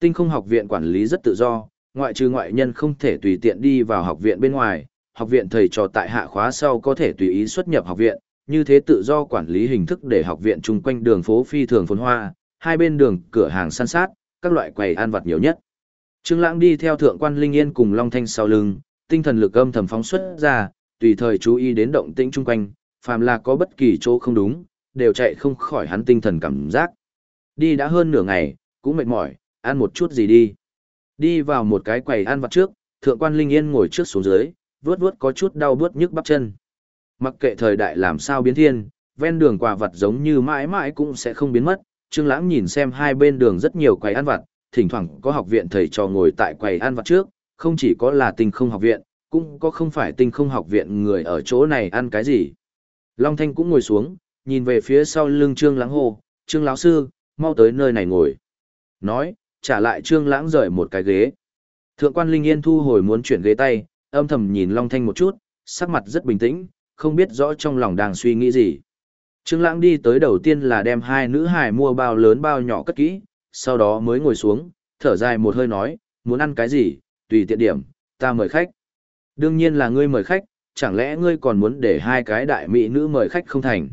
Tinh không học viện quản lý rất tự do, ngoại trừ ngoại nhân không thể tùy tiện đi vào học viện bên ngoài, học viện thầy trò tại hạ khóa sau có thể tùy ý xuất nhập học viện, như thế tự do quản lý hình thức để học viện chung quanh đường phố phi thường phồn hoa, hai bên đường cửa hàng săn sát, các loại quầy ăn vặt nhiều nhất. Trương Lãng đi theo thượng quan Linh Yên cùng Long Thanh sau lưng, tinh thần lực âm thầm phóng xuất ra, tùy thời chú ý đến động tĩnh chung quanh, phàm là có bất kỳ chỗ không đúng, đều chạy không khỏi hắn tinh thần cảm giác. Đi đã hơn nửa ngày, cũng mệt mỏi, ăn một chút gì đi. Đi vào một cái quầy ăn vặt trước, thượng quan Linh Yên ngồi trước xuống dưới, vuốt vuốt có chút đau bướt nhức bắp chân. Mặc kệ thời đại làm sao biến thiên, ven đường quà vật giống như mãi mãi cũng sẽ không biến mất. Trương Lãng nhìn xem hai bên đường rất nhiều quầy ăn vặt, thỉnh thoảng có học viện thầy trò ngồi tại quầy ăn vặt trước, không chỉ có là tinh không học viện, cũng có không phải tinh không học viện người ở chỗ này ăn cái gì. Long Thanh cũng ngồi xuống, nhìn về phía sau lưng Trương Lãng hô, Trương lão sư, mau tới nơi này ngồi. Nói, trả lại Trương Lãng rời một cái ghế. Thượng quan Linh Yên thu hồi muốn chuyển ghế tay, âm thầm nhìn Long Thanh một chút, sắc mặt rất bình tĩnh, không biết rõ trong lòng đang suy nghĩ gì. Trương Lãng đi tới đầu tiên là đem hai nữ hài mua bao lớn bao nhỏ cất kỹ, sau đó mới ngồi xuống, thở dài một hơi nói, muốn ăn cái gì, tùy tiện điểm, ta mời khách. Đương nhiên là ngươi mời khách, chẳng lẽ ngươi còn muốn để hai cái đại mỹ nữ mời khách không thành.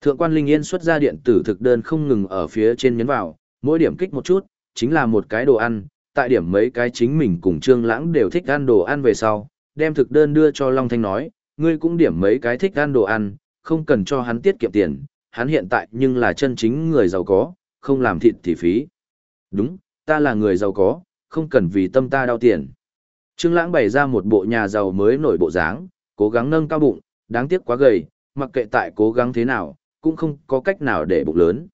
Thượng quan Linh Yên xuất ra điện tử thực đơn không ngừng ở phía trên nhấn vào, mỗi điểm kích một chút, chính là một cái đồ ăn, tại điểm mấy cái chính mình cùng Trương Lãng đều thích ăn đồ ăn về sau, đem thực đơn đưa cho Long Thanh nói, ngươi cũng điểm mấy cái thích ăn đồ ăn, không cần cho hắn tiết kiệm tiền, hắn hiện tại nhưng là chân chính người giàu có, không làm thịt thì phí. Đúng, ta là người giàu có, không cần vì tâm ta đau tiền. Trương Lãng bày ra một bộ nhà giàu mới nổi bộ dáng, cố gắng nâng cao bụng, đáng tiếc quá gầy, mặc kệ tại cố gắng thế nào, cũng không có cách nào để bụng lớn.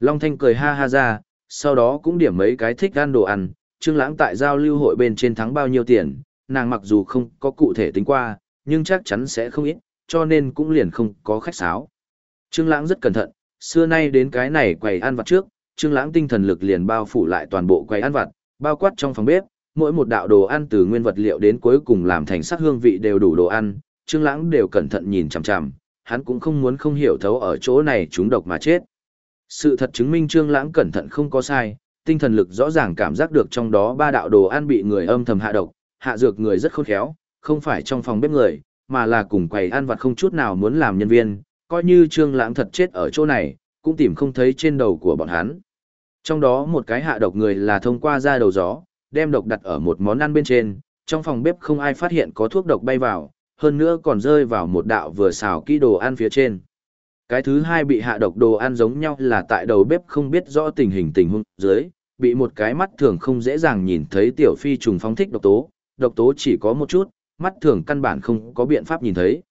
Long Thanh cười ha ha ra, sau đó cũng điểm mấy cái thích ăn đồ ăn, Trương Lãng tại giao lưu hội bên trên thắng bao nhiêu tiền, nàng mặc dù không có cụ thể tính qua, nhưng chắc chắn sẽ không ít, cho nên cũng liền không có khách sáo. Trương Lãng rất cẩn thận, xưa nay đến cái này quầy ăn vặt trước, Trương Lãng tinh thần lực liền bao phủ lại toàn bộ quầy ăn vặt, bao quát trong phòng bếp, mỗi một đạo đồ ăn từ nguyên vật liệu đến cuối cùng làm thành sắc hương vị đều đủ đồ ăn, Trương Lãng đều cẩn thận nhìn chằm chằm, hắn cũng không muốn không hiểu thấu ở chỗ này chúng độc mà chết. Sự thật chứng minh Trương Lãng cẩn thận không có sai, tinh thần lực rõ ràng cảm giác được trong đó ba đạo đồ ăn bị người âm thầm hạ độc, hạ dược người rất khôn khéo, không phải trong phòng bếp người, mà là cùng quầy ăn vặt không chút nào muốn làm nhân viên, coi như Trương Lãng thật chết ở chỗ này, cũng tìm không thấy trên đầu của bọn hắn. Trong đó một cái hạ độc người là thông qua ra đầu gió, đem độc đặt ở một món ăn bên trên, trong phòng bếp không ai phát hiện có thuốc độc bay vào, hơn nữa còn rơi vào một đạo vừa xào kỹ đồ ăn phía trên. Cái thứ hai bị hạ độc đồ ăn giống nhau là tại đầu bếp không biết rõ tình hình tình huống dưới, bị một cái mắt thường không dễ dàng nhìn thấy tiểu phi trùng phóng thích độc tố, độc tố chỉ có một chút, mắt thường căn bản không có biện pháp nhìn thấy.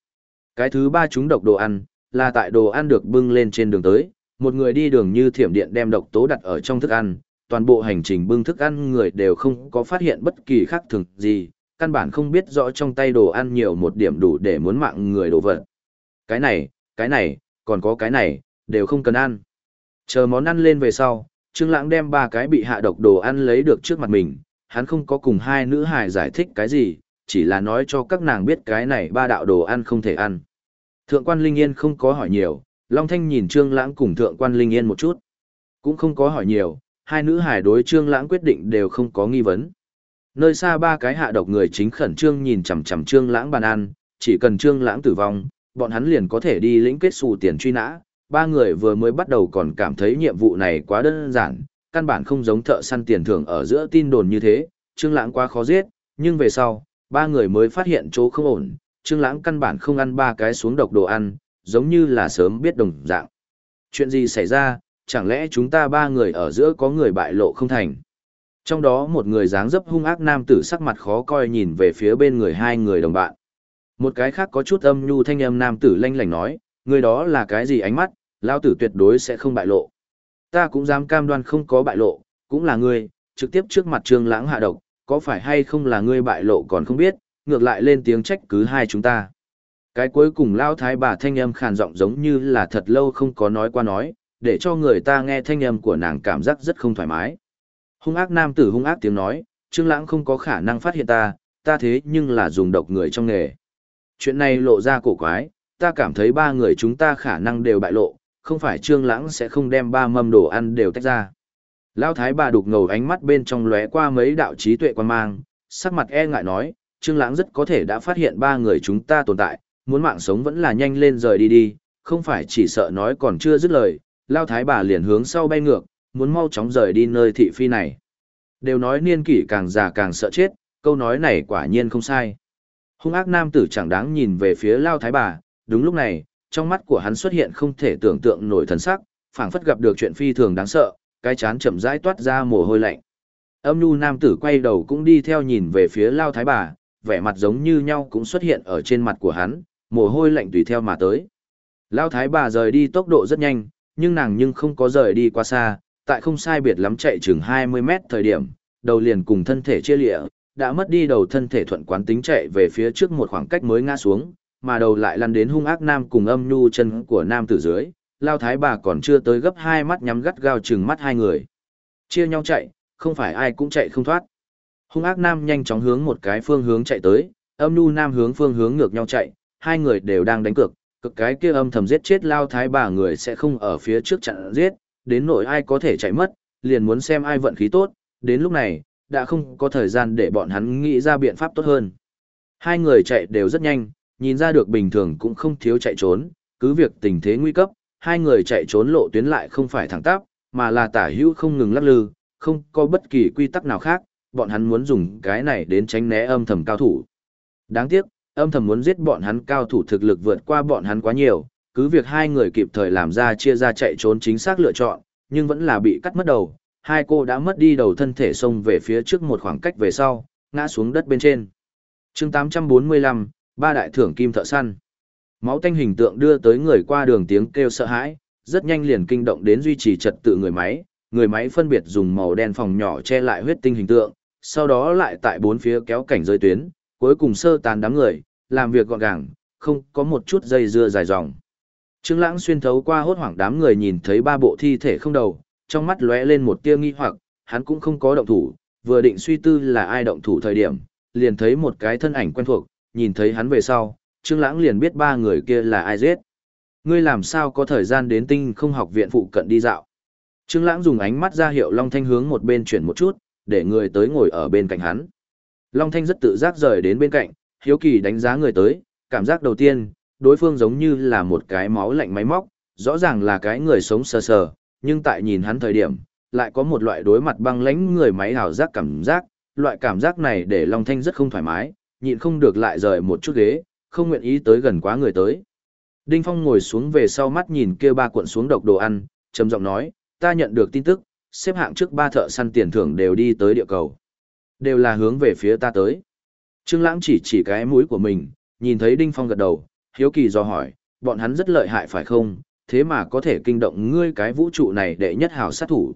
Cái thứ ba chúng độc đồ ăn, là tại đồ ăn được bưng lên trên đường tới, một người đi đường như thiểm điện đem độc tố đặt ở trong thức ăn, toàn bộ hành trình bưng thức ăn người đều không có phát hiện bất kỳ khác thường gì, căn bản không biết rõ trong tay đồ ăn nhiều một điểm đủ để muốn mạng người đổ vật. Cái này, cái này, còn có cái này, đều không cần ăn. Chờ món ăn lên về sau, Trương Lãng đem ba cái bị hạ độc đồ ăn lấy được trước mặt mình, hắn không có cùng hai nữ hài giải thích cái gì, chỉ là nói cho các nàng biết cái này ba đạo đồ ăn không thể ăn. Thượng quan Linh Yên không có hỏi nhiều, Long Thanh nhìn Trương Lãng cùng Thượng quan Linh Yên một chút. Cũng không có hỏi nhiều, hai nữ hài đối Trương Lãng quyết định đều không có nghi vấn. Nơi xa ba cái hạ độc người chính khẩn trương nhìn chằm chằm Trương Lãng bàn ăn, chỉ cần Trương Lãng tử vong, bọn hắn liền có thể đi lĩnh kết xù tiền truy nã. Ba người vừa mới bắt đầu còn cảm thấy nhiệm vụ này quá đơn giản, căn bản không giống thợ săn tiền thưởng ở giữa tin đồn như thế, Trương Lãng quá khó giết, nhưng về sau, ba người mới phát hiện chỗ không ổn, Trương Lãng căn bản không ăn ba cái xuống độc đồ ăn, giống như là sớm biết đồng dạng. Chuyện gì xảy ra, chẳng lẽ chúng ta ba người ở giữa có người bại lộ không thành? Trong đó một người dáng dấp hung ác nam tử sắc mặt khó coi nhìn về phía bên người hai người đồng bạn. Một cái khác có chút âm nhu thanh âm nam tử lanh lảnh nói, người đó là cái gì ánh mắt, lao tử tuyệt đối sẽ không bại lộ. Ta cũng dám cam đoan không có bại lộ, cũng là ngươi, trực tiếp trước mặt trương lãng hạ độc, có phải hay không là ngươi bại lộ còn không biết, ngược lại lên tiếng trách cứ hai chúng ta. Cái cuối cùng lao thái bà thanh âm khàn giọng giống như là thật lâu không có nói qua nói, để cho người ta nghe thanh âm của nàng cảm giác rất không thoải mái. Hung ác nam tử hung ác tiếng nói, Trương Lãng không có khả năng phát hiện ta, ta thế nhưng là dùng độc người trong nghề. Chuyện này lộ ra cổ quái, ta cảm thấy ba người chúng ta khả năng đều bại lộ, không phải Trương Lãng sẽ không đem ba mâm đồ ăn đều tách ra. Lão thái bà đục ngầu ánh mắt bên trong lóe qua mấy đạo trí tuệ quan mang, sắc mặt e ngại nói, Trương Lãng rất có thể đã phát hiện ba người chúng ta tồn tại, muốn mạng sống vẫn là nhanh lên rời đi đi, không phải chỉ sợ nói còn chưa dứt lời, Lão thái bà liền hướng sau bay ngược, muốn mau chóng rời đi nơi thị phi này. Đều nói niên kỷ càng già càng sợ chết, câu nói này quả nhiên không sai. Hung ác nam tử chẳng đáng nhìn về phía Lao Thái bà, đúng lúc này, trong mắt của hắn xuất hiện không thể tưởng tượng nổi thần sắc, phảng phất gặp được chuyện phi thường đáng sợ, cái chán chậm rãi toát ra mồ hôi lạnh. Âm nhu nam tử quay đầu cũng đi theo nhìn về phía Lao Thái bà, vẻ mặt giống như nhau cũng xuất hiện ở trên mặt của hắn, mồ hôi lạnh tùy theo mà tới. Lao Thái bà rời đi tốc độ rất nhanh, nhưng nàng nhưng không có rời đi quá xa, tại không sai biệt lắm chạy chừng 20 mét thời điểm, đầu liền cùng thân thể chia lịa, đã mất đi đầu thân thể thuận quán tính chạy về phía trước một khoảng cách mới ngã xuống, mà đầu lại lăn đến hung ác nam cùng âm nhu chân của nam tử dưới, lao thái bà còn chưa tới gấp hai mắt nhắm gắt gao chừng mắt hai người. Chia nhau chạy, không phải ai cũng chạy không thoát. Hung ác nam nhanh chóng hướng một cái phương hướng chạy tới, âm nhu nam hướng phương hướng ngược nhau chạy, hai người đều đang đánh cược, cực cái kia âm thầm giết chết lao thái bà người sẽ không ở phía trước chặn giết, đến nỗi ai có thể chạy mất, liền muốn xem ai vận khí tốt, đến lúc này, đã không có thời gian để bọn hắn nghĩ ra biện pháp tốt hơn. Hai người chạy đều rất nhanh, nhìn ra được bình thường cũng không thiếu chạy trốn, cứ việc tình thế nguy cấp, hai người chạy trốn lộ tuyến lại không phải thẳng tắp, mà là tả hữu không ngừng lắc lư, không có bất kỳ quy tắc nào khác, bọn hắn muốn dùng cái này đến tránh né âm thầm cao thủ. Đáng tiếc, âm thầm muốn giết bọn hắn cao thủ thực lực vượt qua bọn hắn quá nhiều, cứ việc hai người kịp thời làm ra chia ra chạy trốn chính xác lựa chọn, nhưng vẫn là bị cắt mất đầu, hai cô đã mất đi đầu thân thể xông về phía trước một khoảng cách về sau, ngã xuống đất bên trên. chương 845, ba đại thưởng kim thợ săn. Máu tanh hình tượng đưa tới người qua đường tiếng kêu sợ hãi, rất nhanh liền kinh động đến duy trì trật tự người máy, người máy phân biệt dùng màu đen phòng nhỏ che lại huyết tinh hình tượng, sau đó lại tại bốn phía kéo cảnh rơi tuyến, cuối cùng sơ tán đám người, làm việc gọn gàng, không có một chút dây dưa dài dòng. Trương Lãng xuyên thấu qua hốt hoảng đám người nhìn thấy ba bộ thi thể không đầu, trong mắt lóe lên một tia nghi hoặc, hắn cũng không có động thủ, vừa định suy tư là ai động thủ thời điểm, liền thấy một cái thân ảnh quen thuộc, nhìn thấy hắn về sau, Trương Lãng liền biết ba người kia là ai giết. Ngươi làm sao có thời gian đến tinh không học viện phụ cận đi dạo? Trương Lãng dùng ánh mắt ra hiệu Long Thanh hướng một bên chuyển một chút, để người tới ngồi ở bên cạnh hắn. Long Thanh rất tự giác rời đến bên cạnh, hiếu kỳ đánh giá người tới, cảm giác đầu tiên, đối phương giống như là một cái máu lạnh máy móc, rõ ràng là cái người sống sờ sờ, nhưng tại nhìn hắn thời điểm, lại có một loại đối mặt băng lãnh người máy hào giác cảm giác, loại cảm giác này để Long Thanh rất không thoải mái, nhịn không được lại rời một chút ghế, không nguyện ý tới gần quá người tới. Đinh Phong ngồi xuống về sau mắt nhìn kia ba cuộn xuống độc đồ ăn, trầm giọng nói, ta nhận được tin tức, xếp hạng trước ba thợ săn tiền thưởng đều đi tới địa cầu. Đều là hướng về phía ta tới. Trương Lãng chỉ chỉ cái mũi của mình, nhìn thấy Đinh Phong gật đầu, hiếu kỳ do hỏi, bọn hắn rất lợi hại phải không, thế mà có thể kinh động ngươi cái vũ trụ này để nhất hào sát thủ.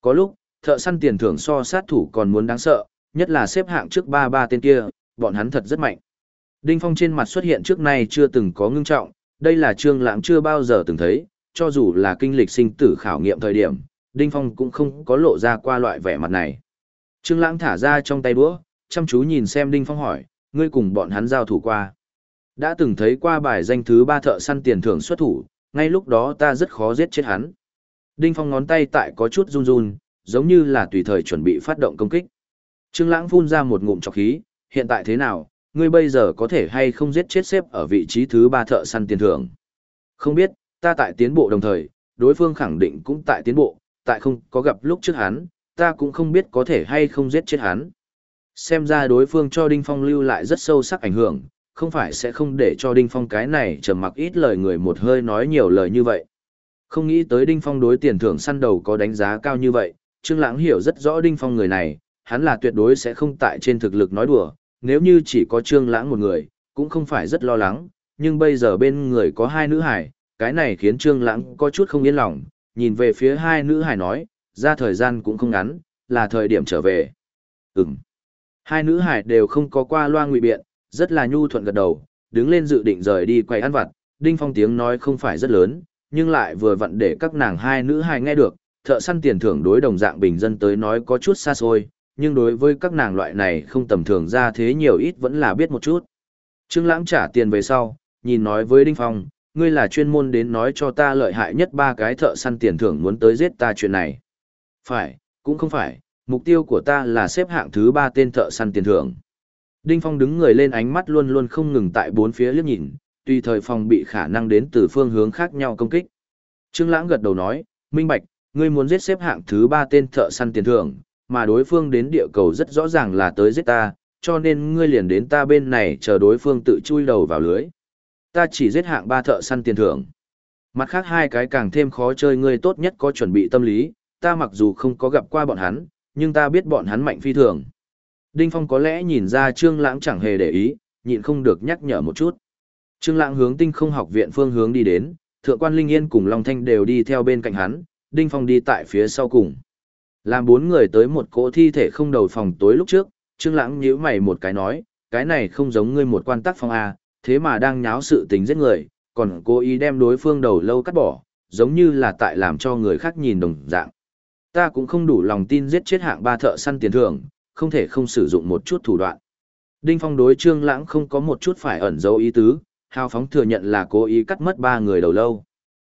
Có lúc, thợ săn tiền thưởng so sát thủ còn muốn đáng sợ, nhất là xếp hạng trước ba ba tên kia, bọn hắn thật rất mạnh. Đinh Phong trên mặt xuất hiện trước nay chưa từng có ngưng trọng, đây là trương lãng chưa bao giờ từng thấy, cho dù là kinh lịch sinh tử khảo nghiệm thời điểm, Đinh Phong cũng không có lộ ra qua loại vẻ mặt này. Trương lãng thả ra trong tay đũa, chăm chú nhìn xem Đinh Phong hỏi, ngươi cùng bọn hắn giao thủ qua. Đã từng thấy qua bài danh thứ ba thợ săn tiền thưởng xuất thủ, ngay lúc đó ta rất khó giết chết hắn. Đinh Phong ngón tay tại có chút run run, giống như là tùy thời chuẩn bị phát động công kích. Trương Lãng phun ra một ngụm trọc khí, hiện tại thế nào, ngươi bây giờ có thể hay không giết chết xếp ở vị trí thứ ba thợ săn tiền thưởng? Không biết, ta tại tiến bộ đồng thời, đối phương khẳng định cũng tại tiến bộ, tại không có gặp lúc trước hắn, ta cũng không biết có thể hay không giết chết hắn. Xem ra đối phương cho Đinh Phong lưu lại rất sâu sắc ảnh hưởng, không phải sẽ không để cho Đinh Phong cái này trầm mặc ít lời người một hơi nói nhiều lời như vậy. Không nghĩ tới Đinh Phong đối tiền thưởng săn đầu có đánh giá cao như vậy, Trương Lãng hiểu rất rõ Đinh Phong người này, hắn là tuyệt đối sẽ không tại trên thực lực nói đùa, nếu như chỉ có Trương Lãng một người, cũng không phải rất lo lắng, nhưng bây giờ bên người có hai nữ hải, cái này khiến Trương Lãng có chút không yên lòng, nhìn về phía hai nữ hải nói, ra thời gian cũng không ngắn, là thời điểm trở về. Ừm. Hai nữ hải đều không có qua loa ngụy biện, rất là nhu thuận gật đầu, đứng lên dự định rời đi quay ăn vặt, Đinh Phong tiếng nói không phải rất lớn, nhưng lại vừa vặn để các nàng hai nữ hài nghe được, thợ săn tiền thưởng đối đồng dạng bình dân tới nói có chút xa xôi, nhưng đối với các nàng loại này không tầm thường ra thế nhiều ít vẫn là biết một chút. Trương Lãng trả tiền về sau, nhìn nói với Đinh Phong, ngươi là chuyên môn đến nói cho ta lợi hại nhất ba cái thợ săn tiền thưởng muốn tới giết ta chuyện này. Phải, cũng không phải, mục tiêu của ta là xếp hạng thứ ba tên thợ săn tiền thưởng. Đinh Phong đứng người lên ánh mắt luôn luôn không ngừng tại bốn phía liếc nhìn, tùy thời phòng bị khả năng đến từ phương hướng khác nhau công kích. Trương Lãng gật đầu nói, minh bạch, ngươi muốn giết xếp hạng thứ ba tên thợ săn tiền thưởng, mà đối phương đến địa cầu rất rõ ràng là tới giết ta, cho nên ngươi liền đến ta bên này chờ đối phương tự chui đầu vào lưới. Ta chỉ giết hạng ba thợ săn tiền thưởng. Mặt khác hai cái càng thêm khó chơi ngươi tốt nhất có chuẩn bị tâm lý, ta mặc dù không có gặp qua bọn hắn, nhưng ta biết bọn hắn mạnh phi thường. Đinh Phong có lẽ nhìn ra Trương Lãng chẳng hề để ý, nhịn không được nhắc nhở một chút. Trương Lãng hướng Tinh Không Học viện phương hướng đi đến, Thượng quan Linh Yên cùng Long Thanh đều đi theo bên cạnh hắn, Đinh Phong đi tại phía sau cùng. Làm bốn người tới một cỗ thi thể không đầu phòng tối lúc trước, Trương Lãng nhíu mày một cái nói, cái này không giống ngươi một quan tác phong a, thế mà đang nháo sự tình giết người, còn cố ý đem đối phương đầu lâu cắt bỏ, giống như là tại làm cho người khác nhìn đồng dạng. Ta cũng không đủ lòng tin giết chết hạng ba thợ săn tiền thưởng, không thể không sử dụng một chút thủ đoạn. Đinh Phong đối Trương Lãng không có một chút phải ẩn giấu ý tứ, hào phóng thừa nhận là cố ý cắt mất ba người đầu lâu.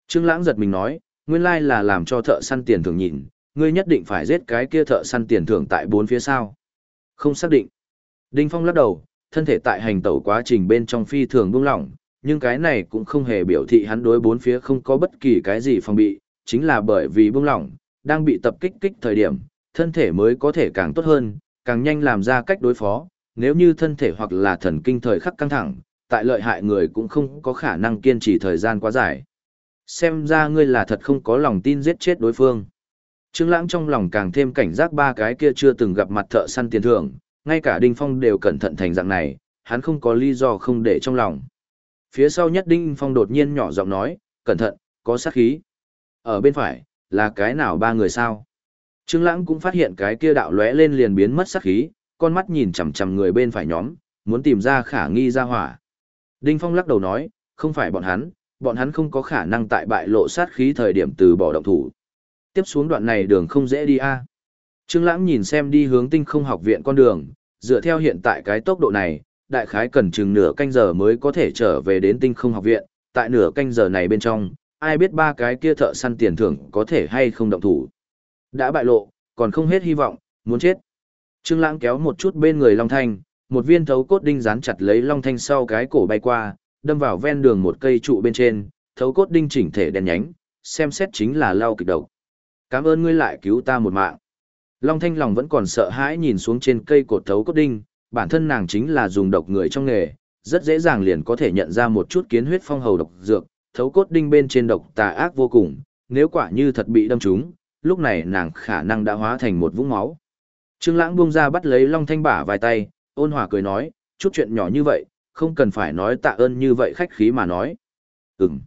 Trương Lãng giật mình nói, nguyên lai là làm cho thợ săn tiền thưởng nhìn, ngươi nhất định phải giết cái kia thợ săn tiền thưởng tại bốn phía sau. Không xác định. Đinh Phong lắc đầu, thân thể tại hành tẩu quá trình bên trong phi thường buông lỏng, nhưng cái này cũng không hề biểu thị hắn đối bốn phía không có bất kỳ cái gì phòng bị, chính là bởi vì buông lỏng, đang bị tập kích kích thời điểm, thân thể mới có thể càng tốt hơn, càng nhanh làm ra cách đối phó, nếu như thân thể hoặc là thần kinh thời khắc căng thẳng, tại lợi hại người cũng không có khả năng kiên trì thời gian quá dài. Xem ra ngươi là thật không có lòng tin giết chết đối phương. Trương Lãng trong lòng càng thêm cảnh giác ba cái kia chưa từng gặp mặt thợ săn tiền thưởng, ngay cả Đinh Phong đều cẩn thận thành dạng này, hắn không có lý do không để trong lòng. Phía sau nhất Đinh Phong đột nhiên nhỏ giọng nói, cẩn thận, có sát khí. Ở bên phải, là cái nào ba người sao? Trương Lãng cũng phát hiện cái kia đạo lóe lên liền biến mất sát khí, con mắt nhìn chằm chằm người bên phải nhóm, muốn tìm ra khả nghi ra hỏa. Đinh Phong lắc đầu nói, không phải bọn hắn, bọn hắn không có khả năng tại bại lộ sát khí thời điểm từ bỏ động thủ. Tiếp xuống đoạn này đường không dễ đi a. Trương Lãng nhìn xem đi hướng Tinh Không Học viện con đường, dựa theo hiện tại cái tốc độ này, đại khái cần chừng nửa canh giờ mới có thể trở về đến Tinh Không Học viện, tại nửa canh giờ này bên trong, ai biết ba cái kia thợ săn tiền thưởng có thể hay không động thủ. Đã bại lộ, còn không hết hy vọng, muốn chết. Trương Lãng kéo một chút bên người Long Thanh, một viên thấu cốt đinh dán chặt lấy Long Thanh sau cái cổ bay qua, đâm vào ven đường một cây trụ bên trên, thấu cốt đinh chỉnh thể đen nhánh, xem xét chính là lao kịch độc. Cảm ơn ngươi lại cứu ta một mạng. Long Thanh lòng vẫn còn sợ hãi nhìn xuống trên cây cột thấu cốt đinh, bản thân nàng chính là dùng độc người trong nghề, rất dễ dàng liền có thể nhận ra một chút kiến huyết phong hầu độc dược, thấu cốt đinh bên trên độc tà ác vô cùng, nếu quả như thật bị đâm trúng, lúc này nàng khả năng đã hóa thành một vũng máu. Trương Lãng buông ra bắt lấy Long Thanh bả vài tay, ôn hòa cười nói, chút chuyện nhỏ như vậy, không cần phải nói tạ ơn như vậy khách khí mà nói. Ừm.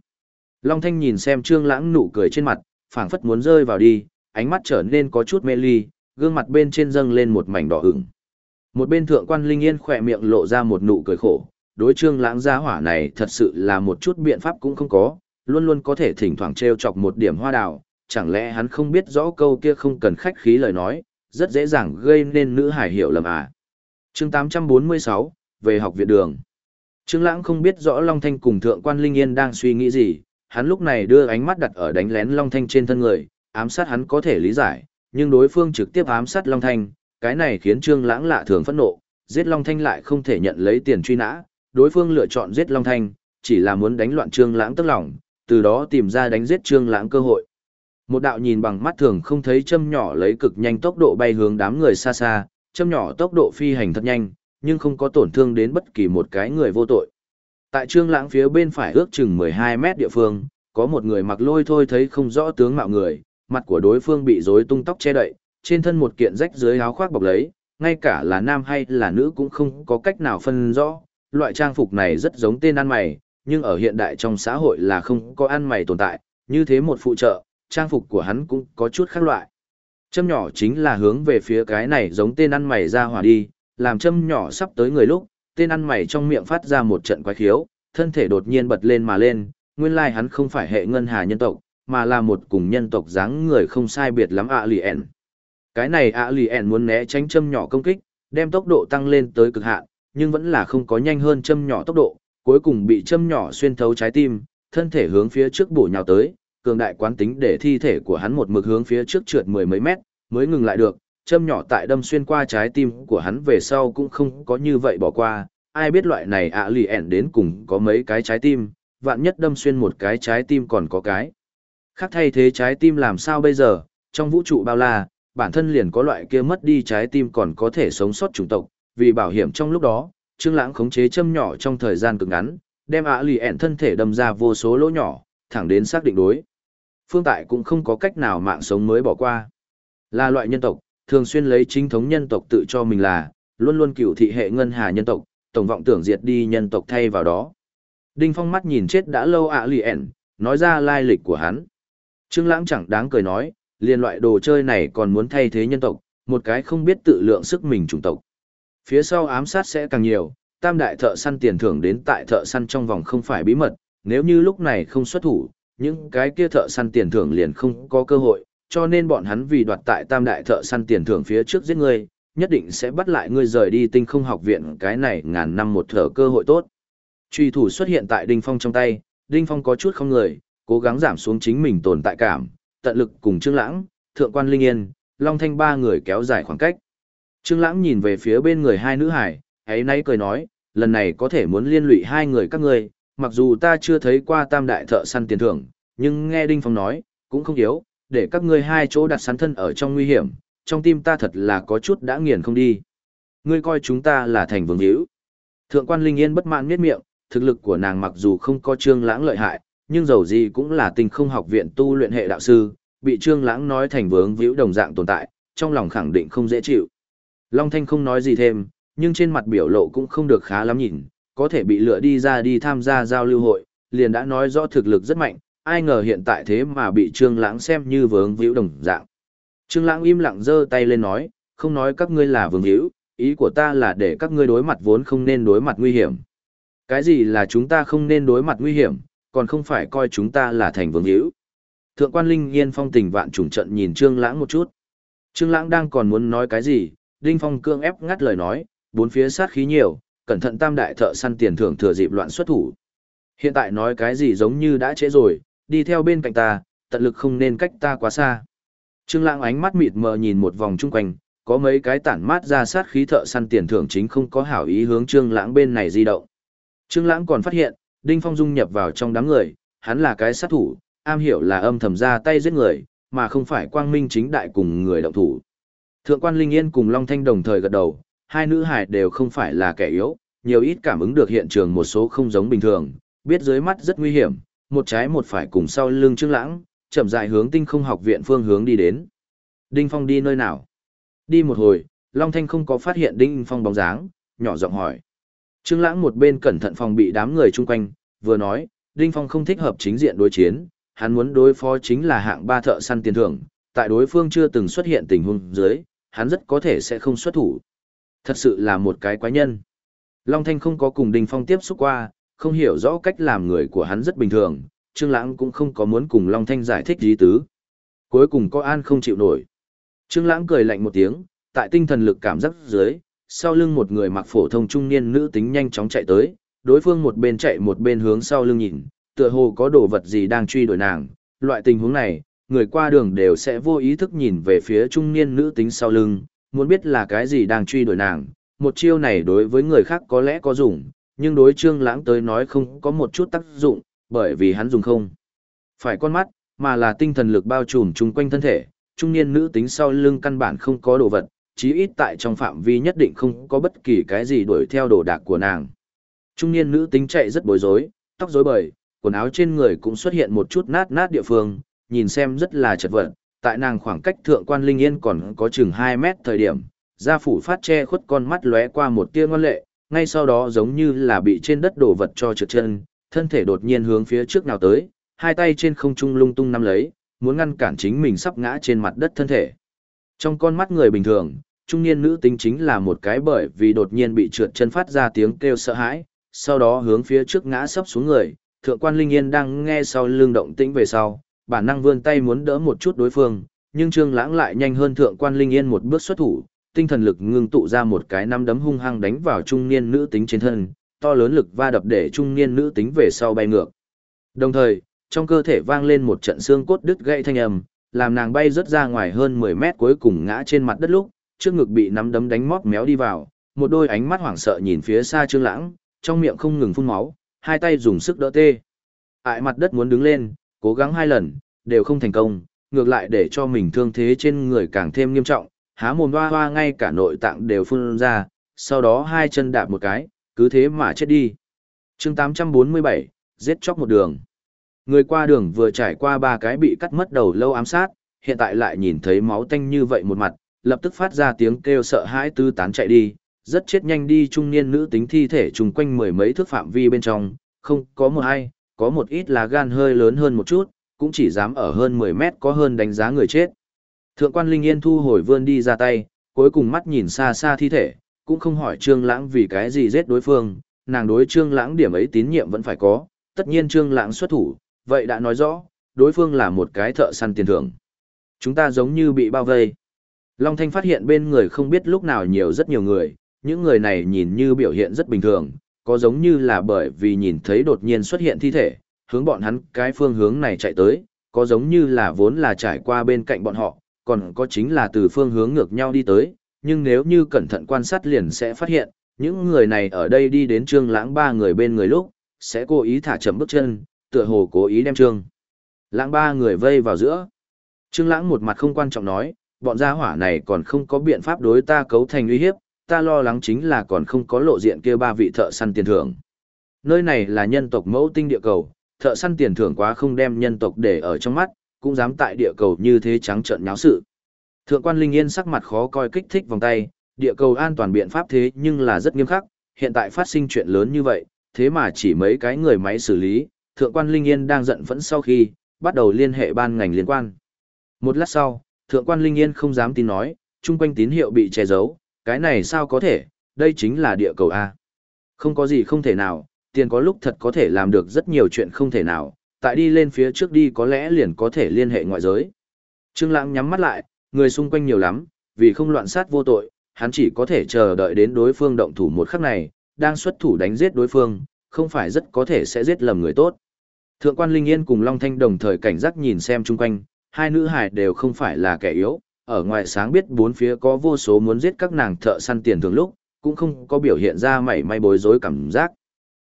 Long Thanh nhìn xem Trương Lãng nụ cười trên mặt, phảng phất muốn rơi vào đi, ánh mắt trở nên có chút mê ly, gương mặt bên trên dâng lên một mảnh đỏ ửng. Một bên thượng quan Linh Yên khỏe miệng lộ ra một nụ cười khổ, đối Trương Lãng gia hỏa này thật sự là một chút biện pháp cũng không có, luôn luôn có thể thỉnh thoảng trêu chọc một điểm hoa đào, chẳng lẽ hắn không biết rõ câu kia không cần khách khí lời nói, rất dễ dàng gây nên nữ hải hiểu lầm à. Chương 846, về học viện đường. Trương Lãng không biết rõ Long Thanh cùng Thượng quan Linh Yên đang suy nghĩ gì, hắn lúc này đưa ánh mắt đặt ở đánh lén Long Thanh trên thân người, ám sát hắn có thể lý giải, nhưng đối phương trực tiếp ám sát Long Thanh, cái này khiến Trương Lãng lạ thường phẫn nộ, giết Long Thanh lại không thể nhận lấy tiền truy nã, đối phương lựa chọn giết Long Thanh, chỉ là muốn đánh loạn Trương Lãng tức lòng, từ đó tìm ra đánh giết Trương Lãng cơ hội. Một đạo nhìn bằng mắt thường không thấy châm nhỏ lấy cực nhanh tốc độ bay hướng đám người xa xa, châm nhỏ tốc độ phi hành thật nhanh, nhưng không có tổn thương đến bất kỳ một cái người vô tội. Tại trương lãng phía bên phải ước chừng 12 mét địa phương, có một người mặc lôi thôi thấy không rõ tướng mạo người, mặt của đối phương bị rối tung tóc che đậy, trên thân một kiện rách dưới áo khoác bọc lấy, ngay cả là nam hay là nữ cũng không có cách nào phân rõ. Loại trang phục này rất giống tên ăn mày, nhưng ở hiện đại trong xã hội là không có ăn mày tồn tại, như thế một phụ trợ, trang phục của hắn cũng có chút khác loại. Châm nhỏ chính là hướng về phía cái này giống tên ăn mày ra hỏa đi, làm châm nhỏ sắp tới người lúc, tên ăn mày trong miệng phát ra một trận quái khiếu, thân thể đột nhiên bật lên mà lên, nguyên lai hắn không phải hệ ngân hà nhân tộc, mà là một cùng nhân tộc dáng người không sai biệt lắm ạ lì ẻn. Cái này ạ lì ẻn muốn né tránh châm nhỏ công kích, đem tốc độ tăng lên tới cực hạn, nhưng vẫn là không có nhanh hơn châm nhỏ tốc độ, cuối cùng bị châm nhỏ xuyên thấu trái tim, thân thể hướng phía trước bổ nhào tới, cường đại quán tính để thi thể của hắn một mực hướng phía trước trượt mười mấy mét, mới ngừng lại được, châm nhỏ tại đâm xuyên qua trái tim của hắn về sau cũng không có như vậy bỏ qua, ai biết loại này ạ lì ẻn đến cùng có mấy cái trái tim, vạn nhất đâm xuyên một cái trái tim còn có cái. Khác thay thế trái tim làm sao bây giờ, trong vũ trụ bao la, bản thân liền có loại kia mất đi trái tim còn có thể sống sót chủng tộc, vì bảo hiểm trong lúc đó, Trương Lãng khống chế châm nhỏ trong thời gian cực ngắn, đem ạ lì ẻn thân thể đâm ra vô số lỗ nhỏ, thẳng đến xác định đối. Phương Tại cũng không có cách nào mạng sống mới bỏ qua. Là loại nhân tộc, thường xuyên lấy chính thống nhân tộc tự cho mình là, luôn luôn cựu thị hệ ngân hà nhân tộc, tổng vọng tưởng diệt đi nhân tộc thay vào đó. Đinh Phong mắt nhìn chết đã lâu ạ lì ẻn, nói ra lai lịch của hắn. Trương Lãng chẳng đáng cười nói, liên loại đồ chơi này còn muốn thay thế nhân tộc, một cái không biết tự lượng sức mình chủng tộc. Phía sau ám sát sẽ càng nhiều, tam đại thợ săn tiền thưởng đến tại thợ săn trong vòng không phải bí mật, nếu như lúc này không xuất thủ, những cái kia thợ săn tiền thưởng liền không có cơ hội, cho nên bọn hắn vì đoạt tại tam đại thợ săn tiền thưởng phía trước giết ngươi, nhất định sẽ bắt lại ngươi rời đi tinh không học viện cái này ngàn năm một thở cơ hội tốt. Truy thủ xuất hiện tại Đinh Phong trong tay, Đinh Phong có chút không người, cố gắng giảm xuống chính mình tồn tại cảm, tận lực cùng Trương Lãng, Thượng quan Linh Yên, Long Thanh ba người kéo dài khoảng cách. Trương Lãng nhìn về phía bên người hai nữ hải, ấy nay cười nói, lần này có thể muốn liên lụy hai người các ngươi, mặc dù ta chưa thấy qua tam đại thợ săn tiền thưởng, nhưng nghe Đinh Phong nói, cũng không yếu, để các ngươi hai chỗ đặt sắn thân ở trong nguy hiểm, trong tim ta thật là có chút đã nghiền không đi. Ngươi coi chúng ta là thành vương hữu. Thượng quan Linh Yên bất mãn miết miệng, thực lực của nàng mặc dù không có trương lãng lợi hại, nhưng dầu gì cũng là tinh không học viện tu luyện hệ đạo sư, bị trương lãng nói thành vướng víu đồng dạng tồn tại, trong lòng khẳng định không dễ chịu. Long Thanh không nói gì thêm, nhưng trên mặt biểu lộ cũng không được khá lắm nhìn, có thể bị lựa đi ra đi tham gia giao lưu hội, liền đã nói rõ thực lực rất mạnh, ai ngờ hiện tại thế mà bị Trương Lãng xem như vướng víu đồng dạng. Trương Lãng im lặng giơ tay lên nói, không nói các ngươi là vướng víu, ý của ta là để các ngươi đối mặt vốn không nên đối mặt nguy hiểm. Cái gì là chúng ta không nên đối mặt nguy hiểm, còn không phải coi chúng ta là thành vướng víu. Thượng quan Linh Yên phong tình vạn trùng trận nhìn Trương Lãng một chút. Trương Lãng đang còn muốn nói cái gì, Đinh Phong cương ép ngắt lời nói, bốn phía sát khí nhiều, cẩn thận tam đại thợ săn tiền thưởng thừa dịp loạn xuất thủ. Hiện tại nói cái gì giống như đã trễ rồi, đi theo bên cạnh ta, tận lực không nên cách ta quá xa. Trương Lãng ánh mắt mịt mờ nhìn một vòng chung quanh, có mấy cái tản mát ra sát khí thợ săn tiền thưởng chính không có hảo ý hướng Trương Lãng bên này di động. Trương Lãng còn phát hiện, Đinh Phong dung nhập vào trong đám người, hắn là cái sát thủ, am hiểu là âm thầm ra tay giết người, mà không phải quang minh chính đại cùng người động thủ. Thượng quan Linh Yên cùng Long Thanh đồng thời gật đầu, hai nữ hải đều không phải là kẻ yếu, nhiều ít cảm ứng được hiện trường một số không giống bình thường, biết dưới mắt rất nguy hiểm, một trái một phải cùng sau lưng Trương Lãng, chậm rãi hướng Tinh Không Học viện phương hướng đi đến. Đinh Phong đi nơi nào? Đi một hồi, Long Thanh không có phát hiện Đinh Phong bóng dáng, nhỏ giọng hỏi. Trương Lãng một bên cẩn thận phòng bị đám người chung quanh, vừa nói, Đinh Phong không thích hợp chính diện đối chiến, hắn muốn đối phó chính là hạng ba thợ săn tiền thưởng, tại đối phương chưa từng xuất hiện tình huống dưới, hắn rất có thể sẽ không xuất thủ. Thật sự là một cái quái nhân. Long Thanh không có cùng Đinh Phong tiếp xúc qua, không hiểu rõ cách làm người của hắn rất bình thường, Trương Lãng cũng không có muốn cùng Long Thanh giải thích gì tứ. Cuối cùng có an không chịu nổi. Trương Lãng cười lạnh một tiếng, tại tinh thần lực cảm giác dưới, sau lưng một người mặc phổ thông trung niên nữ tính nhanh chóng chạy tới, đối phương một bên chạy một bên hướng sau lưng nhìn, tựa hồ có đồ vật gì đang truy đuổi nàng. Loại tình huống này, người qua đường đều sẽ vô ý thức nhìn về phía trung niên nữ tính sau lưng, muốn biết là cái gì đang truy đuổi nàng. Một chiêu này đối với người khác có lẽ có dùng, nhưng đối Trương Lãng tới nói không có một chút tác dụng, bởi vì hắn dùng không phải con mắt, mà là tinh thần lực bao trùm chung quanh thân thể, trung niên nữ tính sau lưng căn bản không có đồ vật, chí ít tại trong phạm vi nhất định không có bất kỳ cái gì đuổi theo đồ đạc của nàng. Trung niên nữ tính chạy rất bối rối, tóc rối bời, quần áo trên người cũng xuất hiện một chút nát nát địa phương, nhìn xem rất là chật vật, tại nàng khoảng cách thượng quan linh yên còn có chừng 2 mét thời điểm, gia phủ phát che khuất con mắt lóe qua một tia ngoan lệ, ngay sau đó giống như là bị trên đất đổ vật cho trượt chân, thân thể đột nhiên hướng phía trước nào tới, hai tay trên không trung lung tung nắm lấy, muốn ngăn cản chính mình sắp ngã trên mặt đất thân thể. Trong con mắt người bình thường, trung niên nữ tính chính là một cái bởi vì đột nhiên bị trượt chân phát ra tiếng kêu sợ hãi, sau đó hướng phía trước ngã sắp xuống người, thượng quan Linh Yên đang nghe sau lưng động tĩnh về sau, bản năng vươn tay muốn đỡ một chút đối phương, nhưng Trương Lãng lại nhanh hơn thượng quan Linh Yên một bước xuất thủ, tinh thần lực ngưng tụ ra một cái năm đấm hung hăng đánh vào trung niên nữ tính trên thân, to lớn lực va đập để trung niên nữ tính về sau bay ngược. Đồng thời, trong cơ thể vang lên một trận xương cốt đứt gãy thanh âm, làm nàng bay rất ra ngoài hơn 10 mét cuối cùng ngã trên mặt đất lúc, trước ngực bị nắm đấm đánh móc méo đi vào, một đôi ánh mắt hoảng sợ nhìn phía xa Trương Lãng, trong miệng không ngừng phun máu, hai tay dùng sức đỡ tê. Ại mặt đất muốn đứng lên, cố gắng hai lần, đều không thành công, ngược lại để cho mình thương thế trên người càng thêm nghiêm trọng, há mồm hoa hoa ngay cả nội tạng đều phun ra, sau đó hai chân đạp một cái, cứ thế mà chết đi. chương 847, giết chóc một đường. Người qua đường vừa trải qua ba cái bị cắt mất đầu lâu ám sát, hiện tại lại nhìn thấy máu tanh như vậy một mặt, lập tức phát ra tiếng kêu sợ hãi tư tán chạy đi, rất chết nhanh đi trung niên nữ tính thi thể trùng quanh mười mấy thước phạm vi bên trong, không có một ai, có một ít là gan hơi lớn hơn một chút, cũng chỉ dám ở hơn 10 mét có hơn đánh giá người chết. Thượng quan Linh Yên thu hồi vươn đi ra tay, cuối cùng mắt nhìn xa xa thi thể, cũng không hỏi Trương Lãng vì cái gì giết đối phương, nàng đối Trương Lãng điểm ấy tín nhiệm vẫn phải có, tất nhiên Trương Lãng xuất thủ, vậy đã nói rõ, đối phương là một cái thợ săn tiền thưởng. Chúng ta giống như bị bao vây. Long Thanh phát hiện bên người không biết lúc nào nhiều rất nhiều người, những người này nhìn như biểu hiện rất bình thường, có giống như là bởi vì nhìn thấy đột nhiên xuất hiện thi thể, hướng bọn hắn cái phương hướng này chạy tới, có giống như là vốn là trải qua bên cạnh bọn họ, còn có chính là từ phương hướng ngược nhau đi tới, nhưng nếu như cẩn thận quan sát liền sẽ phát hiện, những người này ở đây đi đến trương lãng ba người bên người lúc, sẽ cố ý thả chậm bước chân, tựa hồ cố ý đem trương. Lãng ba người vây vào giữa. Trương lãng một mặt không quan trọng nói, bọn gia hỏa này còn không có biện pháp đối ta cấu thành uy hiếp, ta lo lắng chính là còn không có lộ diện kia ba vị thợ săn tiền thưởng. Nơi này là nhân tộc mẫu tinh địa cầu, thợ săn tiền thưởng quá không đem nhân tộc để ở trong mắt, cũng dám tại địa cầu như thế trắng trợn nháo sự. Thượng quan Linh Yên sắc mặt khó coi kích thích vòng tay, địa cầu an toàn biện pháp thế nhưng là rất nghiêm khắc, hiện tại phát sinh chuyện lớn như vậy, thế mà chỉ mấy cái người máy xử lý, thượng quan Linh Yên đang giận phẫn sau khi, bắt đầu liên hệ ban ngành liên quan. Một lát sau, thượng quan Linh Yên không dám tin nói, chung quanh tín hiệu bị che giấu, cái này sao có thể, đây chính là địa cầu A. Không có gì không thể nào, tiền có lúc thật có thể làm được rất nhiều chuyện không thể nào, tại đi lên phía trước đi có lẽ liền có thể liên hệ ngoại giới. Trương Lãng nhắm mắt lại, người xung quanh nhiều lắm, vì không loạn sát vô tội, hắn chỉ có thể chờ đợi đến đối phương động thủ một khắc này, đang xuất thủ đánh giết đối phương, không phải rất có thể sẽ giết lầm người tốt. Thượng quan Linh Yên cùng Long Thanh đồng thời cảnh giác nhìn xem chung quanh, hai nữ hài đều không phải là kẻ yếu, ở ngoài sáng biết bốn phía có vô số muốn giết các nàng thợ săn tiền thường lúc, cũng không có biểu hiện ra mảy may bối rối cảm giác.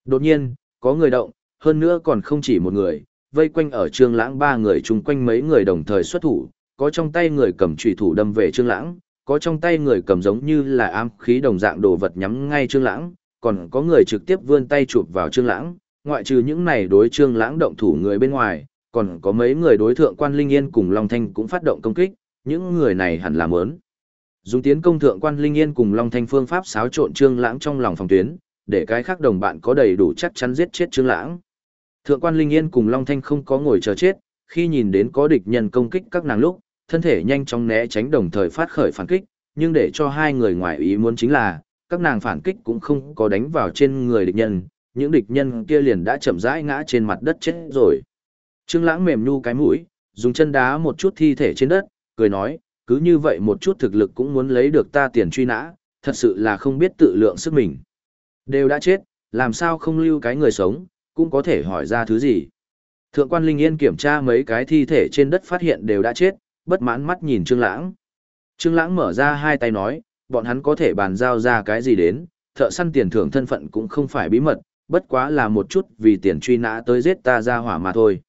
Đột nhiên, có người động, hơn nữa còn không chỉ một người, vây quanh ở Trương Lãng ba người chung quanh mấy người đồng thời xuất thủ, có trong tay người cầm chùy thủ đâm về Trương Lãng, có trong tay người cầm giống như là am khí đồng dạng đồ vật nhắm ngay Trương Lãng, còn có người trực tiếp vươn tay chụp vào Trương Lãng, ngoại trừ những này đối Trương Lãng động thủ người bên ngoài, còn có mấy người đối thượng quan Linh Yên cùng Long Thanh cũng phát động công kích, những người này hẳn là muốn dùng tiến công thượng quan Linh Yên cùng Long Thanh phương pháp xáo trộn Trương Lãng trong lòng phòng tuyến, để cái khác đồng bạn có đầy đủ chắc chắn giết chết Trương Lãng. Thượng quan Linh Yên cùng Long Thanh không có ngồi chờ chết, khi nhìn đến có địch nhân công kích các nàng lúc, thân thể nhanh chóng né tránh đồng thời phát khởi phản kích, nhưng để cho hai người ngoài ý muốn chính là, các nàng phản kích cũng không có đánh vào trên người địch nhân, những địch nhân kia liền đã chậm rãi ngã trên mặt đất chết rồi. Trương Lãng mềm nhu cái mũi, dùng chân đá một chút thi thể trên đất, cười nói, cứ như vậy một chút thực lực cũng muốn lấy được ta tiền truy nã, thật sự là không biết tự lượng sức mình. Đều đã chết, làm sao không lưu cái người sống, cũng có thể hỏi ra thứ gì. Thượng quan Linh Yên kiểm tra mấy cái thi thể trên đất phát hiện đều đã chết, bất mãn mắt nhìn Trương Lãng. Trương Lãng mở ra hai tay nói, bọn hắn có thể bàn giao ra cái gì đến, thợ săn tiền thưởng thân phận cũng không phải bí mật, bất quá là một chút vì tiền truy nã tới giết ta ra hỏa mà thôi.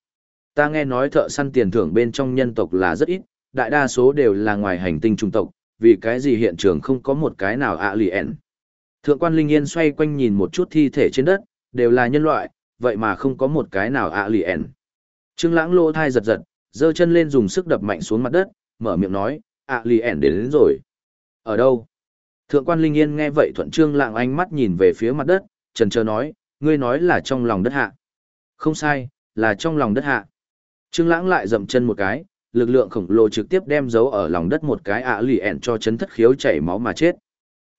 Ta nghe nói thợ săn tiền thưởng bên trong nhân tộc là rất ít, đại đa số đều là ngoài hành tinh trung tộc, vì cái gì hiện trường không có một cái nào ạ lì ẻn. Thượng quan Linh Yên xoay quanh nhìn một chút thi thể trên đất, đều là nhân loại, vậy mà không có một cái nào ạ lì ẻn. Trương lãng lỗ thai giật giật, giơ chân lên dùng sức đập mạnh xuống mặt đất, mở miệng nói, ạ lì ẻn đến, đến rồi. Ở đâu? Thượng quan Linh Yên nghe vậy thuận trương lãng ánh mắt nhìn về phía mặt đất, trần trờ nói, ngươi nói là trong lòng đất hạ. Không sai, là trong lòng đất hạ. Trương lãng lại dậm chân một cái, lực lượng khổng lồ trực tiếp đem giấu ở lòng đất một cái ạ lì ẻn cho chấn thất khiếu chảy máu mà chết.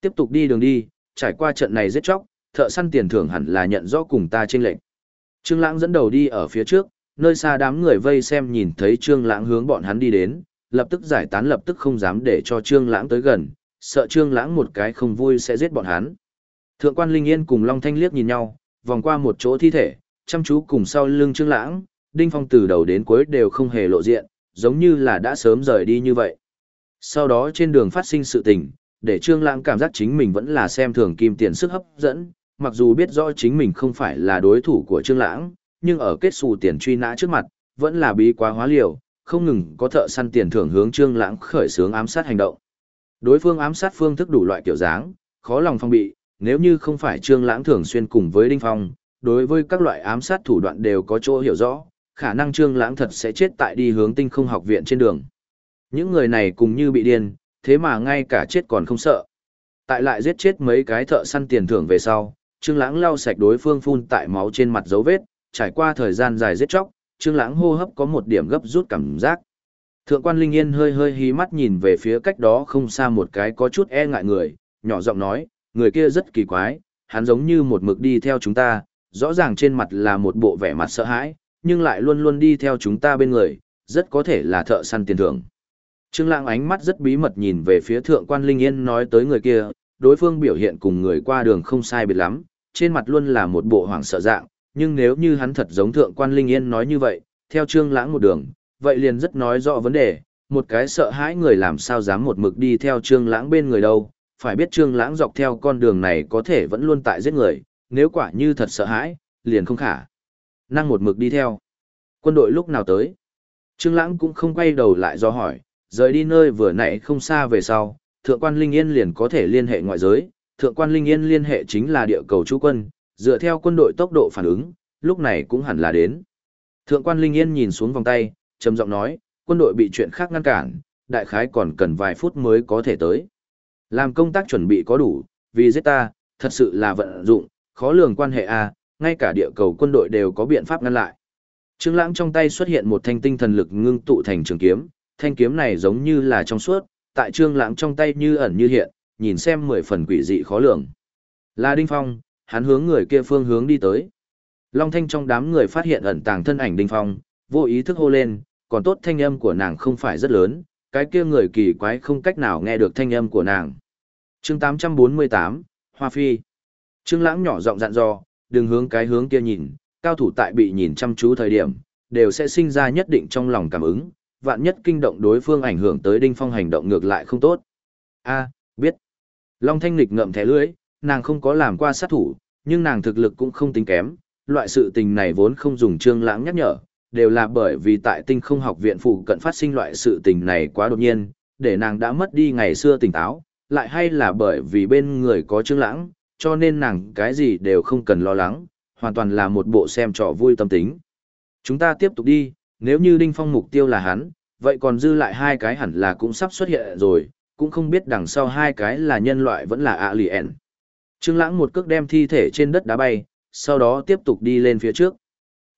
Tiếp tục đi đường đi, trải qua trận này giết chóc, thợ săn tiền thưởng hẳn là nhận rõ cùng ta trên lệnh. Trương Lãng dẫn đầu đi ở phía trước, nơi xa đám người vây xem nhìn thấy Trương Lãng hướng bọn hắn đi đến, lập tức giải tán lập tức không dám để cho Trương Lãng tới gần, sợ Trương Lãng một cái không vui sẽ giết bọn hắn. Thượng quan Linh Yên cùng Long Thanh liếc nhìn nhau, vòng qua một chỗ thi thể, chăm chú cùng sau lưng Trương Lãng, Đinh Phong từ đầu đến cuối đều không hề lộ diện, giống như là đã sớm rời đi như vậy. Sau đó trên đường phát sinh sự tình, để Trương Lãng cảm giác chính mình vẫn là xem thường kim tiền sức hấp dẫn, mặc dù biết rõ chính mình không phải là đối thủ của Trương Lãng, nhưng ở kết xù tiền truy nã trước mặt, vẫn là bí quá hóa liều, không ngừng có thợ săn tiền thưởng hướng Trương Lãng khởi xướng ám sát hành động. Đối phương ám sát phương thức đủ loại kiểu dáng, khó lòng phòng bị, nếu như không phải Trương Lãng thường xuyên cùng với Đinh Phong, đối với các loại ám sát thủ đoạn đều có chỗ hiểu rõ, khả năng Trương Lãng thật sẽ chết tại đi hướng Tinh Không Học viện trên đường. Những người này cùng như bị điên, thế mà ngay cả chết còn không sợ. Tại lại giết chết mấy cái thợ săn tiền thưởng về sau, Trương Lãng lau sạch đối phương phun tại máu trên mặt dấu vết, trải qua thời gian dài giết chóc, Trương Lãng hô hấp có một điểm gấp rút cảm giác. Thượng quan Linh Yên hơi hơi hí mắt nhìn về phía cách đó không xa một cái có chút e ngại người, nhỏ giọng nói, người kia rất kỳ quái, hắn giống như một mực đi theo chúng ta, rõ ràng trên mặt là một bộ vẻ mặt sợ hãi, nhưng lại luôn luôn đi theo chúng ta bên người, rất có thể là thợ săn tiền thưởng. Trương Lãng ánh mắt rất bí mật nhìn về phía thượng quan Linh Yên nói tới người kia, đối phương biểu hiện cùng người qua đường không sai biệt lắm, trên mặt luôn là một bộ hoảng sợ dạng, nhưng nếu như hắn thật giống thượng quan Linh Yên nói như vậy, theo Trương Lãng một đường, vậy liền rất nói rõ vấn đề, một cái sợ hãi người làm sao dám một mực đi theo Trương Lãng bên người đâu, phải biết Trương Lãng dọc theo con đường này có thể vẫn luôn tại giết người, nếu quả như thật sợ hãi, liền không khả năng một mực đi theo. Quân đội lúc nào tới? Trương Lãng cũng không quay đầu lại do hỏi, rời đi nơi vừa nãy không xa về sau, Thượng quan Linh Yên liền có thể liên hệ ngoại giới, Thượng quan Linh Yên liên hệ chính là địa cầu chú quân, dựa theo quân đội tốc độ phản ứng, lúc này cũng hẳn là đến. Thượng quan Linh Yên nhìn xuống vòng tay, trầm giọng nói, quân đội bị chuyện khác ngăn cản, đại khái còn cần vài phút mới có thể tới. Làm công tác chuẩn bị có đủ, vì giết ta, thật sự là vận dụng, khó lường quan hệ a, ngay cả địa cầu quân đội đều có biện pháp ngăn lại. Trương Lãng trong tay xuất hiện một thanh tinh thần lực ngưng tụ thành trường kiếm, thanh kiếm này giống như là trong suốt, tại Trương Lãng trong tay như ẩn như hiện, nhìn xem mười phần quỷ dị khó lường. Là Đinh Phong, hắn hướng người kia phương hướng đi tới. Long Thanh trong đám người phát hiện ẩn tàng thân ảnh Đinh Phong, vô ý thức hô lên, còn tốt thanh âm của nàng không phải rất lớn, cái kia người kỳ quái không cách nào nghe được thanh âm của nàng. Chương 848, Hoa Phi. Trương Lãng nhỏ giọng dặn dò, đừng hướng cái hướng kia nhìn, cao thủ tại bị nhìn chăm chú thời điểm, đều sẽ sinh ra nhất định trong lòng cảm ứng, vạn nhất kinh động đối phương ảnh hưởng tới Đinh Phong hành động ngược lại không tốt. A, biết. Long Thanh Lịch ngậm thẻ lưỡi, nàng không có làm qua sát thủ, nhưng nàng thực lực cũng không tính kém, loại sự tình này vốn không dùng Trương Lãng nhắc nhở, đều là bởi vì tại Tinh Không Học viện phụ cận phát sinh loại sự tình này quá đột nhiên, để nàng đã mất đi ngày xưa tỉnh táo, lại hay là bởi vì bên người có Trương Lãng, cho nên nàng cái gì đều không cần lo lắng, hoàn toàn là một bộ xem trò vui tâm tính. Chúng ta tiếp tục đi, nếu như Đinh Phong mục tiêu là hắn, vậy còn dư lại hai cái hẳn là cũng sắp xuất hiện rồi, cũng không biết đằng sau hai cái là nhân loại vẫn là alien. Trương Lãng một cước đem thi thể trên đất đá bay, sau đó tiếp tục đi lên phía trước.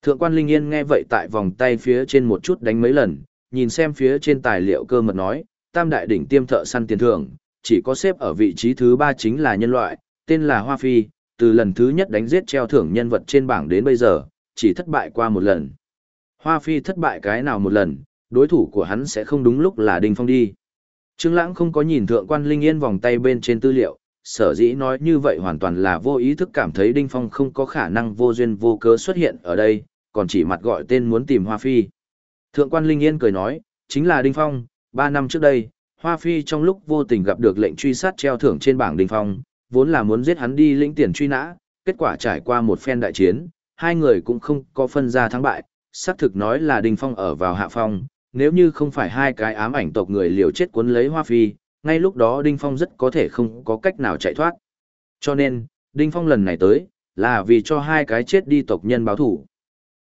Thượng quan Linh Yên nghe vậy tại vòng tay phía trên một chút đánh mấy lần, nhìn xem phía trên tài liệu cơ mật nói, tam đại đỉnh tiêm thợ săn tiền thưởng, chỉ có xếp ở vị trí thứ ba chính là nhân loại, tên là Hoa Phi, từ lần thứ nhất đánh giết treo thưởng nhân vật trên bảng đến bây giờ, chỉ thất bại qua một lần. Hoa Phi thất bại cái nào một lần, đối thủ của hắn sẽ không đúng lúc là Đinh Phong đi. Trương Lãng không có nhìn thượng quan Linh Yên vòng tay bên trên tư liệu, sở dĩ nói như vậy hoàn toàn là vô ý thức cảm thấy Đinh Phong không có khả năng vô duyên vô cớ xuất hiện ở đây, còn chỉ mặt gọi tên muốn tìm Hoa Phi. Thượng quan Linh Yên cười nói, chính là Đinh Phong, ba năm trước đây, Hoa Phi trong lúc vô tình gặp được lệnh truy sát treo thưởng trên bảng Đinh Phong, vốn là muốn giết hắn đi lĩnh tiền truy nã, kết quả trải qua một phen đại chiến, hai người cũng không có phân ra thắng bại, xác thực nói là Đinh Phong ở vào hạ phong, nếu như không phải hai cái ám ảnh tộc người liều chết cuốn lấy Hoa Phi, ngay lúc đó Đinh Phong rất có thể không có cách nào chạy thoát. Cho nên, Đinh Phong lần này tới, là vì cho hai cái chết đi tộc nhân báo thủ.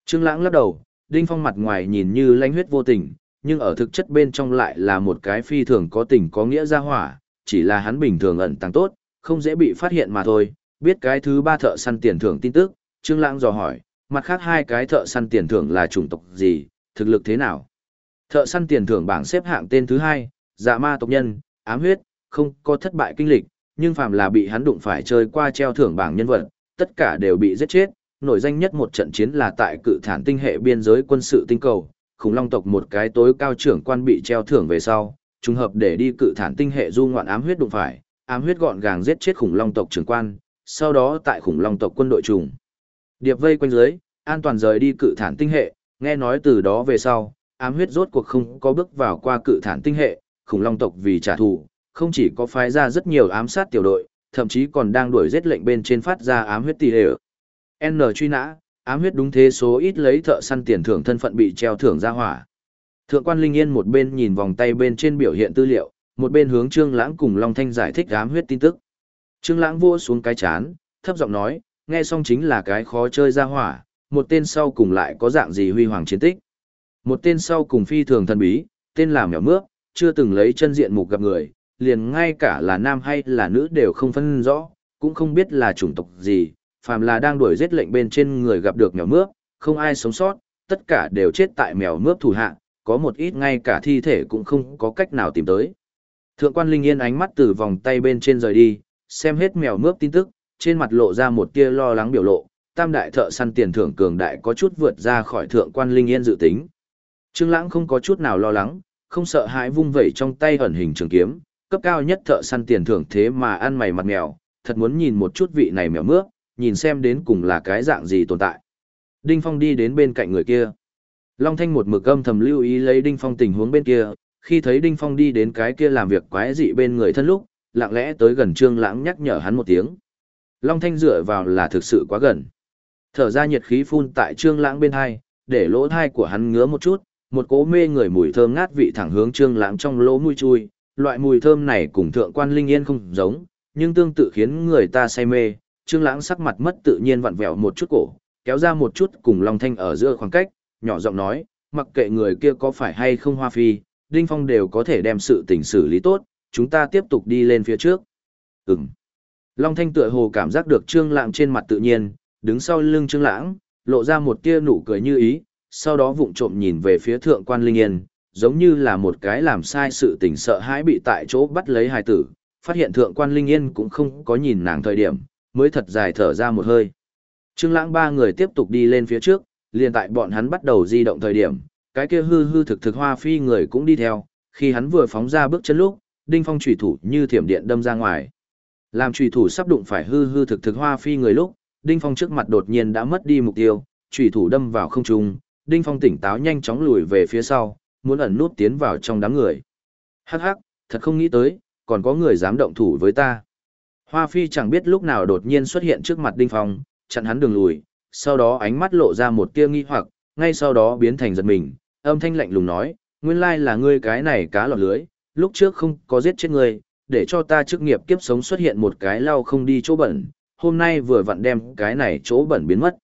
Trương Lãng lắc đầu, Đinh Phong mặt ngoài nhìn như lãnh huyết vô tình, nhưng ở thực chất bên trong lại là một cái phi thường có tình có nghĩa ra hỏa, chỉ là hắn bình thường ẩn tàng tốt, không dễ bị phát hiện mà thôi. Biết cái thứ ba thợ săn tiền thưởng tin tức, Trương Lãng dò hỏi, mặt khác hai cái thợ săn tiền thưởng là chủng tộc gì, thực lực thế nào? Thợ săn tiền thưởng bảng xếp hạng tên thứ hai, dạ ma tộc nhân, ám huyết, không có thất bại kinh lịch, nhưng phàm là bị hắn đụng phải chơi qua treo thưởng bảng nhân vật, tất cả đều bị giết chết. Nổi danh nhất một trận chiến là tại cự thản tinh hệ biên giới quân sự tinh cầu, khủng long tộc một cái tối cao trưởng quan bị treo thưởng về sau, trùng hợp để đi cự thản tinh hệ du ngoạn ám huyết đụng phải, ám huyết gọn gàng giết chết khủng long tộc trưởng quan, sau đó tại khủng long tộc quân đội trùng. Điệp vây quanh dưới, an toàn rời đi cự thản tinh hệ, nghe nói từ đó về sau, ám huyết rốt cuộc không có bước vào qua cự thản tinh hệ, khủng long tộc vì trả thù, không chỉ có phái ra rất nhiều ám sát tiểu đội, thậm chí còn đang đuổi giết lệnh bên trên phát ra ám huyết tỷ lệ. N truy nã, ám huyết đúng thế số ít lấy thợ săn tiền thưởng thân phận bị treo thưởng ra hỏa. Thượng quan Linh Yên một bên nhìn vòng tay bên trên biểu hiện tư liệu, một bên hướng Trương Lãng cùng Long Thanh giải thích ám huyết tin tức. Trương Lãng vua xuống cái chán, thấp giọng nói, nghe xong chính là cái khó chơi ra hỏa, một tên sau cùng lại có dạng gì huy hoàng chiến tích. Một tên sau cùng phi thường thần bí, tên là mèo mướp, chưa từng lấy chân diện mục gặp người, liền ngay cả là nam hay là nữ đều không phân rõ, cũng không biết là chủng tộc gì, phàm là đang đuổi giết lệnh bên trên người gặp được mèo mướp, không ai sống sót, tất cả đều chết tại mèo mướp thủ hạ, có một ít ngay cả thi thể cũng không có cách nào tìm tới. Thượng quan Linh Yên ánh mắt từ vòng tay bên trên rời đi, xem hết mèo mướp tin tức, trên mặt lộ ra một tia lo lắng biểu lộ, tam đại thợ săn tiền thưởng cường đại có chút vượt ra khỏi thượng quan Linh Yên dự tính. Trương Lãng không có chút nào lo lắng, không sợ hãi vung vẩy trong tay ẩn hình trường kiếm, cấp cao nhất thợ săn tiền thưởng thế mà ăn mày mặt mèo, thật muốn nhìn một chút vị này mèo mướp, nhìn xem đến cùng là cái dạng gì tồn tại. Đinh Phong đi đến bên cạnh người kia. Long Thanh một mực âm thầm lưu ý lấy Đinh Phong tình huống bên kia, khi thấy Đinh Phong đi đến cái kia làm việc quái dị bên người thân lúc, lặng lẽ tới gần Trương Lãng nhắc nhở hắn một tiếng. Long Thanh dựa vào là thực sự quá gần. Thở ra nhiệt khí phun tại Trương Lãng bên hai, để lỗ tai của hắn ngứa một chút, một cỗ mê người mùi thơm ngát vị thẳng hướng Trương Lãng trong lỗ mũi chui, loại mùi thơm này cùng thượng quan linh yên không giống, nhưng tương tự khiến người ta say mê. Trương Lãng sắc mặt mất tự nhiên vặn vẹo một chút cổ, kéo ra một chút cùng Long Thanh ở giữa khoảng cách, nhỏ giọng nói, mặc kệ người kia có phải hay không hoa phi, Đinh Phong đều có thể đem sự tình xử lý tốt, chúng ta tiếp tục đi lên phía trước. Ừm. Long Thanh tựa hồ cảm giác được Trương Lãng trên mặt tự nhiên, đứng sau lưng Trương Lãng, lộ ra một tia nụ cười như ý, sau đó vụng trộm nhìn về phía thượng quan Linh Yên, giống như là một cái làm sai sự tình sợ hãi bị tại chỗ bắt lấy hài tử, phát hiện thượng quan Linh Yên cũng không có nhìn nàng thời điểm, mới thật dài thở ra một hơi. Trương Lãng ba người tiếp tục đi lên phía trước, liền tại bọn hắn bắt đầu di động thời điểm, cái kia hư hư thực thực hoa phi người cũng đi theo, khi hắn vừa phóng ra bước chân lúc, đinh phong chủy thủ như thiểm điện đâm ra ngoài. Làm chủy thủ sắp đụng phải hư hư thực thực hoa phi người lúc, đinh phong trước mặt đột nhiên đã mất đi mục tiêu, chủy thủ đâm vào không trung, đinh phong tỉnh táo nhanh chóng lùi về phía sau, muốn ẩn nút tiến vào trong đám người. Hắc hắc, thật không nghĩ tới, còn có người dám động thủ với ta. Hoa phi chẳng biết lúc nào đột nhiên xuất hiện trước mặt đinh phong, chặn hắn đường lùi, sau đó ánh mắt lộ ra một tia nghi hoặc, ngay sau đó biến thành giật mình, âm thanh lạnh lùng nói, nguyên lai là ngươi cái này cá lọt lưới, lúc trước không có giết chết ngươi, để cho ta chức nghiệp kiếp sống xuất hiện một cái lau không đi chỗ bẩn, hôm nay vừa vặn đem cái này chỗ bẩn biến mất.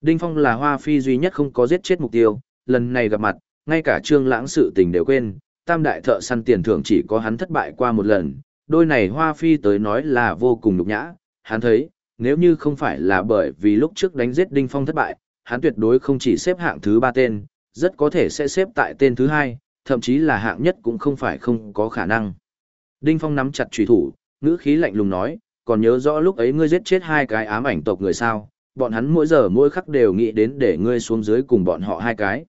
Đinh Phong là hoa phi duy nhất không có giết chết mục tiêu, lần này gặp mặt, ngay cả trương lãng sự tình đều quên, tam đại thợ săn tiền thưởng chỉ có hắn thất bại qua một lần, đôi này hoa phi tới nói là vô cùng nhục nhã, hắn thấy, nếu như không phải là bởi vì lúc trước đánh giết Đinh Phong thất bại, hắn tuyệt đối không chỉ xếp hạng thứ ba tên, rất có thể sẽ xếp tại tên thứ hai, thậm chí là hạng nhất cũng không phải không có khả năng. Đinh Phong nắm chặt trùy thủ, ngữ khí lạnh lùng nói, còn nhớ rõ lúc ấy ngươi giết chết hai cái ám ảnh tộc người sao, bọn hắn mỗi giờ mỗi khắc đều nghĩ đến để ngươi xuống dưới cùng bọn họ hai cái.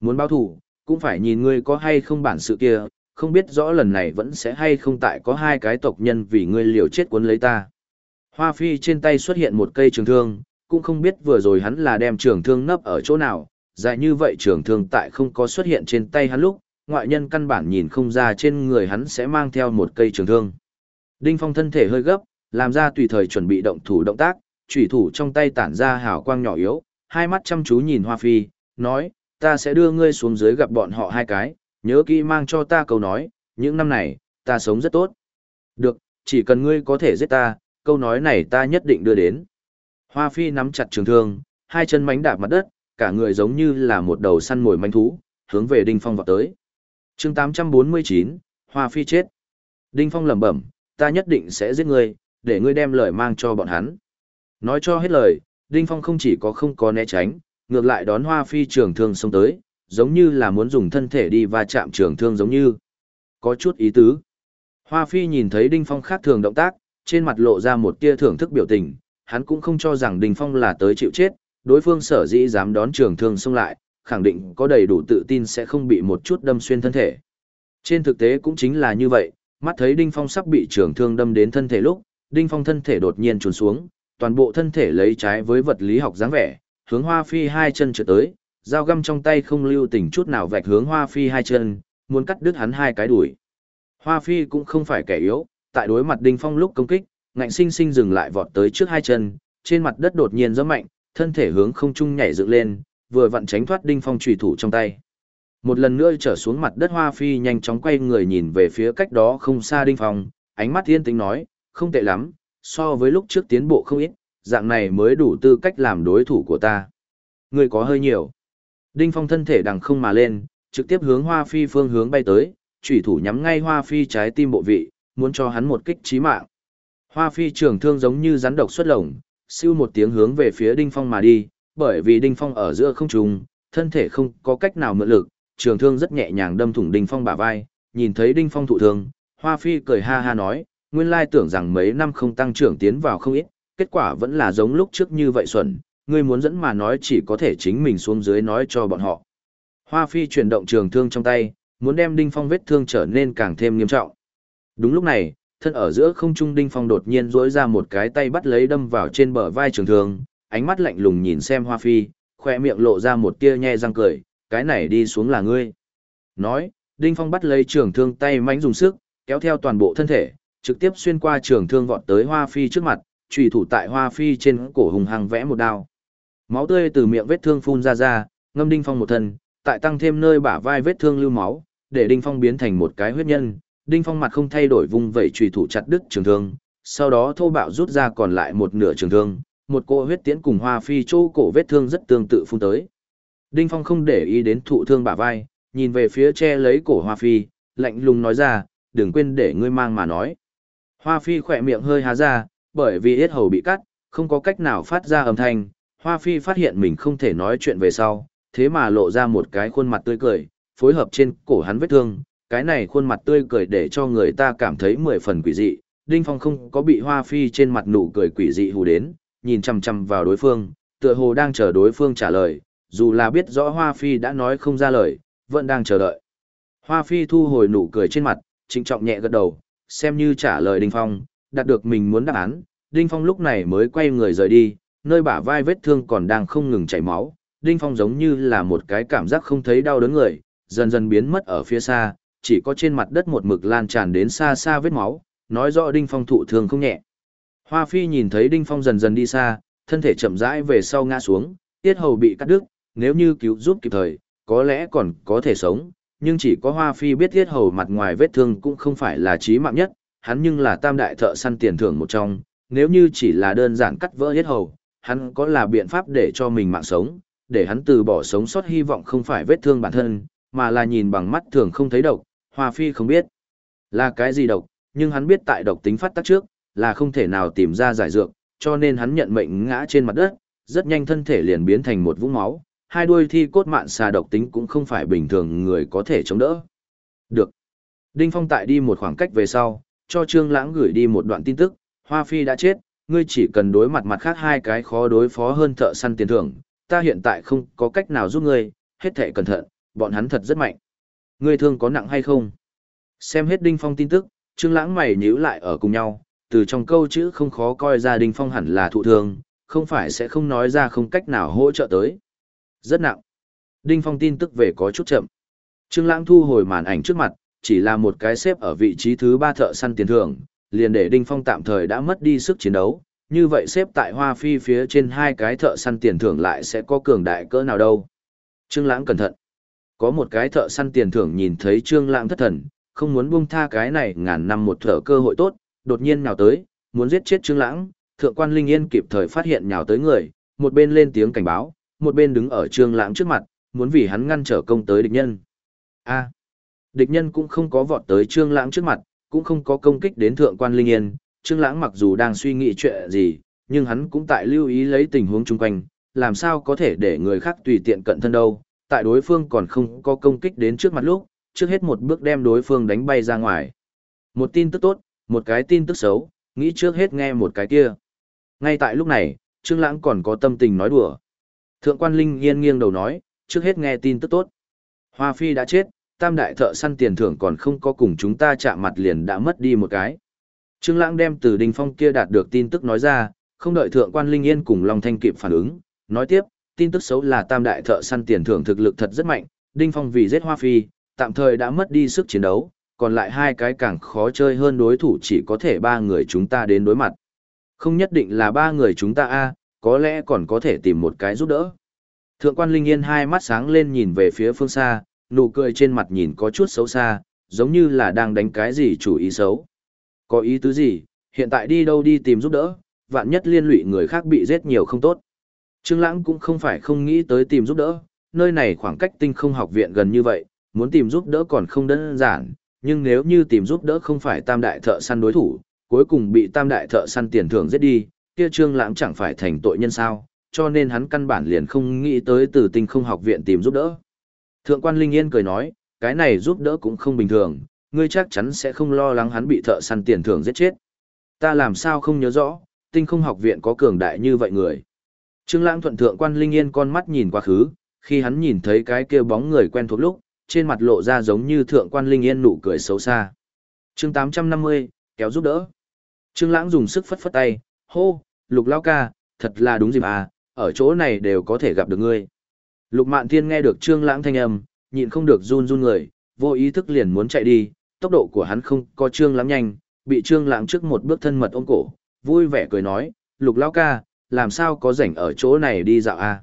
Muốn báo thủ, cũng phải nhìn ngươi có hay không bản sự kia, không biết rõ lần này vẫn sẽ hay không tại có hai cái tộc nhân vì ngươi liều chết cuốn lấy ta. Hoa phi trên tay xuất hiện một cây trường thương, cũng không biết vừa rồi hắn là đem trường thương nấp ở chỗ nào, dài như vậy trường thương tại không có xuất hiện trên tay hắn lúc, ngoại nhân căn bản nhìn không ra trên người hắn sẽ mang theo một cây trường thương. Đinh Phong thân thể hơi gấp, làm ra tùy thời chuẩn bị động thủ động tác, chủy thủ trong tay tản ra hào quang nhỏ yếu, hai mắt chăm chú nhìn Hoa Phi, nói, ta sẽ đưa ngươi xuống dưới gặp bọn họ hai cái, nhớ kỹ mang cho ta câu nói, những năm này, ta sống rất tốt. Được, chỉ cần ngươi có thể giết ta, câu nói này ta nhất định đưa đến. Hoa Phi nắm chặt trường thương, hai chân mánh đạp mặt đất, cả người giống như là một đầu săn mồi manh thú, hướng về Đinh Phong vọt tới. chương 849, Hoa Phi chết. Đinh Phong lẩm bẩm, ta nhất định sẽ giết ngươi, để ngươi đem lời mang cho bọn hắn. Nói cho hết lời, Đinh Phong không chỉ có không có né tránh, ngược lại đón Hoa Phi trường thương xông tới, giống như là muốn dùng thân thể đi va chạm trường thương giống như. Có chút ý tứ. Hoa Phi nhìn thấy Đinh Phong khác thường động tác, trên mặt lộ ra một tia thưởng thức biểu tình, hắn cũng không cho rằng Đinh Phong là tới chịu chết, đối phương sở dĩ dám đón trường thương xông lại, khẳng định có đầy đủ tự tin sẽ không bị một chút đâm xuyên thân thể. Trên thực tế cũng chính là như vậy, mắt thấy Đinh Phong sắp bị trường thương đâm đến thân thể lúc, Đinh Phong thân thể đột nhiên trùn xuống, toàn bộ thân thể lấy trái với vật lý học dáng vẻ, hướng Hoa Phi hai chân trở tới, dao găm trong tay không lưu tình chút nào vạch hướng Hoa Phi hai chân, muốn cắt đứt hắn hai cái đuổi. Hoa Phi cũng không phải kẻ yếu, tại đối mặt Đinh Phong lúc công kích, ngạnh sinh sinh dừng lại vọt tới trước hai chân, trên mặt đất đột nhiên giẫm mạnh, thân thể hướng không trung nhảy dựng lên, vừa vặn tránh thoát Đinh Phong chủy thủ trong tay. Một lần nữa trở xuống mặt đất Hoa Phi nhanh chóng quay người nhìn về phía cách đó không xa Đinh Phong, ánh mắt thiên tính nói, không tệ lắm, so với lúc trước tiến bộ không ít, dạng này mới đủ tư cách làm đối thủ của ta. Người có hơi nhiều. Đinh Phong thân thể đằng không mà lên, trực tiếp hướng Hoa Phi phương hướng bay tới, chủy thủ nhắm ngay Hoa Phi trái tim bộ vị, muốn cho hắn một kích chí mạng. Hoa Phi trường thương giống như rắn độc xuất lồng, siêu một tiếng hướng về phía Đinh Phong mà đi, bởi vì Đinh Phong ở giữa không trung, thân thể không có cách nào mượn lực, trường thương rất nhẹ nhàng đâm thủng Đinh Phong bả vai, nhìn thấy Đinh Phong thụ thương, Hoa Phi cười ha ha nói, nguyên lai tưởng rằng mấy năm không tăng trưởng tiến vào không ít, kết quả vẫn là giống lúc trước như vậy xuẩn, ngươi muốn dẫn mà nói chỉ có thể chính mình xuống dưới nói cho bọn họ. Hoa Phi chuyển động trường thương trong tay, muốn đem Đinh Phong vết thương trở nên càng thêm nghiêm trọng. Đúng lúc này, thân ở giữa không trung Đinh Phong đột nhiên duỗi ra một cái tay bắt lấy đâm vào trên bờ vai trường thương, ánh mắt lạnh lùng nhìn xem Hoa Phi, khoe miệng lộ ra một tia nhe răng cười, cái này đi xuống là ngươi. Nói, Đinh Phong bắt lấy trường thương tay mánh dùng sức, kéo theo toàn bộ thân thể, trực tiếp xuyên qua trường thương vọt tới Hoa Phi trước mặt, trùy thủ tại Hoa Phi trên cổ hùng hăng vẽ một đao. Máu tươi từ miệng vết thương phun ra ra, ngâm Đinh Phong một thân, tại tăng thêm nơi bả vai vết thương lưu máu, để Đinh Phong biến thành một cái huyết nhân. Đinh Phong mặt không thay đổi vung vẩy chùy thủ chặt đứt trường thương, sau đó thô bạo rút ra còn lại một nửa trường thương, một cô huyết tiễn cùng Hoa Phi chỗ cổ vết thương rất tương tự phun tới. Đinh Phong không để ý đến thụ thương bả vai, nhìn về phía che lấy cổ Hoa Phi, lạnh lùng nói ra, đừng quên để ngươi mang mà nói. Hoa Phi khỏe miệng hơi há ra, bởi vì yết hầu bị cắt, không có cách nào phát ra âm thanh, Hoa Phi phát hiện mình không thể nói chuyện về sau, thế mà lộ ra một cái khuôn mặt tươi cười, phối hợp trên cổ hắn vết thương, cái này khuôn mặt tươi cười để cho người ta cảm thấy mười phần quỷ dị. Đinh Phong không có bị Hoa Phi trên mặt nụ cười quỷ dị hù đến, nhìn chằm chằm vào đối phương, tựa hồ đang chờ đối phương trả lời, dù là biết rõ Hoa Phi đã nói không ra lời, vẫn đang chờ đợi. Hoa Phi thu hồi nụ cười trên mặt, trịnh trọng nhẹ gật đầu, xem như trả lời Đinh Phong, đạt được mình muốn đáp án, Đinh Phong lúc này mới quay người rời đi, nơi bả vai vết thương còn đang không ngừng chảy máu, Đinh Phong giống như là một cái cảm giác không thấy đau đớn người, dần dần biến mất ở phía xa, chỉ có trên mặt đất một mực lan tràn đến xa xa vết máu, nói rõ Đinh Phong thụ thương không nhẹ. Hoa Phi nhìn thấy Đinh Phong dần dần đi xa, thân thể chậm rãi về sau ngã xuống, tiết hầu bị cắt đứt, nếu như cứu giúp kịp thời, có lẽ còn có thể sống, nhưng chỉ có Hoa Phi biết tiết hầu mặt ngoài vết thương cũng không phải là chí mạng nhất, hắn nhưng là tam đại thợ săn tiền thưởng một trong, nếu như chỉ là đơn giản cắt vỡ tiết hầu, hắn có là biện pháp để cho mình mạng sống, để hắn từ bỏ sống sót hy vọng không phải vết thương bản thân, mà là nhìn bằng mắt thường không thấy độc, Hoa Phi không biết là cái gì độc, nhưng hắn biết tại độc tính phát tác trước, là không thể nào tìm ra giải dược, cho nên hắn nhận mệnh ngã trên mặt đất, rất nhanh thân thể liền biến thành một vũng máu, hai đuôi thi cốt mạn xà độc tính cũng không phải bình thường người có thể chống đỡ. Được. Đinh Phong tại đi một khoảng cách về sau, cho Trương Lãng gửi đi một đoạn tin tức, Hoa Phi đã chết, ngươi chỉ cần đối mặt mặt khác hai cái khó đối phó hơn thợ săn tiền thưởng, ta hiện tại không có cách nào giúp ngươi, hết thảy cẩn thận, bọn hắn thật rất mạnh. Ngươi thương có nặng hay không? Xem hết Đinh Phong tin tức, Trương Lãng mày nhíu lại ở cùng nhau, từ trong câu chữ không khó coi ra Đinh Phong hẳn là thụ thương, không phải sẽ không nói ra không cách nào hỗ trợ tới. Rất nặng. Đinh Phong tin tức về có chút chậm. Trương Lãng thu hồi màn ảnh trước mặt, chỉ là một cái xếp ở vị trí thứ ba thợ săn tiền thưởng, liền để Đinh Phong tạm thời đã mất đi sức chiến đấu, như vậy xếp tại Hoa Phi phía trên hai cái thợ săn tiền thưởng lại sẽ có cường đại cỡ nào đâu. Trương Lãng cẩn thận. Có một cái thợ săn tiền thưởng nhìn thấy Trương Lãng thất thần, không muốn buông tha cái này ngàn năm một thở cơ hội tốt, đột nhiên nào tới, muốn giết chết Trương Lãng, thượng quan Linh Yên kịp thời phát hiện nhào tới người, một bên lên tiếng cảnh báo, một bên đứng ở Trương Lãng trước mặt, muốn vì hắn ngăn trở công tới địch nhân. A. À, địch nhân cũng không có vọt tới Trương Lãng trước mặt, cũng không có công kích đến thượng quan Linh Yên, Trương Lãng mặc dù đang suy nghĩ chuyện gì, nhưng hắn cũng tại lưu ý lấy tình huống xung quanh, làm sao có thể để người khác tùy tiện cận thân đâu, tại đối phương còn không có công kích đến trước mặt lúc, trước hết một bước đem đối phương đánh bay ra ngoài. Một tin tức tốt, một cái tin tức xấu, nghĩ trước hết nghe một cái kia. Ngay tại lúc này, Trương Lãng còn có tâm tình nói đùa. Thượng quan Linh Yên nghiêng đầu nói, trước hết nghe tin tức tốt. Hoa Phi đã chết, tam đại thợ săn tiền thưởng còn không có cùng chúng ta chạm mặt liền đã mất đi một cái. Trương Lãng đem từ Đinh Phong kia đạt được tin tức nói ra, không đợi thượng quan Linh Yên cùng Long Thanh kịp phản ứng, nói tiếp, tin tức xấu là tam đại thợ săn tiền thưởng thực lực thật rất mạnh, Đinh Phong vì giết Hoa Phi, tạm thời đã mất đi sức chiến đấu, còn lại hai cái càng khó chơi hơn đối thủ chỉ có thể ba người chúng ta đến đối mặt. Không nhất định là ba người chúng ta a, có lẽ còn có thể tìm một cái giúp đỡ. Thượng quan Linh Yên hai mắt sáng lên nhìn về phía phương xa, nụ cười trên mặt nhìn có chút xấu xa, giống như là đang đánh cái gì chủ ý xấu. Có ý tứ gì, hiện tại đi đâu đi tìm giúp đỡ, vạn nhất liên lụy người khác bị giết nhiều không tốt. Trương Lãng cũng không phải không nghĩ tới tìm giúp đỡ, nơi này khoảng cách tinh không học viện gần như vậy, muốn tìm giúp đỡ còn không đơn giản, nhưng nếu như tìm giúp đỡ không phải tam đại thợ săn đối thủ, cuối cùng bị tam đại thợ săn tiền thưởng giết đi, kia Trương Lãng chẳng phải thành tội nhân sao, cho nên hắn căn bản liền không nghĩ tới từ tinh không học viện tìm giúp đỡ. Thượng quan Linh Yên cười nói, cái này giúp đỡ cũng không bình thường, ngươi chắc chắn sẽ không lo lắng hắn bị thợ săn tiền thưởng giết chết. Ta làm sao không nhớ rõ, tinh không học viện có cường đại như vậy người. Trương Lãng thuận thượng quan Linh Yên con mắt nhìn quá khứ, khi hắn nhìn thấy cái kia bóng người quen thuộc lúc, trên mặt lộ ra giống như thượng quan Linh Yên nụ cười xấu xa. Chương 850, kéo giúp đỡ. Trương Lãng dùng sức phất phất tay, hô, Lục Lao ca, thật là đúng dịp à, ở chỗ này đều có thể gặp được ngươi. Lục Mạn Thiên nghe được Trương Lãng thanh âm, nhịn không được run run người, vô ý thức liền muốn chạy đi, tốc độ của hắn không có Trương Lãng nhanh, bị Trương Lãng trước một bước thân mật ôm cổ, vui vẻ cười nói, "Lục lão ca, làm sao có rảnh ở chỗ này đi dạo a?" À?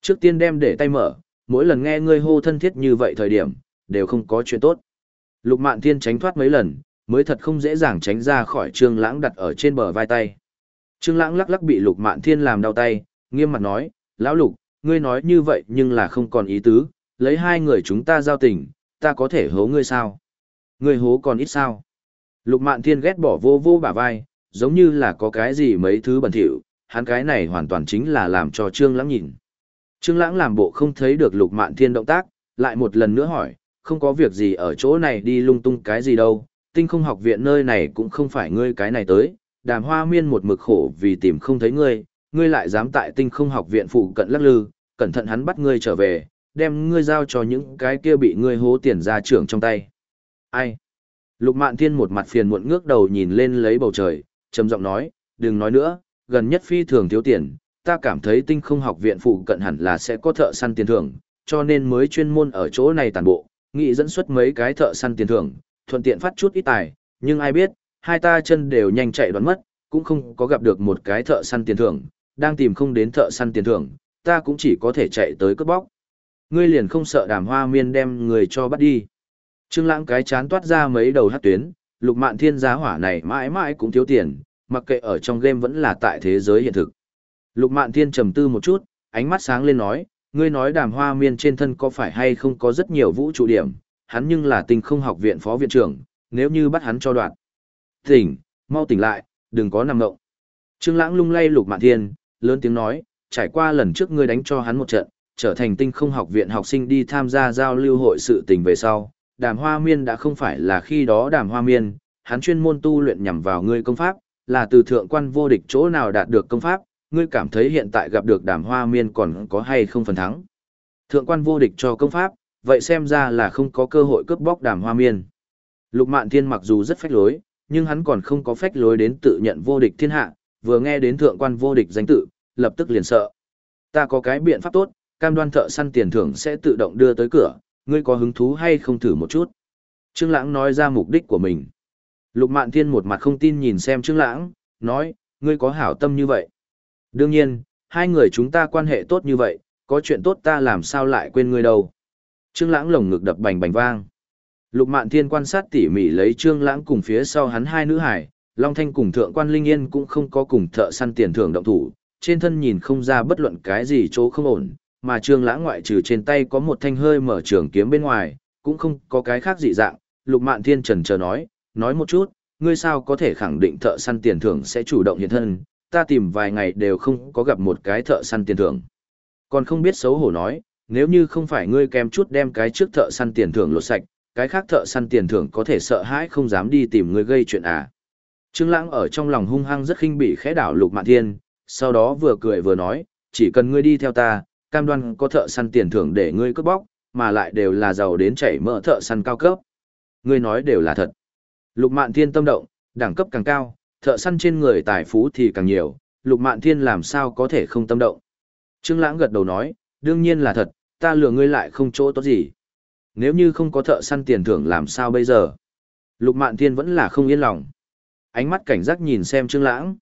Trước tiên đem để tay mở, mỗi lần nghe ngươi hô thân thiết như vậy thời điểm, đều không có chuyện tốt. Lục Mạn Thiên tránh thoát mấy lần, mới thật không dễ dàng tránh ra khỏi Trương Lãng đặt ở trên bờ vai tay. Trương Lãng lắc lắc bị Lục Mạn Thiên làm đau tay, nghiêm mặt nói, "Lão Lục, ngươi nói như vậy nhưng là không còn ý tứ, lấy hai người chúng ta giao tình, ta có thể hố ngươi sao? Ngươi hố còn ít sao? Lục Mạn Thiên ghét bỏ vô vô bả vai, giống như là có cái gì mấy thứ bẩn thỉu, hắn cái này hoàn toàn chính là làm cho Trương Lãng nhìn. Trương Lãng làm bộ không thấy được Lục Mạn Thiên động tác, lại một lần nữa hỏi, không có việc gì ở chỗ này đi lung tung cái gì đâu, tinh không học viện nơi này cũng không phải ngươi cái này tới, đàm hoa miên một mực khổ vì tìm không thấy ngươi, ngươi lại dám tại tinh không học viện phụ cận lắc lư, cẩn thận hắn bắt ngươi trở về, đem ngươi giao cho những cái kia bị ngươi hố tiền ra trưởng trong tay. Ai? Lục Mạn Thiên một mặt phiền muộn ngước đầu nhìn lên lấy bầu trời, trầm giọng nói, đừng nói nữa, gần nhất phi thường thiếu tiền, ta cảm thấy tinh không học viện phụ cận hẳn là sẽ có thợ săn tiền thưởng, cho nên mới chuyên môn ở chỗ này tàn bộ, nghị dẫn xuất mấy cái thợ săn tiền thưởng, thuận tiện phát chút ít tài, nhưng ai biết, hai ta chân đều nhanh chạy đoán mất, cũng không có gặp được một cái thợ săn tiền thưởng, đang tìm không đến thợ săn tiền thưởng, ta cũng chỉ có thể chạy tới cướp bóc. Ngươi liền không sợ đàm hoa miên đem người cho bắt đi. Trương lãng cái chán toát ra mấy đầu hát tuyến, lục mạn thiên giá hỏa này mãi mãi cũng thiếu tiền, mặc kệ ở trong game vẫn là tại thế giới hiện thực. Lục mạn thiên trầm tư một chút, ánh mắt sáng lên nói, ngươi nói đàm hoa miên trên thân có phải hay không có rất nhiều vũ trụ điểm, hắn nhưng là tình không học viện phó viện trưởng, nếu như bắt hắn cho đoạn. Tỉnh, mau tỉnh lại, đừng có nằm ngộng. Trương lãng lung lay lục mạn thiên, lớn tiếng nói, trải qua lần trước ngươi đánh cho hắn một trận, trở thành tinh không học viện học sinh đi tham gia giao lưu hội sự tình về sau, đàm hoa miên đã không phải là khi đó đàm hoa miên, hắn chuyên môn tu luyện nhằm vào ngươi công pháp, là từ thượng quan vô địch chỗ nào đạt được công pháp, ngươi cảm thấy hiện tại gặp được đàm hoa miên còn có hay không phần thắng. Thượng quan vô địch cho công pháp, vậy xem ra là không có cơ hội cướp bóc đàm hoa miên. Lục mạn thiên mặc dù rất phách lối, nhưng hắn còn không có phách lối đến tự nhận vô địch thiên hạ, vừa nghe đến thượng quan vô địch danh tự, lập tức liền sợ. Ta có cái biện pháp tốt, cam đoan thợ săn tiền thưởng sẽ tự động đưa tới cửa, ngươi có hứng thú hay không thử một chút. Trương Lãng nói ra mục đích của mình. Lục Mạn Thiên một mặt không tin nhìn xem Trương Lãng, nói, ngươi có hảo tâm như vậy. Đương nhiên, hai người chúng ta quan hệ tốt như vậy, có chuyện tốt ta làm sao lại quên ngươi đâu. Trương Lãng lồng ngực đập bành bành vang. Lục Mạn Thiên quan sát tỉ mỉ lấy Trương Lãng cùng phía sau hắn hai nữ hải, Long Thanh cùng Thượng quan Linh Yên cũng không có cùng thợ săn tiền thưởng động thủ, trên thân nhìn không ra bất luận cái gì chỗ không ổn, mà Trương Lãng ngoại trừ trên tay có một thanh hơi mở trường kiếm bên ngoài, cũng không có cái khác dị dạng. Lục Mạn Thiên chần chờ nói, nói một chút, ngươi sao có thể khẳng định thợ săn tiền thưởng sẽ chủ động hiện thân, ta tìm vài ngày đều không có gặp một cái thợ săn tiền thưởng. Còn không biết xấu hổ nói, nếu như không phải ngươi kèm chút đem cái trước thợ săn tiền thưởng lột sạch, cái khác thợ săn tiền thưởng có thể sợ hãi không dám đi tìm ngươi gây chuyện à. Trương Lãng ở trong lòng hung hăng rất khinh bỉ khẽ đảo Lục Mạn Thiên, sau đó vừa cười vừa nói, chỉ cần ngươi đi theo ta, cam đoan có thợ săn tiền thưởng để ngươi cướp bóc, mà lại đều là giàu đến chảy mỡ thợ săn cao cấp. Ngươi nói đều là thật. Lục Mạn Thiên tâm động, đẳng cấp càng cao, thợ săn trên người tài phú thì càng nhiều, Lục Mạn Thiên làm sao có thể không tâm động. Trương Lãng gật đầu nói, đương nhiên là thật, ta lừa ngươi lại không chỗ tốt gì. Nếu như không có thợ săn tiền thưởng làm sao bây giờ? Lục Mạn Thiên vẫn là không yên lòng. Ánh mắt cảnh giác nhìn xem Trương Lãng.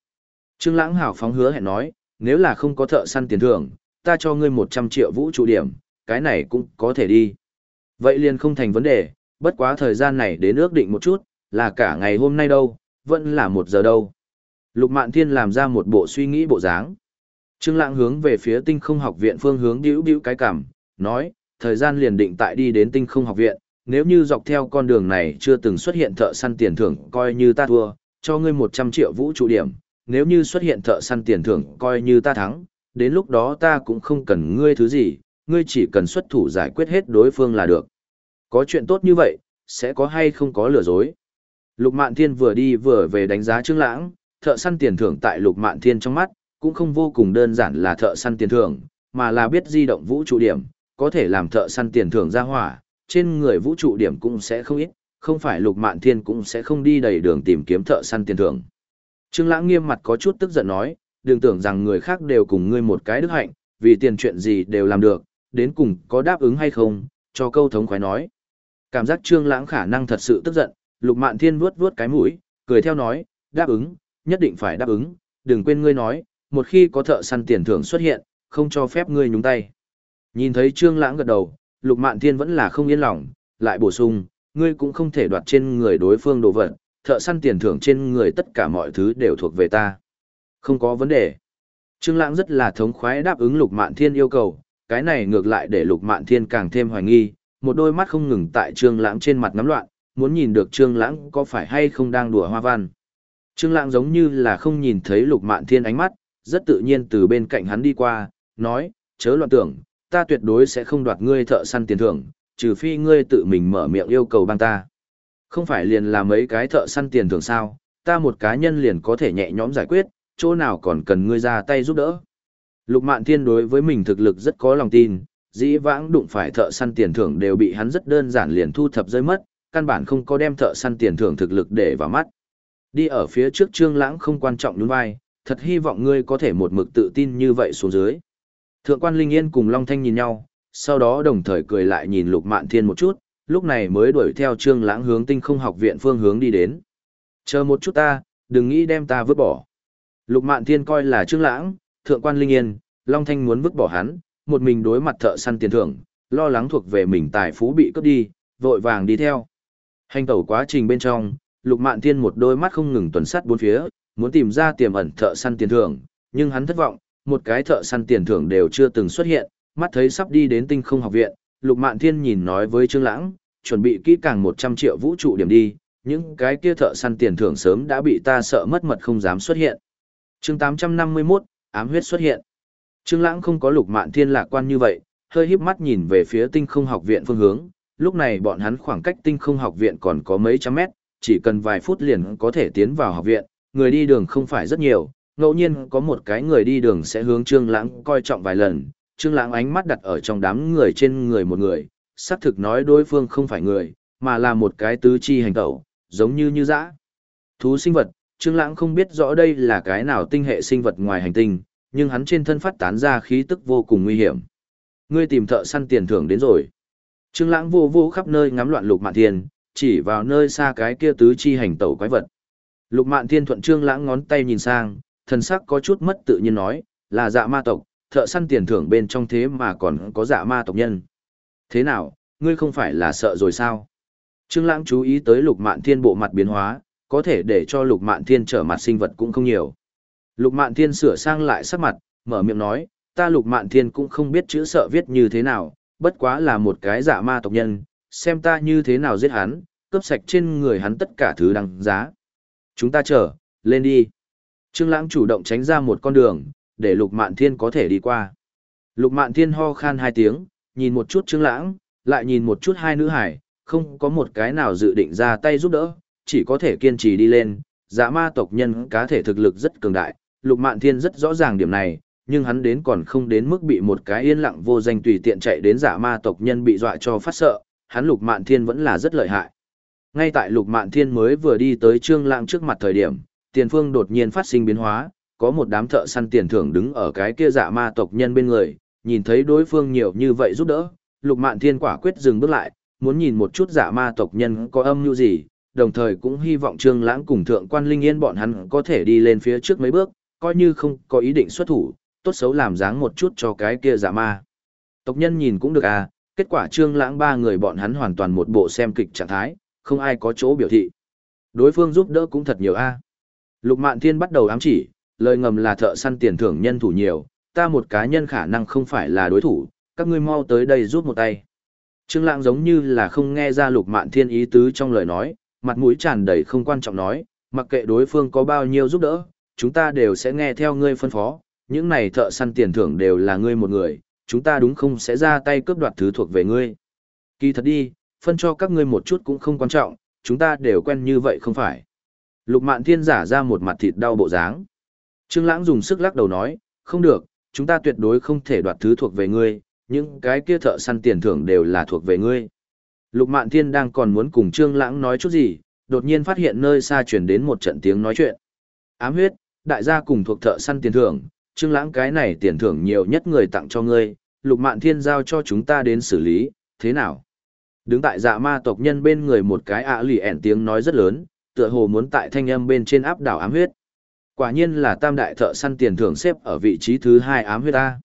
Trương Lãng hào phóng hứa hẹn nói, nếu là không có thợ săn tiền thưởng, ta cho ngươi 100 triệu vũ trụ điểm, cái này cũng có thể đi. Vậy liền không thành vấn đề, bất quá thời gian này đến ước định một chút, là cả ngày hôm nay đâu, vẫn là một giờ đâu. Lục Mạn Thiên làm ra một bộ suy nghĩ bộ dáng. Trương Lãng hướng về phía Tinh Không Học viện phương hướng bĩu bĩu cái cằm, nói, thời gian liền định tại đi đến Tinh Không Học viện, nếu như dọc theo con đường này chưa từng xuất hiện thợ săn tiền thưởng, coi như ta thua, cho ngươi 100 triệu vũ trụ điểm, nếu như xuất hiện thợ săn tiền thưởng, coi như ta thắng, đến lúc đó ta cũng không cần ngươi thứ gì, ngươi chỉ cần xuất thủ giải quyết hết đối phương là được. Có chuyện tốt như vậy, sẽ có hay không có lừa dối. Lục Mạn Thiên vừa đi vừa về đánh giá Trương Lãng, thợ săn tiền thưởng tại Lục Mạn Thiên trong mắt, cũng không vô cùng đơn giản là thợ săn tiền thưởng, mà là biết di động vũ trụ điểm, có thể làm thợ săn tiền thưởng ra hỏa, trên người vũ trụ điểm cũng sẽ không ít, không phải Lục Mạn Thiên cũng sẽ không đi đầy đường tìm kiếm thợ săn tiền thưởng. Trương Lãng nghiêm mặt có chút tức giận nói, đừng tưởng rằng người khác đều cùng ngươi một cái đức hạnh, vì tiền chuyện gì đều làm được, đến cùng có đáp ứng hay không, cho câu thống khoái nói. Cảm giác Trương Lãng khả năng thật sự tức giận, Lục Mạn Thiên vuốt vuốt cái mũi, cười theo nói, đáp ứng, nhất định phải đáp ứng, đừng quên ngươi nói, một khi có thợ săn tiền thưởng xuất hiện, không cho phép ngươi nhúng tay. Nhìn thấy Trương Lãng gật đầu, Lục Mạn Thiên vẫn là không yên lòng, lại bổ sung, ngươi cũng không thể đoạt trên người đối phương đồ vật, thợ săn tiền thưởng trên người tất cả mọi thứ đều thuộc về ta. Không có vấn đề. Trương Lãng rất là thống khoái đáp ứng Lục Mạn Thiên yêu cầu, cái này ngược lại để Lục Mạn Thiên càng thêm hoài nghi, một đôi mắt không ngừng tại Trương Lãng trên mặt ngắm loạn, muốn nhìn được Trương Lãng có phải hay không đang đùa hoa văn. Trương Lãng giống như là không nhìn thấy Lục Mạn Thiên ánh mắt, rất tự nhiên từ bên cạnh hắn đi qua, nói, chớ loạn tưởng, ta tuyệt đối sẽ không đoạt ngươi thợ săn tiền thưởng, trừ phi ngươi tự mình mở miệng yêu cầu bang ta. Không phải liền là mấy cái thợ săn tiền thưởng sao, ta một cá nhân liền có thể nhẹ nhõm giải quyết, chỗ nào còn cần ngươi ra tay giúp đỡ. Lục Mạn Thiên đối với mình thực lực rất có lòng tin, dĩ vãng đụng phải thợ săn tiền thưởng đều bị hắn rất đơn giản liền thu thập rơi mất, căn bản không có đem thợ săn tiền thưởng thực lực để vào mắt. Đi ở phía trước Trương Lãng không quan trọng nhún vai, thật hy vọng ngươi có thể một mực tự tin như vậy xuống dưới. Thượng quan Linh Yên cùng Long Thanh nhìn nhau, sau đó đồng thời cười lại nhìn Lục Mạn Thiên một chút, lúc này mới đuổi theo Trương Lãng hướng Tinh Không Học viện phương hướng đi đến. Chờ một chút ta, đừng nghĩ đem ta vứt bỏ. Lục Mạn Thiên coi là Trương Lãng, Thượng quan Linh Yên, Long Thanh muốn vứt bỏ hắn, một mình đối mặt thợ săn tiền thưởng, lo lắng thuộc về mình tài phú bị cướp đi, vội vàng đi theo. Hành tẩu quá trình bên trong, Lục Mạn Thiên một đôi mắt không ngừng tuần sát bốn phía, muốn tìm ra tiềm ẩn thợ săn tiền thưởng, nhưng hắn thất vọng, một cái thợ săn tiền thưởng đều chưa từng xuất hiện, mắt thấy sắp đi đến tinh không học viện, Lục Mạn Thiên nhìn nói với Trương Lãng, chuẩn bị kỹ càng 100 triệu vũ trụ điểm đi, những cái kia thợ săn tiền thưởng sớm đã bị ta sợ mất mật không dám xuất hiện. Chương 851, ám huyết xuất hiện. Trương Lãng không có Lục Mạn Thiên lạc quan như vậy, hơi híp mắt nhìn về phía Tinh Không Học viện phương hướng, lúc này bọn hắn khoảng cách Tinh Không Học viện còn có mấy trăm mét, chỉ cần vài phút liền có thể tiến vào học viện, người đi đường không phải rất nhiều, ngẫu nhiên có một cái người đi đường sẽ hướng Trương Lãng coi trọng vài lần, Trương Lãng ánh mắt đặt ở trong đám người trên người một người, xác thực nói đối phương không phải người, mà là một cái tứ chi hành tẩu, giống như như dã. Thú sinh vật, Trương Lãng không biết rõ đây là cái nào tinh hệ sinh vật ngoài hành tinh, nhưng hắn trên thân phát tán ra khí tức vô cùng nguy hiểm. Ngươi tìm thợ săn tiền thưởng đến rồi. Trương Lãng vô vô khắp nơi ngắm loạn Lục Mạn Thiên, chỉ vào nơi xa cái kia tứ chi hành tẩu quái vật. Lục Mạn Thiên thuận Trương Lãng ngón tay nhìn sang, thần sắc có chút mất tự nhiên nói, là dạ ma tộc, thợ săn tiền thưởng bên trong thế mà còn có dạ ma tộc nhân. Thế nào, ngươi không phải là sợ rồi sao? Trương Lãng chú ý tới Lục Mạn Thiên bộ mặt biến hóa, có thể để cho Lục Mạn Thiên trở mặt sinh vật cũng không nhiều. Lục Mạn Thiên sửa sang lại sắc mặt, mở miệng nói, ta Lục Mạn Thiên cũng không biết chữ sợ viết như thế nào, bất quá là một cái dạ ma tộc nhân, xem ta như thế nào giết hắn, cướp sạch trên người hắn tất cả thứ đăng giá. Chúng ta chờ, lên đi. Trương Lãng chủ động tránh ra một con đường, để Lục Mạn Thiên có thể đi qua. Lục Mạn Thiên ho khan hai tiếng, nhìn một chút Trương Lãng, lại nhìn một chút hai nữ hải, không có một cái nào dự định ra tay giúp đỡ, chỉ có thể kiên trì đi lên. Dạ ma tộc nhân cá thể thực lực rất cường đại, Lục Mạn Thiên rất rõ ràng điểm này, nhưng hắn đến còn không đến mức bị một cái yên lặng vô danh tùy tiện chạy đến giả ma tộc nhân bị dọa cho phát sợ, hắn Lục Mạn Thiên vẫn là rất lợi hại. Ngay tại Lục Mạn Thiên mới vừa đi tới Trương Lãng trước mặt thời điểm, tiền phương đột nhiên phát sinh biến hóa, có một đám thợ săn tiền thưởng đứng ở cái kia giả ma tộc nhân bên người, nhìn thấy đối phương nhiều như vậy giúp đỡ, lục mạn thiên quả quyết dừng bước lại, muốn nhìn một chút giả ma tộc nhân có âm mưu gì, đồng thời cũng hy vọng Trương Lãng cùng Thượng quan Linh Yên bọn hắn có thể đi lên phía trước mấy bước, coi như không có ý định xuất thủ, tốt xấu làm dáng một chút cho cái kia giả ma. Tộc nhân nhìn cũng được à, kết quả Trương Lãng ba người bọn hắn hoàn toàn một bộ xem kịch trạng thái, không ai có chỗ biểu thị. Đối phương giúp đỡ cũng thật nhiều a. Lục Mạn Thiên bắt đầu ám chỉ, lời ngầm là thợ săn tiền thưởng nhân thủ nhiều, ta một cá nhân khả năng không phải là đối thủ, các ngươi mau tới đây giúp một tay. Trương Lãng giống như là không nghe ra Lục Mạn Thiên ý tứ trong lời nói, mặt mũi tràn đầy không quan trọng nói, mặc kệ đối phương có bao nhiêu giúp đỡ, chúng ta đều sẽ nghe theo ngươi phân phó, những này thợ săn tiền thưởng đều là ngươi một người, chúng ta đúng không sẽ ra tay cướp đoạt thứ thuộc về ngươi. Kỳ thật đi, phân cho các ngươi một chút cũng không quan trọng, chúng ta đều quen như vậy không phải. Lục Mạn Thiên giả ra một mặt thịt đau bộ dáng. Trương Lãng dùng sức lắc đầu nói, không được, chúng ta tuyệt đối không thể đoạt thứ thuộc về ngươi, những cái kia thợ săn tiền thưởng đều là thuộc về ngươi. Lục Mạn Thiên đang còn muốn cùng Trương Lãng nói chút gì, đột nhiên phát hiện nơi xa truyền đến một trận tiếng nói chuyện. Ám huyết, đại gia cùng thuộc thợ săn tiền thưởng, Trương Lãng cái này tiền thưởng nhiều nhất người tặng cho ngươi, Lục Mạn Thiên giao cho chúng ta đến xử lý, thế nào? Đứng tại dạ ma tộc nhân bên người một cái ạ lì ẻn tiếng nói rất lớn, tựa hồ muốn tại thanh âm bên trên áp đảo ám huyết. Quả nhiên là tam đại thợ săn tiền thưởng xếp ở vị trí thứ hai ám huyết A.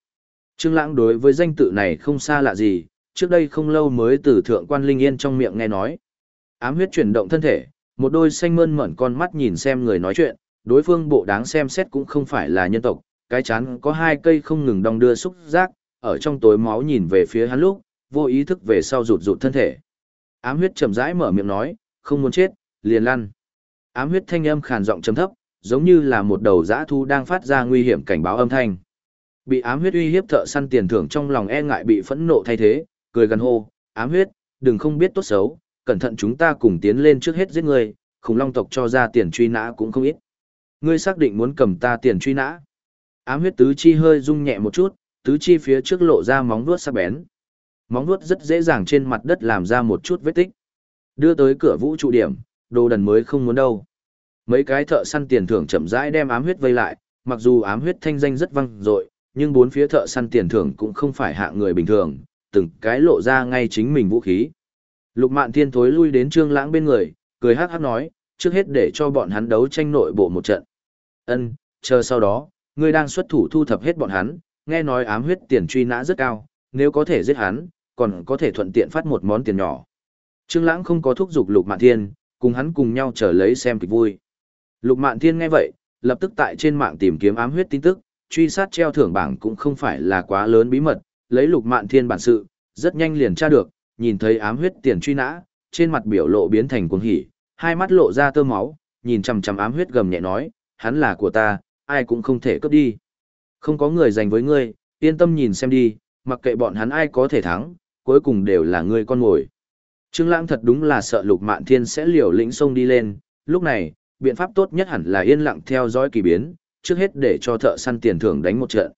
Trương Lãng đối với danh tự này không xa lạ gì, trước đây không lâu mới từ thượng quan Linh Yên trong miệng nghe nói. Ám huyết chuyển động thân thể, một đôi xanh mơn mởn con mắt nhìn xem người nói chuyện, đối phương bộ đáng xem xét cũng không phải là nhân tộc, cái chán có hai cây không ngừng đong đưa xúc giác, ở trong tối máu nhìn về phía hắn lúc, vô ý thức về sau rụt rụt thân thể. Ám huyết chậm rãi mở miệng nói, không muốn chết, liền lăn. Ám huyết thanh âm khàn giọng trầm thấp, giống như là một đầu dã thu đang phát ra nguy hiểm cảnh báo âm thanh. Bị ám huyết uy hiếp thợ săn tiền thưởng trong lòng e ngại bị phẫn nộ thay thế, cười gần hô, ám huyết, đừng không biết tốt xấu, cẩn thận chúng ta cùng tiến lên trước hết giết người, khủng long tộc cho ra tiền truy nã cũng không ít. Ngươi xác định muốn cầm ta tiền truy nã. Ám huyết tứ chi hơi rung nhẹ một chút, tứ chi phía trước lộ ra móng vuốt sắc bén. Móng vuốt rất dễ dàng trên mặt đất làm ra một chút vết tích. Đưa tới cửa vũ trụ điểm, đồ đần mới không muốn đâu. Mấy cái thợ săn tiền thưởng chậm rãi đem ám huyết vây lại, mặc dù ám huyết thanh danh rất vang dội, nhưng bốn phía thợ săn tiền thưởng cũng không phải hạ người bình thường, từng cái lộ ra ngay chính mình vũ khí. Lục Mạn Thiên thối lui đến Trương Lãng bên người, cười hắc hắc nói, trước hết để cho bọn hắn đấu tranh nội bộ một trận. Ân, chờ sau đó, ngươi đang xuất thủ thu thập hết bọn hắn, nghe nói ám huyết tiền truy nã rất cao, nếu có thể giết hắn, còn có thể thuận tiện phát một món tiền nhỏ. Trương Lãng không có thúc giục Lục Mạn Thiên, cùng hắn cùng nhau chờ lấy xem kịch vui. Lục Mạn Thiên nghe vậy, lập tức tại trên mạng tìm kiếm ám huyết tin tức, truy sát treo thưởng bảng cũng không phải là quá lớn bí mật, lấy Lục Mạn Thiên bản sự, rất nhanh liền tra được, nhìn thấy ám huyết tiền truy nã, trên mặt biểu lộ biến thành cuồng hỉ, hai mắt lộ ra tơ máu, nhìn chằm chằm ám huyết gầm nhẹ nói, hắn là của ta, ai cũng không thể cướp đi. Không có người giành với ngươi, yên tâm nhìn xem đi, mặc kệ bọn hắn ai có thể thắng, cuối cùng đều là ngươi con ngồi. Trương Lãng thật đúng là sợ Lục Mạn Thiên sẽ liều lĩnh xông đi lên, lúc này, biện pháp tốt nhất hẳn là yên lặng theo dõi kỳ biến, trước hết để cho thợ săn tiền thưởng đánh một trận.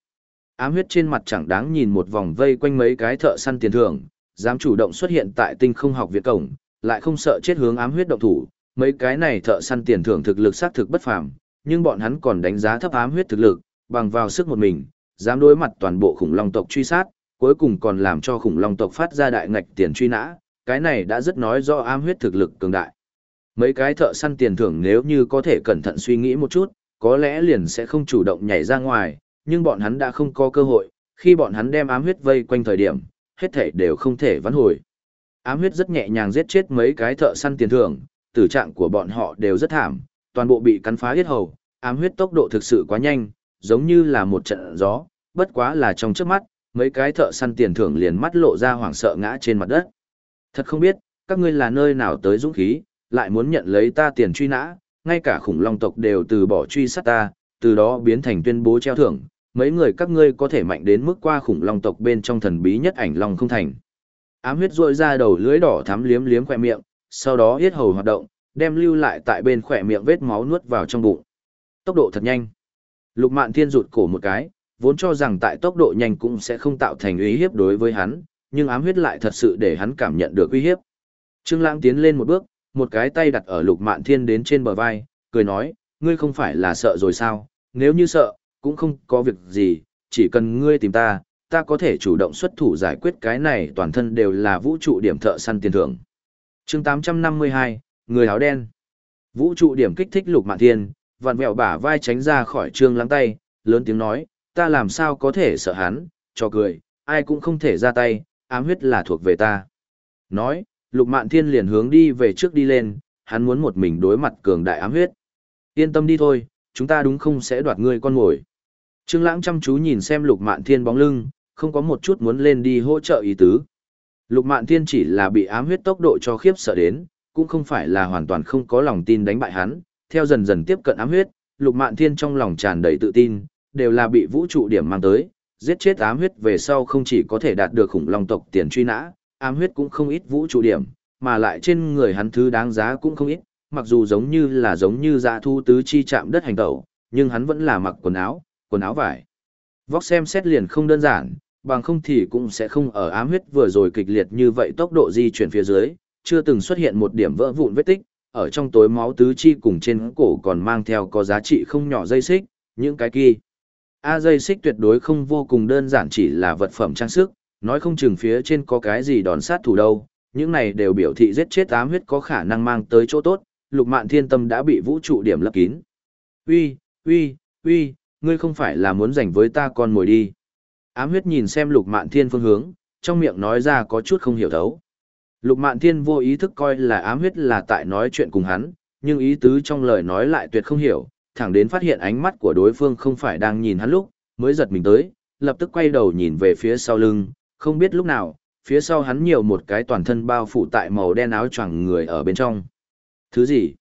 Ám huyết trên mặt chẳng đáng nhìn một vòng vây quanh mấy cái thợ săn tiền thưởng, dám chủ động xuất hiện tại tinh không học viện cổng, lại không sợ chết hướng ám huyết động thủ, mấy cái này thợ săn tiền thưởng thực lực xác thực bất phàm, nhưng bọn hắn còn đánh giá thấp ám huyết thực lực, bằng vào sức một mình, dám đối mặt toàn bộ khủng long tộc truy sát, cuối cùng còn làm cho khủng long tộc phát ra đại ngạch tiền truy nã, cái này đã rất nói do ám huyết thực lực cường đại. Mấy cái thợ săn tiền thưởng nếu như có thể cẩn thận suy nghĩ một chút, có lẽ liền sẽ không chủ động nhảy ra ngoài, nhưng bọn hắn đã không có cơ hội, khi bọn hắn đem ám huyết vây quanh thời điểm, hết thể đều không thể vãn hồi. Ám huyết rất nhẹ nhàng giết chết mấy cái thợ săn tiền thưởng, tử trạng của bọn họ đều rất thảm, toàn bộ bị cắn phá hết hầu, ám huyết tốc độ thực sự quá nhanh, giống như là một trận gió, bất quá là trong trước mắt, mấy cái thợ săn tiền thưởng liền mắt lộ ra hoảng sợ ngã trên mặt đất. Thật không biết, các ngươi là nơi nào tới dũng khí, lại muốn nhận lấy ta tiền truy nã, ngay cả khủng long tộc đều từ bỏ truy sát ta, từ đó biến thành tuyên bố treo thưởng, mấy người các ngươi có thể mạnh đến mức qua khủng long tộc bên trong thần bí nhất ảnh long không thành. Ám huyết rội ra đầu lưới đỏ thắm liếm liếm khỏe miệng, sau đó huyết hầu hoạt động, đem lưu lại tại bên khỏe miệng vết máu nuốt vào trong bụng. Tốc độ thật nhanh. Lục Mạn Thiên rụt cổ một cái, vốn cho rằng tại tốc độ nhanh cũng sẽ không tạo thành uy hiếp đối với hắn, nhưng ám huyết lại thật sự để hắn cảm nhận được uy hiếp. Trương Lãng tiến lên một bước, một cái tay đặt ở Lục Mạn Thiên đến trên bờ vai, cười nói, ngươi không phải là sợ rồi sao, nếu như sợ, cũng không có việc gì, chỉ cần ngươi tìm ta, ta có thể chủ động xuất thủ giải quyết cái này toàn thân đều là vũ trụ điểm thợ săn tiền thưởng. chương 852, Người áo đen. Vũ trụ điểm kích thích lục mạn thiên, vặn vẹo bả vai tránh ra khỏi trương lắng tay, lớn tiếng nói, ta làm sao có thể sợ hắn, cho cười, ai cũng không thể ra tay, ám huyết là thuộc về ta. Nói, lục mạn thiên liền hướng đi về trước đi lên, hắn muốn một mình đối mặt cường đại ám huyết. Yên tâm đi thôi, chúng ta đúng không sẽ đoạt ngươi con ngồi. Trương Lãng chăm chú nhìn xem Lục Mạn Thiên bóng lưng, không có một chút muốn lên đi hỗ trợ ý tứ. Lục Mạn Thiên chỉ là bị ám huyết tốc độ cho khiếp sợ đến, cũng không phải là hoàn toàn không có lòng tin đánh bại hắn, theo dần dần tiếp cận ám huyết, Lục Mạn Thiên trong lòng tràn đầy tự tin, đều là bị vũ trụ điểm mang tới, giết chết ám huyết về sau không chỉ có thể đạt được khủng long tộc tiền truy nã, ám huyết cũng không ít vũ trụ điểm, mà lại trên người hắn thứ đáng giá cũng không ít, mặc dù giống như là giống như dạ thu tứ chi chạm đất hành tẩu, nhưng hắn vẫn là mặc quần áo, quần áo vải. Vóc xem xét liền không đơn giản, bằng không thì cũng sẽ không ở ám huyết vừa rồi kịch liệt như vậy tốc độ di chuyển phía dưới, chưa từng xuất hiện một điểm vỡ vụn vết tích, ở trong tối máu tứ chi cùng trên cổ còn mang theo có giá trị không nhỏ dây xích, những cái kia. A dây xích tuyệt đối không vô cùng đơn giản chỉ là vật phẩm trang sức, nói không chừng phía trên có cái gì đòn sát thủ đâu, những này đều biểu thị giết chết ám huyết có khả năng mang tới chỗ tốt, lục mạn thiên tâm đã bị vũ trụ điểm lấp kín. Uy, uy, uy, ngươi không phải là muốn giành với ta con mồi đi. Ám huyết nhìn xem lục mạn thiên phương hướng, trong miệng nói ra có chút không hiểu thấu. Lục mạn thiên vô ý thức coi là ám huyết là tại nói chuyện cùng hắn, nhưng ý tứ trong lời nói lại tuyệt không hiểu, thẳng đến phát hiện ánh mắt của đối phương không phải đang nhìn hắn lúc, mới giật mình tới, lập tức quay đầu nhìn về phía sau lưng, không biết lúc nào, phía sau hắn nhiều một cái toàn thân bao phủ tại màu đen áo choàng người ở bên trong. Thứ gì?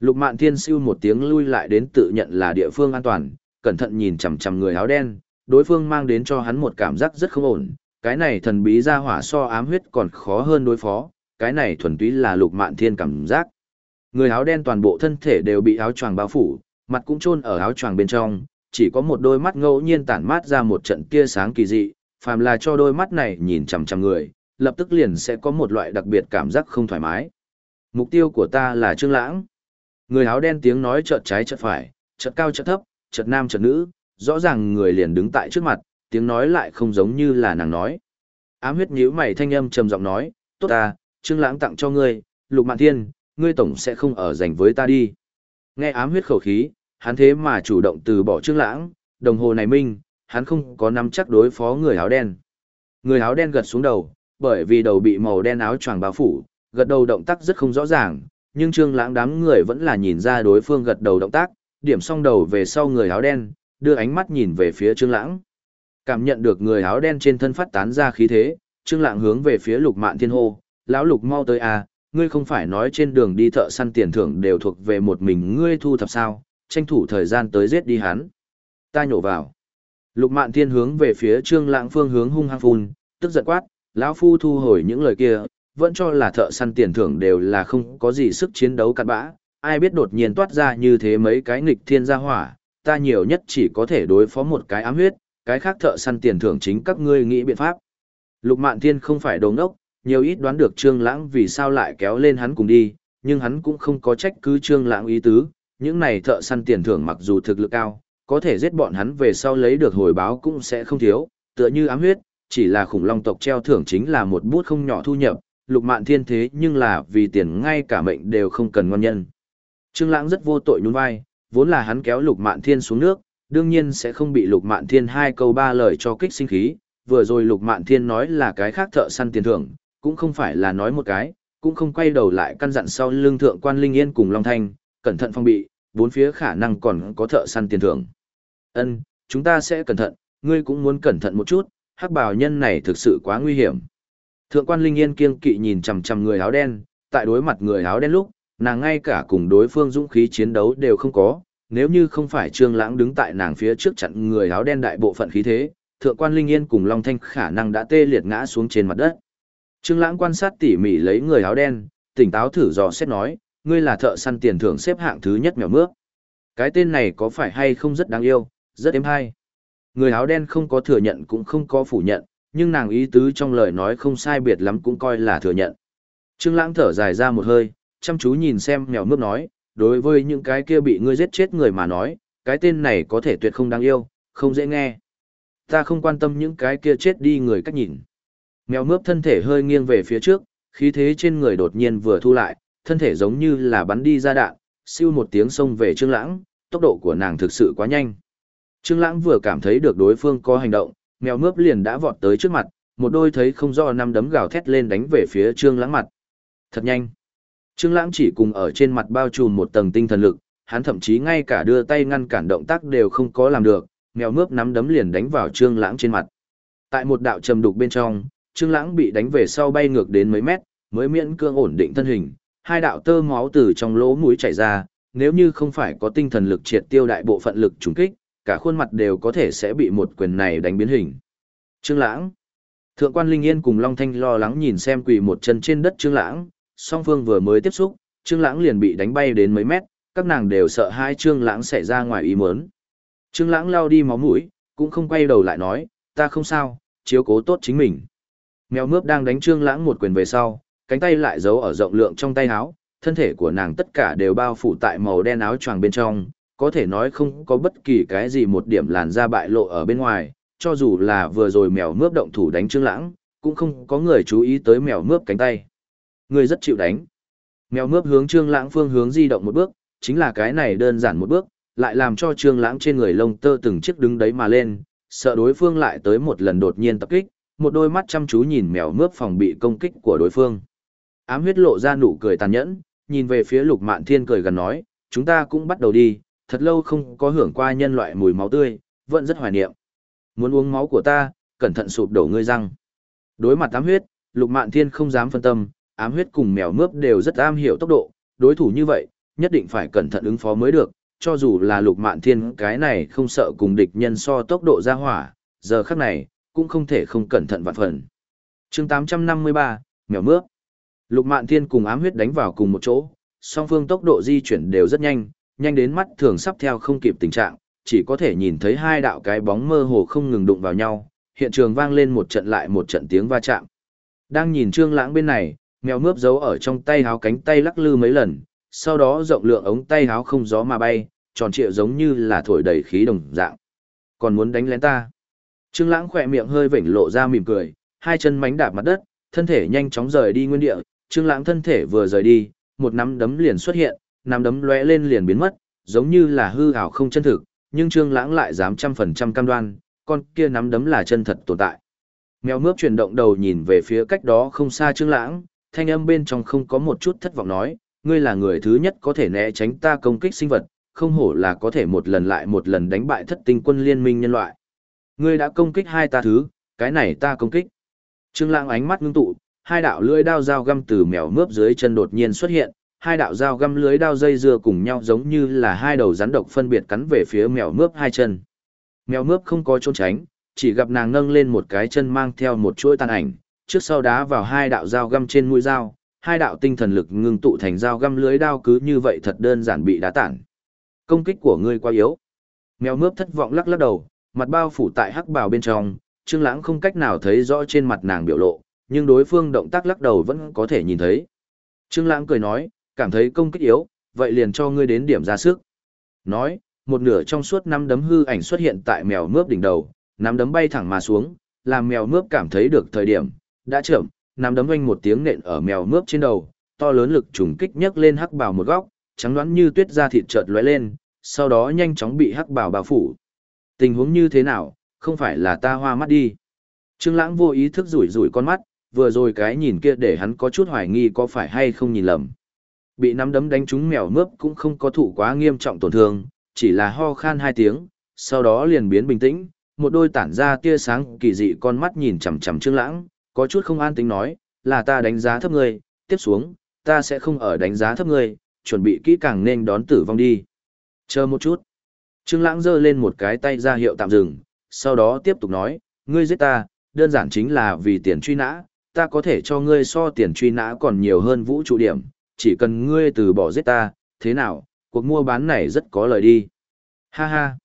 Lục mạn thiên siêu một tiếng lui lại đến tự nhận là địa phương an toàn, cẩn thận nhìn chằm chằm người áo đen, đối phương mang đến cho hắn một cảm giác rất không ổn, cái này thần bí ra hỏa so ám huyết còn khó hơn đối phó, cái này thuần túy là lục mạn thiên cảm giác. Người áo đen toàn bộ thân thể đều bị áo choàng bao phủ, mặt cũng chôn ở áo choàng bên trong, chỉ có một đôi mắt ngẫu nhiên tản mát ra một trận tia sáng kỳ dị, phàm là cho đôi mắt này nhìn chằm chằm người, lập tức liền sẽ có một loại đặc biệt cảm giác không thoải mái. Mục tiêu của ta là Trương Lãng. Người áo đen tiếng nói chợt trái chợt phải, chợt cao chợt thấp, chợt nam chợt nữ, rõ ràng người liền đứng tại trước mặt, tiếng nói lại không giống như là nàng nói. Ám huyết nhíu mày thanh âm trầm giọng nói, tốt ta, Trương Lãng tặng cho ngươi, Lục Mạn Thiên, ngươi tổng sẽ không ở dành với ta đi. Nghe ám huyết khẩu khí, hắn thế mà chủ động từ bỏ Trương Lãng, đồng hồ này minh, hắn không có nắm chắc đối phó người áo đen. Người áo đen gật xuống đầu, bởi vì đầu bị màu đen áo choàng bao phủ, gật đầu động tác rất không rõ ràng, nhưng Trương Lãng đám người vẫn là nhìn ra đối phương gật đầu động tác, điểm xong đầu về sau người áo đen, đưa ánh mắt nhìn về phía Trương Lãng. Cảm nhận được người áo đen trên thân phát tán ra khí thế, Trương lạng hướng về phía Lục Mạn Thiên hô, "Lão Lục mau tới à, ngươi không phải nói trên đường đi thợ săn tiền thưởng đều thuộc về một mình ngươi thu thập sao, tranh thủ thời gian tới giết đi hắn." Ta nhổ vào. Lục Mạn Thiên hướng về phía Trương lạng phương hướng hung hăng phun, tức giận quát, lão phu thu hồi những lời kia, vẫn cho là thợ săn tiền thưởng đều là không có gì sức chiến đấu cặn bã, ai biết đột nhiên toát ra như thế mấy cái nghịch thiên gia hỏa, ta nhiều nhất chỉ có thể đối phó một cái ám huyết, cái khác thợ săn tiền thưởng chính các ngươi nghĩ biện pháp. Lục Mạn Thiên không phải đồ ngốc, nhiều ít đoán được Trương Lãng vì sao lại kéo lên hắn cùng đi, nhưng hắn cũng không có trách cứ Trương Lãng ý tứ, những này thợ săn tiền thưởng mặc dù thực lực cao, có thể giết bọn hắn về sau lấy được hồi báo cũng sẽ không thiếu, tựa như ám huyết, chỉ là khủng long tộc treo thưởng chính là một bút không nhỏ thu nhập, Lục Mạn Thiên thế nhưng là vì tiền ngay cả mệnh đều không cần ngon nhân. Trương Lãng rất vô tội nhún vai, vốn là hắn kéo Lục Mạn Thiên xuống nước, đương nhiên sẽ không bị Lục Mạn Thiên hai câu ba lời cho kích sinh khí, vừa rồi Lục Mạn Thiên nói là cái khác thợ săn tiền thưởng, cũng không phải là nói một cái, cũng không quay đầu lại căn dặn sau lưng thượng quan Linh Yên cùng Long Thanh, cẩn thận phong bị, bốn phía khả năng còn có thợ săn tiền thưởng. Ân, chúng ta sẽ cẩn thận, ngươi cũng muốn cẩn thận một chút, hắc bào nhân này thực sự quá nguy hiểm. Thượng quan Linh Yên kiêng kỵ nhìn chằm chằm người áo đen, tại đối mặt người áo đen lúc, nàng ngay cả cùng đối phương dũng khí chiến đấu đều không có, nếu như không phải Trương Lãng đứng tại nàng phía trước chặn người áo đen đại bộ phận khí thế, thượng quan Linh Yên cùng Long Thanh khả năng đã tê liệt ngã xuống trên mặt đất. Trương Lãng quan sát tỉ mỉ lấy người áo đen, tỉnh táo thử dò xét nói, ngươi là thợ săn tiền thưởng xếp hạng thứ nhất mèo mướp. Cái tên này có phải hay không rất đáng yêu, rất êm hay. Người áo đen không có thừa nhận cũng không có phủ nhận, nhưng nàng ý tứ trong lời nói không sai biệt lắm cũng coi là thừa nhận. Trương Lãng thở dài ra một hơi, chăm chú nhìn xem mèo mướp nói, đối với những cái kia bị ngươi giết chết người mà nói, cái tên này có thể tuyệt không đáng yêu, không dễ nghe. Ta không quan tâm những cái kia chết đi người cách nhìn. Mèo mướp thân thể hơi nghiêng về phía trước, khí thế trên người đột nhiên vừa thu lại, thân thể giống như là bắn đi ra đạn, siêu một tiếng xông về Trương Lãng, tốc độ của nàng thực sự quá nhanh. Trương Lãng vừa cảm thấy được đối phương có hành động, mèo mướp liền đã vọt tới trước mặt, một đôi thấy không rõ năm đấm gào thét lên đánh về phía Trương Lãng mặt. Thật nhanh. Trương Lãng chỉ cùng ở trên mặt bao trùm một tầng tinh thần lực, hắn thậm chí ngay cả đưa tay ngăn cản động tác đều không có làm được, mèo mướp nắm đấm liền đánh vào Trương Lãng trên mặt. Tại một đạo trầm đục bên trong, Trương Lãng bị đánh về sau bay ngược đến mấy mét, mới miễn cưỡng ổn định thân hình, hai đạo tơ máu từ trong lỗ mũi chảy ra, nếu như không phải có tinh thần lực triệt tiêu đại bộ phận lực trùng kích, cả khuôn mặt đều có thể sẽ bị một quyền này đánh biến hình. Trương Lãng. Thượng quan Linh Yên cùng Long Thanh lo lắng nhìn xem quỳ một chân trên đất Trương Lãng, song phương vừa mới tiếp xúc, Trương Lãng liền bị đánh bay đến mấy mét, các nàng đều sợ hai Trương Lãng sẽ ra ngoài ý muốn. Trương Lãng lau đi máu mũi, cũng không quay đầu lại nói, ta không sao, chiếu cố tốt chính mình. Mèo mướp đang đánh Trương Lãng một quyền về sau, cánh tay lại giấu ở rộng lượng trong tay áo, thân thể của nàng tất cả đều bao phủ tại màu đen áo choàng bên trong, có thể nói không có bất kỳ cái gì một điểm làn da bại lộ ở bên ngoài, cho dù là vừa rồi mèo mướp động thủ đánh Trương Lãng, cũng không có người chú ý tới mèo mướp cánh tay. Người rất chịu đánh. Mèo mướp hướng Trương Lãng phương hướng di động một bước, chính là cái này đơn giản một bước, lại làm cho Trương Lãng trên người lông tơ từng chiếc đứng đấy mà lên, sợ đối phương lại tới một lần đột nhiên tập kích, một đôi mắt chăm chú nhìn mèo mướp phòng bị công kích của đối phương. Ám huyết lộ ra nụ cười tàn nhẫn, nhìn về phía Lục Mạn Thiên cười gần nói, chúng ta cũng bắt đầu đi, thật lâu không có hưởng qua nhân loại mùi máu tươi, vẫn rất hoài niệm. Muốn uống máu của ta, cẩn thận sụp đổ ngươi răng. Đối mặt ám huyết, Lục Mạn Thiên không dám phân tâm, ám huyết cùng mèo mướp đều rất am hiểu tốc độ, đối thủ như vậy, nhất định phải cẩn thận ứng phó mới được, cho dù là Lục Mạn Thiên cái này không sợ cùng địch nhân so tốc độ ra hỏa, giờ khắc này, cũng không thể không cẩn thận vạn phần. Chương 853, mèo mướp. Lục Mạn Thiên cùng ám huyết đánh vào cùng một chỗ, song phương tốc độ di chuyển đều rất nhanh, nhanh đến mắt thường sắp theo không kịp tình trạng, chỉ có thể nhìn thấy hai đạo cái bóng mơ hồ không ngừng đụng vào nhau, hiện trường vang lên một trận lại một trận tiếng va chạm. Đang nhìn Trương Lãng bên này, mèo mướp giấu ở trong tay háo cánh tay lắc lư mấy lần, sau đó rộng lượng ống tay háo không gió mà bay, tròn trịa giống như là thổi đầy khí đồng dạng. Còn muốn đánh lén ta? Trương Lãng khẽ miệng hơi vểnh lộ ra mỉm cười, hai chân mánh đạp mặt đất, thân thể nhanh chóng rời đi nguyên địa, Trương Lãng thân thể vừa rời đi, một nắm đấm liền xuất hiện, nắm đấm lóe lên liền biến mất, giống như là hư ảo không chân thực, nhưng Trương Lãng lại dám trăm phần trăm cam đoan, con kia nắm đấm là chân thật tồn tại. Mèo mướp chuyển động đầu nhìn về phía cách đó không xa Trương Lãng, thanh âm bên trong không có một chút thất vọng nói, ngươi là người thứ nhất có thể né tránh ta công kích sinh vật, không hổ là có thể một lần lại một lần đánh bại thất tinh quân liên minh nhân loại. Ngươi đã công kích hai ta thứ, cái này ta công kích. Trương Lãng ánh mắt ngưng tụ, hai đạo lưỡi đao dao găm từ mèo mướp dưới chân đột nhiên xuất hiện, hai đạo dao găm lưới đao dây dưa cùng nhau giống như là hai đầu rắn độc phân biệt cắn về phía mèo mướp hai chân. Mèo mướp không có trốn tránh, chỉ gặp nàng nâng lên một cái chân mang theo một chuỗi tàn ảnh, trước sau đá vào hai đạo dao găm trên mũi dao, hai đạo tinh thần lực ngưng tụ thành dao găm lưới đao cứ như vậy thật đơn giản bị đá tản. Công kích của ngươi quá yếu. Mèo mướp thất vọng lắc lắc đầu, mặt bao phủ tại hắc bào bên trong, Trương Lãng không cách nào thấy rõ trên mặt nàng biểu lộ, nhưng đối phương động tác lắc đầu vẫn có thể nhìn thấy. Trương Lãng cười nói, cảm thấy công kích yếu, vậy liền cho ngươi đến điểm ra sức. Nói, một nửa trong suốt năm đấm hư ảnh xuất hiện tại mèo mướp đỉnh đầu, năm đấm bay thẳng mà xuống, làm mèo mướp cảm thấy được thời điểm, đã chậm, nắm đấm oanh một tiếng nện ở mèo mướp trên đầu, to lớn lực trùng kích nhấc lên hắc bào một góc, trắng đoán như tuyết da thịt chợt lóe lên, sau đó nhanh chóng bị hắc bào bao phủ. Tình huống như thế nào, không phải là ta hoa mắt đi. Trương Lãng vô ý thức rủi rủi con mắt, vừa rồi cái nhìn kia để hắn có chút hoài nghi có phải hay không nhìn lầm. Bị nắm đấm đánh trúng mèo mướp cũng không có thụ quá nghiêm trọng tổn thương, chỉ là ho khan hai tiếng, sau đó liền biến bình tĩnh, một đôi tản ra tia sáng kỳ dị con mắt nhìn chằm chằm Trương Lãng, có chút không an tính nói, là ta đánh giá thấp ngươi, tiếp xuống, ta sẽ không ở đánh giá thấp ngươi, chuẩn bị kỹ càng nên đón tử vong đi. Chờ một chút. Trương Lãng giơ lên một cái tay ra hiệu tạm dừng, sau đó tiếp tục nói, ngươi giết ta, đơn giản chính là vì tiền truy nã, ta có thể cho ngươi so tiền truy nã còn nhiều hơn vũ trụ điểm, chỉ cần ngươi từ bỏ giết ta, thế nào, cuộc mua bán này rất có lời đi. Ha ha.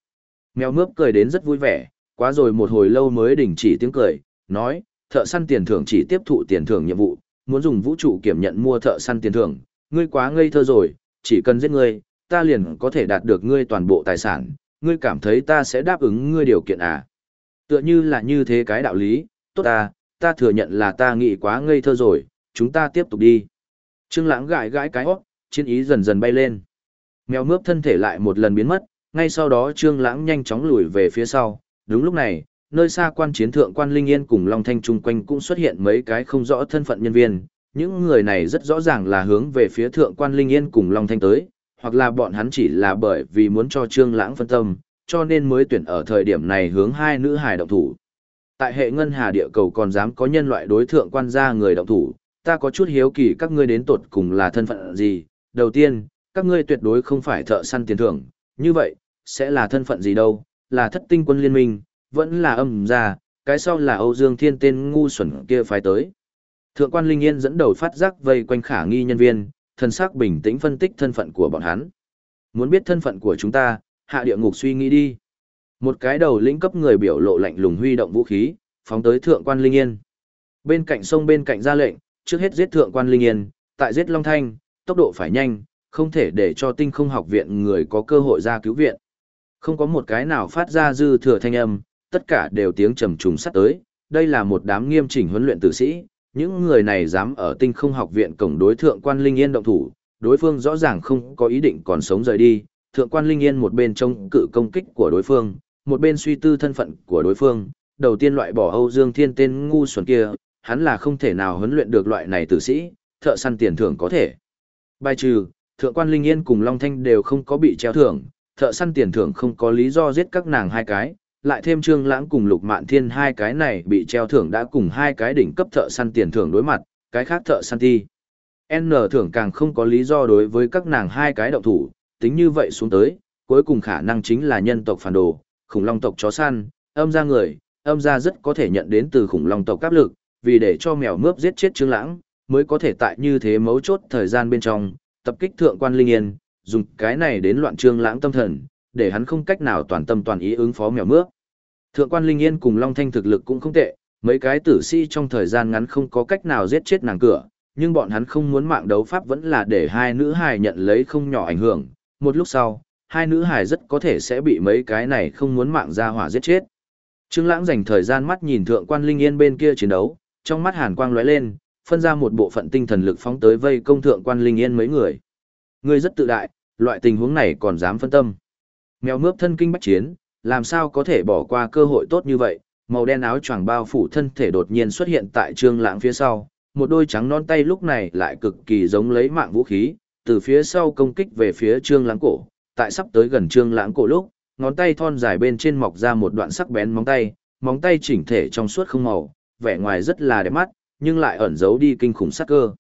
Mèo mướp cười đến rất vui vẻ, quá rồi một hồi lâu mới đình chỉ tiếng cười, nói, thợ săn tiền thưởng chỉ tiếp thụ tiền thưởng nhiệm vụ, muốn dùng vũ trụ kiểm nhận mua thợ săn tiền thưởng, ngươi quá ngây thơ rồi, chỉ cần giết ngươi, ta liền có thể đạt được ngươi toàn bộ tài sản, ngươi cảm thấy ta sẽ đáp ứng ngươi điều kiện à? Tựa như là như thế cái đạo lý, tốt ta, ta thừa nhận là ta nghĩ quá ngây thơ rồi, chúng ta tiếp tục đi. Trương Lãng gãi gãi cái hốc, chiến ý dần dần bay lên. Mèo mướp thân thể lại một lần biến mất, ngay sau đó Trương Lãng nhanh chóng lùi về phía sau. Đúng lúc này, nơi xa quan chiến thượng quan Linh Yên cùng Long Thanh chung quanh cũng xuất hiện mấy cái không rõ thân phận nhân viên. Những người này rất rõ ràng là hướng về phía thượng quan Linh Yên cùng Long Thanh tới, hoặc là bọn hắn chỉ là bởi vì muốn cho Trương Lãng phân tâm, cho nên mới tuyển ở thời điểm này hướng hai nữ hài động thủ. Tại hệ ngân hà địa cầu còn dám có nhân loại đối thượng quan gia người động thủ, ta có chút hiếu kỳ các ngươi đến tột cùng là thân phận gì. Đầu tiên, các ngươi tuyệt đối không phải thợ săn tiền thưởng, như vậy, sẽ là thân phận gì đâu, là thất tinh quân liên minh, vẫn là âm gia, cái sau là Âu Dương Thiên tên ngu xuẩn kia phái tới. Thượng quan Linh Yên dẫn đầu phát giác vây quanh khả nghi nhân viên, thần sắc bình tĩnh phân tích thân phận của bọn hắn. Muốn biết thân phận của chúng ta, hạ địa ngục suy nghĩ đi. Một cái đầu lĩnh cấp người biểu lộ lạnh lùng huy động vũ khí, phóng tới thượng quan Linh Yên. Bên cạnh sông bên cạnh ra lệnh, trước hết giết thượng quan Linh Yên, tại giết Long Thanh, tốc độ phải nhanh, không thể để cho tinh không học viện người có cơ hội ra cứu viện. Không có một cái nào phát ra dư thừa thanh âm, tất cả đều tiếng trầm trùng sắt tới, đây là một đám nghiêm chỉnh huấn luyện tử sĩ, những người này dám ở tinh không học viện cổng đối thượng quan Linh Yên động thủ, đối phương rõ ràng không có ý định còn sống rời đi, thượng quan Linh Yên một bên trông cự công kích của đối phương, một bên suy tư thân phận của đối phương, đầu tiên loại bỏ Âu Dương Thiên tên ngu xuẩn kia, hắn là không thể nào huấn luyện được loại này tử sĩ, thợ săn tiền thưởng có thể. Bài trừ, thượng quan Linh Yên cùng Long Thanh đều không có bị treo thưởng, thợ săn tiền thưởng không có lý do giết các nàng hai cái, lại thêm Trương Lãng cùng Lục Mạn Thiên hai cái này bị treo thưởng đã cùng hai cái đỉnh cấp thợ săn tiền thưởng đối mặt, cái khác thợ săn ti. N thưởng càng không có lý do đối với các nàng hai cái động thủ, tính như vậy xuống tới, cuối cùng khả năng chính là nhân tộc phản đồ, khủng long tộc chó săn, âm ra người, âm ra rất có thể nhận đến từ khủng long tộc áp lực, vì để cho mèo mướp giết chết Trương Lãng, mới có thể tại như thế mấu chốt thời gian bên trong, tập kích thượng quan Linh Yên, dùng cái này đến loạn Trương Lãng tâm thần, để hắn không cách nào toàn tâm toàn ý ứng phó mèo mướp. Thượng quan Linh Yên cùng Long Thanh thực lực cũng không tệ, mấy cái tử sĩ trong thời gian ngắn không có cách nào giết chết nàng cửa, nhưng bọn hắn không muốn mạng đấu pháp vẫn là để hai nữ hài nhận lấy không nhỏ ảnh hưởng, một lúc sau, hai nữ hài rất có thể sẽ bị mấy cái này không muốn mạng ra hỏa giết chết. Trương Lãng dành thời gian mắt nhìn thượng quan Linh Yên bên kia chiến đấu, trong mắt hàn quang lóe lên, phân ra một bộ phận tinh thần lực phóng tới vây công thượng quan Linh Yên mấy người. Ngươi rất tự đại, loại tình huống này còn dám phân tâm. Mèo mướp thân kinh bách chiến, làm sao có thể bỏ qua cơ hội tốt như vậy, màu đen áo choàng bao phủ thân thể đột nhiên xuất hiện tại Trương Lãng phía sau, một đôi trắng non tay lúc này lại cực kỳ giống lấy mạng vũ khí, từ phía sau công kích về phía Trương Lãng cổ, tại sắp tới gần Trương Lãng cổ lúc, ngón tay thon dài bên trên mọc ra một đoạn sắc bén móng tay, móng tay chỉnh thể trong suốt không màu, vẻ ngoài rất là đẹp mắt, nhưng lại ẩn giấu đi kinh khủng sắc cơ.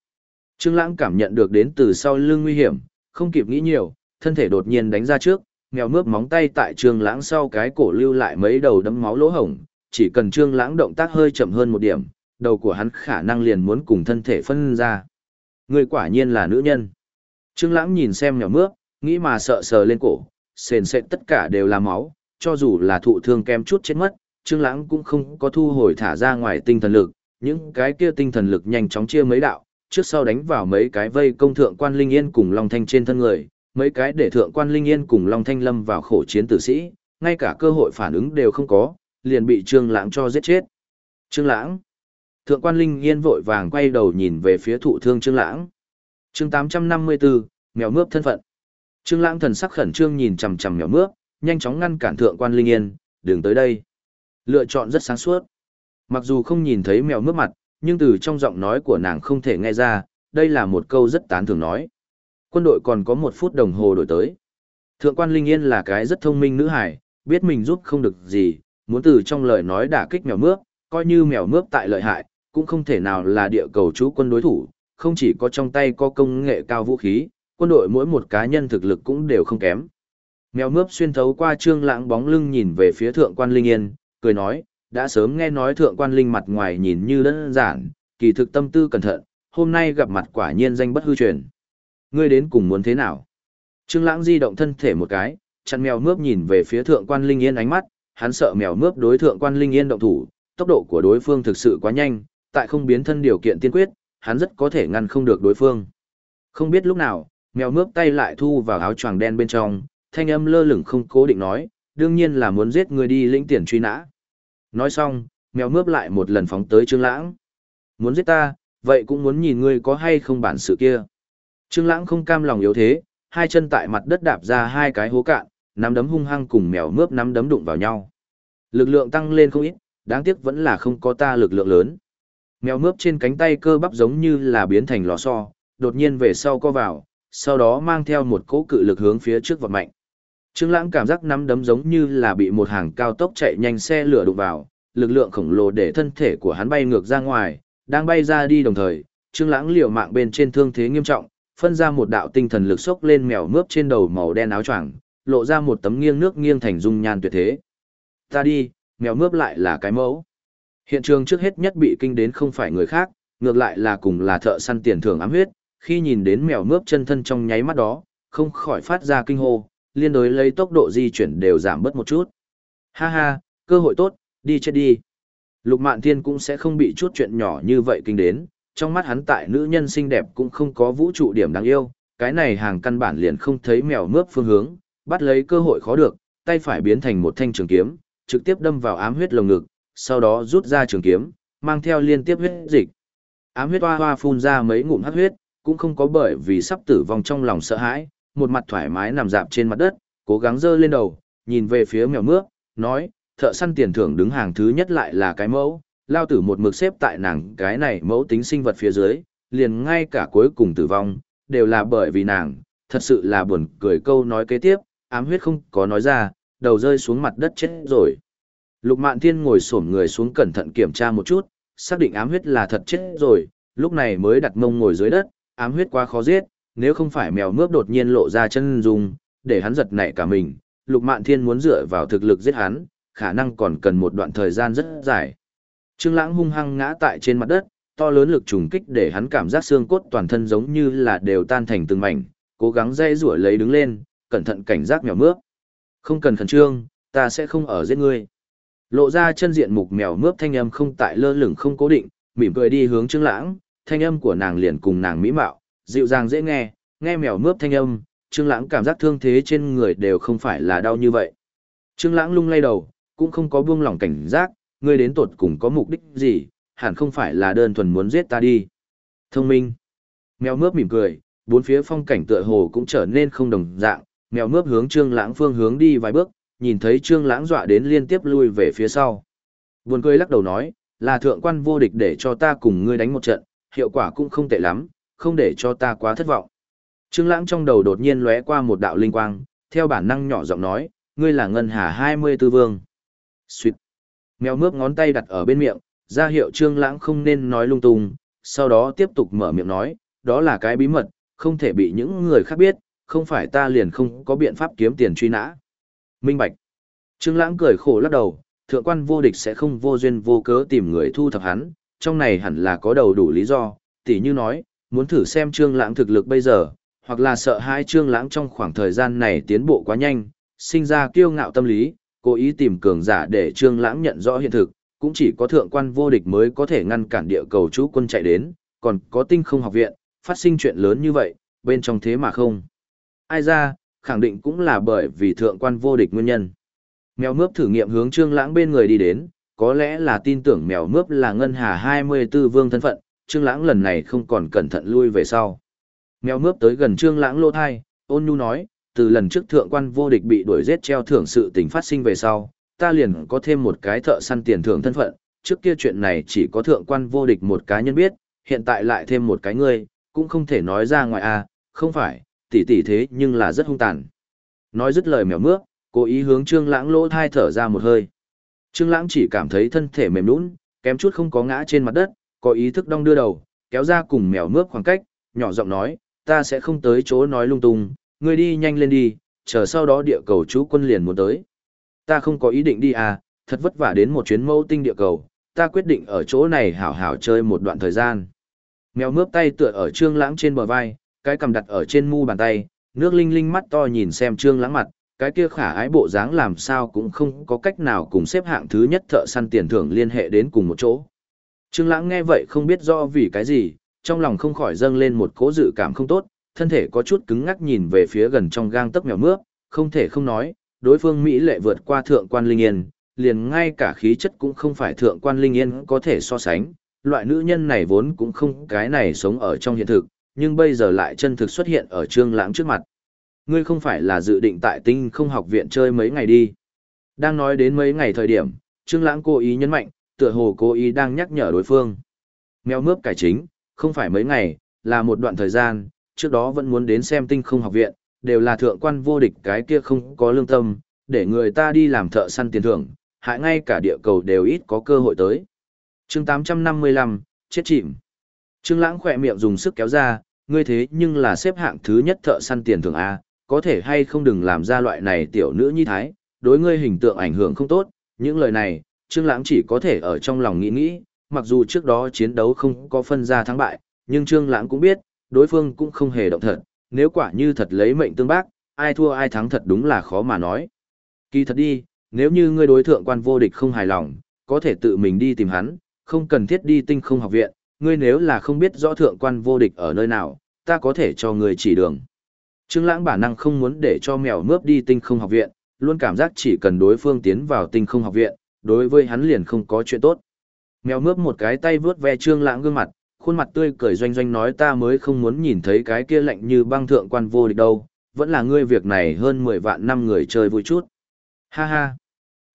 Trương Lãng cảm nhận được đến từ sau lưng nguy hiểm, không kịp nghĩ nhiều, thân thể đột nhiên đánh ra trước, nghèo mướp móng tay tại Trương Lãng sau cái cổ lưu lại mấy đầu đấm máu lỗ hổng, chỉ cần Trương Lãng động tác hơi chậm hơn một điểm, đầu của hắn khả năng liền muốn cùng thân thể phân ra. Người quả nhiên là nữ nhân. Trương Lãng nhìn xem nghèo mướp, nghĩ mà sợ sờ lên cổ, sền sệt tất cả đều là máu, cho dù là thụ thương kem chút chết mất, Trương Lãng cũng không có thu hồi thả ra ngoài tinh thần lực, những cái kia tinh thần lực nhanh chóng chia mấy đạo, trước sau đánh vào mấy cái vây công thượng quan linh yên cùng Long Thanh trên thân người, mấy cái để thượng quan linh yên cùng Long Thanh lâm vào khổ chiến tử sĩ, ngay cả cơ hội phản ứng đều không có, liền bị Trương Lãng cho giết chết. Trương Lãng. Thượng quan linh yên vội vàng quay đầu nhìn về phía thụ thương Trương Lãng. Chương 854, mèo mướp thân phận. Trương Lãng thần sắc khẩn trương nhìn chằm chằm mèo mướp, nhanh chóng ngăn cản thượng quan linh yên, "Đừng tới đây." Lựa chọn rất sáng suốt. Mặc dù không nhìn thấy mèo mướp mặt, nhưng từ trong giọng nói của nàng không thể nghe ra, đây là một câu rất tán thưởng nói. Quân đội còn có một phút đồng hồ đổi tới. Thượng quan Linh Yên là cái rất thông minh nữ hải, biết mình giúp không được gì, muốn từ trong lời nói đả kích mèo mướp, coi như mèo mướp tại lợi hại, cũng không thể nào là địa cầu chú quân đối thủ, không chỉ có trong tay có công nghệ cao vũ khí, quân đội mỗi một cá nhân thực lực cũng đều không kém. Mèo mướp xuyên thấu qua trương lãng bóng lưng nhìn về phía thượng quan Linh Yên, cười nói, đã sớm nghe nói thượng quan linh mặt ngoài nhìn như đơn giản, kỳ thực tâm tư cẩn thận, hôm nay gặp mặt quả nhiên danh bất hư truyền. Ngươi đến cùng muốn thế nào? Trương Lãng di động thân thể một cái, chặn mèo mướp nhìn về phía thượng quan linh yên ánh mắt, hắn sợ mèo mướp đối thượng quan linh yên động thủ, tốc độ của đối phương thực sự quá nhanh, tại không biến thân điều kiện tiên quyết, hắn rất có thể ngăn không được đối phương. Không biết lúc nào, mèo mướp tay lại thu vào áo choàng đen bên trong, thanh âm lơ lửng không cố định nói, đương nhiên là muốn giết ngươi đi lĩnh tiền truy nã. Nói xong, mèo mướp lại một lần phóng tới Trương Lãng. Muốn giết ta, vậy cũng muốn nhìn ngươi có hay không bản sự kia. Trương Lãng không cam lòng yếu thế, hai chân tại mặt đất đạp ra hai cái hố cạn, nắm đấm hung hăng cùng mèo mướp nắm đấm đụng vào nhau. Lực lượng tăng lên không ít, đáng tiếc vẫn là không có ta lực lượng lớn. Mèo mướp trên cánh tay cơ bắp giống như là biến thành lò xo, đột nhiên về sau co vào, sau đó mang theo một cỗ cự lực hướng phía trước vọt mạnh. Trương Lãng cảm giác nắm đấm giống như là bị một hàng cao tốc chạy nhanh xe lửa đụng vào, lực lượng khổng lồ để thân thể của hắn bay ngược ra ngoài, đang bay ra đi đồng thời, Trương Lãng liều mạng bên trên thương thế nghiêm trọng, phân ra một đạo tinh thần lực sốc lên mèo mướp trên đầu màu đen áo choàng, lộ ra một tấm nghiêng nước nghiêng thành dung nhan tuyệt thế. Ta đi, mèo mướp lại là cái mẫu. Hiện trường trước hết nhất bị kinh đến không phải người khác, ngược lại là cùng là thợ săn tiền thưởng ám huyết, khi nhìn đến mèo mướp chân thân trong nháy mắt đó, không khỏi phát ra kinh hô, liên đối lấy tốc độ di chuyển đều giảm bớt một chút. Ha ha, cơ hội tốt, đi chết đi. Lục Mạn Thiên cũng sẽ không bị chút chuyện nhỏ như vậy kinh đến, trong mắt hắn tại nữ nhân xinh đẹp cũng không có vũ trụ điểm đáng yêu, cái này hàng căn bản liền không thấy mèo mướp phương hướng, bắt lấy cơ hội khó được, tay phải biến thành một thanh trường kiếm, trực tiếp đâm vào ám huyết lồng ngực, sau đó rút ra trường kiếm, mang theo liên tiếp huyết dịch. Ám huyết hoa hoa phun ra mấy ngụm hắc huyết, cũng không có bởi vì sắp tử vong trong lòng sợ hãi, một mặt thoải mái nằm dạp trên mặt đất, cố gắng dơ lên đầu, nhìn về phía mèo mướp, nói, thợ săn tiền thưởng đứng hàng thứ nhất lại là cái mẫu, lao tử một mực xếp tại nàng cái này mẫu tính sinh vật phía dưới, liền ngay cả cuối cùng tử vong, đều là bởi vì nàng, thật sự là buồn cười câu nói kế tiếp, ám huyết không có nói ra, đầu rơi xuống mặt đất chết rồi. Lục Mạn Thiên ngồi xổm người xuống cẩn thận kiểm tra một chút, xác định ám huyết là thật chết rồi, lúc này mới đặt mông ngồi dưới đất, ám huyết quá khó giết, nếu không phải mèo mướp đột nhiên lộ ra chân dung, để hắn giật nảy cả mình, Lục Mạn Thiên muốn dựa vào thực lực giết hắn, khả năng còn cần một đoạn thời gian rất dài. Trương Lãng hung hăng ngã tại trên mặt đất, to lớn lực trùng kích để hắn cảm giác xương cốt toàn thân giống như là đều tan thành từng mảnh, cố gắng dây rủa lấy đứng lên, cẩn thận cảnh giác mèo mướp. Không cần khẩn trương, ta sẽ không ở giết ngươi. Lộ ra chân diện mục mèo mướp thanh âm không tại lơ lửng không cố định, mỉm cười đi hướng Trương Lãng, thanh âm của nàng liền cùng nàng mỹ mạo, dịu dàng dễ nghe, nghe mèo mướp thanh âm, Trương Lãng cảm giác thương thế trên người đều không phải là đau như vậy. Trương Lãng lung lay đầu, cũng không có buông lỏng cảnh giác, ngươi đến tột cùng có mục đích gì, hẳn không phải là đơn thuần muốn giết ta đi. Thông minh. Mèo mướp mỉm cười, bốn phía phong cảnh tựa hồ cũng trở nên không đồng dạng, mèo mướp hướng Trương Lãng phương hướng đi vài bước, nhìn thấy Trương Lãng dọa đến liên tiếp lui về phía sau. Buồn cười lắc đầu nói, là thượng quan vô địch để cho ta cùng ngươi đánh một trận, hiệu quả cũng không tệ lắm, không để cho ta quá thất vọng. Trương Lãng trong đầu đột nhiên lóe qua một đạo linh quang, theo bản năng nhỏ giọng nói, ngươi là Ngân Hà 24 vương. Xuyệt. Mèo mướp ngón tay đặt ở bên miệng, ra hiệu Trương Lãng không nên nói lung tung, sau đó tiếp tục mở miệng nói, đó là cái bí mật, không thể bị những người khác biết, không phải ta liền không có biện pháp kiếm tiền truy nã. Minh Bạch. Trương Lãng cười khổ lắc đầu, thượng quan vô địch sẽ không vô duyên vô cớ tìm người thu thập hắn, trong này hẳn là có đầu đủ lý do, tỉ như nói, muốn thử xem Trương Lãng thực lực bây giờ, hoặc là sợ hai Trương Lãng trong khoảng thời gian này tiến bộ quá nhanh, sinh ra kiêu ngạo tâm lý, cố ý tìm cường giả để Trương Lãng nhận rõ hiện thực, cũng chỉ có thượng quan vô địch mới có thể ngăn cản địa cầu chú quân chạy đến, còn có tinh không học viện, phát sinh chuyện lớn như vậy, bên trong thế mà không. Ai ra, khẳng định cũng là bởi vì thượng quan vô địch nguyên nhân. Mèo mướp thử nghiệm hướng Trương Lãng bên người đi đến, có lẽ là tin tưởng mèo mướp là ngân hà 24 vương thân phận, Trương Lãng lần này không còn cẩn thận lui về sau. Mèo mướp tới gần Trương Lãng lô thai, ôn nhu nói, từ lần trước thượng quan vô địch bị đuổi giết treo thưởng sự tình phát sinh về sau, ta liền có thêm một cái thợ săn tiền thưởng thân phận, trước kia chuyện này chỉ có thượng quan vô địch một cá nhân biết, hiện tại lại thêm một cái ngươi, cũng không thể nói ra ngoài a, à, không phải, tỷ tỷ thế nhưng là rất hung tàn. Nói dứt lời mèo mướp, cố ý hướng Trương Lãng lỗ thai thở ra một hơi. Trương Lãng chỉ cảm thấy thân thể mềm nhũn, kém chút không có ngã trên mặt đất, có ý thức đong đưa đầu, kéo ra cùng mèo mướp khoảng cách, nhỏ giọng nói, ta sẽ không tới chỗ nói lung tung, ngươi đi nhanh lên đi, chờ sau đó địa cầu chú quân liền muốn tới. Ta không có ý định đi à, thật vất vả đến một chuyến mẫu tinh địa cầu, ta quyết định ở chỗ này hảo hảo chơi một đoạn thời gian. Mèo mướp tay tựa ở trương lãng trên bờ vai, cái cầm đặt ở trên mu bàn tay, nước linh linh mắt to nhìn xem trương lãng mặt, cái kia khả ái bộ dáng làm sao cũng không có cách nào cùng xếp hạng thứ nhất thợ săn tiền thưởng liên hệ đến cùng một chỗ. Trương lãng nghe vậy không biết do vì cái gì, trong lòng không khỏi dâng lên một cố dự cảm không tốt, thân thể có chút cứng ngắc nhìn về phía gần trong gang tấc mèo mướp, không thể không nói, đối phương Mỹ lệ vượt qua thượng quan Linh Yên, liền ngay cả khí chất cũng không phải thượng quan Linh Yên có thể so sánh, loại nữ nhân này vốn cũng không cái này sống ở trong hiện thực, nhưng bây giờ lại chân thực xuất hiện ở Trương Lãng trước mặt. Ngươi không phải là dự định tại tinh không học viện chơi mấy ngày đi. Đang nói đến mấy ngày thời điểm, Trương Lãng cố ý nhấn mạnh, tựa hồ cố ý đang nhắc nhở đối phương. Mèo mướp cải chính, không phải mấy ngày, là một đoạn thời gian, trước đó vẫn muốn đến xem tinh không học viện, đều là thượng quan vô địch cái kia không có lương tâm, để người ta đi làm thợ săn tiền thưởng, hại ngay cả địa cầu đều ít có cơ hội tới. chương 855, chết chìm. Trương Lãng khỏe miệng dùng sức kéo ra, ngươi thế nhưng là xếp hạng thứ nhất thợ săn tiền thưởng A, có thể hay không đừng làm ra loại này tiểu nữ nhi thái, đối ngươi hình tượng ảnh hưởng không tốt, những lời này, Trương Lãng chỉ có thể ở trong lòng nghĩ nghĩ, mặc dù trước đó chiến đấu không có phân ra thắng bại, nhưng Trương Lãng cũng biết, đối phương cũng không hề động thật, nếu quả như thật lấy mệnh tương bác, ai thua ai thắng thật đúng là khó mà nói. Kỳ thật đi, nếu như ngươi đối thượng quan vô địch không hài lòng, có thể tự mình đi tìm hắn, không cần thiết đi tinh không học viện, ngươi nếu là không biết rõ thượng quan vô địch ở nơi nào, ta có thể cho ngươi chỉ đường. Trương Lãng bản năng không muốn để cho mèo mướp đi tinh không học viện, luôn cảm giác chỉ cần đối phương tiến vào tinh không học viện, đối với hắn liền không có chuyện tốt. Mèo mướp một cái tay vướt ve Trương Lãng gương mặt, khuôn mặt tươi cười doanh doanh nói ta mới không muốn nhìn thấy cái kia lạnh như băng thượng quan vô địch đâu, vẫn là ngươi việc này hơn 10 vạn năm người chơi vui chút. Ha ha.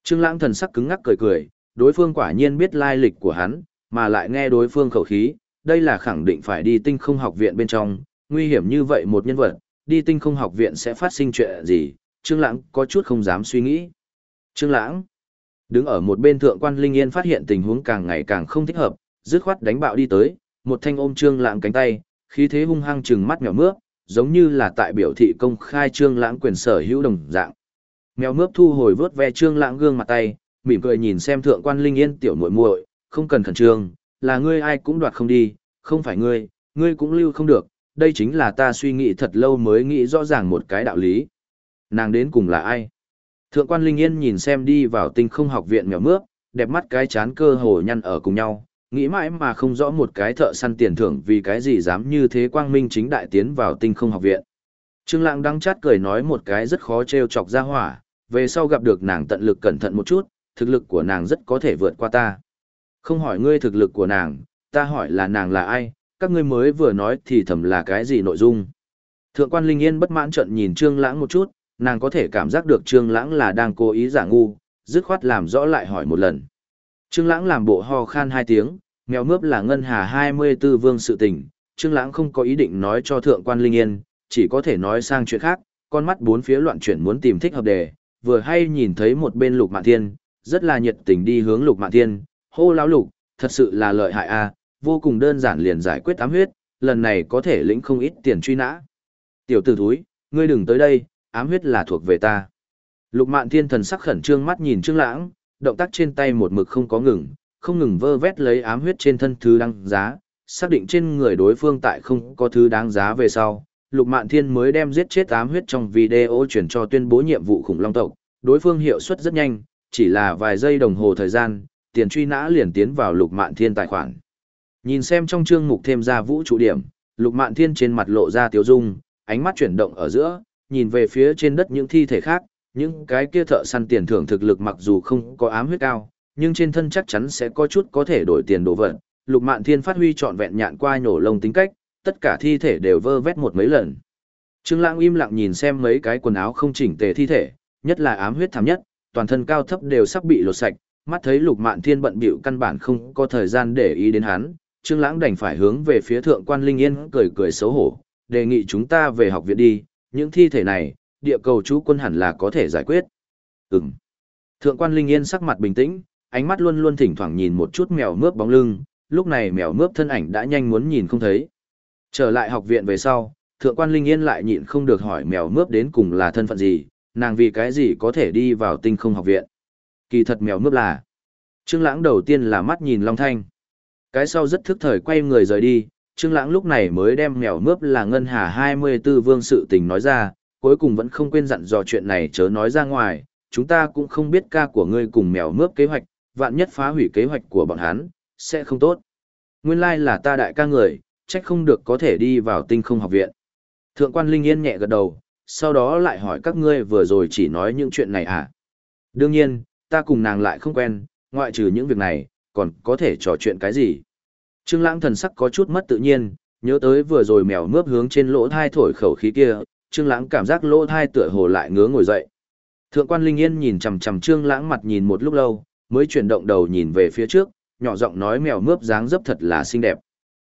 Trương Lãng thần sắc cứng ngắc cười cười, đối phương quả nhiên biết lai lịch của hắn, mà lại nghe đối phương khẩu khí, đây là khẳng định phải đi tinh không học viện bên trong, nguy hiểm như vậy một nhân vật, đi tinh không học viện sẽ phát sinh chuyện gì, Trương Lãng có chút không dám suy nghĩ. Trương Lãng đứng ở một bên thượng quan Linh Yên phát hiện tình huống càng ngày càng không thích hợp, dứt khoát đánh bạo đi tới, một thanh ôm Trương Lãng cánh tay, khí thế hung hăng trừng mắt mèo mướp, giống như là tại biểu thị công khai Trương Lãng quyền sở hữu đồng dạng. Mèo mướp thu hồi vớt ve Trương Lãng gương mặt tay, mỉm cười nhìn xem thượng quan Linh Yên tiểu muội muội, không cần khẩn trương, là ngươi ai cũng đoạt không đi, không phải ngươi, ngươi cũng lưu không được, đây chính là ta suy nghĩ thật lâu mới nghĩ rõ ràng một cái đạo lý. Nàng đến cùng là ai? Thượng quan Linh Yên nhìn xem đi vào tinh không học viện mèo mướp, đẹp mắt cái chán cơ hồ nhăn ở cùng nhau, nghĩ mãi mà không rõ một cái thợ săn tiền thưởng vì cái gì dám như thế quang minh chính đại tiến vào tinh không học viện. Trương Lãng đắng chát cười nói một cái rất khó trêu chọc ra hỏa, về sau gặp được nàng tận lực cẩn thận một chút, thực lực của nàng rất có thể vượt qua ta. Không hỏi ngươi thực lực của nàng, ta hỏi là nàng là ai, các ngươi mới vừa nói thì thầm là cái gì nội dung. Thượng quan Linh Yên bất mãn trợn nhìn Trương Lãng một chút, nàng có thể cảm giác được Trương Lãng là đang cố ý giả ngu, dứt khoát làm rõ lại hỏi một lần. Trương Lãng làm bộ ho khan hai tiếng, mèo mướp là ngân hà 24 vương sự tình, Trương Lãng không có ý định nói cho thượng quan Linh Yên, chỉ có thể nói sang chuyện khác, con mắt bốn phía loạn chuyển muốn tìm thích hợp đề, vừa hay nhìn thấy một bên Lục Mạn Thiên, rất là nhiệt tình đi hướng Lục Mạn Thiên, hô lão Lục, thật sự là lợi hại a, vô cùng đơn giản liền giải quyết ám huyết, lần này có thể lĩnh không ít tiền truy nã. Tiểu tử thúi, ngươi đừng tới đây, ám huyết là thuộc về ta. Lục Mạn Thiên thần sắc khẩn trương mắt nhìn Trương Lãng, động tác trên tay một mực không có ngừng, không ngừng vơ vét lấy ám huyết trên thân thứ đáng giá, xác định trên người đối phương tại không có thứ đáng giá về sau. Lục Mạn Thiên mới đem giết chết ám huyết trong video chuyển cho tuyên bố nhiệm vụ khủng long tộc, đối phương hiệu suất rất nhanh, chỉ là vài giây đồng hồ thời gian, tiền truy nã liền tiến vào Lục Mạn Thiên tài khoản. Nhìn xem trong chương mục thêm ra vũ trụ điểm, Lục Mạn Thiên trên mặt lộ ra tiêu dung, ánh mắt chuyển động ở giữa, nhìn về phía trên đất những thi thể khác, những cái kia thợ săn tiền thưởng thực lực mặc dù không có ám huyết cao, nhưng trên thân chắc chắn sẽ có chút có thể đổi tiền đồ vật. Lục Mạn Thiên phát huy trọn vẹn nhạn qua nhổ lông tính cách, tất cả thi thể đều vơ vét một mấy lần. Trương Lãng im lặng nhìn xem mấy cái quần áo không chỉnh tề thi thể, nhất là ám huyết thảm nhất, toàn thân cao thấp đều sắp bị lột sạch, mắt thấy Lục Mạn Thiên bận bịu căn bản không có thời gian để ý đến hắn, Trương Lãng đành phải hướng về phía thượng quan Linh Yên cười cười xấu hổ, đề nghị chúng ta về học viện đi, những thi thể này, địa cầu chú quân hẳn là có thể giải quyết. Ừm. Thượng quan Linh Yên sắc mặt bình tĩnh, ánh mắt luôn luôn thỉnh thoảng nhìn một chút mèo mướp bóng lưng, lúc này mèo mướp thân ảnh đã nhanh muốn nhìn không thấy. Trở lại học viện về sau, thượng quan Linh Yên lại nhịn không được hỏi mèo mướp đến cùng là thân phận gì, nàng vì cái gì có thể đi vào tinh không học viện. Kỳ thật mèo mướp là. Trương Lãng đầu tiên là mắt nhìn Long Thanh. Cái sau rất thức thời quay người rời đi, Trương Lãng lúc này mới đem mèo mướp là ngân hà 24 vương sự tình nói ra, cuối cùng vẫn không quên dặn dò chuyện này chớ nói ra ngoài, chúng ta cũng không biết ca của ngươi cùng mèo mướp kế hoạch, vạn nhất phá hủy kế hoạch của bọn hắn, sẽ không tốt. Nguyên lai là ta đại ca người, trách không được có thể đi vào tinh không học viện. Thượng quan Linh Yên nhẹ gật đầu, sau đó lại hỏi các ngươi vừa rồi chỉ nói những chuyện này à? Đương nhiên, ta cùng nàng lại không quen, ngoại trừ những việc này, còn có thể trò chuyện cái gì? Trương Lãng thần sắc có chút mất tự nhiên, nhớ tới vừa rồi mèo mướp hướng trên lỗ thai thổi khẩu khí kia, Trương Lãng cảm giác lỗ thai tựa hồ lại ngứa ngồi dậy. Thượng quan Linh Yên nhìn chằm chằm Trương Lãng mặt nhìn một lúc lâu, mới chuyển động đầu nhìn về phía trước, nhỏ giọng nói mèo mướp dáng dấp thật là xinh đẹp.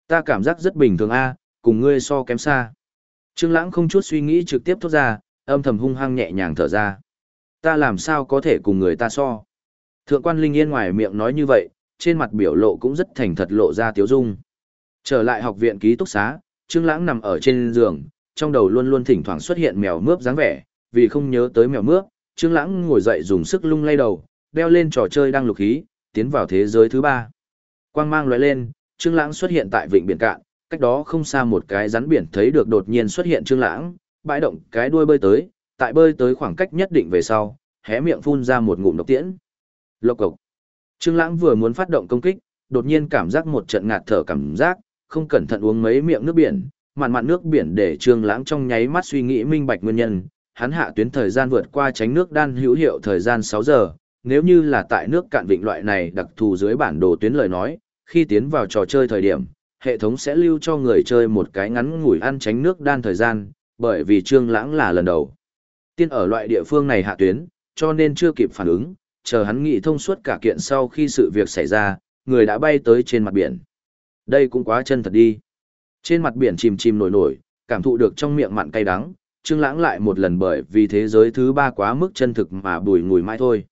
Ta cảm giác rất bình thường a, cùng ngươi so kém xa. Trương Lãng không chút suy nghĩ trực tiếp thốt ra, âm thầm hung hăng nhẹ nhàng thở ra. Ta làm sao có thể cùng người ta so? Thượng quan Linh Yên ngoài miệng nói như vậy, trên mặt biểu lộ cũng rất thành thật lộ ra tiếu dung. Trở lại học viện ký túc xá, Trương Lãng nằm ở trên giường, trong đầu luôn luôn thỉnh thoảng xuất hiện mèo mướp dáng vẻ, vì không nhớ tới mèo mướp, Trương Lãng ngồi dậy dùng sức lung lay đầu, đeo lên trò chơi đang lục khí, tiến vào thế giới thứ ba. Quang mang lóe lên, Trương Lãng xuất hiện tại vịnh biển cạn, cách đó không xa một cái rắn biển thấy được đột nhiên xuất hiện Trương Lãng, bãi động cái đuôi bơi tới, tại bơi tới khoảng cách nhất định về sau, hé miệng phun ra một ngụm độc tiễn. Lộc cộc. Trương Lãng vừa muốn phát động công kích, đột nhiên cảm giác một trận ngạt thở cảm giác, không cẩn thận uống mấy miệng nước biển, mặn mặn nước biển để Trương Lãng trong nháy mắt suy nghĩ minh bạch nguyên nhân, hắn hạ tuyến thời gian vượt qua tránh nước đan hữu hiệu thời gian 6 giờ, nếu như là tại nước cạn vịnh loại này đặc thù dưới bản đồ tuyến lời nói, khi tiến vào trò chơi thời điểm, hệ thống sẽ lưu cho người chơi một cái ngắn ngủi ăn tránh nước đan thời gian, bởi vì Trương Lãng là lần đầu. Tiên ở loại địa phương này hạ tuyến, cho nên chưa kịp phản ứng, chờ hắn nghĩ thông suốt cả kiện sau khi sự việc xảy ra, người đã bay tới trên mặt biển. Đây cũng quá chân thật đi. Trên mặt biển chìm chìm nổi nổi, cảm thụ được trong miệng mặn cay đắng, Trương Lãng lại một lần bởi vì thế giới thứ ba quá mức chân thực mà bùi ngùi mãi thôi.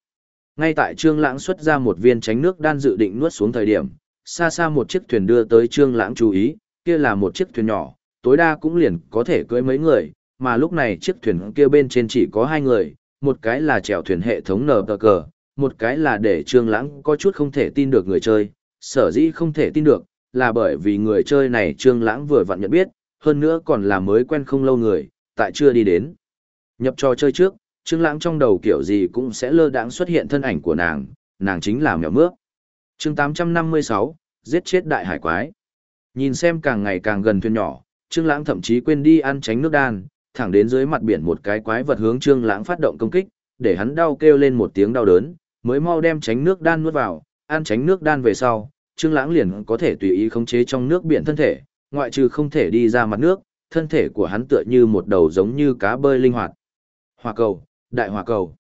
Ngay tại Trương Lãng xuất ra một viên tránh nước đan dự định nuốt xuống thời điểm, xa xa một chiếc thuyền đưa tới Trương Lãng chú ý, kia là một chiếc thuyền nhỏ, tối đa cũng liền có thể cưỡi mấy người, mà lúc này chiếc thuyền kia bên trên chỉ có hai người, một cái là chèo thuyền hệ thống nở cờ, một cái là để Trương Lãng có chút không thể tin được người chơi, sở dĩ không thể tin được, là bởi vì người chơi này Trương Lãng vừa vặn nhận biết, hơn nữa còn là mới quen không lâu người, tại chưa đi đến. Nhập trò chơi trước, Trương Lãng trong đầu kiểu gì cũng sẽ lơ đãng xuất hiện thân ảnh của nàng, nàng chính là mèo mướp. Chương 856, giết chết đại hải quái. Nhìn xem càng ngày càng gần thuyền nhỏ, Trương Lãng thậm chí quên đi ăn tránh nước đan, thẳng đến dưới mặt biển một cái quái vật hướng Trương Lãng phát động công kích, để hắn đau kêu lên một tiếng đau đớn, mới mau đem tránh nước đan nuốt vào, ăn tránh nước đan về sau, Trương Lãng liền có thể tùy ý khống chế trong nước biển thân thể, ngoại trừ không thể đi ra mặt nước, thân thể của hắn tựa như một đầu giống như cá bơi linh hoạt. Hỏa cầu, đại hỏa cầu.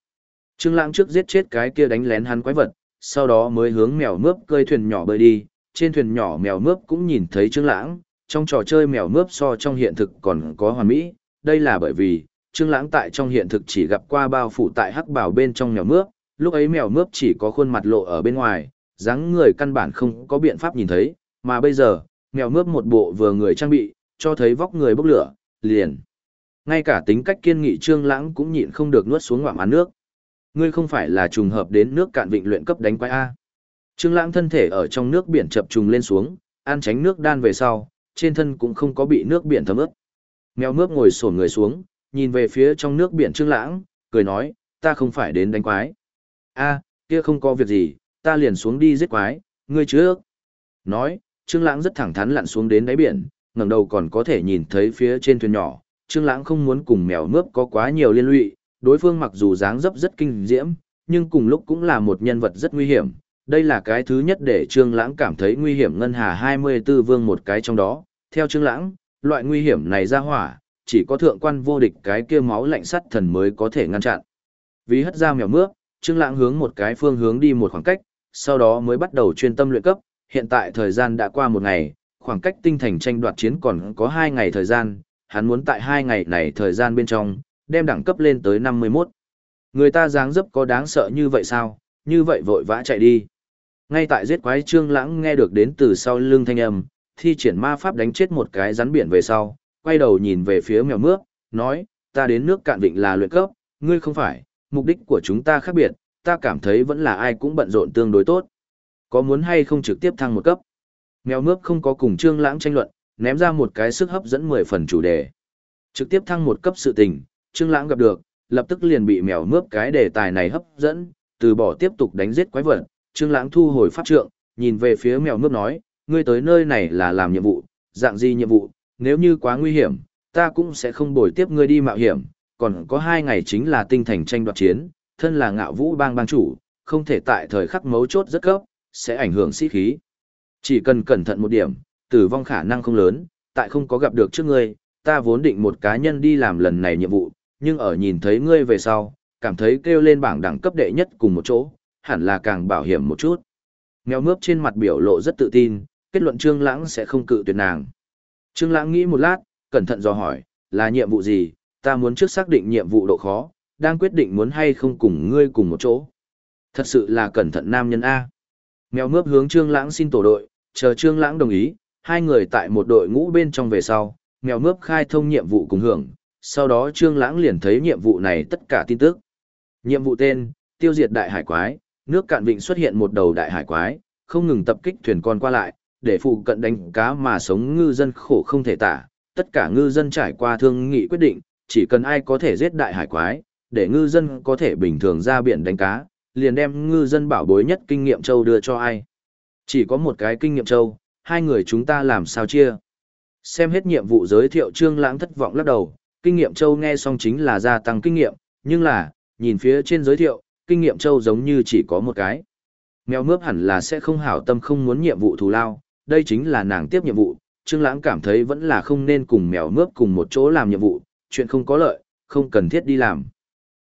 Trương Lãng trước giết chết cái kia đánh lén hắn quái vật, sau đó mới hướng mèo mướp cơi thuyền nhỏ bơi đi, trên thuyền nhỏ mèo mướp cũng nhìn thấy Trương Lãng, trong trò chơi mèo mướp so trong hiện thực còn có hoàn mỹ, đây là bởi vì Trương Lãng tại trong hiện thực chỉ gặp qua bao phủ tại hắc bảo bên trong mèo mướp, lúc ấy mèo mướp chỉ có khuôn mặt lộ ở bên ngoài, dáng người căn bản không có biện pháp nhìn thấy, mà bây giờ, mèo mướp một bộ vừa người trang bị, cho thấy vóc người bốc lửa, liền. Ngay cả tính cách kiên nghị Trương Lãng cũng nhịn không được nuốt xuống ngoạm án nước. Ngươi không phải là trùng hợp đến nước cạn vịnh luyện cấp đánh quái a? Trương Lãng thân thể ở trong nước biển chập trùng lên xuống, ăn tránh nước đan về sau, trên thân cũng không có bị nước biển thấm ướt. Mèo mướp ngồi xổm người xuống, nhìn về phía trong nước biển Trương Lãng, cười nói, ta không phải đến đánh quái. A, kia không có việc gì, ta liền xuống đi giết quái, ngươi trước. Nói, Trương Lãng rất thẳng thắn lặn xuống đến đáy biển, ngẩng đầu còn có thể nhìn thấy phía trên thuyền nhỏ. Trương Lãng không muốn cùng mèo mướp có quá nhiều liên lụy, đối phương mặc dù dáng dấp rất kinh diễm, nhưng cùng lúc cũng là một nhân vật rất nguy hiểm. Đây là cái thứ nhất để Trương Lãng cảm thấy nguy hiểm ngân hà 24 vương một cái trong đó. Theo Trương Lãng, loại nguy hiểm này ra hỏa, chỉ có thượng quan vô địch cái kia máu lạnh sắt thần mới có thể ngăn chặn. Vì hất ra mèo mướp, Trương Lãng hướng một cái phương hướng đi một khoảng cách, sau đó mới bắt đầu chuyên tâm luyện cấp, hiện tại thời gian đã qua một ngày, khoảng cách tinh thành tranh đoạt chiến còn có hai ngày thời gian, hắn muốn tại hai ngày này thời gian bên trong, đem đẳng cấp lên tới 51. Người ta dáng dấp có đáng sợ như vậy sao, như vậy vội vã chạy đi. Ngay tại giết quái Trương Lãng nghe được đến từ sau lưng thanh âm, thi triển ma pháp đánh chết một cái rắn biển về sau, quay đầu nhìn về phía mèo mướp, nói, ta đến nước cạn vịnh là luyện cấp, ngươi không phải, mục đích của chúng ta khác biệt, ta cảm thấy vẫn là ai cũng bận rộn tương đối tốt. Có muốn hay không trực tiếp thăng một cấp? Mèo mướp không có cùng Trương Lãng tranh luận, ném ra một cái sức hấp dẫn 10 phần chủ đề. Trực tiếp thăng một cấp sự tình, Trương Lãng gặp được, lập tức liền bị mèo mướp cái đề tài này hấp dẫn, từ bỏ tiếp tục đánh giết quái vật, Trương Lãng thu hồi pháp trượng, nhìn về phía mèo mướp nói, ngươi tới nơi này là làm nhiệm vụ, dạng gì nhiệm vụ, nếu như quá nguy hiểm, ta cũng sẽ không bồi tiếp ngươi đi mạo hiểm, còn có hai ngày chính là tinh thành tranh đoạt chiến, thân là ngạo vũ bang bang chủ, không thể tại thời khắc mấu chốt rất cấp, sẽ ảnh hưởng sĩ khí. Chỉ cần cẩn thận một điểm, tử vong khả năng không lớn, tại không có gặp được trước ngươi, ta vốn định một cá nhân đi làm lần này nhiệm vụ, nhưng ở nhìn thấy ngươi về sau, cảm thấy kêu lên bảng đẳng cấp đệ nhất cùng một chỗ, hẳn là càng bảo hiểm một chút. Nghèo mướp trên mặt biểu lộ rất tự tin, kết luận Trương Lãng sẽ không cự tuyệt nàng. Trương Lãng nghĩ một lát, cẩn thận dò hỏi, là nhiệm vụ gì, ta muốn trước xác định nhiệm vụ độ khó, đang quyết định muốn hay không cùng ngươi cùng một chỗ. Thật sự là cẩn thận nam nhân A. Mèo mướp hướng Trương Lãng xin tổ đội, chờ Trương Lãng đồng ý, hai người tại một đội ngũ bên trong về sau, mèo mướp khai thông nhiệm vụ cùng hưởng, sau đó Trương Lãng liền thấy nhiệm vụ này tất cả tin tức. Nhiệm vụ tên, tiêu diệt đại hải quái, nước cạn vịnh xuất hiện một đầu đại hải quái, không ngừng tập kích thuyền con qua lại, để phụ cận đánh cá mà sống ngư dân khổ không thể tả. Tất cả ngư dân trải qua thương nghị quyết định, chỉ cần ai có thể giết đại hải quái, để ngư dân có thể bình thường ra biển đánh cá, liền đem ngư dân bảo bối nhất kinh nghiệm châu đưa cho ai. Chỉ có một cái kinh nghiệm châu, hai người chúng ta làm sao chia. Xem hết nhiệm vụ giới thiệu Trương Lãng thất vọng lắc đầu, kinh nghiệm châu nghe xong chính là gia tăng kinh nghiệm, nhưng là, nhìn phía trên giới thiệu, kinh nghiệm châu giống như chỉ có một cái. Mèo mướp hẳn là sẽ không hảo tâm không muốn nhiệm vụ thù lao, đây chính là nàng tiếp nhiệm vụ, Trương Lãng cảm thấy vẫn là không nên cùng mèo mướp cùng một chỗ làm nhiệm vụ, chuyện không có lợi, không cần thiết đi làm.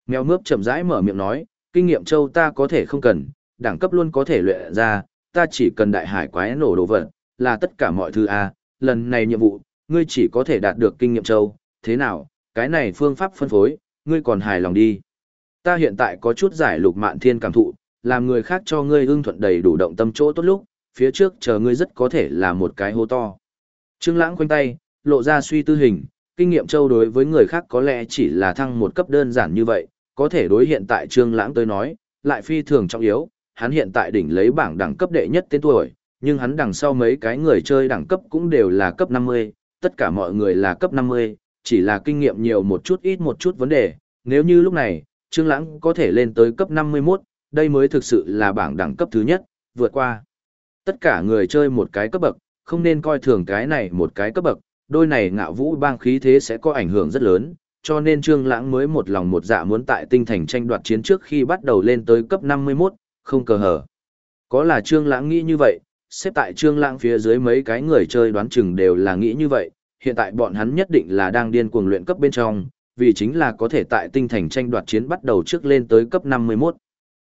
Mèo mướp chậm rãi mở miệng nói, kinh nghiệm châu ta có thể không cần, đẳng cấp luôn có thể luyện ra, ta chỉ cần đại hải quái nổ đồ vật, là tất cả mọi thứ a, lần này nhiệm vụ, ngươi chỉ có thể đạt được kinh nghiệm châu, thế nào, cái này phương pháp phân phối, ngươi còn hài lòng đi. Ta hiện tại có chút giải lục mạn thiên cảm thụ, làm người khác cho ngươi ưng thuận đầy đủ động tâm chỗ tốt lúc, phía trước chờ ngươi rất có thể là một cái hô to. Trương Lãng khoanh tay, lộ ra suy tư hình, kinh nghiệm châu đối với người khác có lẽ chỉ là thăng một cấp đơn giản như vậy, có thể đối hiện tại Trương Lãng tới nói, lại phi thường trọng yếu, hắn hiện tại đỉnh lấy bảng đẳng cấp đệ nhất tên tuổi, nhưng hắn đằng sau mấy cái người chơi đẳng cấp cũng đều là cấp 50, tất cả mọi người là cấp 50, chỉ là kinh nghiệm nhiều một chút ít một chút vấn đề, nếu như lúc này, Trương Lãng có thể lên tới cấp 51, đây mới thực sự là bảng đẳng cấp thứ nhất, vượt qua. Tất cả người chơi một cái cấp bậc, không nên coi thường cái này một cái cấp bậc, đôi này ngạo vũ bang khí thế sẽ có ảnh hưởng rất lớn, cho nên Trương Lãng mới một lòng một dạ muốn tại tinh thành tranh đoạt chiến trước khi bắt đầu lên tới cấp 51, không cờ hở. Có là Trương Lãng nghĩ như vậy, xếp tại Trương Lãng phía dưới mấy cái người chơi đoán chừng đều là nghĩ như vậy, hiện tại bọn hắn nhất định là đang điên cuồng luyện cấp bên trong, vì chính là có thể tại tinh thành tranh đoạt chiến bắt đầu trước lên tới cấp 51.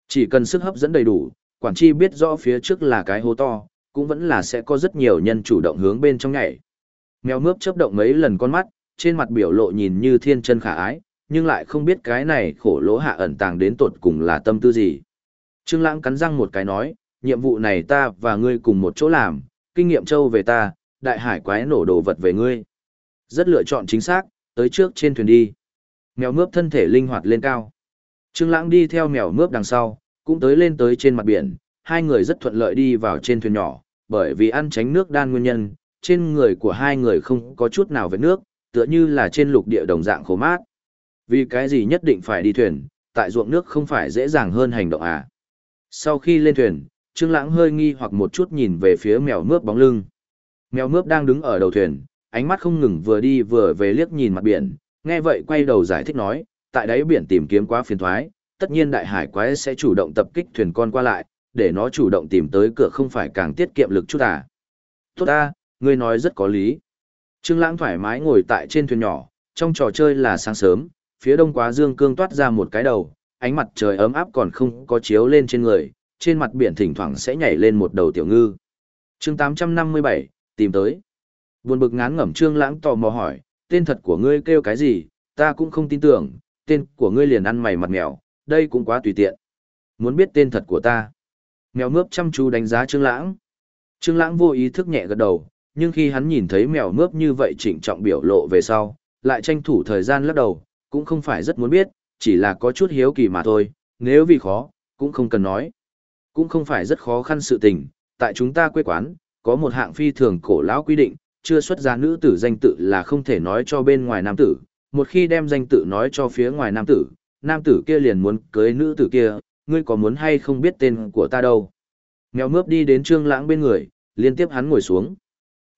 Chỉ cần sức hấp dẫn đầy đủ, quản chi biết rõ phía trước là cái hố to, cũng vẫn là sẽ có rất nhiều nhân chủ động hướng bên trong nhảy. Mèo mướp chớp động mấy lần con mắt, trên mặt biểu lộ nhìn như thiên chân khả ái, nhưng lại không biết cái này khổ lỗ hạ ẩn tàng đến tột cùng là tâm tư gì. Trương Lãng cắn răng một cái nói, nhiệm vụ này ta và ngươi cùng một chỗ làm, kinh nghiệm châu về ta, đại hải quái nổ đồ vật về ngươi. Rất lựa chọn chính xác, tới trước trên thuyền đi. Mèo mướp thân thể linh hoạt lên cao. Trương Lãng đi theo mèo mướp đằng sau, cũng tới lên tới trên mặt biển, hai người rất thuận lợi đi vào trên thuyền nhỏ, bởi vì ăn tránh nước đan nguyên nhân, trên người của hai người không có chút nào vết nước, tựa như là trên lục địa đồng dạng khô mát. Vì cái gì nhất định phải đi thuyền, tại ruộng nước không phải dễ dàng hơn hành động à. Sau khi lên thuyền, Trương Lãng hơi nghi hoặc một chút nhìn về phía mèo mướp bóng lưng. Mèo mướp đang đứng ở đầu thuyền, ánh mắt không ngừng vừa đi vừa về liếc nhìn mặt biển, nghe vậy quay đầu giải thích nói, tại đáy biển tìm kiếm quá phiền toái, tất nhiên đại hải quái sẽ chủ động tập kích thuyền con qua lại, để nó chủ động tìm tới cửa không phải càng tiết kiệm lực chút à. Tốt ta, ngươi nói rất có lý. Trương Lãng thoải mái ngồi tại trên thuyền nhỏ, trong trò chơi là sáng sớm, phía đông quá dương cương toát ra một cái đầu, ánh mặt trời ấm áp còn không có chiếu lên trên người, trên mặt biển thỉnh thoảng sẽ nhảy lên một đầu tiểu ngư. Chương 857, tìm tới. Buồn bực ngán ngẩm Trương Lãng tò mò hỏi, tên thật của ngươi kêu cái gì, ta cũng không tin tưởng, tên của ngươi liền ăn mày mặt mèo, đây cũng quá tùy tiện. Muốn biết tên thật của ta. Mèo mướp chăm chú đánh giá Trương Lãng. Trương Lãng vô ý thức nhẹ gật đầu, nhưng khi hắn nhìn thấy mèo mướp như vậy trịnh trọng biểu lộ về sau, lại tranh thủ thời gian lắc đầu, cũng không phải rất muốn biết, chỉ là có chút hiếu kỳ mà thôi, nếu vì khó, cũng không cần nói. Cũng không phải rất khó khăn sự tình, tại chúng ta quê quán, có một hạng phi thường cổ lão quy định, chưa xuất ra nữ tử danh tự là không thể nói cho bên ngoài nam tử, một khi đem danh tự nói cho phía ngoài nam tử, nam tử kia liền muốn cưới nữ tử kia, ngươi có muốn hay không biết tên của ta đâu. Mèo mướp đi đến trương lãng bên người, liên tiếp hắn ngồi xuống.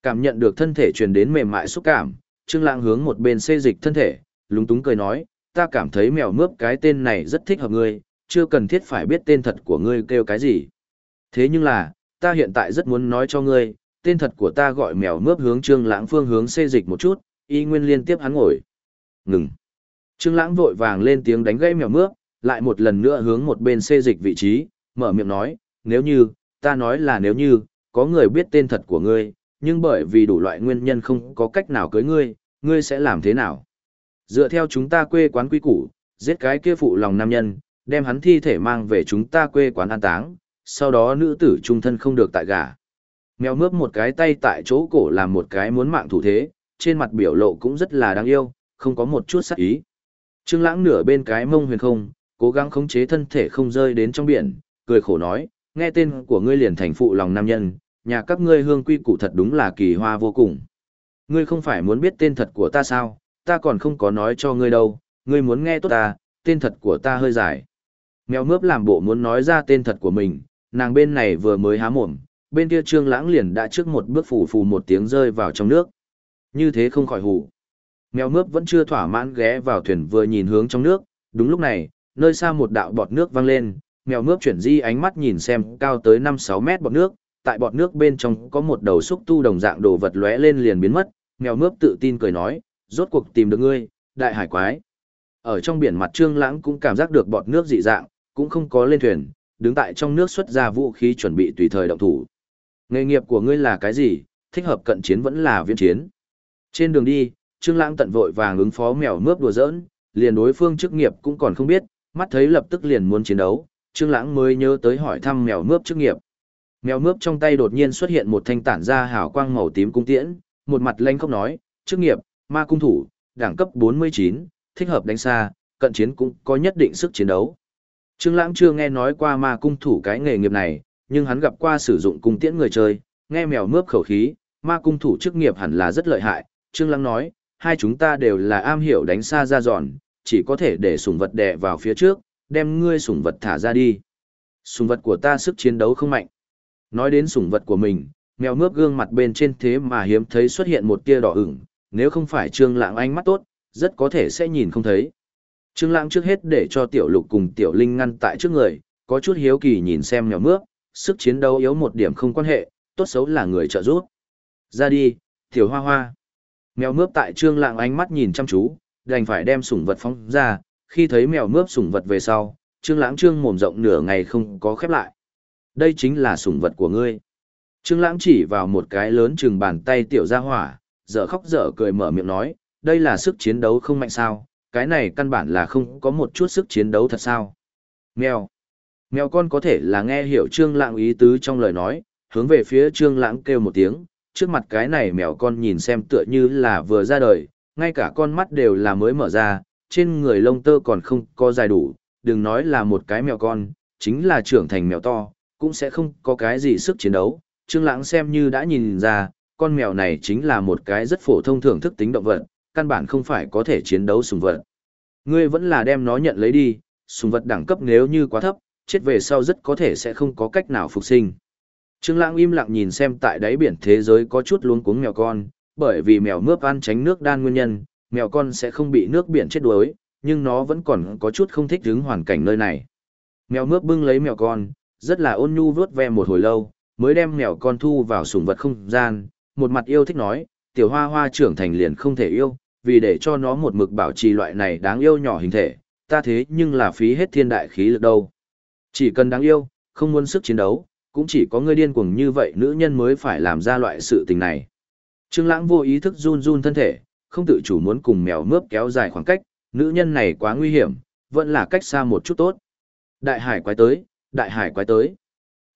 Cảm nhận được thân thể truyền đến mềm mại xúc cảm, trương lãng hướng một bên xê dịch thân thể, lúng túng cười nói, ta cảm thấy mèo mướp cái tên này rất thích hợp ngươi, chưa cần thiết phải biết tên thật của ngươi kêu cái gì. Thế nhưng là, ta hiện tại rất muốn nói cho ngươi, tên thật của ta gọi mèo mướp hướng trương lãng phương hướng xê dịch một chút, y nguyên liên tiếp hắn ngồi. Ngừng. Trương lãng vội vàng lên tiếng đánh gãy mèo mướp, lại một lần nữa hướng một bên xê dịch vị trí, mở miệng nói, nếu như, ta nói là nếu như, có người biết tên thật của ngươi, nhưng bởi vì đủ loại nguyên nhân không có cách nào cưới ngươi, ngươi sẽ làm thế nào? Dựa theo chúng ta quê quán quy củ, giết cái kia phụ lòng nam nhân, đem hắn thi thể mang về chúng ta quê quán an táng, sau đó nữ tử trung thân không được tại gả. Mèo mướp một cái tay tại chỗ cổ làm một cái muốn mạng thủ thế, trên mặt biểu lộ cũng rất là đáng yêu, không có một chút sắc ý. Trương Lãng nửa bên cái mông huyền không, cố gắng khống chế thân thể không rơi đến trong biển, cười khổ nói, nghe tên của ngươi liền thành phụ lòng nam nhân, nhà các ngươi hương quy củ thật đúng là kỳ hoa vô cùng. Ngươi không phải muốn biết tên thật của ta sao, ta còn không có nói cho ngươi đâu, ngươi muốn nghe tốt ta, tên thật của ta hơi dài. Mèo mướp làm bộ muốn nói ra tên thật của mình, nàng bên này vừa mới há mồm, bên kia trương lãng liền đã trước một bước phủ phù một tiếng rơi vào trong nước. Như thế không khỏi hù. Mèo mướp vẫn chưa thỏa mãn ghé vào thuyền vừa nhìn hướng trong nước, đúng lúc này, nơi xa một đạo bọt nước văng lên, mèo mướp chuyển di ánh mắt nhìn xem cao tới 5-6 mét bọt nước, tại bọt nước bên trong có một đầu xúc tu đồng dạng đồ vật lóe lên liền biến mất, mèo mướp tự tin cười nói, rốt cuộc tìm được ngươi, đại hải quái. Ở trong biển mặt trương lãng cũng cảm giác được bọt nước dị dạng, cũng không có lên thuyền, đứng tại trong nước xuất ra vũ khí chuẩn bị tùy thời động thủ. Nghề nghiệp của ngươi là cái gì, thích hợp cận chiến vẫn là viễn chiến. Trên đường đi, Trương Lãng tận vội vàng ứng phó mèo mướp đùa giỡn, liền đối phương chức nghiệp cũng còn không biết, mắt thấy lập tức liền muốn chiến đấu, Trương Lãng mới nhớ tới hỏi thăm mèo mướp chức nghiệp. Mèo mướp trong tay đột nhiên xuất hiện một thanh tản ra hào quang màu tím cung tiễn, một mặt lanh khóc nói, chức nghiệp, ma cung thủ, đẳng cấp 49, thích hợp đánh xa, cận chiến cũng có nhất định sức chiến đấu. Trương Lãng chưa nghe nói qua ma cung thủ cái nghề nghiệp này, nhưng hắn gặp qua sử dụng cung tiễn người chơi, nghe mèo mướp khẩu khí, ma cung thủ chức nghiệp hẳn là rất lợi hại. Trương Lãng nói, hai chúng ta đều là am hiểu đánh xa ra giòn, chỉ có thể để sủng vật đè vào phía trước, đem ngươi sủng vật thả ra đi. Sủng vật của ta sức chiến đấu không mạnh. Nói đến sủng vật của mình, mèo mướp gương mặt bên trên thế mà hiếm thấy xuất hiện một tia đỏ ửng, nếu không phải Trương Lãng ánh mắt tốt, rất có thể sẽ nhìn không thấy. Trương Lãng trước hết để cho Tiểu Lục cùng Tiểu Linh ngăn tại trước người, có chút hiếu kỳ nhìn xem mèo mướp, sức chiến đấu yếu một điểm không quan hệ, tốt xấu là người trợ giúp. Ra đi, Tiểu Hoa Hoa. Mèo mướp tại Trương Lãng ánh mắt nhìn chăm chú, đành phải đem sủng vật phóng ra, khi thấy mèo mướp sủng vật về sau, Trương Lãng trương mồm rộng nửa ngày không có khép lại. Đây chính là sủng vật của ngươi. Trương Lãng chỉ vào một cái lớn chừng bàn tay tiểu gia hỏa, dở khóc dở cười mở miệng nói, đây là sức chiến đấu không mạnh sao, cái này căn bản là không có một chút sức chiến đấu thật sao. Mèo. Mèo con có thể là nghe hiểu Trương Lãng ý tứ trong lời nói, hướng về phía Trương Lãng kêu một tiếng, trước mặt cái này mèo con nhìn xem tựa như là vừa ra đời, ngay cả con mắt đều là mới mở ra, trên người lông tơ còn không có dài đủ, đừng nói là một cái mèo con, chính là trưởng thành mèo to, cũng sẽ không có cái gì sức chiến đấu. Trương Lãng xem như đã nhìn ra, con mèo này chính là một cái rất phổ thông thưởng thức tính động vật, căn bản không phải có thể chiến đấu sùng vật. Ngươi vẫn là đem nó nhận lấy đi, sùng vật đẳng cấp nếu như quá thấp, chết về sau rất có thể sẽ không có cách nào phục sinh. Trương Lãng im lặng nhìn xem tại đáy biển thế giới có chút luống cuống mèo con, bởi vì mèo mướp ăn tránh nước đan nguyên nhân, mèo con sẽ không bị nước biển chết đuối, nhưng nó vẫn còn có chút không thích ứng hoàn cảnh nơi này. Mèo mướp bưng lấy mèo con, rất là ôn nhu vuốt ve một hồi lâu, mới đem mèo con thu vào sủng vật không gian, một mặt yêu thích nói, tiểu hoa hoa trưởng thành liền không thể yêu, vì để cho nó một mực bảo trì loại này đáng yêu nhỏ hình thể, ta thế nhưng là phí hết thiên đại khí lực đâu. Chỉ cần đáng yêu, không muốn sức chiến đấu, cũng chỉ có người điên cuồng như vậy nữ nhân mới phải làm ra loại sự tình này. Trương Lãng vô ý thức run run thân thể, không tự chủ muốn cùng mèo mướp kéo dài khoảng cách, nữ nhân này quá nguy hiểm, vẫn là cách xa một chút tốt. Đại hải quái tới, đại hải quái tới.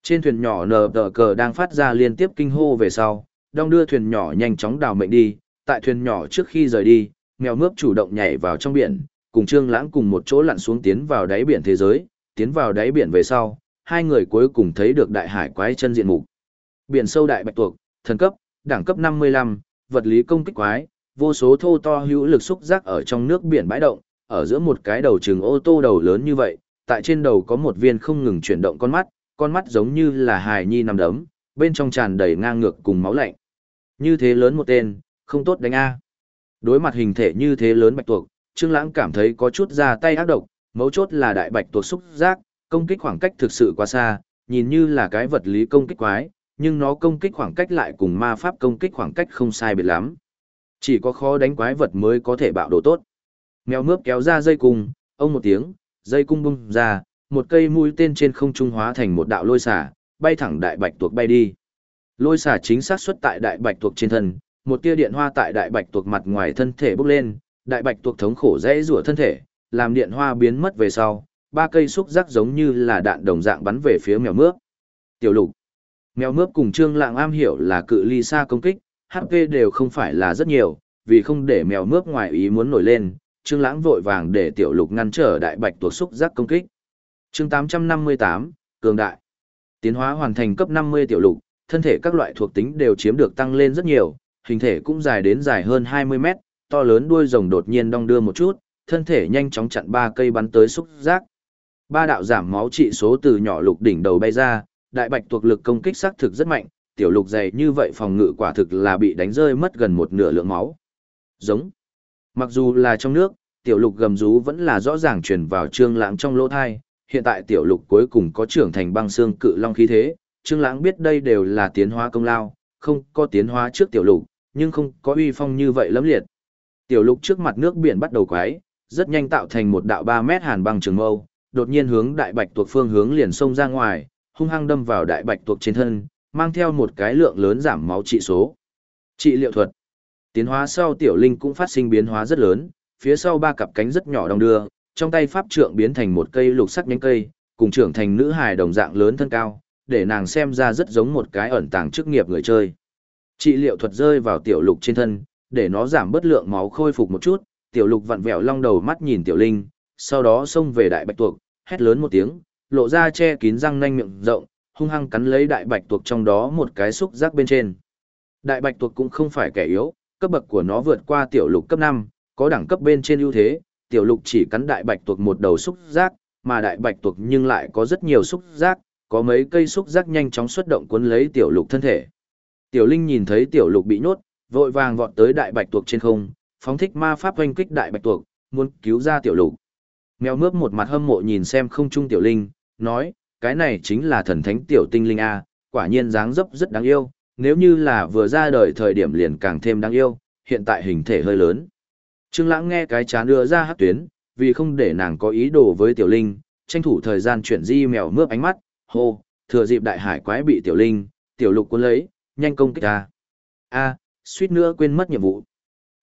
Trên thuyền nhỏ nờ tờ cờ đang phát ra liên tiếp kinh hô về sau, đong đưa thuyền nhỏ nhanh chóng đào mệnh đi, tại thuyền nhỏ trước khi rời đi, mèo mướp chủ động nhảy vào trong biển, cùng Trương Lãng cùng một chỗ lặn xuống tiến vào đáy biển thế giới, tiến vào đáy biển về sau, hai người cuối cùng thấy được đại hải quái chân diện mục. Biển sâu đại bạch tuộc, thần cấp, đẳng cấp 55, vật lý công kích quái, vô số thô to hữu lực xúc giác ở trong nước biển bãi động, ở giữa một cái đầu trừng ô tô đầu lớn như vậy, tại trên đầu có một viên không ngừng chuyển động con mắt, con mắt giống như là hài nhi nằm đấm, bên trong tràn đầy ngang ngược cùng máu lạnh. Như thế lớn một tên, không tốt đánh A. Đối mặt hình thể như thế lớn bạch tuộc, Trương Lãng cảm thấy có chút ra tay ác độc, mấu chốt là đại bạch tuộc xúc giác, công kích khoảng cách thực sự quá xa, nhìn như là cái vật lý công kích quái, nhưng nó công kích khoảng cách lại cùng ma pháp công kích khoảng cách không sai biệt lắm. Chỉ có khó đánh quái vật mới có thể bạo độ tốt. Mèo mướp kéo ra dây cung, ông một tiếng, dây cung bung ra, một cây mũi tên trên không trung hóa thành một đạo lôi xả, bay thẳng đại bạch tuộc bay đi. Lôi xả chính xác xuất tại đại bạch tuộc trên thân, một tia điện hoa tại đại bạch tuộc mặt ngoài thân thể bốc lên, đại bạch tuộc thống khổ rẽ rủa thân thể, làm điện hoa biến mất về sau, ba cây xúc giác giống như là đạn đồng dạng bắn về phía mèo mướp. Tiểu lục. Mèo mướp cùng Trương Lạng am hiểu là cự ly xa công kích, HP đều không phải là rất nhiều, vì không để mèo mướp ngoài ý muốn nổi lên, Trương Lãng vội vàng để tiểu lục ngăn trở đại bạch tuộc xúc giác công kích. Chương 858, cường đại. Tiến hóa hoàn thành cấp 50 tiểu lục, thân thể các loại thuộc tính đều chiếm được tăng lên rất nhiều, hình thể cũng dài đến dài hơn 20 mét, to lớn đuôi rồng đột nhiên đong đưa một chút, thân thể nhanh chóng chặn ba cây bắn tới xúc giác. Ba đạo giảm máu trị số từ nhỏ lục đỉnh đầu bay ra, đại bạch tuộc lực công kích xác thực rất mạnh, tiểu lục dày như vậy phòng ngự quả thực là bị đánh rơi mất gần một nửa lượng máu. Giống. Mặc dù là trong nước, tiểu lục gầm rú vẫn là rõ ràng truyền vào trương lãng trong lỗ thai, hiện tại tiểu lục cuối cùng có trưởng thành băng xương cự long khí thế, trương lãng biết đây đều là tiến hóa công lao, không có tiến hóa trước tiểu lục, nhưng không có uy phong như vậy lắm liệt. Tiểu lục trước mặt nước biển bắt đầu quái, rất nhanh tạo thành một đạo 3 mét hàn băng trường mâu, đột nhiên hướng đại bạch tuộc phương hướng liền xông ra ngoài, hung hăng đâm vào đại bạch tuộc trên thân, mang theo một cái lượng lớn giảm máu trị số. Trị liệu thuật. Tiến hóa sau tiểu linh cũng phát sinh biến hóa rất lớn, phía sau ba cặp cánh rất nhỏ đong đưa, trong tay pháp trượng biến thành một cây lục sắc nhánh cây, cùng trưởng thành nữ hài đồng dạng lớn thân cao, để nàng xem ra rất giống một cái ẩn tàng chức nghiệp người chơi. Trị liệu thuật rơi vào tiểu lục trên thân, để nó giảm bớt lượng máu khôi phục một chút, tiểu lục vặn vẹo long đầu mắt nhìn tiểu linh, sau đó xông về đại bạch tuộc, hét lớn một tiếng, lộ ra che kín răng nanh miệng rộng, hung hăng cắn lấy đại bạch tuộc trong đó một cái xúc giác bên trên. Đại bạch tuộc cũng không phải kẻ yếu, cấp bậc của nó vượt qua tiểu lục cấp 5, có đẳng cấp bên trên ưu thế, tiểu lục chỉ cắn đại bạch tuộc một đầu xúc giác, mà đại bạch tuộc nhưng lại có rất nhiều xúc giác, có mấy cây xúc giác nhanh chóng xuất động cuốn lấy tiểu lục thân thể. Tiểu Linh nhìn thấy tiểu lục bị nhốt, vội vàng vọt tới đại bạch tuộc trên không, phóng thích ma pháp hoanh kích đại bạch tuộc, muốn cứu ra tiểu lục. Mèo mướp một mặt hâm mộ nhìn xem không trung tiểu linh, nói, cái này chính là thần thánh tiểu tinh linh A, quả nhiên dáng dấp rất đáng yêu, nếu như là vừa ra đời thời điểm liền càng thêm đáng yêu, hiện tại hình thể hơi lớn. Trương Lãng nghe cái chán đưa ra hát tuyến, vì không để nàng có ý đồ với tiểu linh, tranh thủ thời gian chuyển di mèo mướp ánh mắt, hô, thừa dịp đại hải quái bị tiểu linh, tiểu lục cuốn lấy, nhanh công kích ta. A, suýt nữa quên mất nhiệm vụ.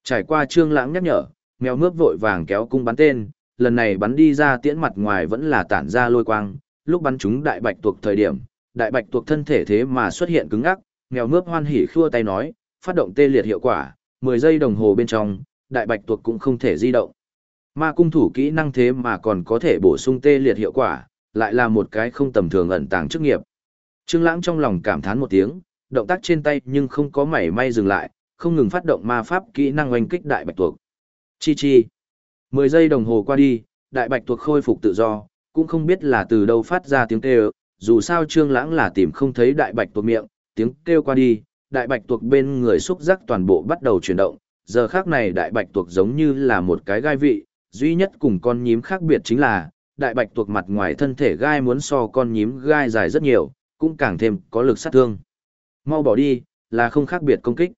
Trải qua Trương Lãng nhắc nhở, mèo mướp vội vàng kéo cung bắn tên, lần này bắn đi ra tiễn mặt ngoài vẫn là tản ra lôi quang, lúc bắn trúng đại bạch tuộc thời điểm, đại bạch tuộc thân thể thế mà xuất hiện cứng ngắc, mèo mướp hoan hỉ khua tay nói, phát động tê liệt hiệu quả, 10 giây đồng hồ bên trong, đại bạch tuộc cũng không thể di động. Ma cung thủ kỹ năng thế mà còn có thể bổ sung tê liệt hiệu quả, lại là một cái không tầm thường ẩn tàng chức nghiệp. Trương Lãng trong lòng cảm thán một tiếng, động tác trên tay nhưng không có mảy may dừng lại, không ngừng phát động ma pháp kỹ năng oanh kích đại bạch tuộc. Chi chi. 10 giây đồng hồ qua đi, đại bạch tuộc khôi phục tự do, cũng không biết là từ đâu phát ra tiếng kêu, dù sao Trương Lãng là tìm không thấy đại bạch tuộc miệng, tiếng kêu qua đi, đại bạch tuộc bên người xúc giác toàn bộ bắt đầu chuyển động, giờ khác này đại bạch tuộc giống như là một cái gai vị, duy nhất cùng con nhím khác biệt chính là, đại bạch tuộc mặt ngoài thân thể gai muốn so con nhím gai dài rất nhiều, cũng càng thêm có lực sát thương. Mau bỏ đi, là không khác biệt công kích.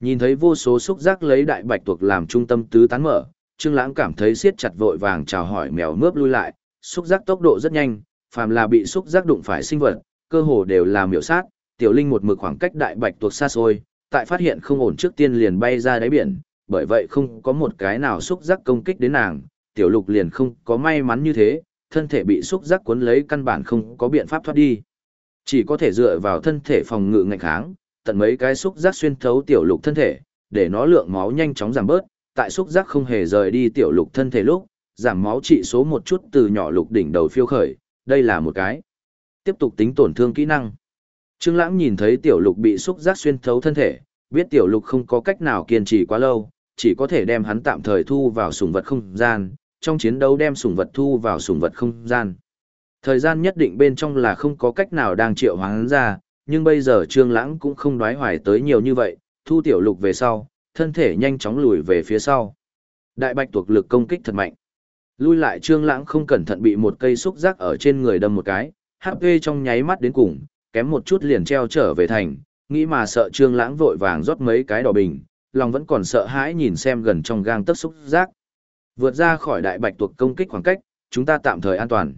Nhìn thấy vô số xúc giác lấy đại bạch tuộc làm trung tâm tứ tán mở, Trương Lãng cảm thấy siết chặt vội vàng chào hỏi mèo mướp lui lại, xúc giác tốc độ rất nhanh, phàm là bị xúc giác đụng phải sinh vật, cơ hồ đều là miểu sát, tiểu linh một mực khoảng cách đại bạch tuộc xa xôi, tại phát hiện không ổn trước tiên liền bay ra đáy biển, bởi vậy không có một cái nào xúc giác công kích đến nàng, tiểu lục liền không có may mắn như thế, thân thể bị xúc giác cuốn lấy căn bản không có biện pháp thoát đi. Chỉ có thể dựa vào thân thể phòng ngự ngạnh kháng, tận mấy cái xúc giác xuyên thấu tiểu lục thân thể, để nó lượng máu nhanh chóng giảm bớt, tại xúc giác không hề rời đi tiểu lục thân thể lúc, giảm máu trị số một chút từ nhỏ lục đỉnh đầu phiêu khởi, đây là một cái. Tiếp tục tính tổn thương kỹ năng. Trương Lãng nhìn thấy tiểu lục bị xúc giác xuyên thấu thân thể, biết tiểu lục không có cách nào kiên trì quá lâu, chỉ có thể đem hắn tạm thời thu vào sủng vật không gian, trong chiến đấu đem sủng vật thu vào sủng vật không gian. Thời gian nhất định bên trong là không có cách nào đang triệu hoán ra, nhưng bây giờ Trương Lãng cũng không đoán hoài tới nhiều như vậy, thu tiểu lục về sau, thân thể nhanh chóng lùi về phía sau. Đại bạch tuộc lực công kích thật mạnh. Lui lại Trương Lãng không cẩn thận bị một cây xúc giác ở trên người đâm một cái, HP trong nháy mắt đến cùng, kém một chút liền treo trở về thành, nghĩ mà sợ Trương Lãng vội vàng rót mấy cái đỏ bình, lòng vẫn còn sợ hãi nhìn xem gần trong gang tấc xúc giác. Vượt ra khỏi đại bạch tuộc công kích khoảng cách, chúng ta tạm thời an toàn.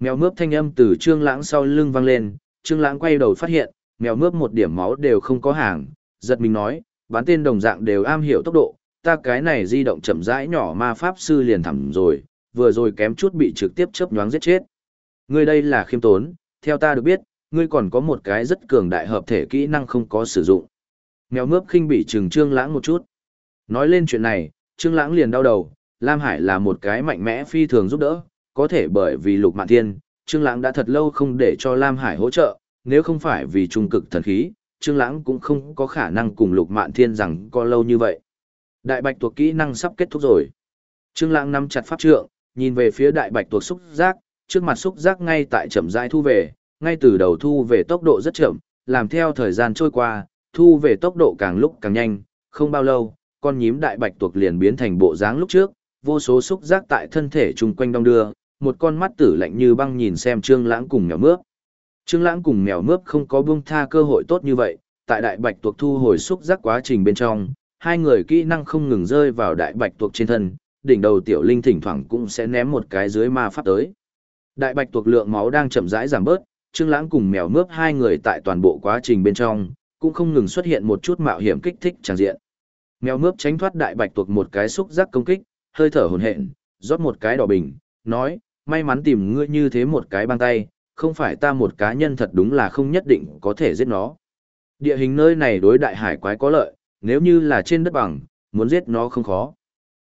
Mèo mướp thanh âm từ Trương Lãng sau lưng vang lên, Trương Lãng quay đầu phát hiện, mèo mướp một điểm máu đều không có hàng, giật mình nói, bán tên đồng dạng đều am hiểu tốc độ, ta cái này di động chậm rãi nhỏ ma pháp sư liền thầm rồi, vừa rồi kém chút bị trực tiếp chớp nhoáng giết chết. Ngươi đây là khiêm tốn, theo ta được biết, ngươi còn có một cái rất cường đại hợp thể kỹ năng không có sử dụng. Mèo mướp khinh bị trừng Trương Lãng một chút. Nói lên chuyện này, Trương Lãng liền đau đầu, Lam Hải là một cái mạnh mẽ phi thường giúp đỡ, có thể bởi vì Lục Mạn Thiên, Trương Lãng đã thật lâu không để cho Lam Hải hỗ trợ, nếu không phải vì trung cực thần khí, Trương Lãng cũng không có khả năng cùng Lục Mạn Thiên rằng có lâu như vậy. Đại Bạch tuộc kỹ năng sắp kết thúc rồi. Trương Lãng nắm chặt pháp trượng, nhìn về phía Đại Bạch tuộc xúc giác, trước mặt xúc giác ngay tại chậm rãi thu về, ngay từ đầu thu về tốc độ rất chậm, làm theo thời gian trôi qua, thu về tốc độ càng lúc càng nhanh, không bao lâu, con nhím Đại Bạch tuộc liền biến thành bộ dáng lúc trước, vô số xúc giác tại thân thể chung quanh đông đưa, một con mắt tử lạnh như băng nhìn xem Trương Lãng cùng mèo mướp. Trương Lãng cùng mèo mướp không có buông tha cơ hội tốt như vậy, tại đại bạch tuộc thu hồi xúc giác quá trình bên trong, hai người kỹ năng không ngừng rơi vào đại bạch tuộc trên thân, đỉnh đầu tiểu linh thỉnh thoảng cũng sẽ ném một cái dưới ma pháp tới. Đại bạch tuộc lượng máu đang chậm rãi giảm bớt, Trương Lãng cùng mèo mướp hai người tại toàn bộ quá trình bên trong, cũng không ngừng xuất hiện một chút mạo hiểm kích thích tràn diện. Mèo mướp tránh thoát đại bạch tuộc một cái xúc giác công kích, hơi thở hổn hển, rót một cái đỏ bình, nói: "May mắn tìm ngươi như thế một cái băng tay, không phải ta một cá nhân thật đúng là không nhất định có thể giết nó." Địa hình nơi này đối đại hải quái có lợi, nếu như là trên đất bằng, muốn giết nó không khó.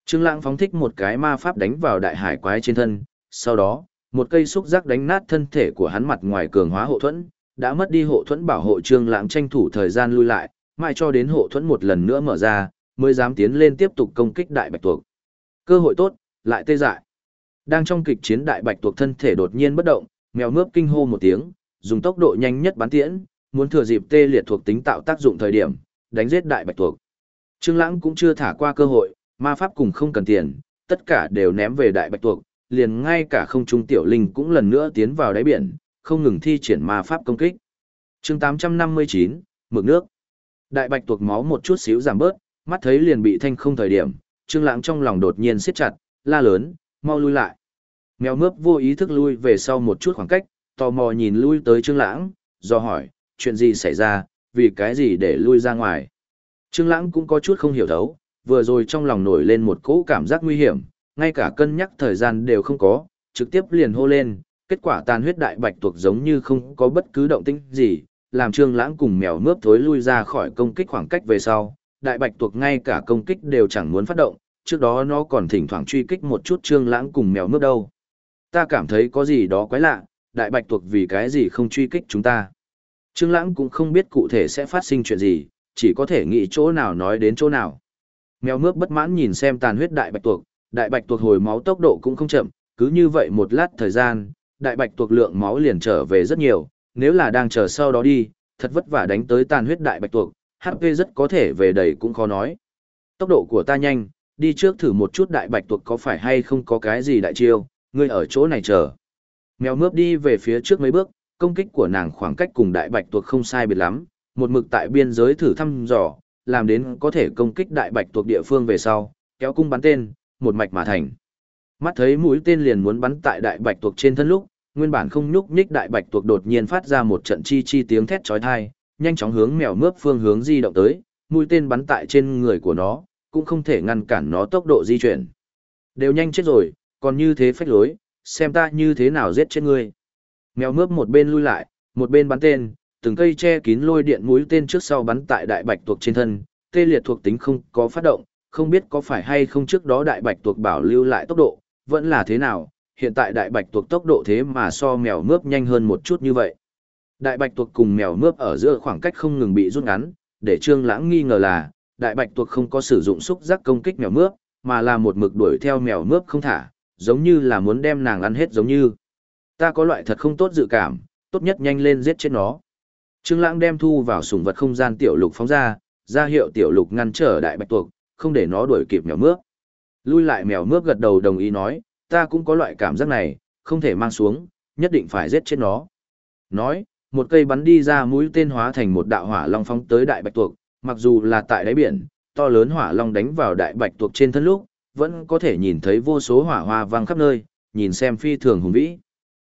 Trương Lãng phóng thích một cái ma pháp đánh vào đại hải quái trên thân, sau đó, một cây xúc giác đánh nát thân thể của hắn mặt ngoài cường hóa hộ thuẫn, đã mất đi hộ thuẫn bảo hộ Trương Lãng tranh thủ thời gian lui lại, mai cho đến hộ thuẫn một lần nữa mở ra, mới dám tiến lên tiếp tục công kích đại bạch tuộc. Cơ hội tốt, lại tê dại. Đang trong kịch chiến đại bạch tuộc thân thể đột nhiên bất động, mèo mướp kinh hô một tiếng, dùng tốc độ nhanh nhất bắn tiễn, muốn thừa dịp tê liệt thuộc tính tạo tác dụng thời điểm, đánh giết đại bạch tuộc. Trương Lãng cũng chưa thả qua cơ hội, ma pháp cùng không cần tiền, tất cả đều ném về đại bạch tuộc, liền ngay cả không trung tiểu linh cũng lần nữa tiến vào đáy biển, không ngừng thi triển ma pháp công kích. Chương 859, mực nước. Đại bạch tuộc máu một chút xíu giảm bớt, mắt thấy liền bị thanh không thời điểm, Trương Lãng trong lòng đột nhiên siết chặt, la lớn, mau lui lại. Mèo mướp vô ý thức lui về sau một chút khoảng cách, tò mò nhìn lui tới Trương Lãng, do hỏi, chuyện gì xảy ra, vì cái gì để lui ra ngoài. Trương Lãng cũng có chút không hiểu thấu, vừa rồi trong lòng nổi lên một cỗ cảm giác nguy hiểm, ngay cả cân nhắc thời gian đều không có, trực tiếp liền hô lên, kết quả tàn huyết đại bạch tuộc giống như không có bất cứ động tĩnh gì, làm Trương Lãng cùng mèo mướp thối lui ra khỏi công kích khoảng cách về sau, đại bạch tuộc ngay cả công kích đều chẳng muốn phát động, trước đó nó còn thỉnh thoảng truy kích một chút Trương Lãng cùng mèo mướp đâu. Ta cảm thấy có gì đó quái lạ, đại bạch tuộc vì cái gì không truy kích chúng ta? Trương Lãng cũng không biết cụ thể sẽ phát sinh chuyện gì, chỉ có thể nghĩ chỗ nào nói đến chỗ nào. Mèo mướp bất mãn nhìn xem tàn huyết đại bạch tuộc, đại bạch tuộc hồi máu tốc độ cũng không chậm, cứ như vậy một lát thời gian, đại bạch tuộc lượng máu liền trở về rất nhiều, nếu là đang chờ sau đó đi, thật vất vả đánh tới tàn huyết đại bạch tuộc, HP rất có thể về đầy cũng khó nói. Tốc độ của ta nhanh, đi trước thử một chút đại bạch tuộc có phải hay không có cái gì đại chiêu, ngươi ở chỗ này chờ. Mèo mướp đi về phía trước mấy bước, công kích của nàng khoảng cách cùng đại bạch tuộc không sai biệt lắm, một mực tại biên giới thử thăm dò, làm đến có thể công kích đại bạch tuộc địa phương về sau, kéo cung bắn tên, một mạch mà thành. Mắt thấy mũi tên liền muốn bắn tại đại bạch tuộc trên thân lúc, nguyên bản không nhúc nhích đại bạch tuộc đột nhiên phát ra một trận chi chi tiếng thét chói tai, nhanh chóng hướng mèo mướp phương hướng di động tới, mũi tên bắn tại trên người của nó, cũng không thể ngăn cản nó tốc độ di chuyển. Đều nhanh chết rồi, còn như thế phách lối, xem ta như thế nào giết chết ngươi. Mèo mướp một bên lui lại, một bên bắn tên, từng cây che kín lôi điện mũi tên trước sau bắn tại đại bạch tuộc trên thân, tê liệt thuộc tính không có phát động, không biết có phải hay không trước đó đại bạch tuộc bảo lưu lại tốc độ, vẫn là thế nào, hiện tại đại bạch tuộc tốc độ thế mà so mèo mướp nhanh hơn một chút như vậy. Đại bạch tuộc cùng mèo mướp ở giữa khoảng cách không ngừng bị rút ngắn, để Trương Lãng nghi ngờ là, đại bạch tuộc không có sử dụng xúc giác công kích mèo mướp, mà là một mực đuổi theo mèo mướp không thả, giống như là muốn đem nàng ăn hết giống như. Ta có loại thật không tốt dự cảm, tốt nhất nhanh lên giết chết nó. Trương Lãng đem thu vào sủng vật không gian tiểu lục phóng ra, ra hiệu tiểu lục ngăn trở đại bạch tuộc, không để nó đuổi kịp nhỏ mướp. Lui lại mèo mướp gật đầu đồng ý nói, ta cũng có loại cảm giác này, không thể mang xuống, nhất định phải giết chết nó. Nói, một cây bắn đi ra mũi tên hóa thành một đạo hỏa long phóng tới đại bạch tuộc, mặc dù là tại đáy biển, to lớn hỏa long đánh vào đại bạch tuộc trên thân lúc, vẫn có thể nhìn thấy vô số hỏa hoa vang khắp nơi, nhìn xem phi thường hùng vĩ.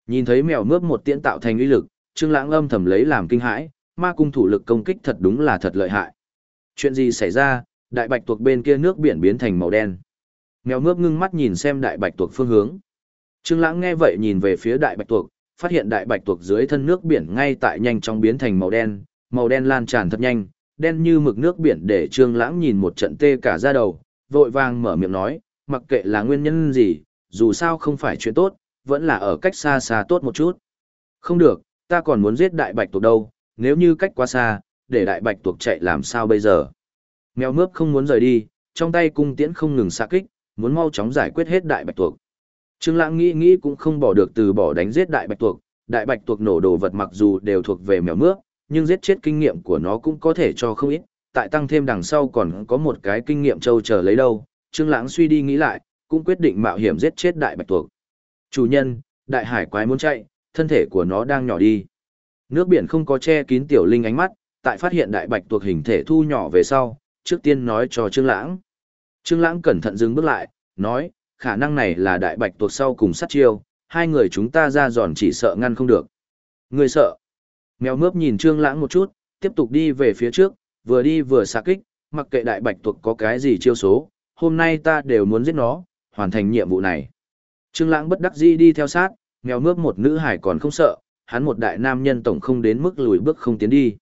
Nhìn thấy mèo mướp một tiễn tạo thành uy lực, Trương Lãng âm thầm lấy làm kinh hãi, ma cung thủ lực công kích thật đúng là thật lợi hại. Chuyện gì xảy ra? Đại bạch tuộc bên kia nước biển biến thành màu đen. Mèo mướp ngưng mắt nhìn xem đại bạch tuộc phương hướng. Trương Lãng nghe vậy nhìn về phía đại bạch tuộc, phát hiện đại bạch tuộc dưới thân nước biển ngay tại nhanh chóng biến thành màu đen, màu đen lan tràn thật nhanh, đen như mực nước biển để Trương Lãng nhìn một trận tê cả da đầu, vội vàng mở miệng nói, mặc kệ là nguyên nhân gì, dù sao không phải chuyện tốt, vẫn là ở cách xa xa tốt một chút. Không được, ta còn muốn giết đại bạch tuộc đâu, nếu như cách quá xa, để đại bạch tuộc chạy làm sao bây giờ. Mèo mướp không muốn rời đi, trong tay cung tiễn không ngừng xạ kích, muốn mau chóng giải quyết hết đại bạch tuộc. Trương Lãng nghĩ nghĩ cũng không bỏ được từ bỏ đánh giết đại bạch tuộc, đại bạch tuộc nổ đồ vật mặc dù đều thuộc về mèo mướp, nhưng giết chết kinh nghiệm của nó cũng có thể cho không ít, tại tăng thêm đằng sau còn có một cái kinh nghiệm châu chờ lấy đâu. Trương Lãng suy đi nghĩ lại, cũng quyết định mạo hiểm giết chết đại bạch tuộc. Chủ nhân, đại hải quái muốn chạy, thân thể của nó đang nhỏ đi. Nước biển không có che kín tiểu linh ánh mắt, tại phát hiện đại bạch tuộc hình thể thu nhỏ về sau, trước tiên nói cho Trương Lãng. Trương Lãng cẩn thận dừng bước lại, nói, khả năng này là đại bạch tuộc sau cùng sát chiêu, hai người chúng ta ra giòn chỉ sợ ngăn không được. Người sợ. Mèo mướp nhìn Trương Lãng một chút, tiếp tục đi về phía trước, vừa đi vừa xạ kích, mặc kệ đại bạch tuộc có cái gì chiêu số, hôm nay ta đều muốn giết nó, hoàn thành nhiệm vụ này. Trương Lãng bất đắc dĩ đi theo sát, mèo mướp một nữ hải còn không sợ, hắn một đại nam nhân tổng không đến mức lùi bước không tiến đi.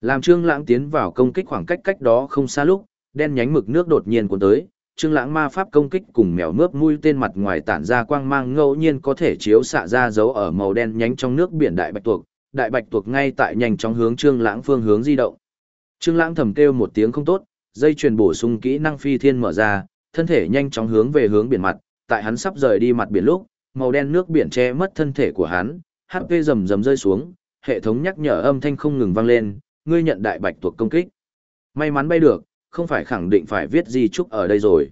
Làm Trương Lãng tiến vào công kích khoảng cách cách đó không xa lúc, đen nhánh mực nước đột nhiên cuốn tới, Trương Lãng ma pháp công kích cùng mèo mướp mũi tên mặt ngoài tản ra quang mang ngẫu nhiên có thể chiếu xạ ra dấu ở màu đen nhánh trong nước biển đại bạch tuộc, đại bạch tuộc ngay tại nhanh chóng hướng Trương Lãng phương hướng di động. Trương Lãng thầm kêu một tiếng không tốt, dây chuyền bổ sung kỹ năng phi thiên mở ra, thân thể nhanh chóng hướng về hướng biển mặt, tại hắn sắp rời đi mặt biển lúc, màu đen nước biển che mất thân thể của hắn, HP rầm rầm rơi xuống, hệ thống nhắc nhở âm thanh không ngừng vang lên, ngươi nhận đại bạch tuộc công kích. May mắn bay được, không phải khẳng định phải viết gì chúc ở đây rồi.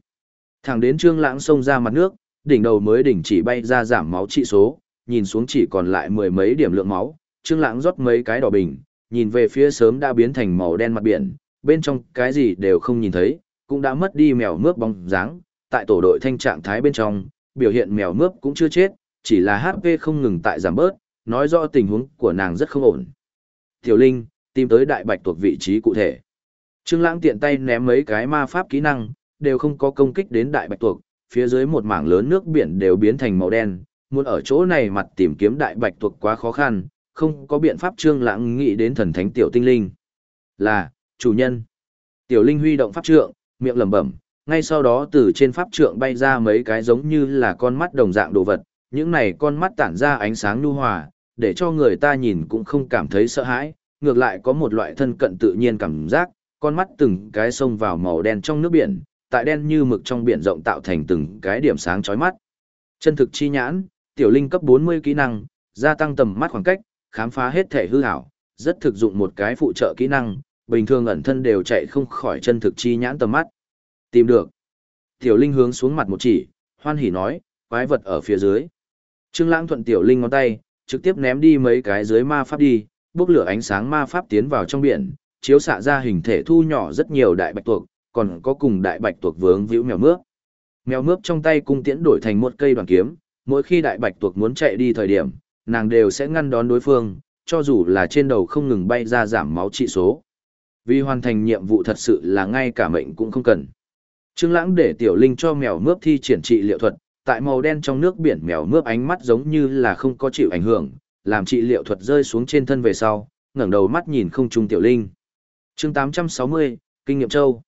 Thẳng đến Trương Lãng xông ra mặt nước, đỉnh đầu mới đỉnh chỉ bay ra giảm máu trị số, nhìn xuống chỉ còn lại mười mấy điểm lượng máu, Trương Lãng rót mấy cái đỏ bình, nhìn về phía sớm đã biến thành màu đen mặt biển, bên trong cái gì đều không nhìn thấy, cũng đã mất đi mèo mướp bóng dáng, tại tổ đội thanh trạng thái bên trong, biểu hiện mèo mướp cũng chưa chết, chỉ là HP không ngừng tại giảm bớt, nói rõ tình huống của nàng rất không ổn. Tiểu Linh, tìm tới đại bạch thuộc vị trí cụ thể. Trương Lãng tiện tay ném mấy cái ma pháp kỹ năng, đều không có công kích đến đại bạch tuộc, phía dưới một mảng lớn nước biển đều biến thành màu đen, muốn ở chỗ này mặt tìm kiếm đại bạch tuộc quá khó khăn, không có biện pháp Trương Lãng nghĩ đến thần thánh tiểu tinh linh. Là, chủ nhân. Tiểu Linh huy động pháp trượng, miệng lẩm bẩm, ngay sau đó từ trên pháp trượng bay ra mấy cái giống như là con mắt đồng dạng đồ vật, những này con mắt tản ra ánh sáng nhu hòa, để cho người ta nhìn cũng không cảm thấy sợ hãi, ngược lại có một loại thân cận tự nhiên cảm giác, con mắt từng cái xông vào màu đen trong nước biển, tại đen như mực trong biển rộng tạo thành từng cái điểm sáng chói mắt. Chân thực chi nhãn, tiểu linh cấp 40 kỹ năng, gia tăng tầm mắt khoảng cách, khám phá hết thể hư ảo, rất thực dụng một cái phụ trợ kỹ năng, bình thường ẩn thân đều chạy không khỏi chân thực chi nhãn tầm mắt. Tìm được. Tiểu linh hướng xuống mặt một chỉ, hoan hỉ nói, quái vật ở phía dưới. Trương Lãng thuận tiểu linh ngón tay, trực tiếp ném đi mấy cái dưới ma pháp đi, bốc lửa ánh sáng ma pháp tiến vào trong biển, chiếu xạ ra hình thể thu nhỏ rất nhiều đại bạch tuộc, còn có cùng đại bạch tuộc vướng víu mèo mướp. Mèo mướp trong tay cung tiễn đổi thành một cây đoàn kiếm, mỗi khi đại bạch tuộc muốn chạy đi thời điểm, nàng đều sẽ ngăn đón đối phương, cho dù là trên đầu không ngừng bay ra giảm máu trị số. Vì hoàn thành nhiệm vụ thật sự là ngay cả mệnh cũng không cần. Trương Lãng để Tiểu Linh cho mèo mướp thi triển trị liệu thuật, tại màu đen trong nước biển mèo mướp ánh mắt giống như là không có chịu ảnh hưởng, làm trị liệu thuật rơi xuống trên thân về sau, ngẩng đầu mắt nhìn không trung Tiểu Linh. Chương 860, kinh nghiệm châu.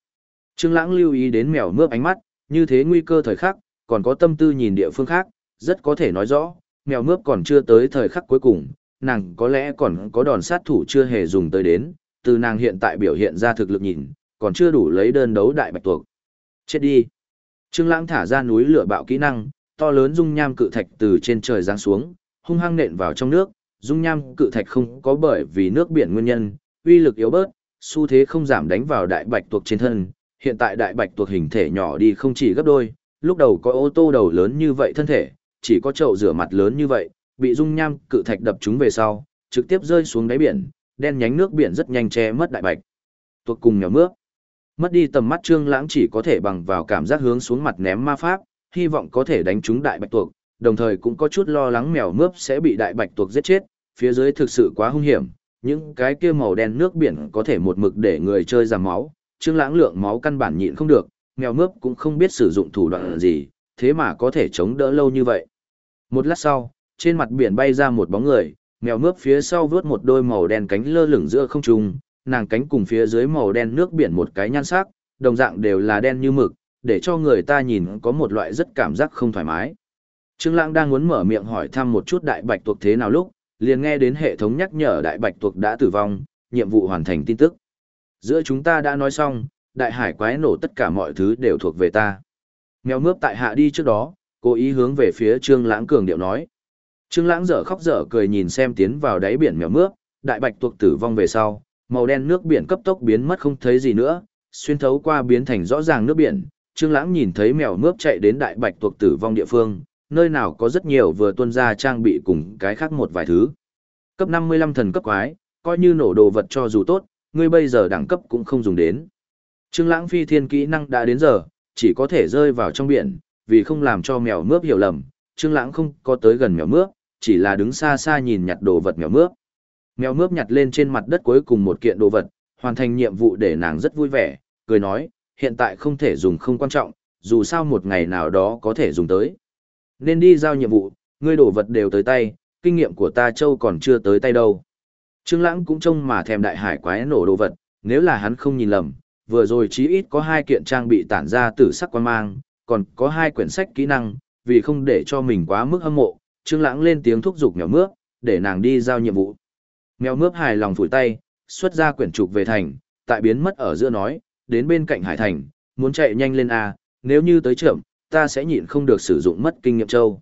Trương Lãng lưu ý đến mèo mướp ánh mắt, như thế nguy cơ thời khắc, còn có tâm tư nhìn địa phương khác, rất có thể nói rõ, mèo mướp còn chưa tới thời khắc cuối cùng, nàng có lẽ còn có đòn sát thủ chưa hề dùng tới đến, từ nàng hiện tại biểu hiện ra thực lực nhìn, còn chưa đủ lấy đơn đấu đại bạch tuộc. Chết đi. Trương Lãng thả ra núi lửa bạo kỹ năng, to lớn dung nham cự thạch từ trên trời giáng xuống, hung hăng nện vào trong nước, dung nham cự thạch không có bởi vì nước biển nguyên nhân, uy lực yếu bớt, xu thế không giảm đánh vào đại bạch tuộc trên thân, hiện tại đại bạch tuộc hình thể nhỏ đi không chỉ gấp đôi, lúc đầu có ô tô đầu lớn như vậy thân thể, chỉ có chậu rửa mặt lớn như vậy, bị dung nham cự thạch đập chúng về sau, trực tiếp rơi xuống đáy biển, đen nhánh nước biển rất nhanh che mất đại bạch. tuộc cùng nhỏ mướp. Mất đi tầm mắt Trương Lãng chỉ có thể bằng vào cảm giác hướng xuống mặt ném ma pháp, hy vọng có thể đánh trúng đại bạch tuộc, đồng thời cũng có chút lo lắng mèo mướp sẽ bị đại bạch tuộc giết chết, phía dưới thực sự quá hung hiểm, những cái kia màu đen nước biển có thể một mực để người chơi giảm máu, Trương Lãng lượng máu căn bản nhịn không được, mèo mướp cũng không biết sử dụng thủ đoạn gì, thế mà có thể chống đỡ lâu như vậy. Một lát sau, trên mặt biển bay ra một bóng người, mèo mướp phía sau vướt một đôi màu đen cánh lơ lửng giữa không trung, nàng cánh cùng phía dưới màu đen nước biển một cái nhan sắc, đồng dạng đều là đen như mực, để cho người ta nhìn có một loại rất cảm giác không thoải mái. Trương Lãng đang muốn mở miệng hỏi thăm một chút đại bạch tuộc thế nào lúc, liền nghe đến hệ thống nhắc nhở đại bạch tuộc đã tử vong, nhiệm vụ hoàn thành tin tức. Giữa chúng ta đã nói xong, đại hải quái nổ tất cả mọi thứ đều thuộc về ta. Mèo mướp tại hạ đi trước đó, cố ý hướng về phía Trương Lãng cường điệu nói. Trương Lãng dở khóc dở cười nhìn xem tiến vào đáy biển mèo mướp, đại bạch tuộc tử vong về sau, màu đen nước biển cấp tốc biến mất không thấy gì nữa, xuyên thấu qua biến thành rõ ràng nước biển, Trương Lãng nhìn thấy mèo mướp chạy đến đại bạch tuộc tử vong địa phương, nơi nào có rất nhiều vừa tuân ra trang bị cùng cái khác một vài thứ. Cấp 55 thần cấp quái, coi như nổ đồ vật cho dù tốt, ngươi bây giờ đẳng cấp cũng không dùng đến. Trương Lãng phi thiên kỹ năng đã đến giờ, chỉ có thể rơi vào trong biển, vì không làm cho mèo mướp hiểu lầm, Trương Lãng không có tới gần mèo mướp, chỉ là đứng xa xa nhìn nhặt đồ vật mèo mướp. Mèo mướp nhặt lên trên mặt đất cuối cùng một kiện đồ vật, hoàn thành nhiệm vụ để nàng rất vui vẻ, cười nói, hiện tại không thể dùng không quan trọng, dù sao một ngày nào đó có thể dùng tới. Nên đi giao nhiệm vụ, ngươi đổ vật đều tới tay, kinh nghiệm của ta châu còn chưa tới tay đâu. Trương Lãng cũng trông mà thèm đại hải quái nổ đồ vật, nếu là hắn không nhìn lầm, vừa rồi chí ít có hai kiện trang bị tản ra tử sắc quan mang, còn có hai quyển sách kỹ năng, vì không để cho mình quá mức hâm mộ, Trương Lãng lên tiếng thúc giục mèo mướp, để nàng đi giao nhiệm vụ. Mèo mướp hài lòng phủi tay, xuất ra quyển trục về thành, tại biến mất ở giữa nói, đến bên cạnh hải thành, muốn chạy nhanh lên a, nếu như tới chậm, ta sẽ nhịn không được sử dụng mất kinh nghiệm châu.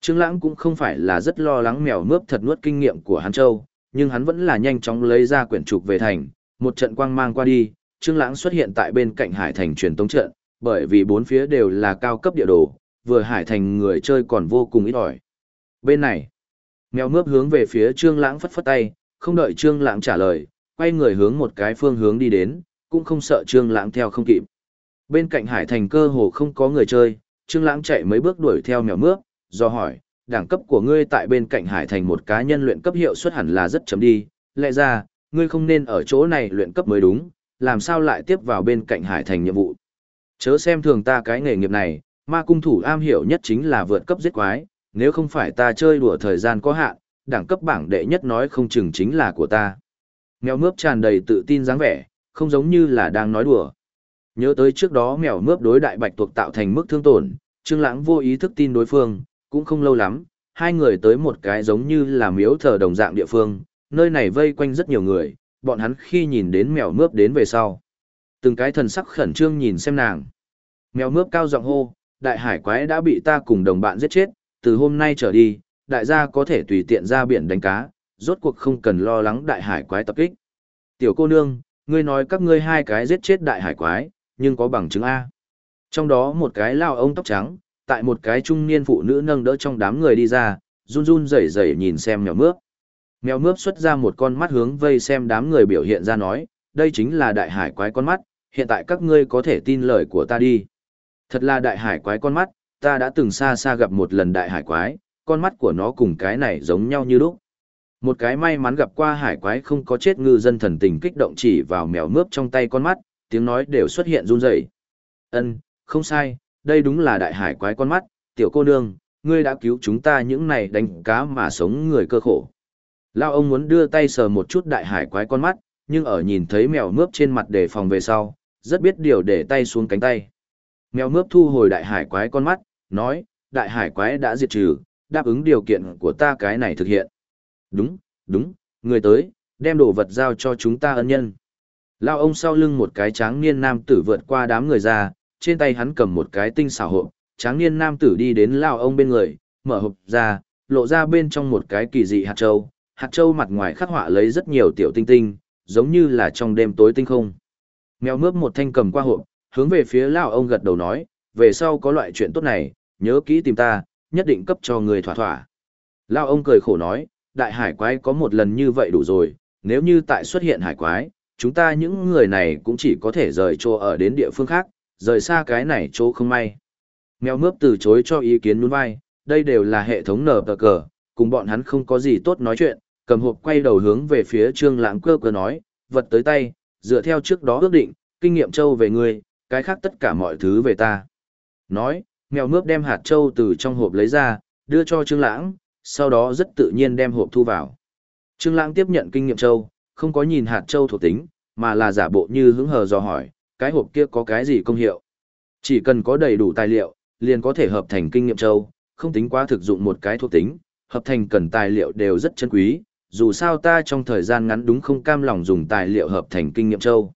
Trương Lãng cũng không phải là rất lo lắng mèo mướp thật nuốt kinh nghiệm của hắn châu, nhưng hắn vẫn là nhanh chóng lấy ra quyển trục về thành, một trận quang mang qua đi, Trương Lãng xuất hiện tại bên cạnh hải thành truyền tống trận, bởi vì bốn phía đều là cao cấp địa đồ, vừa hải thành người chơi còn vô cùng ít ỏi. Bên này, mèo mướp hướng về phía Trương Lãng phất phất tay, không đợi Trương Lãng trả lời, quay người hướng một cái phương hướng đi đến, cũng không sợ Trương Lãng theo không kịp. Bên cạnh hải thành cơ hồ không có người chơi, Trương Lãng chạy mấy bước đuổi theo mèo mướp, do hỏi, đẳng cấp của ngươi tại bên cạnh hải thành một cá nhân luyện cấp hiệu suất hẳn là rất chấm đi, lẽ ra, ngươi không nên ở chỗ này luyện cấp mới đúng, làm sao lại tiếp vào bên cạnh hải thành nhiệm vụ. Chớ xem thường ta cái nghề nghiệp này, ma cung thủ am hiểu nhất chính là vượt cấp giết quái, nếu không phải ta chơi đùa thời gian có hạn, đẳng cấp bảng đệ nhất nói không chừng chính là của ta. Mèo mướp tràn đầy tự tin dáng vẻ, không giống như là đang nói đùa. Nhớ tới trước đó mèo mướp đối đại bạch tuộc tạo thành mức thương tổn, Trương Lãng vô ý thức tin đối phương, cũng không lâu lắm, hai người tới một cái giống như là miếu thờ đồng dạng địa phương, nơi này vây quanh rất nhiều người, bọn hắn khi nhìn đến mèo mướp đến về sau. Từng cái thần sắc khẩn trương nhìn xem nàng. Mèo mướp cao giọng hô, đại hải quái đã bị ta cùng đồng bạn giết chết, từ hôm nay trở đi, đại gia có thể tùy tiện ra biển đánh cá, rốt cuộc không cần lo lắng đại hải quái tập kích. Tiểu cô nương, ngươi nói các ngươi hai cái giết chết đại hải quái, nhưng có bằng chứng A. Trong đó một cái lao ông tóc trắng, tại một cái trung niên phụ nữ nâng đỡ trong đám người đi ra, run run rẩy rẩy nhìn xem mèo mướp. Mèo mướp xuất ra một con mắt hướng vây xem đám người biểu hiện ra nói, đây chính là đại hải quái con mắt, hiện tại các ngươi có thể tin lời của ta đi. Thật là đại hải quái con mắt, ta đã từng xa xa gặp một lần đại hải quái, con mắt của nó cùng cái này giống nhau như lúc. Một cái may mắn gặp qua hải quái không có chết ngư dân thần tình kích động chỉ vào mèo mướp trong tay con mắt, tiếng nói đều xuất hiện run rẩy. Ân, không sai, đây đúng là đại hải quái con mắt, tiểu cô nương, ngươi đã cứu chúng ta những này đánh cá mà sống người cơ khổ. Lao ông muốn đưa tay sờ một chút đại hải quái con mắt, nhưng ở nhìn thấy mèo mướp trên mặt để phòng về sau, rất biết điều để tay xuống cánh tay. Mèo mướp thu hồi đại hải quái con mắt, nói, đại hải quái đã diệt trừ, đáp ứng điều kiện của ta cái này thực hiện. Đúng, đúng, người tới, đem đồ vật giao cho chúng ta ân nhân. Lao ông sau lưng một cái tráng niên nam tử vượt qua đám người ra, trên tay hắn cầm một cái tinh xảo hộp, tráng niên nam tử đi đến Lao ông bên người, mở hộp ra, lộ ra bên trong một cái kỳ dị hạt châu. Hạt châu mặt ngoài khắc họa lấy rất nhiều tiểu tinh tinh, giống như là trong đêm tối tinh không. Mèo mướp một thanh cầm qua hộp, hướng về phía Lao ông gật đầu nói, về sau có loại chuyện tốt này, nhớ kỹ tìm ta, nhất định cấp cho người thỏa thỏa. Lao ông cười khổ nói, đại hải quái có một lần như vậy đủ rồi, nếu như tại xuất hiện hải quái, chúng ta những người này cũng chỉ có thể rời chỗ ở đến địa phương khác, rời xa cái này chỗ không may. Mèo mướp từ chối cho ý kiến nhún vai, đây đều là hệ thống nở tờ cờ, cùng bọn hắn không có gì tốt nói chuyện, cầm hộp quay đầu hướng về phía trương lãng cơ cơ nói, vật tới tay, dựa theo trước đó ước định, kinh nghiệm châu về ngươi, cái khác tất cả mọi thứ về ta. Nói, mèo mướp đem hạt châu từ trong hộp lấy ra, đưa cho trương lãng, sau đó rất tự nhiên đem hộp thu vào. Trương lãng tiếp nhận kinh nghiệm châu, không có nhìn hạt châu thuộc tính, mà là giả bộ như hứng hờ dò hỏi, cái hộp kia có cái gì công hiệu. Chỉ cần có đầy đủ tài liệu, liền có thể hợp thành kinh nghiệm châu, không tính quá thực dụng một cái thuộc tính, hợp thành cần tài liệu đều rất chân quý, dù sao ta trong thời gian ngắn đúng không cam lòng dùng tài liệu hợp thành kinh nghiệm châu.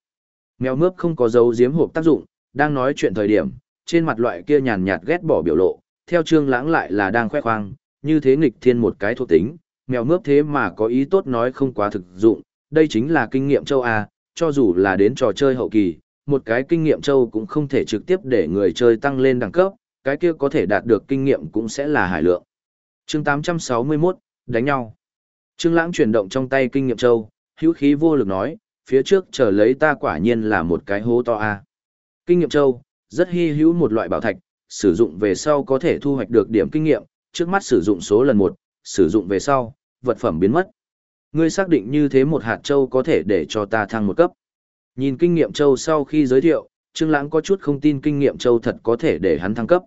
Mèo mướp không có dấu giếm hộp tác dụng, đang nói chuyện thời điểm, trên mặt loại kia nhàn nhạt ghét bỏ biểu lộ, theo trương lãng lại là đang khoe khoang, như thế nghịch thiên một cái thuộc tính, mèo mướp thế mà có ý tốt nói không quá thực dụng, đây chính là kinh nghiệm châu A, cho dù là đến trò chơi hậu kỳ, một cái kinh nghiệm châu cũng không thể trực tiếp để người chơi tăng lên đẳng cấp, cái kia có thể đạt được kinh nghiệm cũng sẽ là hải lượng. chương 861, đánh nhau. Trương Lãng chuyển động trong tay kinh nghiệm châu, hữu khí vô lực nói, phía trước chờ lấy ta quả nhiên là một cái hố to a. Kinh nghiệm châu, rất hy hữu một loại bảo thạch, sử dụng về sau có thể thu hoạch được điểm kinh nghiệm, trước mắt sử dụng số lần một, sử dụng về sau, vật phẩm biến mất. Ngươi xác định như thế một hạt châu có thể để cho ta thăng một cấp. Nhìn kinh nghiệm châu sau khi giới thiệu, Trương Lãng có chút không tin kinh nghiệm châu thật có thể để hắn thăng cấp.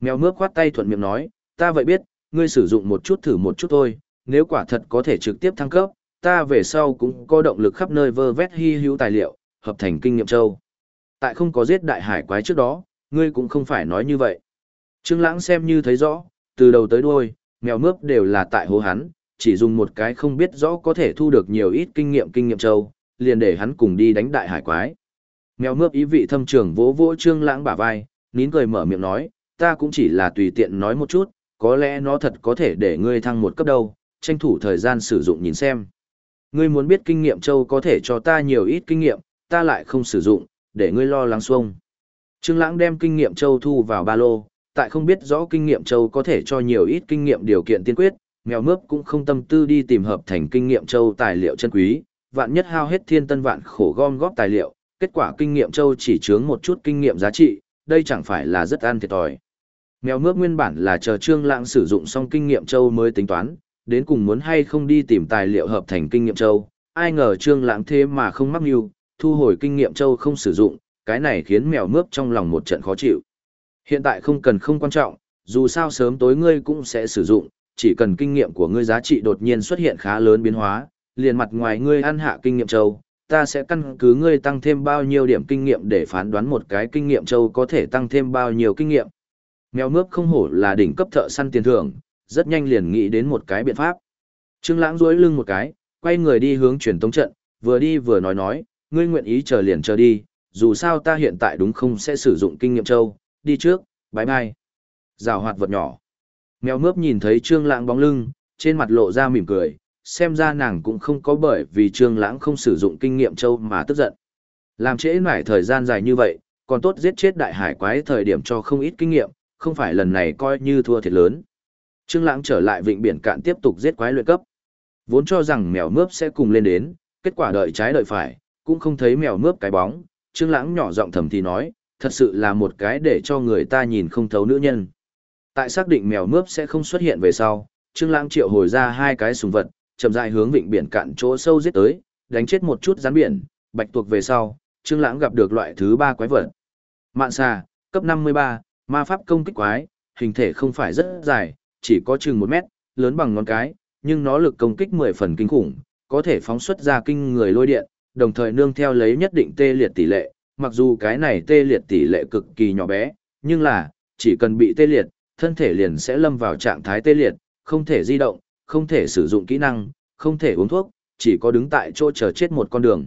Mèo mướp khoát tay thuận miệng nói, ta vậy biết, ngươi sử dụng một chút thử một chút thôi, nếu quả thật có thể trực tiếp thăng cấp, ta về sau cũng có động lực khắp nơi vơ vét hi hữu tài liệu, hợp thành kinh nghiệm châu. Tại không có giết đại hải quái trước đó, ngươi cũng không phải nói như vậy. Trương Lãng xem như thấy rõ, từ đầu tới đuôi, mèo mướp đều là tại hô hắn, chỉ dùng một cái không biết rõ có thể thu được nhiều ít kinh nghiệm kinh nghiệm châu, liền để hắn cùng đi đánh đại hải quái. Mèo mướp ý vị thâm trường vỗ vỗ Trương Lãng bả vai, nín cười mở miệng nói, ta cũng chỉ là tùy tiện nói một chút, có lẽ nó thật có thể để ngươi thăng một cấp đâu, tranh thủ thời gian sử dụng nhìn xem. Ngươi muốn biết kinh nghiệm châu có thể cho ta nhiều ít kinh nghiệm, ta lại không sử dụng, để ngươi lo lắng xuông. Trương Lãng đem kinh nghiệm châu thu vào ba lô, tại không biết rõ kinh nghiệm châu có thể cho nhiều ít kinh nghiệm điều kiện tiên quyết, mèo mướp cũng không tâm tư đi tìm hợp thành kinh nghiệm châu tài liệu chân quý, vạn nhất hao hết thiên tân vạn khổ gom góp tài liệu, kết quả kinh nghiệm châu chỉ chướng một chút kinh nghiệm giá trị, đây chẳng phải là rất ăn thiệt thòi. Mèo mướp nguyên bản là chờ Trương Lãng sử dụng xong kinh nghiệm châu mới tính toán, đến cùng muốn hay không đi tìm tài liệu hợp thành kinh nghiệm châu, ai ngờ Trương Lãng thế mà không mắc mưu, thu hồi kinh nghiệm châu không sử dụng, cái này khiến mèo mướp trong lòng một trận khó chịu. Hiện tại không cần không quan trọng, dù sao sớm tối ngươi cũng sẽ sử dụng, chỉ cần kinh nghiệm của ngươi giá trị đột nhiên xuất hiện khá lớn biến hóa, liền mặt ngoài ngươi ăn hạ kinh nghiệm châu, ta sẽ căn cứ ngươi tăng thêm bao nhiêu điểm kinh nghiệm để phán đoán một cái kinh nghiệm châu có thể tăng thêm bao nhiêu kinh nghiệm. Mèo mướp không hổ là đỉnh cấp thợ săn tiền thưởng, rất nhanh liền nghĩ đến một cái biện pháp. Trương Lãng duỗi lưng một cái, quay người đi hướng truyền tống trận, vừa đi vừa nói nói, ngươi nguyện ý chờ liền chờ đi, dù sao ta hiện tại đúng không sẽ sử dụng kinh nghiệm châu, đi trước, bye bye. Rào hoạt vật nhỏ. Mèo mướp nhìn thấy Trương Lãng bóng lưng, trên mặt lộ ra mỉm cười, xem ra nàng cũng không có bởi vì Trương Lãng không sử dụng kinh nghiệm châu mà tức giận. Làm trễ nải thời gian dài như vậy, còn tốt giết chết đại hải quái thời điểm cho không ít kinh nghiệm, không phải lần này coi như thua thiệt lớn. Trương Lãng trở lại vịnh biển cạn tiếp tục giết quái luyện cấp. Vốn cho rằng mèo mướp sẽ cùng lên đến, kết quả đợi trái đợi phải, cũng không thấy mèo mướp cái bóng. Trương Lãng nhỏ giọng thầm thì nói, thật sự là một cái để cho người ta nhìn không thấu nữ nhân. Tại xác định mèo mướp sẽ không xuất hiện về sau, Trương Lãng triệu hồi ra hai cái súng vật, chậm rãi hướng vịnh biển cạn chỗ sâu giết tới, đánh chết một chút rắn biển, bạch tuộc về sau, Trương Lãng gặp được loại thứ ba quái vật. Mạn xà, cấp 53, ma pháp công kích quái, hình thể không phải rất dài, chỉ có chừng 1 mét, lớn bằng ngón cái, nhưng nó lực công kích 10 phần kinh khủng, có thể phóng xuất ra kinh người lôi điện, đồng thời nương theo lấy nhất định tê liệt tỷ lệ, mặc dù cái này tê liệt tỷ lệ cực kỳ nhỏ bé, nhưng là, chỉ cần bị tê liệt, thân thể liền sẽ lâm vào trạng thái tê liệt, không thể di động, không thể sử dụng kỹ năng, không thể uống thuốc, chỉ có đứng tại chỗ chờ chết một con đường.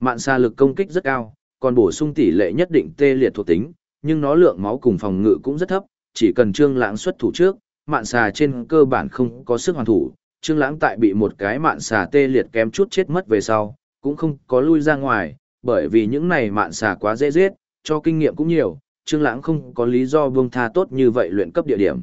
Mạn xa lực công kích rất cao, còn bổ sung tỷ lệ nhất định tê liệt thuộc tính, nhưng nó lượng máu cùng phòng ngự cũng rất thấp, chỉ cần Trương Lãng xuất thủ trước, mạn xà trên cơ bản không có sức hoàn thủ, Trương Lãng tại bị một cái mạn xà tê liệt kém chút chết mất về sau, cũng không có lui ra ngoài, bởi vì những này mạn xà quá dễ giết, cho kinh nghiệm cũng nhiều, Trương Lãng không có lý do buông tha tốt như vậy luyện cấp địa điểm.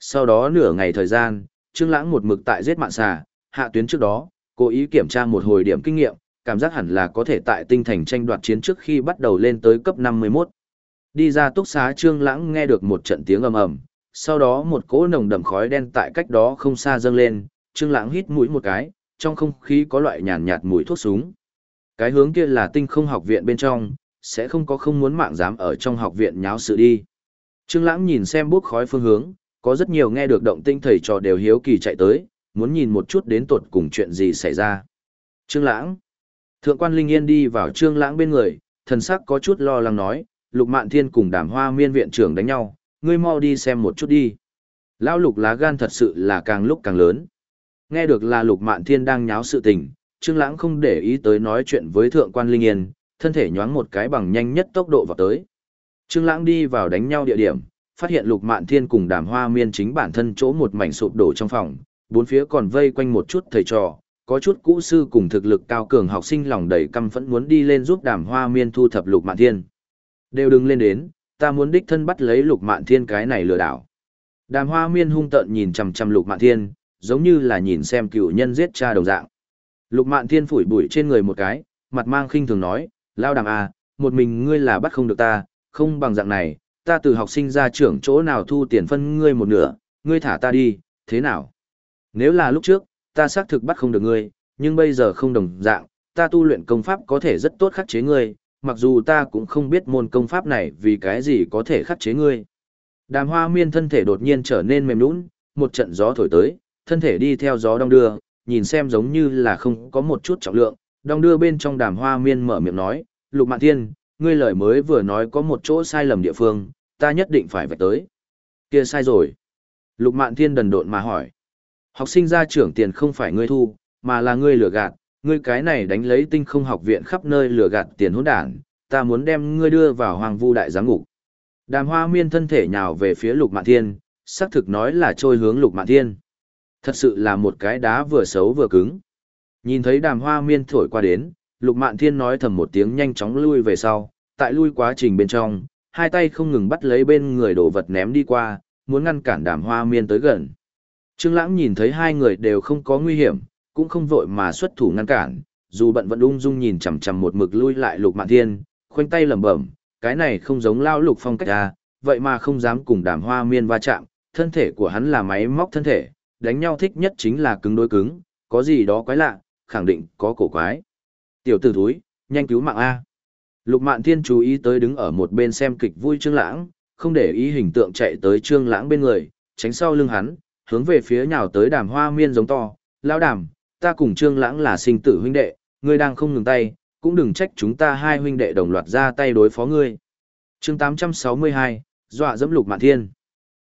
Sau đó nửa ngày thời gian, Trương Lãng một mực tại giết mạn xà, hạ tuyến trước đó, cố ý kiểm tra một hồi điểm kinh nghiệm, cảm giác hẳn là có thể tại tinh thành tranh đoạt chiến trước khi bắt đầu lên tới cấp 51. Đi ra túc xá Trương Lãng nghe được một trận tiếng ầm ầm, sau đó một cỗ nồng đậm khói đen tại cách đó không xa dâng lên, Trương Lãng hít mũi một cái, trong không khí có loại nhàn nhạt mùi thuốc súng. Cái hướng kia là tinh không học viện bên trong, sẽ không có không muốn mạng dám ở trong học viện nháo sự đi. Trương Lãng nhìn xem bốc khói phương hướng, có rất nhiều nghe được động tĩnh thầy trò đều hiếu kỳ chạy tới, muốn nhìn một chút đến tột cùng chuyện gì xảy ra. Trương Lãng. Thượng quan Linh Yên đi vào Trương Lãng bên người, thần sắc có chút lo lắng nói, Lục Mạn Thiên cùng Đàm Hoa Miên viện trưởng đánh nhau, ngươi mau đi xem một chút đi. Lão Lục lá gan thật sự là càng lúc càng lớn. Nghe được là Lục Mạn Thiên đang nháo sự tình, Trương Lãng không để ý tới nói chuyện với Thượng quan Linh Yên, thân thể nhoáng một cái bằng nhanh nhất tốc độ vào tới. Trương Lãng đi vào đánh nhau địa điểm, phát hiện Lục Mạn Thiên cùng Đàm Hoa Miên chính bản thân chỗ một mảnh sụp đổ trong phòng, bốn phía còn vây quanh một chút thầy trò, có chút cũ sư cùng thực lực cao cường học sinh lòng đầy căm phẫn muốn đi lên giúp Đàm Hoa Miên thu thập Lục Mạn Thiên. Đều đừng lên đến, ta muốn đích thân bắt lấy Lục Mạn Thiên cái này lừa đảo. Đàm Hoa Miên hung tợn nhìn chằm chằm Lục Mạn Thiên, giống như là nhìn xem cựu nhân giết cha đồng dạng. Lục Mạn Thiên phủi bụi trên người một cái, mặt mang khinh thường nói, lao đàm à, một mình ngươi là bắt không được ta, không bằng dạng này, ta từ học sinh ra trưởng chỗ nào thu tiền phân ngươi một nửa, ngươi thả ta đi, thế nào? Nếu là lúc trước, ta xác thực bắt không được ngươi, nhưng bây giờ không đồng dạng, ta tu luyện công pháp có thể rất tốt khắc chế ngươi, mặc dù ta cũng không biết môn công pháp này vì cái gì có thể khắc chế ngươi. Đàm hoa miên thân thể đột nhiên trở nên mềm nũng, một trận gió thổi tới, thân thể đi theo gió đong đưa, nhìn xem giống như là không có một chút trọng lượng, đong đưa bên trong đàm hoa miên mở miệng nói, Lục Mạn Thiên, ngươi lời mới vừa nói có một chỗ sai lầm địa phương, ta nhất định phải vạch tới. Kia sai rồi. Lục Mạn Thiên đần độn mà hỏi. Học sinh ra trưởng tiền không phải ngươi thu, mà là ngươi lừa gạt, ngươi cái này đánh lấy tinh không học viện khắp nơi lừa gạt tiền hỗn đản, ta muốn đem ngươi đưa vào hoàng vu đại giám ngục. Đàm hoa miên thân thể nhào về phía lục mạn thiên, xác thực nói là trôi hướng lục mạn thiên. Thật sự là một cái đá vừa xấu vừa cứng. Nhìn thấy đàm hoa miên thổi qua đến, lục mạn thiên nói thầm một tiếng nhanh chóng lui về sau, tại lui quá trình bên trong, hai tay không ngừng bắt lấy bên người đồ vật ném đi qua, muốn ngăn cản đàm hoa miên tới gần. Trương Lãng nhìn thấy hai người đều không có nguy hiểm, cũng không vội mà xuất thủ ngăn cản, dù bận vẫn ung dung nhìn chằm chằm một mực lui lại Lục Mạn Thiên, khoanh tay lẩm bẩm, cái này không giống lao Lục Phong cách a, vậy mà không dám cùng Đàm Hoa Miên va chạm, thân thể của hắn là máy móc thân thể, đánh nhau thích nhất chính là cứng đối cứng, có gì đó quái lạ, khẳng định có cổ quái. Tiểu tử thúi, nhanh cứu mạng a. Lục Mạn Thiên chú ý tới đứng ở một bên xem kịch vui Trương Lãng, không để ý hình tượng chạy tới Trương Lãng bên người, tránh sau lưng hắn, hướng về phía nhào tới đàm hoa miên giống to, lão đàm, ta cùng trương lãng là sinh tử huynh đệ, ngươi đang không ngừng tay, cũng đừng trách chúng ta hai huynh đệ đồng loạt ra tay đối phó ngươi. chương 862, dọa dẫm lục mạn thiên.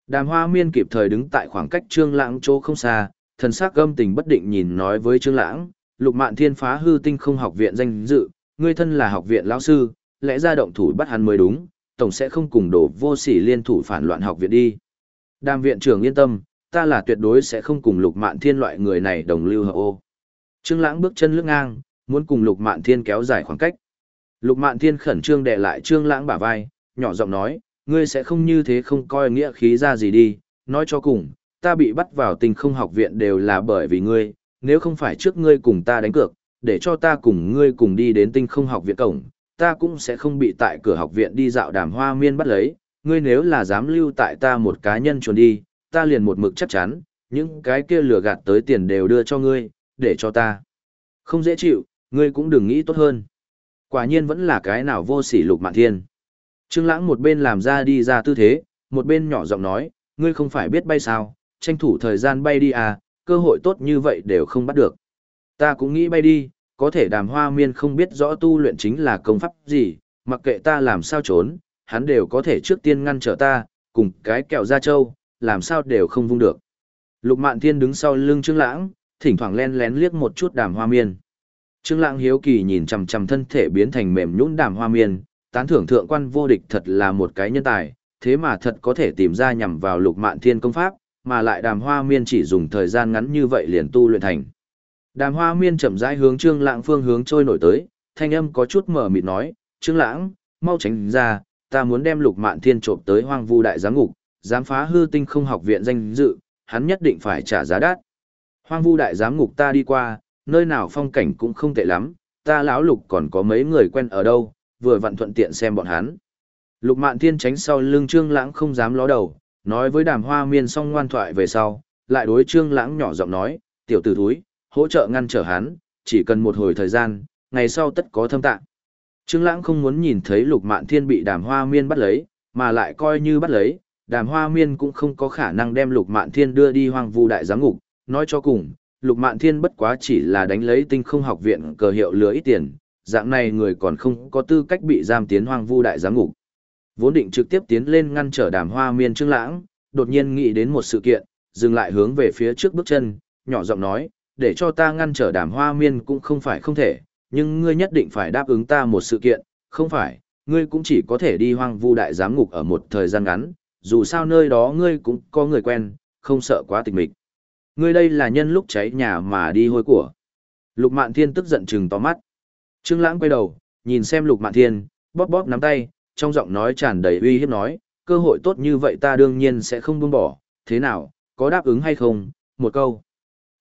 Đàm hoa miên kịp thời đứng tại khoảng cách trương lãng chỗ không xa, thần sắc gâm tình bất định nhìn nói với trương lãng, lục mạn thiên phá hư tinh không học viện danh dự, ngươi thân là học viện lão sư, lẽ ra động thủ bắt hắn mới đúng, tổng sẽ không cùng đổ vô sỉ liên thủ phản loạn học viện đi. Đàm viện trưởng yên tâm, ta là tuyệt đối sẽ không cùng lục mạn thiên loại người này đồng lưu hợp ô. Trương Lãng bước chân lướt ngang, muốn cùng lục mạn thiên kéo dài khoảng cách. Lục mạn thiên khẩn trương đè lại Trương Lãng bả vai, nhỏ giọng nói, ngươi sẽ không như thế không coi nghĩa khí ra gì đi, nói cho cùng, ta bị bắt vào tình không học viện đều là bởi vì ngươi, nếu không phải trước ngươi cùng ta đánh cược, để cho ta cùng ngươi cùng đi đến tinh không học viện cổng, ta cũng sẽ không bị tại cửa học viện đi dạo đàm hoa miên bắt lấy, ngươi nếu là dám lưu tại ta một cá nhân chuồn đi, ta liền một mực chắc chắn, những cái kia lừa gạt tới tiền đều đưa cho ngươi, để cho ta. Không dễ chịu, ngươi cũng đừng nghĩ tốt hơn. Quả nhiên vẫn là cái nào vô sỉ lục mạn thiên. Trương Lãng một bên làm ra đi ra tư thế, một bên nhỏ giọng nói, ngươi không phải biết bay sao, tranh thủ thời gian bay đi à, cơ hội tốt như vậy đều không bắt được. Ta cũng nghĩ bay đi, có thể đàm hoa miên không biết rõ tu luyện chính là công pháp gì, mặc kệ ta làm sao trốn, hắn đều có thể trước tiên ngăn trở ta, cùng cái kẹo ra châu, làm sao đều không vung được. Lục Mạn Thiên đứng sau lưng Trương Lãng, thỉnh thoảng len lén liếc một chút Đàm Hoa Miên. Trương Lãng hiếu kỳ nhìn chằm chằm thân thể biến thành mềm nhũn Đàm Hoa Miên, tán thưởng thượng quan vô địch thật là một cái nhân tài, thế mà thật có thể tìm ra nhằm vào Lục Mạn Thiên công pháp, mà lại Đàm Hoa Miên chỉ dùng thời gian ngắn như vậy liền tu luyện thành. Đàm Hoa Miên chậm rãi hướng Trương Lãng phương hướng trôi nổi tới, thanh âm có chút mở mịt nói, "Trương Lãng, mau tránh ra, ta muốn đem Lục Mạn Thiên trộm tới Hoang Vu đại giám ngục, dám phá hư tinh không học viện danh dự, hắn nhất định phải trả giá đắt. Hoang Vu đại giám ngục ta đi qua, nơi nào phong cảnh cũng không tệ lắm, ta lão Lục còn có mấy người quen ở đâu, vừa vặn thuận tiện xem bọn hắn. Lục Mạn Thiên tránh sau lưng Trương Lãng không dám ló đầu, nói với Đàm Hoa Miên xong ngoan thoại về sau, lại đối Trương Lãng nhỏ giọng nói, "Tiểu tử thúi, hỗ trợ ngăn trở hắn, chỉ cần một hồi thời gian, ngày sau tất có thâm tạng." Trương Lãng không muốn nhìn thấy Lục Mạn Thiên bị Đàm Hoa Miên bắt lấy, mà lại coi như bắt lấy, Đàm Hoa Miên cũng không có khả năng đem Lục Mạn Thiên đưa đi Hoang Vu đại giám ngục, nói cho cùng, Lục Mạn Thiên bất quá chỉ là đánh lấy Tinh Không Học viện cờ hiệu lừa ít tiền, dạng này người còn không có tư cách bị giam tiến Hoang Vu đại giám ngục. Vốn định trực tiếp tiến lên ngăn trở Đàm Hoa Miên Trương Lãng, đột nhiên nghĩ đến một sự kiện, dừng lại hướng về phía trước bước chân, nhỏ giọng nói, để cho ta ngăn trở Đàm Hoa Miên cũng không phải không thể, nhưng ngươi nhất định phải đáp ứng ta một sự kiện, không phải, ngươi cũng chỉ có thể đi hoang vu đại giám ngục ở một thời gian ngắn, dù sao nơi đó ngươi cũng có người quen, không sợ quá tịch mịch. Ngươi đây là nhân lúc cháy nhà mà đi hôi của. Lục Mạn Thiên tức giận trừng to mắt. Trương Lãng quay đầu, nhìn xem Lục Mạn Thiên, bóp bóp nắm tay, trong giọng nói tràn đầy uy hiếp nói, cơ hội tốt như vậy ta đương nhiên sẽ không buông bỏ, thế nào, có đáp ứng hay không, một câu.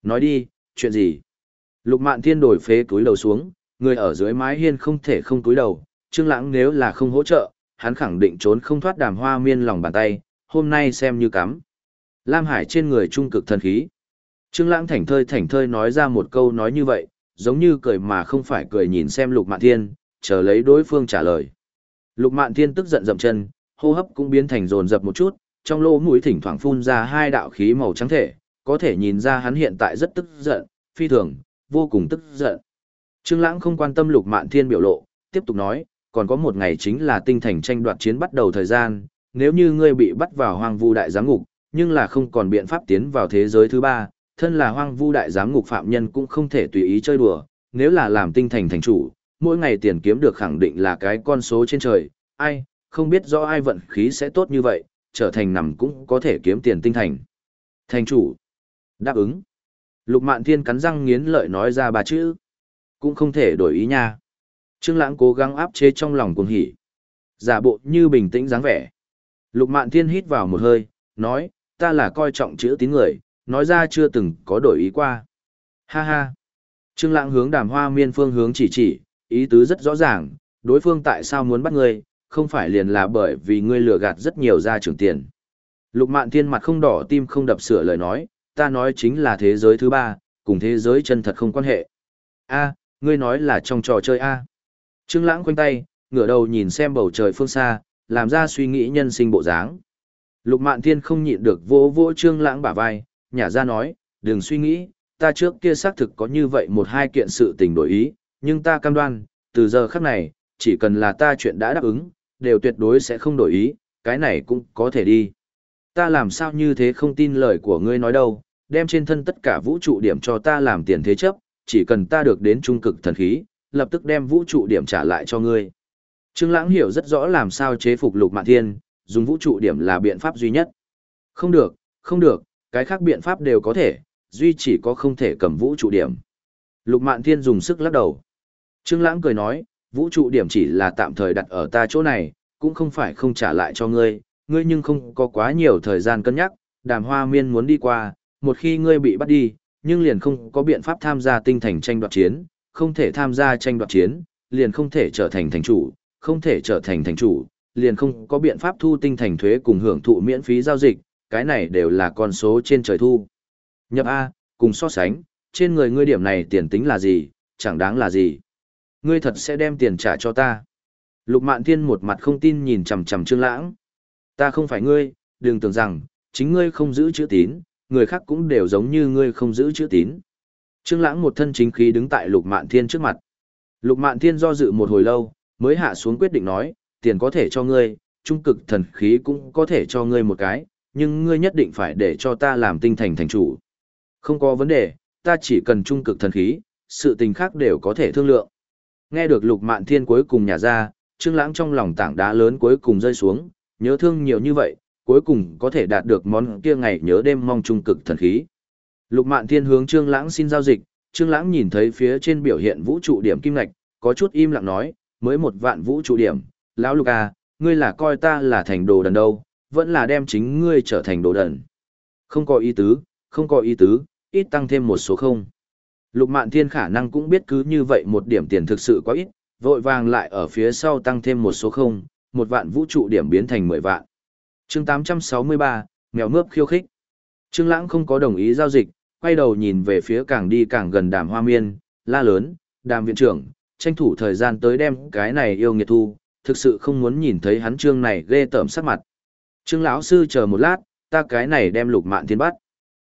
Nói đi, chuyện gì? Lục Mạn Thiên đổi phế túi đầu xuống, người ở dưới mái hiên không thể không túi đầu, Trương Lãng nếu là không hỗ trợ, hắn khẳng định trốn không thoát đàm hoa miên lòng bàn tay, hôm nay xem như cắm. Lam Hải trên người trung cực thần khí. Trương Lãng thảnh thơi thảnh thơi nói ra một câu nói như vậy, giống như cười mà không phải cười nhìn xem Lục Mạn Thiên, chờ lấy đối phương trả lời. Lục Mạn Thiên tức giận dậm chân, hô hấp cũng biến thành dồn dập một chút, trong lỗ mũi thỉnh thoảng phun ra hai đạo khí màu trắng thể, có thể nhìn ra hắn hiện tại rất tức giận, phi thường, vô cùng tức giận. Trương Lãng không quan tâm Lục Mạn Thiên biểu lộ, tiếp tục nói, còn có một ngày chính là tinh thành tranh đoạt chiến bắt đầu thời gian, nếu như ngươi bị bắt vào hoang vu đại giám ngục, nhưng là không còn biện pháp tiến vào thế giới thứ ba, thân là hoang vu đại giám ngục phạm nhân cũng không thể tùy ý chơi đùa, nếu là làm tinh thành thành chủ, mỗi ngày tiền kiếm được khẳng định là cái con số trên trời, ai, không biết rõ ai vận khí sẽ tốt như vậy, trở thành nằm cũng có thể kiếm tiền tinh thành. Thành chủ, đáp ứng. Lục Mạn Thiên cắn răng nghiến lợi nói ra ba chữ, cũng không thể đổi ý nha. Trương Lãng cố gắng áp chế trong lòng cuồng hỉ. Giả bộ như bình tĩnh dáng vẻ. Lục Mạn Thiên hít vào một hơi, nói, ta là coi trọng chữ tín người, nói ra chưa từng có đổi ý qua. Ha ha. Trương Lãng hướng Đàm Hoa Miên phương hướng chỉ chỉ, ý tứ rất rõ ràng, đối phương tại sao muốn bắt ngươi, không phải liền là bởi vì ngươi lừa gạt rất nhiều gia trưởng tiền. Lục Mạn Thiên mặt không đỏ tim không đập sửa lời nói, ta nói chính là thế giới thứ ba, cùng thế giới chân thật không quan hệ. A, ngươi nói là trong trò chơi A. Trương Lãng quanh tay, ngửa đầu nhìn xem bầu trời phương xa, làm ra suy nghĩ nhân sinh bộ dáng. Lục Mạn Thiên không nhịn được vỗ vỗ Trương Lãng bả vai, nhả ra nói, đừng suy nghĩ, ta trước kia xác thực có như vậy một hai kiện sự tình đổi ý, nhưng ta cam đoan, từ giờ khắc này, chỉ cần là ta chuyện đã đáp ứng, đều tuyệt đối sẽ không đổi ý, cái này cũng có thể đi. Ta làm sao như thế không tin lời của ngươi nói đâu, đem trên thân tất cả vũ trụ điểm cho ta làm tiền thế chấp, chỉ cần ta được đến trung cực thần khí, lập tức đem vũ trụ điểm trả lại cho ngươi. Trương Lãng hiểu rất rõ làm sao chế phục Lục Mạn Thiên, dùng vũ trụ điểm là biện pháp duy nhất. Không được, không được, cái khác biện pháp đều có thể, duy chỉ có không thể cầm vũ trụ điểm. Lục Mạn Thiên dùng sức lắc đầu. Trương Lãng cười nói, vũ trụ điểm chỉ là tạm thời đặt ở ta chỗ này, cũng không phải không trả lại cho ngươi, ngươi nhưng không có quá nhiều thời gian cân nhắc, Đàm Hoa Miên muốn đi qua, một khi ngươi bị bắt đi, nhưng liền không có biện pháp tham gia tinh thành tranh đoạt chiến, không thể tham gia tranh đoạt chiến, liền không thể trở thành thành chủ, không thể trở thành thành chủ, liền không có biện pháp thu tinh thành thuế cùng hưởng thụ miễn phí giao dịch, cái này đều là con số trên trời thu. Nhập A, cùng so sánh, trên người ngươi điểm này tiền tính là gì, chẳng đáng là gì. Ngươi thật sẽ đem tiền trả cho ta. Lục Mạn Thiên một mặt không tin nhìn chằm chằm Trương Lãng. Ta không phải ngươi, đừng tưởng rằng, chính ngươi không giữ chữ tín, người khác cũng đều giống như ngươi không giữ chữ tín. Trương Lãng một thân chính khí đứng tại Lục Mạn Thiên trước mặt. Lục Mạn Thiên do dự một hồi lâu, mới hạ xuống quyết định nói, tiền có thể cho ngươi, trung cực thần khí cũng có thể cho ngươi một cái, nhưng ngươi nhất định phải để cho ta làm tinh thành thành chủ. Không có vấn đề, ta chỉ cần trung cực thần khí, sự tình khác đều có thể thương lượng. Nghe được Lục Mạn Thiên cuối cùng nhả ra, Trương Lãng trong lòng tảng đá lớn cuối cùng rơi xuống, nhớ thương nhiều như vậy, cuối cùng có thể đạt được món kia ngày nhớ đêm mong trung cực thần khí. Lục Mạn Thiên hướng Trương Lãng xin giao dịch, Trương Lãng nhìn thấy phía trên biểu hiện vũ trụ điểm kim ngạch, có chút im lặng nói, mới một vạn vũ trụ điểm, lão Lục à, ngươi là coi ta là thành đồ đần đâu, vẫn là đem chính ngươi trở thành đồ đần. Không có ý tứ, không có ý tứ, ít tăng thêm một số không. Lục Mạn Thiên khả năng cũng biết cứ như vậy một điểm tiền thực sự quá ít, vội vàng lại ở phía sau tăng thêm một số không, một vạn vũ trụ điểm biến thành 10 vạn. chương 863, mèo mướp khiêu khích. Trương Lãng không có đồng ý giao dịch, quay đầu nhìn về phía càng đi càng gần đàm hoa miên, la lớn, đàm viện trưởng, tranh thủ thời gian tới đem cái này yêu nghiệt thu, thực sự không muốn nhìn thấy hắn trương này ghê tởm sắc mặt. Trương lão sư chờ một lát, ta cái này đem lục mạn thiên bắt.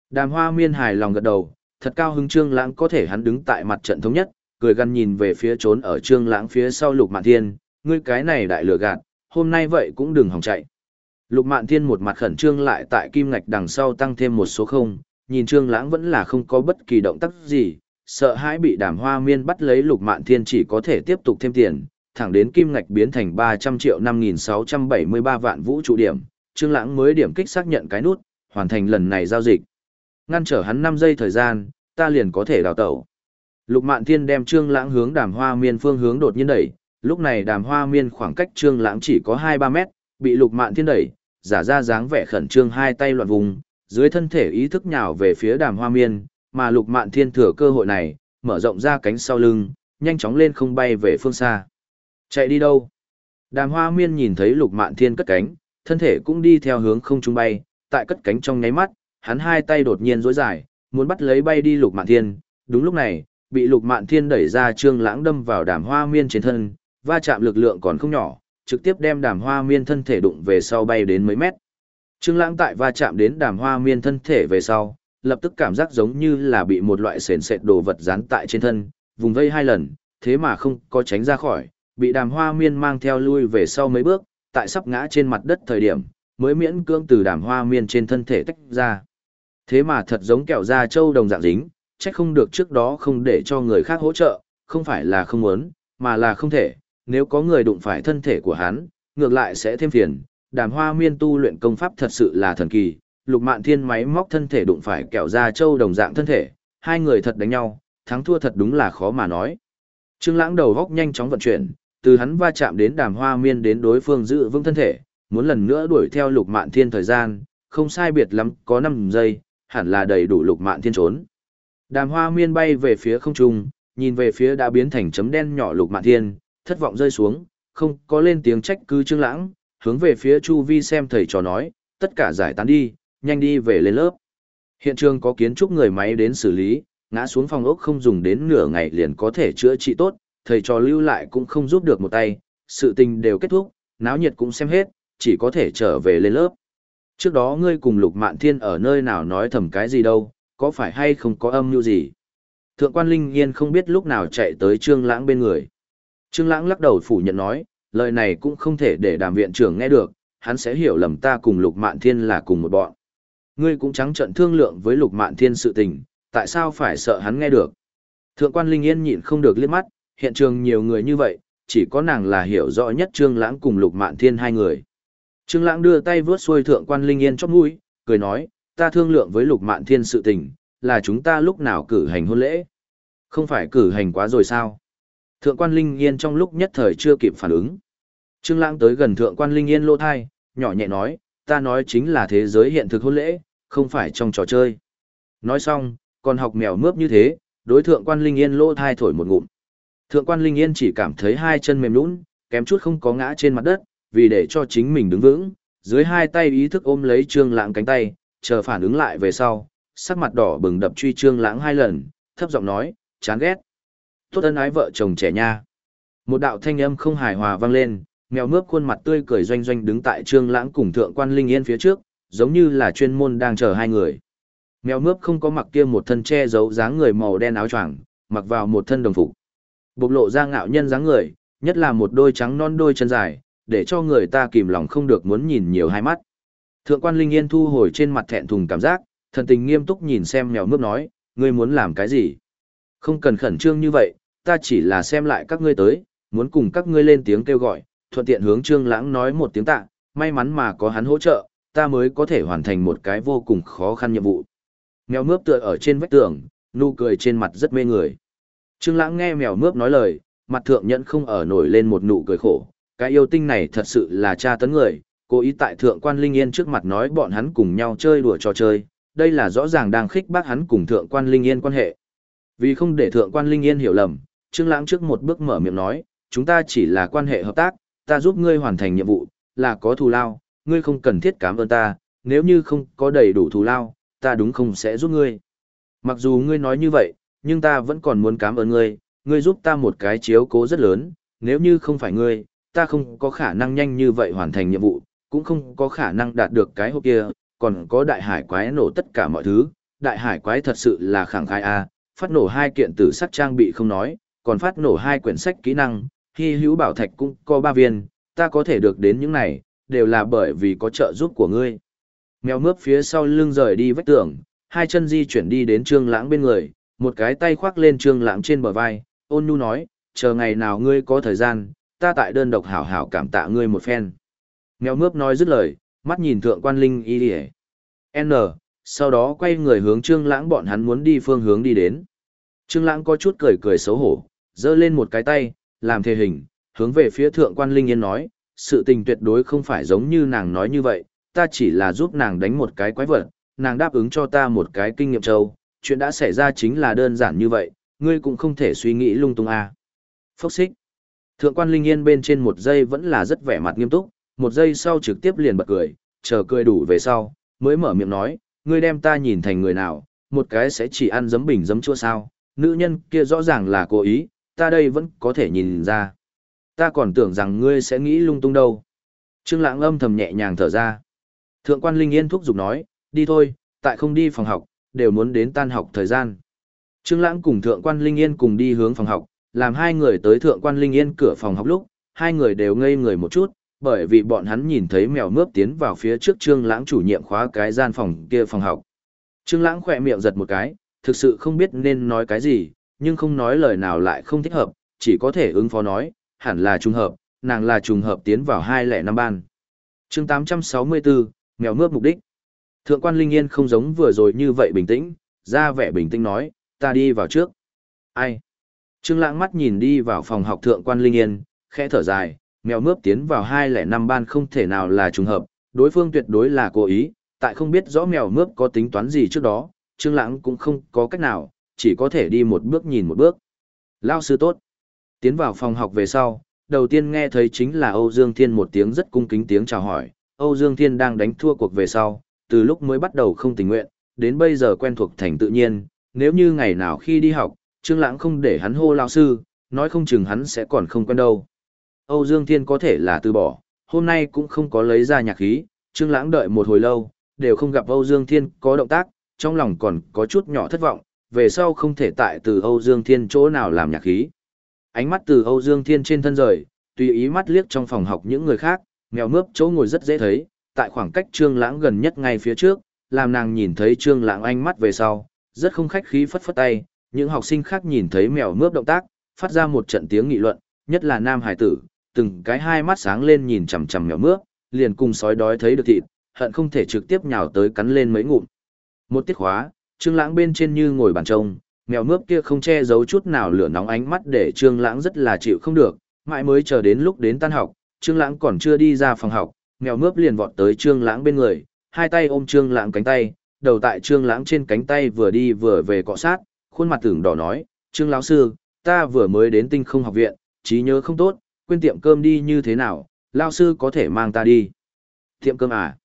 Đàm hoa miên hài lòng gật đầu, thật cao hứng trương lãng có thể hắn đứng tại mặt trận thống nhất, cười gằn nhìn về phía trốn ở trương lãng phía sau lục mạn thiên, ngươi cái này đại lừa gạt, hôm nay vậy cũng đừng hòng chạy. Lục mạn thiên một mặt khẩn trương lại tại kim ngạch đằng sau tăng thêm một số không, nhìn trương lãng vẫn là không có bất kỳ động tác gì, sợ hãi bị đàm hoa miên bắt lấy lục mạn thiên chỉ có thể tiếp tục thêm tiền, thẳng đến kim ngạch biến thành 300 triệu 5.673 vạn vũ trụ điểm, trương lãng mới điểm kích xác nhận cái nút, hoàn thành lần này giao dịch. Ngăn trở hắn 5 giây thời gian, ta liền có thể đào tẩu. Lục Mạn Thiên đem Trương Lãng hướng Đàm Hoa Miên phương hướng đột nhiên đẩy, lúc này Đàm Hoa Miên khoảng cách Trương Lãng chỉ có 2-3 mét, bị Lục Mạn Thiên đẩy, giả ra dáng vẻ khẩn trương hai tay loạn vùng, dưới thân thể ý thức nhào về phía Đàm Hoa Miên, mà Lục Mạn Thiên thừa cơ hội này, mở rộng ra cánh sau lưng, nhanh chóng lên không bay về phương xa. Chạy đi đâu? Đàm Hoa Miên nhìn thấy Lục Mạn Thiên cất cánh, thân thể cũng đi theo hướng không trung bay, tại cất cánh trong nháy mắt, hắn hai tay đột nhiên duỗi dài, muốn bắt lấy bay đi Lục Mạn Thiên, đúng lúc này, bị Lục Mạn Thiên đẩy ra Trương Lãng đâm vào Đàm Hoa Miên trên thân, va chạm lực lượng còn không nhỏ, trực tiếp đem Đàm Hoa Miên thân thể đụng về sau bay đến mấy mét. Trương Lãng tại va chạm đến Đàm Hoa Miên thân thể về sau, lập tức cảm giác giống như là bị một loại sền sệt đồ vật dán tại trên thân, vùng vây hai lần, thế mà không có tránh ra khỏi, bị Đàm Hoa Miên mang theo lui về sau mấy bước, tại sắp ngã trên mặt đất thời điểm, mới miễn cưỡng từ Đàm Hoa Miên trên thân thể tách ra. Thế mà thật giống kẹo da trâu đồng dạng dính, chắc không được trước đó không để cho người khác hỗ trợ, không phải là không muốn, mà là không thể, nếu có người đụng phải thân thể của hắn, ngược lại sẽ thêm phiền. Đàm hoa miên tu luyện công pháp thật sự là thần kỳ, lục mạn thiên máy móc thân thể đụng phải kẹo da trâu đồng dạng thân thể, hai người thật đánh nhau, thắng thua thật đúng là khó mà nói. Trương lãng đầu góc nhanh chóng vận chuyển, từ hắn va chạm đến đàm hoa miên đến đối phương giữ vững thân thể, muốn lần nữa đuổi theo lục mạn thiên thời gian, không sai biệt lắm, có 5 giây, hẳn là đầy đủ lục mạn thiên trốn. Đàm hoa miên bay về phía không trung, nhìn về phía đã biến thành chấm đen nhỏ lục mạn thiên, thất vọng rơi xuống, không có lên tiếng trách cứ trương lãng, hướng về phía chu vi xem thầy trò nói, tất cả giải tán đi, nhanh đi về lên lớp. Hiện trường có kiến trúc người máy đến xử lý, ngã xuống phòng ốc không dùng đến nửa ngày liền có thể chữa trị tốt, thầy trò lưu lại cũng không giúp được một tay, sự tình đều kết thúc, náo nhiệt cũng xem hết, chỉ có thể trở về lên lớp. Trước đó ngươi cùng Lục Mạn Thiên ở nơi nào nói thầm cái gì đâu, có phải hay không có âm mưu gì? Thượng quan Linh Yên không biết lúc nào chạy tới Trương Lãng bên người. Trương Lãng lắc đầu phủ nhận nói, lời này cũng không thể để đàm viện trưởng nghe được, hắn sẽ hiểu lầm ta cùng Lục Mạn Thiên là cùng một bọn. Ngươi cũng trắng trợn thương lượng với Lục Mạn Thiên sự tình, tại sao phải sợ hắn nghe được? Thượng quan Linh Yên nhịn không được liếc mắt, hiện trường nhiều người như vậy, chỉ có nàng là hiểu rõ nhất Trương Lãng cùng Lục Mạn Thiên hai người. Trương Lãng đưa tay vướt xuôi thượng quan Linh Yên chóp mũi, cười nói, ta thương lượng với Lục Mạn Thiên sự tình, là chúng ta lúc nào cử hành hôn lễ. Không phải cử hành quá rồi sao? Thượng quan Linh Yên trong lúc nhất thời chưa kịp phản ứng. Trương Lãng tới gần thượng quan Linh Yên lô thai, nhỏ nhẹ nói, ta nói chính là thế giới hiện thực hôn lễ, không phải trong trò chơi. Nói xong, còn học mèo mướp như thế, đối thượng quan Linh Yên lô thai thổi một ngụm. Thượng quan Linh Yên chỉ cảm thấy hai chân mềm nhũn, kém chút không có ngã trên mặt đất, vì để cho chính mình đứng vững, dưới hai tay ý thức ôm lấy Trương Lãng cánh tay, chờ phản ứng lại về sau, sắc mặt đỏ bừng đập truy Trương Lãng hai lần, thấp giọng nói, chán ghét. Tốt ân ái vợ chồng trẻ nha. Một đạo thanh âm không hài hòa vang lên, mèo mướp khuôn mặt tươi cười doanh doanh đứng tại Trương Lãng cùng thượng quan Linh Yên phía trước, giống như là chuyên môn đang chờ hai người. Mèo mướp không có mặc kia một thân che giấu dáng người màu đen áo choàng, mặc vào một thân đồng phục. Bộc lộ ra ngạo nhân dáng người, nhất là một đôi trắng non đôi chân dài, để cho người ta kìm lòng không được muốn nhìn nhiều hai mắt. Thượng quan Linh Yên thu hồi trên mặt thẹn thùng cảm giác, thần tình nghiêm túc nhìn xem mèo mướp nói, ngươi muốn làm cái gì? Không cần khẩn trương như vậy, ta chỉ là xem lại các ngươi tới, muốn cùng các ngươi lên tiếng kêu gọi, thuận tiện hướng Trương Lãng nói một tiếng tạ, may mắn mà có hắn hỗ trợ, ta mới có thể hoàn thành một cái vô cùng khó khăn nhiệm vụ. Mèo mướp tựa ở trên vách tường, nụ cười trên mặt rất mê người. Trương Lãng nghe mèo mướp nói lời, mặt thượng nhẫn không ở nổi lên một nụ cười khổ, cái yêu tinh này thật sự là cha tấn người, cố ý tại thượng quan Linh Yên trước mặt nói bọn hắn cùng nhau chơi đùa trò chơi, đây là rõ ràng đang khích bác hắn cùng thượng quan Linh Yên quan hệ. Vì không để thượng quan Linh Yên hiểu lầm, Trương Lãng trước một bước mở miệng nói, chúng ta chỉ là quan hệ hợp tác, ta giúp ngươi hoàn thành nhiệm vụ, là có thù lao, ngươi không cần thiết cảm ơn ta, nếu như không có đầy đủ thù lao, ta đúng không sẽ giúp ngươi. Mặc dù ngươi nói như vậy, nhưng ta vẫn còn muốn cảm ơn ngươi, ngươi giúp ta một cái chiếu cố rất lớn, nếu như không phải ngươi, ta không có khả năng nhanh như vậy hoàn thành nhiệm vụ, cũng không có khả năng đạt được cái hộp kia, còn có đại hải quái nổ tất cả mọi thứ, đại hải quái thật sự là khẳng khai a, phát nổ hai kiện tử sắc trang bị không nói, còn phát nổ hai quyển sách kỹ năng, hy hữu bảo thạch cũng có ba viên, ta có thể được đến những này, đều là bởi vì có trợ giúp của ngươi. Mèo mướp phía sau lưng rời đi vách tường, hai chân di chuyển đi đến trương lãng bên người, một cái tay khoác lên trương lãng trên bờ vai, ôn nhu nói, chờ ngày nào ngươi có thời gian, ta tại đơn độc hảo hảo cảm tạ ngươi một phen. Mèo mướp nói dứt lời, mắt nhìn thượng quan linh y đi N, sau đó quay người hướng trương lãng bọn hắn muốn đi phương hướng đi đến. Trương lãng có chút cười cười xấu hổ, giơ lên một cái tay, làm thề hình, hướng về phía thượng quan linh yên nói, sự tình tuyệt đối không phải giống như nàng nói như vậy, ta chỉ là giúp nàng đánh một cái quái vật, nàng đáp ứng cho ta một cái kinh nghiệm châu, chuyện đã xảy ra chính là đơn giản như vậy, ngươi cũng không thể suy nghĩ lung tung à. Phốc xích. Thượng quan Linh Yên bên trên một giây vẫn là rất vẻ mặt nghiêm túc, một giây sau trực tiếp liền bật cười, chờ cười đủ về sau, mới mở miệng nói, ngươi đem ta nhìn thành người nào, một cái sẽ chỉ ăn giấm bình giấm chua sao, nữ nhân kia rõ ràng là cố ý, ta đây vẫn có thể nhìn ra. Ta còn tưởng rằng ngươi sẽ nghĩ lung tung đâu. Trương Lãng âm thầm nhẹ nhàng thở ra. Thượng quan Linh Yên thúc giục nói, đi thôi, tại không đi phòng học, đều muốn đến tan học thời gian. Trương Lãng cùng Thượng quan Linh Yên cùng đi hướng phòng học, làm hai người tới Thượng quan Linh Yên cửa phòng học lúc, hai người đều ngây người một chút, bởi vì bọn hắn nhìn thấy mèo mướp tiến vào phía trước Trương Lãng chủ nhiệm khóa cái gian phòng kia phòng học. Trương Lãng khẽ miệng giật một cái, thực sự không biết nên nói cái gì, nhưng không nói lời nào lại không thích hợp, chỉ có thể ứng phó nói, hẳn là trùng hợp, nàng là trùng hợp tiến vào hai lẻ năm ban. Chương 864, mèo mướp mục đích. Thượng quan Linh Yên không giống vừa rồi như vậy bình tĩnh, ra vẻ bình tĩnh nói, ta đi vào trước. Ai? Trương Lãng mắt nhìn đi vào phòng học thượng quan Linh Yên, khẽ thở dài, mèo mướp tiến vào hai lẻ năm ban không thể nào là trùng hợp, đối phương tuyệt đối là cố ý, tại không biết rõ mèo mướp có tính toán gì trước đó, Trương Lãng cũng không có cách nào, chỉ có thể đi một bước nhìn một bước. Lao sư tốt. Tiến vào phòng học về sau, đầu tiên nghe thấy chính là Âu Dương Thiên một tiếng rất cung kính tiếng chào hỏi. Âu Dương Thiên đang đánh thua cuộc về sau, từ lúc mới bắt đầu không tình nguyện, đến bây giờ quen thuộc thành tự nhiên, nếu như ngày nào khi đi học, Trương Lãng không để hắn hô lão sư, nói không chừng hắn sẽ còn không quen đâu. Âu Dương Thiên có thể là từ bỏ, hôm nay cũng không có lấy ra nhạc khí, Trương Lãng đợi một hồi lâu, đều không gặp Âu Dương Thiên có động tác, trong lòng còn có chút nhỏ thất vọng, về sau không thể tại từ Âu Dương Thiên chỗ nào làm nhạc khí. Ánh mắt từ Âu Dương Thiên trên thân rời, tùy ý mắt liếc trong phòng học những người khác, mèo mướp chỗ ngồi rất dễ thấy, tại khoảng cách Trương Lãng gần nhất ngay phía trước, làm nàng nhìn thấy Trương Lãng ánh mắt về sau, rất không khách khí phất phất tay, những học sinh khác nhìn thấy mèo mướp động tác, phát ra một trận tiếng nghị luận, nhất là nam hải tử, từng cái hai mắt sáng lên nhìn chằm chằm mèo mướp, liền cùng sói đói thấy được thịt, hận không thể trực tiếp nhào tới cắn lên mấy ngụm. Một tiết khóa, Trương Lãng bên trên như ngồi bàn trông, mèo mướp kia không che giấu chút nào lửa nóng ánh mắt để Trương Lãng rất là chịu không được, mãi mới chờ đến lúc đến tan học, Trương Lãng còn chưa đi ra phòng học, mèo mướp liền vọt tới Trương Lãng bên người, hai tay ôm Trương Lãng cánh tay, đầu tại Trương Lãng trên cánh tay vừa đi vừa về cọ sát, khuôn mặt tưởng đỏ nói, "Trương lão sư, ta vừa mới đến Tinh Không học viện, trí nhớ không tốt, quên tiệm cơm đi như thế nào, lão sư có thể mang ta đi?" "Tiệm cơm à?"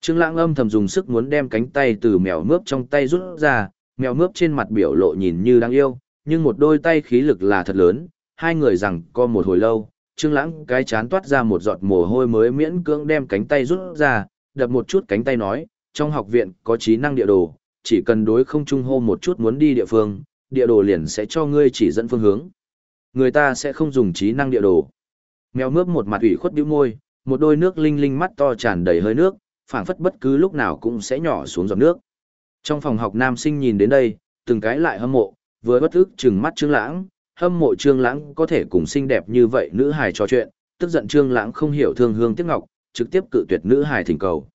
Trương Lãng âm thầm dùng sức muốn đem cánh tay từ mèo mướp trong tay rút ra, mèo mướp trên mặt biểu lộ nhìn như đáng yêu, nhưng một đôi tay khí lực là thật lớn, hai người rằng co một hồi lâu, Trương Lãng cái chán toát ra một giọt mồ hôi mới miễn cưỡng đem cánh tay rút ra, đập một chút cánh tay nói, trong học viện có trí năng địa đồ, chỉ cần đối không trung hô một chút muốn đi địa phương, địa đồ liền sẽ cho ngươi chỉ dẫn phương hướng. Người ta sẽ không dùng trí năng địa đồ. Mèo mướp một mặt ủy khuất bĩu môi, một đôi nước linh linh mắt to tràn đầy hơi nước, phảng phất bất cứ lúc nào cũng sẽ nhỏ xuống giọt nước. Trong phòng học nam sinh nhìn đến đây, từng cái lại hâm mộ, vừa bất ức chừng mắt Trương Lãng, hâm mộ Trương Lãng có thể cùng xinh đẹp như vậy nữ hài trò chuyện, tức giận Trương Lãng không hiểu thương hương tiếc ngọc, trực tiếp cự tuyệt nữ hài thỉnh cầu.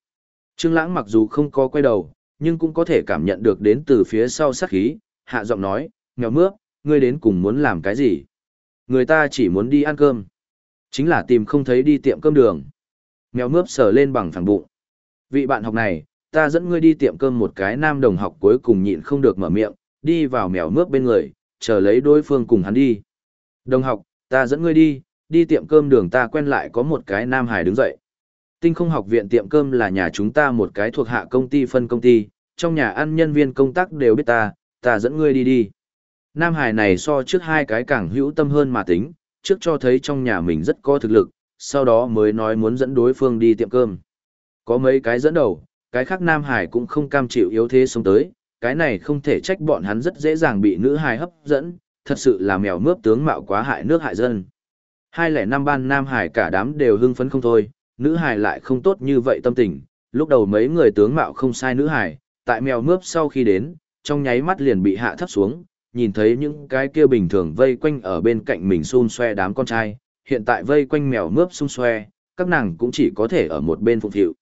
Trương Lãng mặc dù không có quay đầu, nhưng cũng có thể cảm nhận được đến từ phía sau sát khí, hạ giọng nói, "Mèo mướp, ngươi đến cùng muốn làm cái gì?" Người ta chỉ muốn đi ăn cơm. Chính là tìm không thấy đi tiệm cơm đường. Mèo mướp sờ lên bằng phẳng bụng. Vị bạn học này, ta dẫn ngươi đi tiệm cơm một cái nam đồng học cuối cùng nhịn không được mở miệng, đi vào mèo mướp bên người, chờ lấy đối phương cùng hắn đi. Đồng học, ta dẫn ngươi đi, đi tiệm cơm đường ta quen lại có một cái nam hải đứng dậy. Tinh không học viện tiệm cơm là nhà chúng ta một cái thuộc hạ công ty phân công ty, trong nhà ăn nhân viên công tác đều biết ta, ta dẫn ngươi đi đi. Nam hải này so trước hai cái càng hữu tâm hơn mà tính, trước cho thấy trong nhà mình rất có thực lực, sau đó mới nói muốn dẫn đối phương đi tiệm cơm. Có mấy cái dẫn đầu, cái khác Nam Hải cũng không cam chịu yếu thế sống tới, cái này không thể trách bọn hắn rất dễ dàng bị nữ hài hấp dẫn, thật sự là mèo mướp tướng mạo quá hại nước hại dân. Hai lẻ năm ban Nam Hải cả đám đều hưng phấn không thôi, nữ hài lại không tốt như vậy tâm tình, lúc đầu mấy người tướng mạo không sai nữ hài, tại mèo mướp sau khi đến, trong nháy mắt liền bị hạ thấp xuống, nhìn thấy những cái kia bình thường vây quanh ở bên cạnh mình xun xoe đám con trai, hiện tại vây quanh mèo mướp xun xoe, các nàng cũng chỉ có thể ở một bên phụng phịu.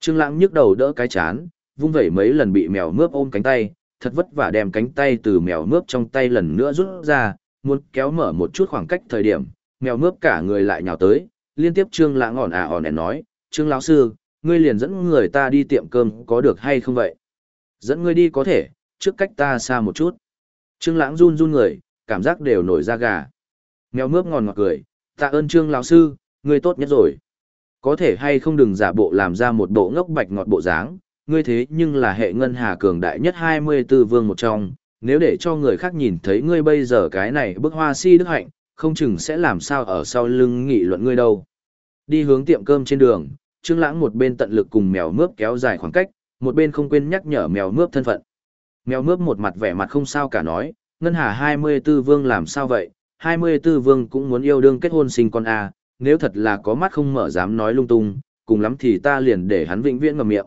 Trương Lãng nhức đầu đỡ cái chán, vung vẩy mấy lần bị mèo mướp ôm cánh tay, thật vất vả đem cánh tay từ mèo mướp trong tay lần nữa rút ra, muốn kéo mở một chút khoảng cách thời điểm, mèo mướp cả người lại nhào tới, liên tiếp Trương Lãng ỏn à ỏn ẻn nói, "Trương lão sư, ngươi liền dẫn người ta đi tiệm cơm có được hay không vậy?" "Dẫn ngươi đi có thể, trước cách ta xa một chút." Trương Lãng run run người, cảm giác đều nổi da gà. Mèo mướp ngòn ngọt cười, "Tạ ơn Trương lão sư, ngươi tốt nhất rồi." Có thể hay không đừng giả bộ làm ra một bộ ngốc bạch ngọt bộ dáng, ngươi thế nhưng là hệ ngân hà cường đại nhất 24 vương một trong, nếu để cho người khác nhìn thấy ngươi bây giờ cái này bức hoa si đức hạnh, không chừng sẽ làm sao ở sau lưng nghị luận ngươi đâu. Đi hướng tiệm cơm trên đường, Trương Lãng một bên tận lực cùng mèo mướp kéo dài khoảng cách, một bên không quên nhắc nhở mèo mướp thân phận. Mèo mướp một mặt vẻ mặt không sao cả nói, ngân hà 24 vương làm sao vậy, 24 vương cũng muốn yêu đương kết hôn sinh con a, à, nếu thật là có mắt không mở dám nói lung tung, cùng lắm thì ta liền để hắn vĩnh viễn ngậm miệng.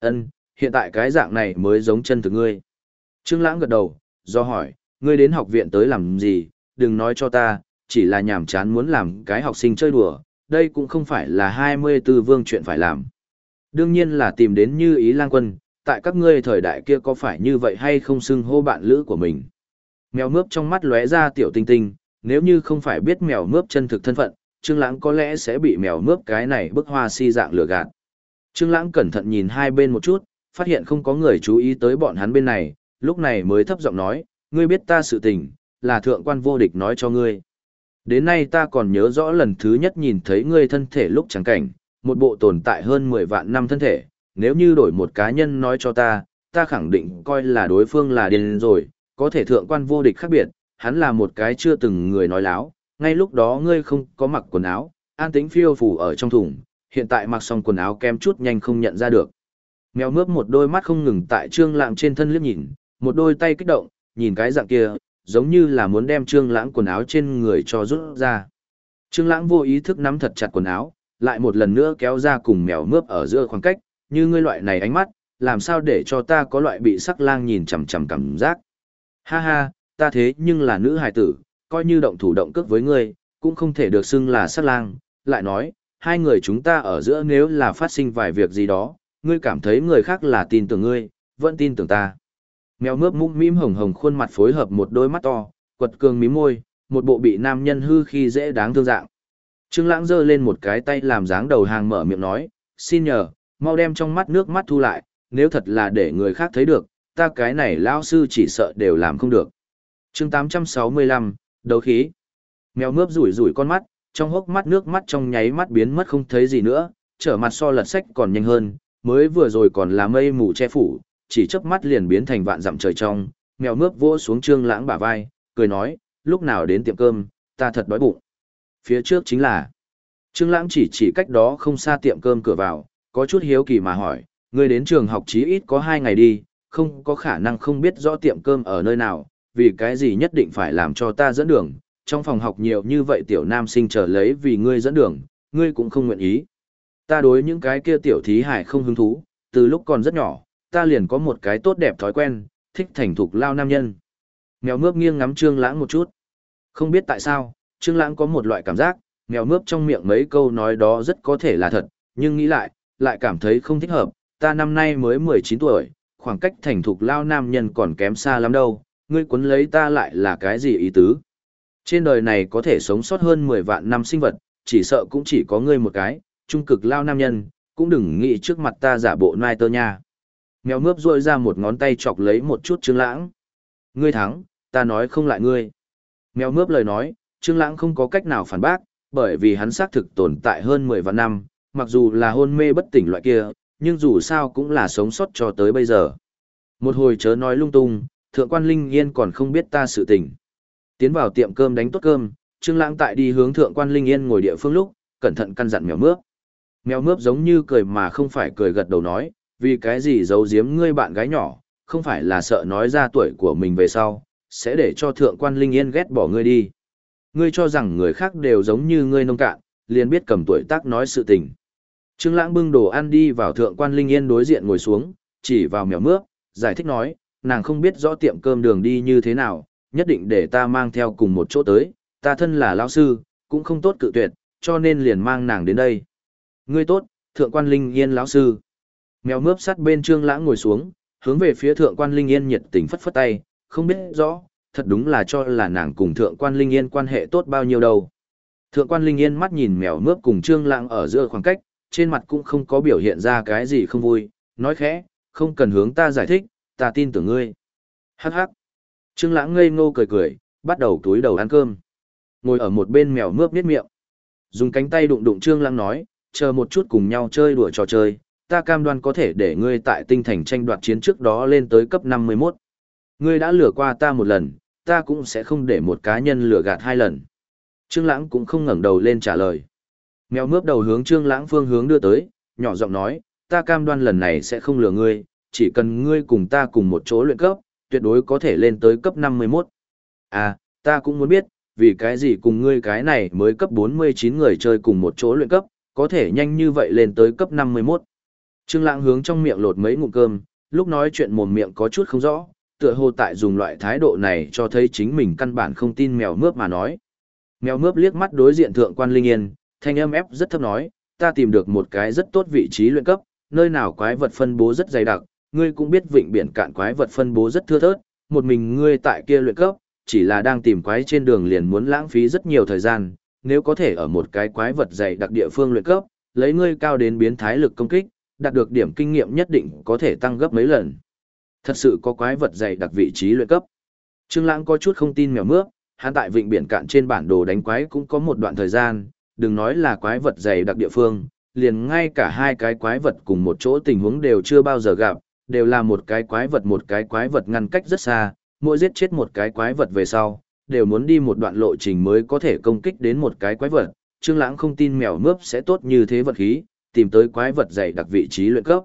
Ân, hiện tại cái dạng này mới giống chân từ ngươi. Trương Lãng gật đầu, do hỏi, ngươi đến học viện tới làm gì, đừng nói cho ta, chỉ là nhàm chán muốn làm cái học sinh chơi đùa, đây cũng không phải là 24 vương chuyện phải làm. Đương nhiên là tìm đến như ý lang quân, tại các ngươi thời đại kia có phải như vậy hay không xưng hô bạn lữ của mình. Mèo mướp trong mắt lóe ra tiểu tinh tinh, nếu như không phải biết mèo mướp chân thực thân phận, Trương Lãng có lẽ sẽ bị mèo mướp cái này bức hoa si dạng lừa gạt. Trương Lãng cẩn thận nhìn hai bên một chút, phát hiện không có người chú ý tới bọn hắn bên này, lúc này mới thấp giọng nói, ngươi biết ta sự tình, là thượng quan vô địch nói cho ngươi. Đến nay ta còn nhớ rõ lần thứ nhất nhìn thấy ngươi thân thể lúc trắng cảnh, một bộ tồn tại hơn 10 vạn năm thân thể, nếu như đổi một cá nhân nói cho ta, ta khẳng định coi là đối phương là điên rồi, có thể thượng quan vô địch khác biệt, hắn là một cái chưa từng người nói láo, ngay lúc đó ngươi không có mặc quần áo, an tính phiêu phù ở trong thùng, hiện tại mặc xong quần áo kem chút nhanh không nhận ra được. Mèo mướp một đôi mắt không ngừng tại trương lạng trên thân liếc nhìn, một đôi tay kích động, nhìn cái dạng kia, giống như là muốn đem trương lãng quần áo trên người cho rút ra. Trương lãng vô ý thức nắm thật chặt quần áo, lại một lần nữa kéo ra cùng mèo mướp ở giữa khoảng cách, như ngươi loại này ánh mắt, làm sao để cho ta có loại bị sắc lang nhìn chằm chằm cảm giác. Ha ha, ta thế nhưng là nữ hài tử, coi như động thủ động cước với ngươi, cũng không thể được xưng là sắc lang, lại nói, hai người chúng ta ở giữa nếu là phát sinh vài việc gì đó, ngươi cảm thấy người khác là tin tưởng ngươi, vẫn tin tưởng ta. Mèo mướp mũm mĩm hồng hồng khuôn mặt phối hợp một đôi mắt to, quật cường mím môi, một bộ bị nam nhân hư khi dễ đáng thương dạng. Trương Lãng giơ lên một cái tay làm dáng đầu hàng mở miệng nói, "Xin nhờ, mau đem trong mắt nước mắt thu lại, nếu thật là để người khác thấy được, ta cái này lão sư chỉ sợ đều làm không được." Chương 865, đấu khí. Mèo mướp rủi rủi con mắt, trong hốc mắt nước mắt trong nháy mắt biến mất không thấy gì nữa, trở mặt so lật sách còn nhanh hơn, mới vừa rồi còn là mây mù che phủ, chỉ chớp mắt liền biến thành vạn dặm trời trong, mèo mướp vỗ xuống trương lãng bả vai, cười nói, lúc nào đến tiệm cơm, ta thật đói bụng. Phía trước chính là, trương lãng chỉ chỉ cách đó không xa tiệm cơm cửa vào, có chút hiếu kỳ mà hỏi, ngươi đến trường học chí ít có hai ngày đi, không có khả năng không biết rõ tiệm cơm ở nơi nào, vì cái gì nhất định phải làm cho ta dẫn đường, trong phòng học nhiều như vậy tiểu nam sinh chờ lấy vì ngươi dẫn đường, ngươi cũng không nguyện ý. Ta đối những cái kia tiểu thí hải không hứng thú, từ lúc còn rất nhỏ, ta liền có một cái tốt đẹp thói quen, thích thành thục lao nam nhân. Mèo mướp nghiêng ngắm Trương Lãng một chút. Không biết tại sao, Trương Lãng có một loại cảm giác, mèo mướp trong miệng mấy câu nói đó rất có thể là thật, nhưng nghĩ lại, lại cảm thấy không thích hợp, ta năm nay mới 19 tuổi, khoảng cách thành thục lao nam nhân còn kém xa lắm đâu, ngươi quấn lấy ta lại là cái gì ý tứ? Trên đời này có thể sống sót hơn 10 vạn năm sinh vật, chỉ sợ cũng chỉ có ngươi một cái, trung cực lao nam nhân, cũng đừng nghĩ trước mặt ta giả bộ nai tơ nha. Mèo mướp rôi ra một ngón tay chọc lấy một chút Trương Lãng. Ngươi thắng, ta nói không lại ngươi. Mèo mướp lời nói, Trương Lãng không có cách nào phản bác, bởi vì hắn xác thực tồn tại hơn 10 vạn năm, mặc dù là hôn mê bất tỉnh loại kia, nhưng dù sao cũng là sống sót cho tới bây giờ. Một hồi chớ nói lung tung, thượng quan Linh Yên còn không biết ta sự tình. Tiến vào tiệm cơm đánh tốt cơm, Trương Lãng tại đi hướng thượng quan Linh Yên ngồi địa phương lúc, cẩn thận căn dặn mèo mướp. Mèo mướp giống như cười mà không phải cười gật đầu nói, vì cái gì giấu giếm ngươi bạn gái nhỏ, không phải là sợ nói ra tuổi của mình về sau, sẽ để cho thượng quan Linh Yên ghét bỏ ngươi đi. Ngươi cho rằng người khác đều giống như ngươi nông cạn, liền biết cầm tuổi tác nói sự tình. Trương Lãng bưng đồ ăn đi vào thượng quan Linh Yên đối diện ngồi xuống, chỉ vào mèo mướp, giải thích nói, nàng không biết rõ tiệm cơm đường đi như thế nào, nhất định để ta mang theo cùng một chỗ tới, ta thân là lão sư, cũng không tốt cự tuyệt, cho nên liền mang nàng đến đây. Ngươi tốt, thượng quan Linh Yên lão sư. Mèo mướp sát bên Trương Lãng ngồi xuống, hướng về phía thượng quan Linh Yên nhiệt tình phất phất tay, không biết rõ, thật đúng là cho là nàng cùng thượng quan Linh Yên quan hệ tốt bao nhiêu đâu. Thượng quan Linh Yên mắt nhìn mèo mướp cùng Trương Lãng ở giữa khoảng cách, trên mặt cũng không có biểu hiện ra cái gì không vui, nói khẽ, không cần hướng ta giải thích, ta tin tưởng ngươi. Hắc hắc. Trương Lãng ngây ngô cười cười, bắt đầu túi đầu ăn cơm. Ngồi ở một bên mèo mướp niết miệng. Dùng cánh tay đụng đụng Trương Lãng nói, chờ một chút cùng nhau chơi đùa trò chơi, ta cam đoan có thể để ngươi tại tinh thành tranh đoạt chiến trước đó lên tới cấp 51. Ngươi đã lừa qua ta một lần, ta cũng sẽ không để một cá nhân lừa gạt hai lần. Trương Lãng cũng không ngẩng đầu lên trả lời. Mèo mướp đầu hướng Trương Lãng phương hướng đưa tới, nhỏ giọng nói, ta cam đoan lần này sẽ không lừa ngươi, chỉ cần ngươi cùng ta cùng một chỗ luyện cấp, tuyệt đối có thể lên tới cấp 51. À, ta cũng muốn biết, vì cái gì cùng ngươi cái này mới cấp 49 người chơi cùng một chỗ luyện cấp, có thể nhanh như vậy lên tới cấp 51. Trương Lãng hướng trong miệng lột mấy ngụm cơm, lúc nói chuyện mồm miệng có chút không rõ, tựa hồ tại dùng loại thái độ này cho thấy chính mình căn bản không tin mèo mướp mà nói. Mèo mướp liếc mắt đối diện thượng quan Linh Yên, thanh âm ép rất thấp nói, ta tìm được một cái rất tốt vị trí luyện cấp, nơi nào quái vật phân bố rất dày đặc, ngươi cũng biết vịnh biển cạn quái vật phân bố rất thưa thớt, một mình ngươi tại kia luyện cấp, chỉ là đang tìm quái trên đường liền muốn lãng phí rất nhiều thời gian, nếu có thể ở một cái quái vật dày đặc địa phương luyện cấp, lấy ngươi cao đến biến thái lực công kích, đạt được điểm kinh nghiệm nhất định có thể tăng gấp mấy lần. Thật sự có quái vật dày đặc vị trí luyện cấp. Trương Lãng có chút không tin mèo mướp, hắn tại vịnh biển cạn trên bản đồ đánh quái cũng có một đoạn thời gian, đừng nói là quái vật dày đặc địa phương, liền ngay cả hai cái quái vật cùng một chỗ tình huống đều chưa bao giờ gặp, đều là một cái quái vật một cái quái vật ngăn cách rất xa, mỗi giết chết một cái quái vật về sau, đều muốn đi một đoạn lộ trình mới có thể công kích đến một cái quái vật. Trương Lãng không tin mèo mướp sẽ tốt như thế vật khí, tìm tới quái vật dày đặc vị trí luyện cấp.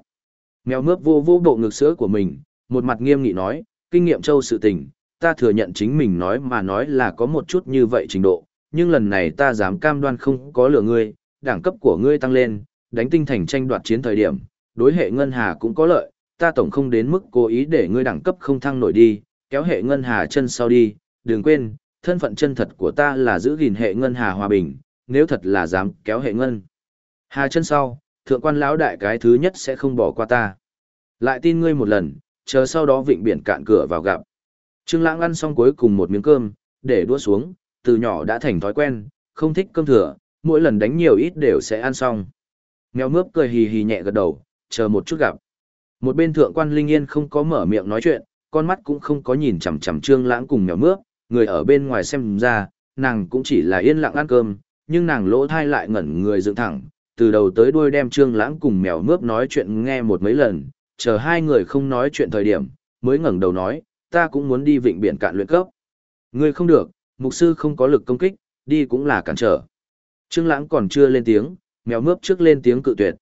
Mèo mướp vô vô bộ ngực sữa của mình, một mặt nghiêm nghị nói, kinh nghiệm châu sự tình, ta thừa nhận chính mình nói mà nói là có một chút như vậy trình độ, nhưng lần này ta dám cam đoan không có lừa ngươi, đẳng cấp của ngươi tăng lên, đánh tinh thành tranh đoạt chiến thời điểm, đối hệ ngân hà cũng có lợi, ta tổng không đến mức cố ý để ngươi đẳng cấp không thăng nổi đi, kéo hệ ngân hà chân sau đi, đừng quên, thân phận chân thật của ta là giữ gìn hệ ngân hà hòa bình, nếu thật là dám kéo hệ ngân. Hà chân sau, thượng quan lão đại cái thứ nhất sẽ không bỏ qua ta. Lại tin ngươi một lần, chờ sau đó vịnh biển cạn cửa vào gặp. Trương Lãng ăn xong cuối cùng một miếng cơm, để đũa xuống, từ nhỏ đã thành thói quen, không thích cơm thừa, mỗi lần đánh nhiều ít đều sẽ ăn xong. Mèo mướp cười hì hì nhẹ gật đầu, chờ một chút gặp. Một bên thượng quan Linh Yên không có mở miệng nói chuyện, con mắt cũng không có nhìn chằm chằm Trương Lãng cùng mèo mướp, người ở bên ngoài xem ra, nàng cũng chỉ là yên lặng ăn cơm, nhưng nàng lỗ tai lại ngẩn người dựng thẳng, từ đầu tới đuôi đem Trương Lãng cùng mèo mướp nói chuyện nghe một mấy lần, chờ hai người không nói chuyện thời điểm, mới ngẩng đầu nói, ta cũng muốn đi vịnh biển cạn luyện cấp. Ngươi không được, mục sư không có lực công kích, đi cũng là cản trở. Trương Lãng còn chưa lên tiếng, mèo mướp trước lên tiếng cự tuyệt.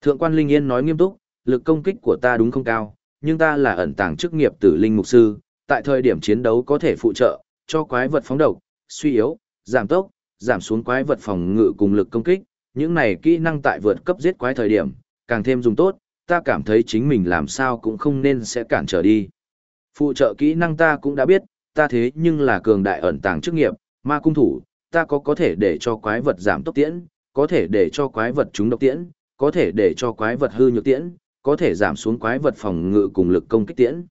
Thượng quan Linh Yên nói nghiêm túc, lực công kích của ta đúng không cao, nhưng ta là ẩn tàng chức nghiệp tử linh mục sư, tại thời điểm chiến đấu có thể phụ trợ, cho quái vật phóng độc, suy yếu, giảm tốc, giảm xuống quái vật phòng ngự cùng lực công kích, những này kỹ năng tại vượt cấp giết quái thời điểm, càng thêm dùng tốt, ta cảm thấy chính mình làm sao cũng không nên sẽ cản trở đi. Phụ trợ kỹ năng ta cũng đã biết, ta thế nhưng là cường đại ẩn tàng chức nghiệp, ma cung thủ, ta có có thể để cho quái vật giảm tốc tiễn, có thể để cho quái vật trúng độc tiễn, có thể để cho quái vật hư nhược tiễn, có thể giảm xuống quái vật phòng ngự cùng lực công kích tiễn.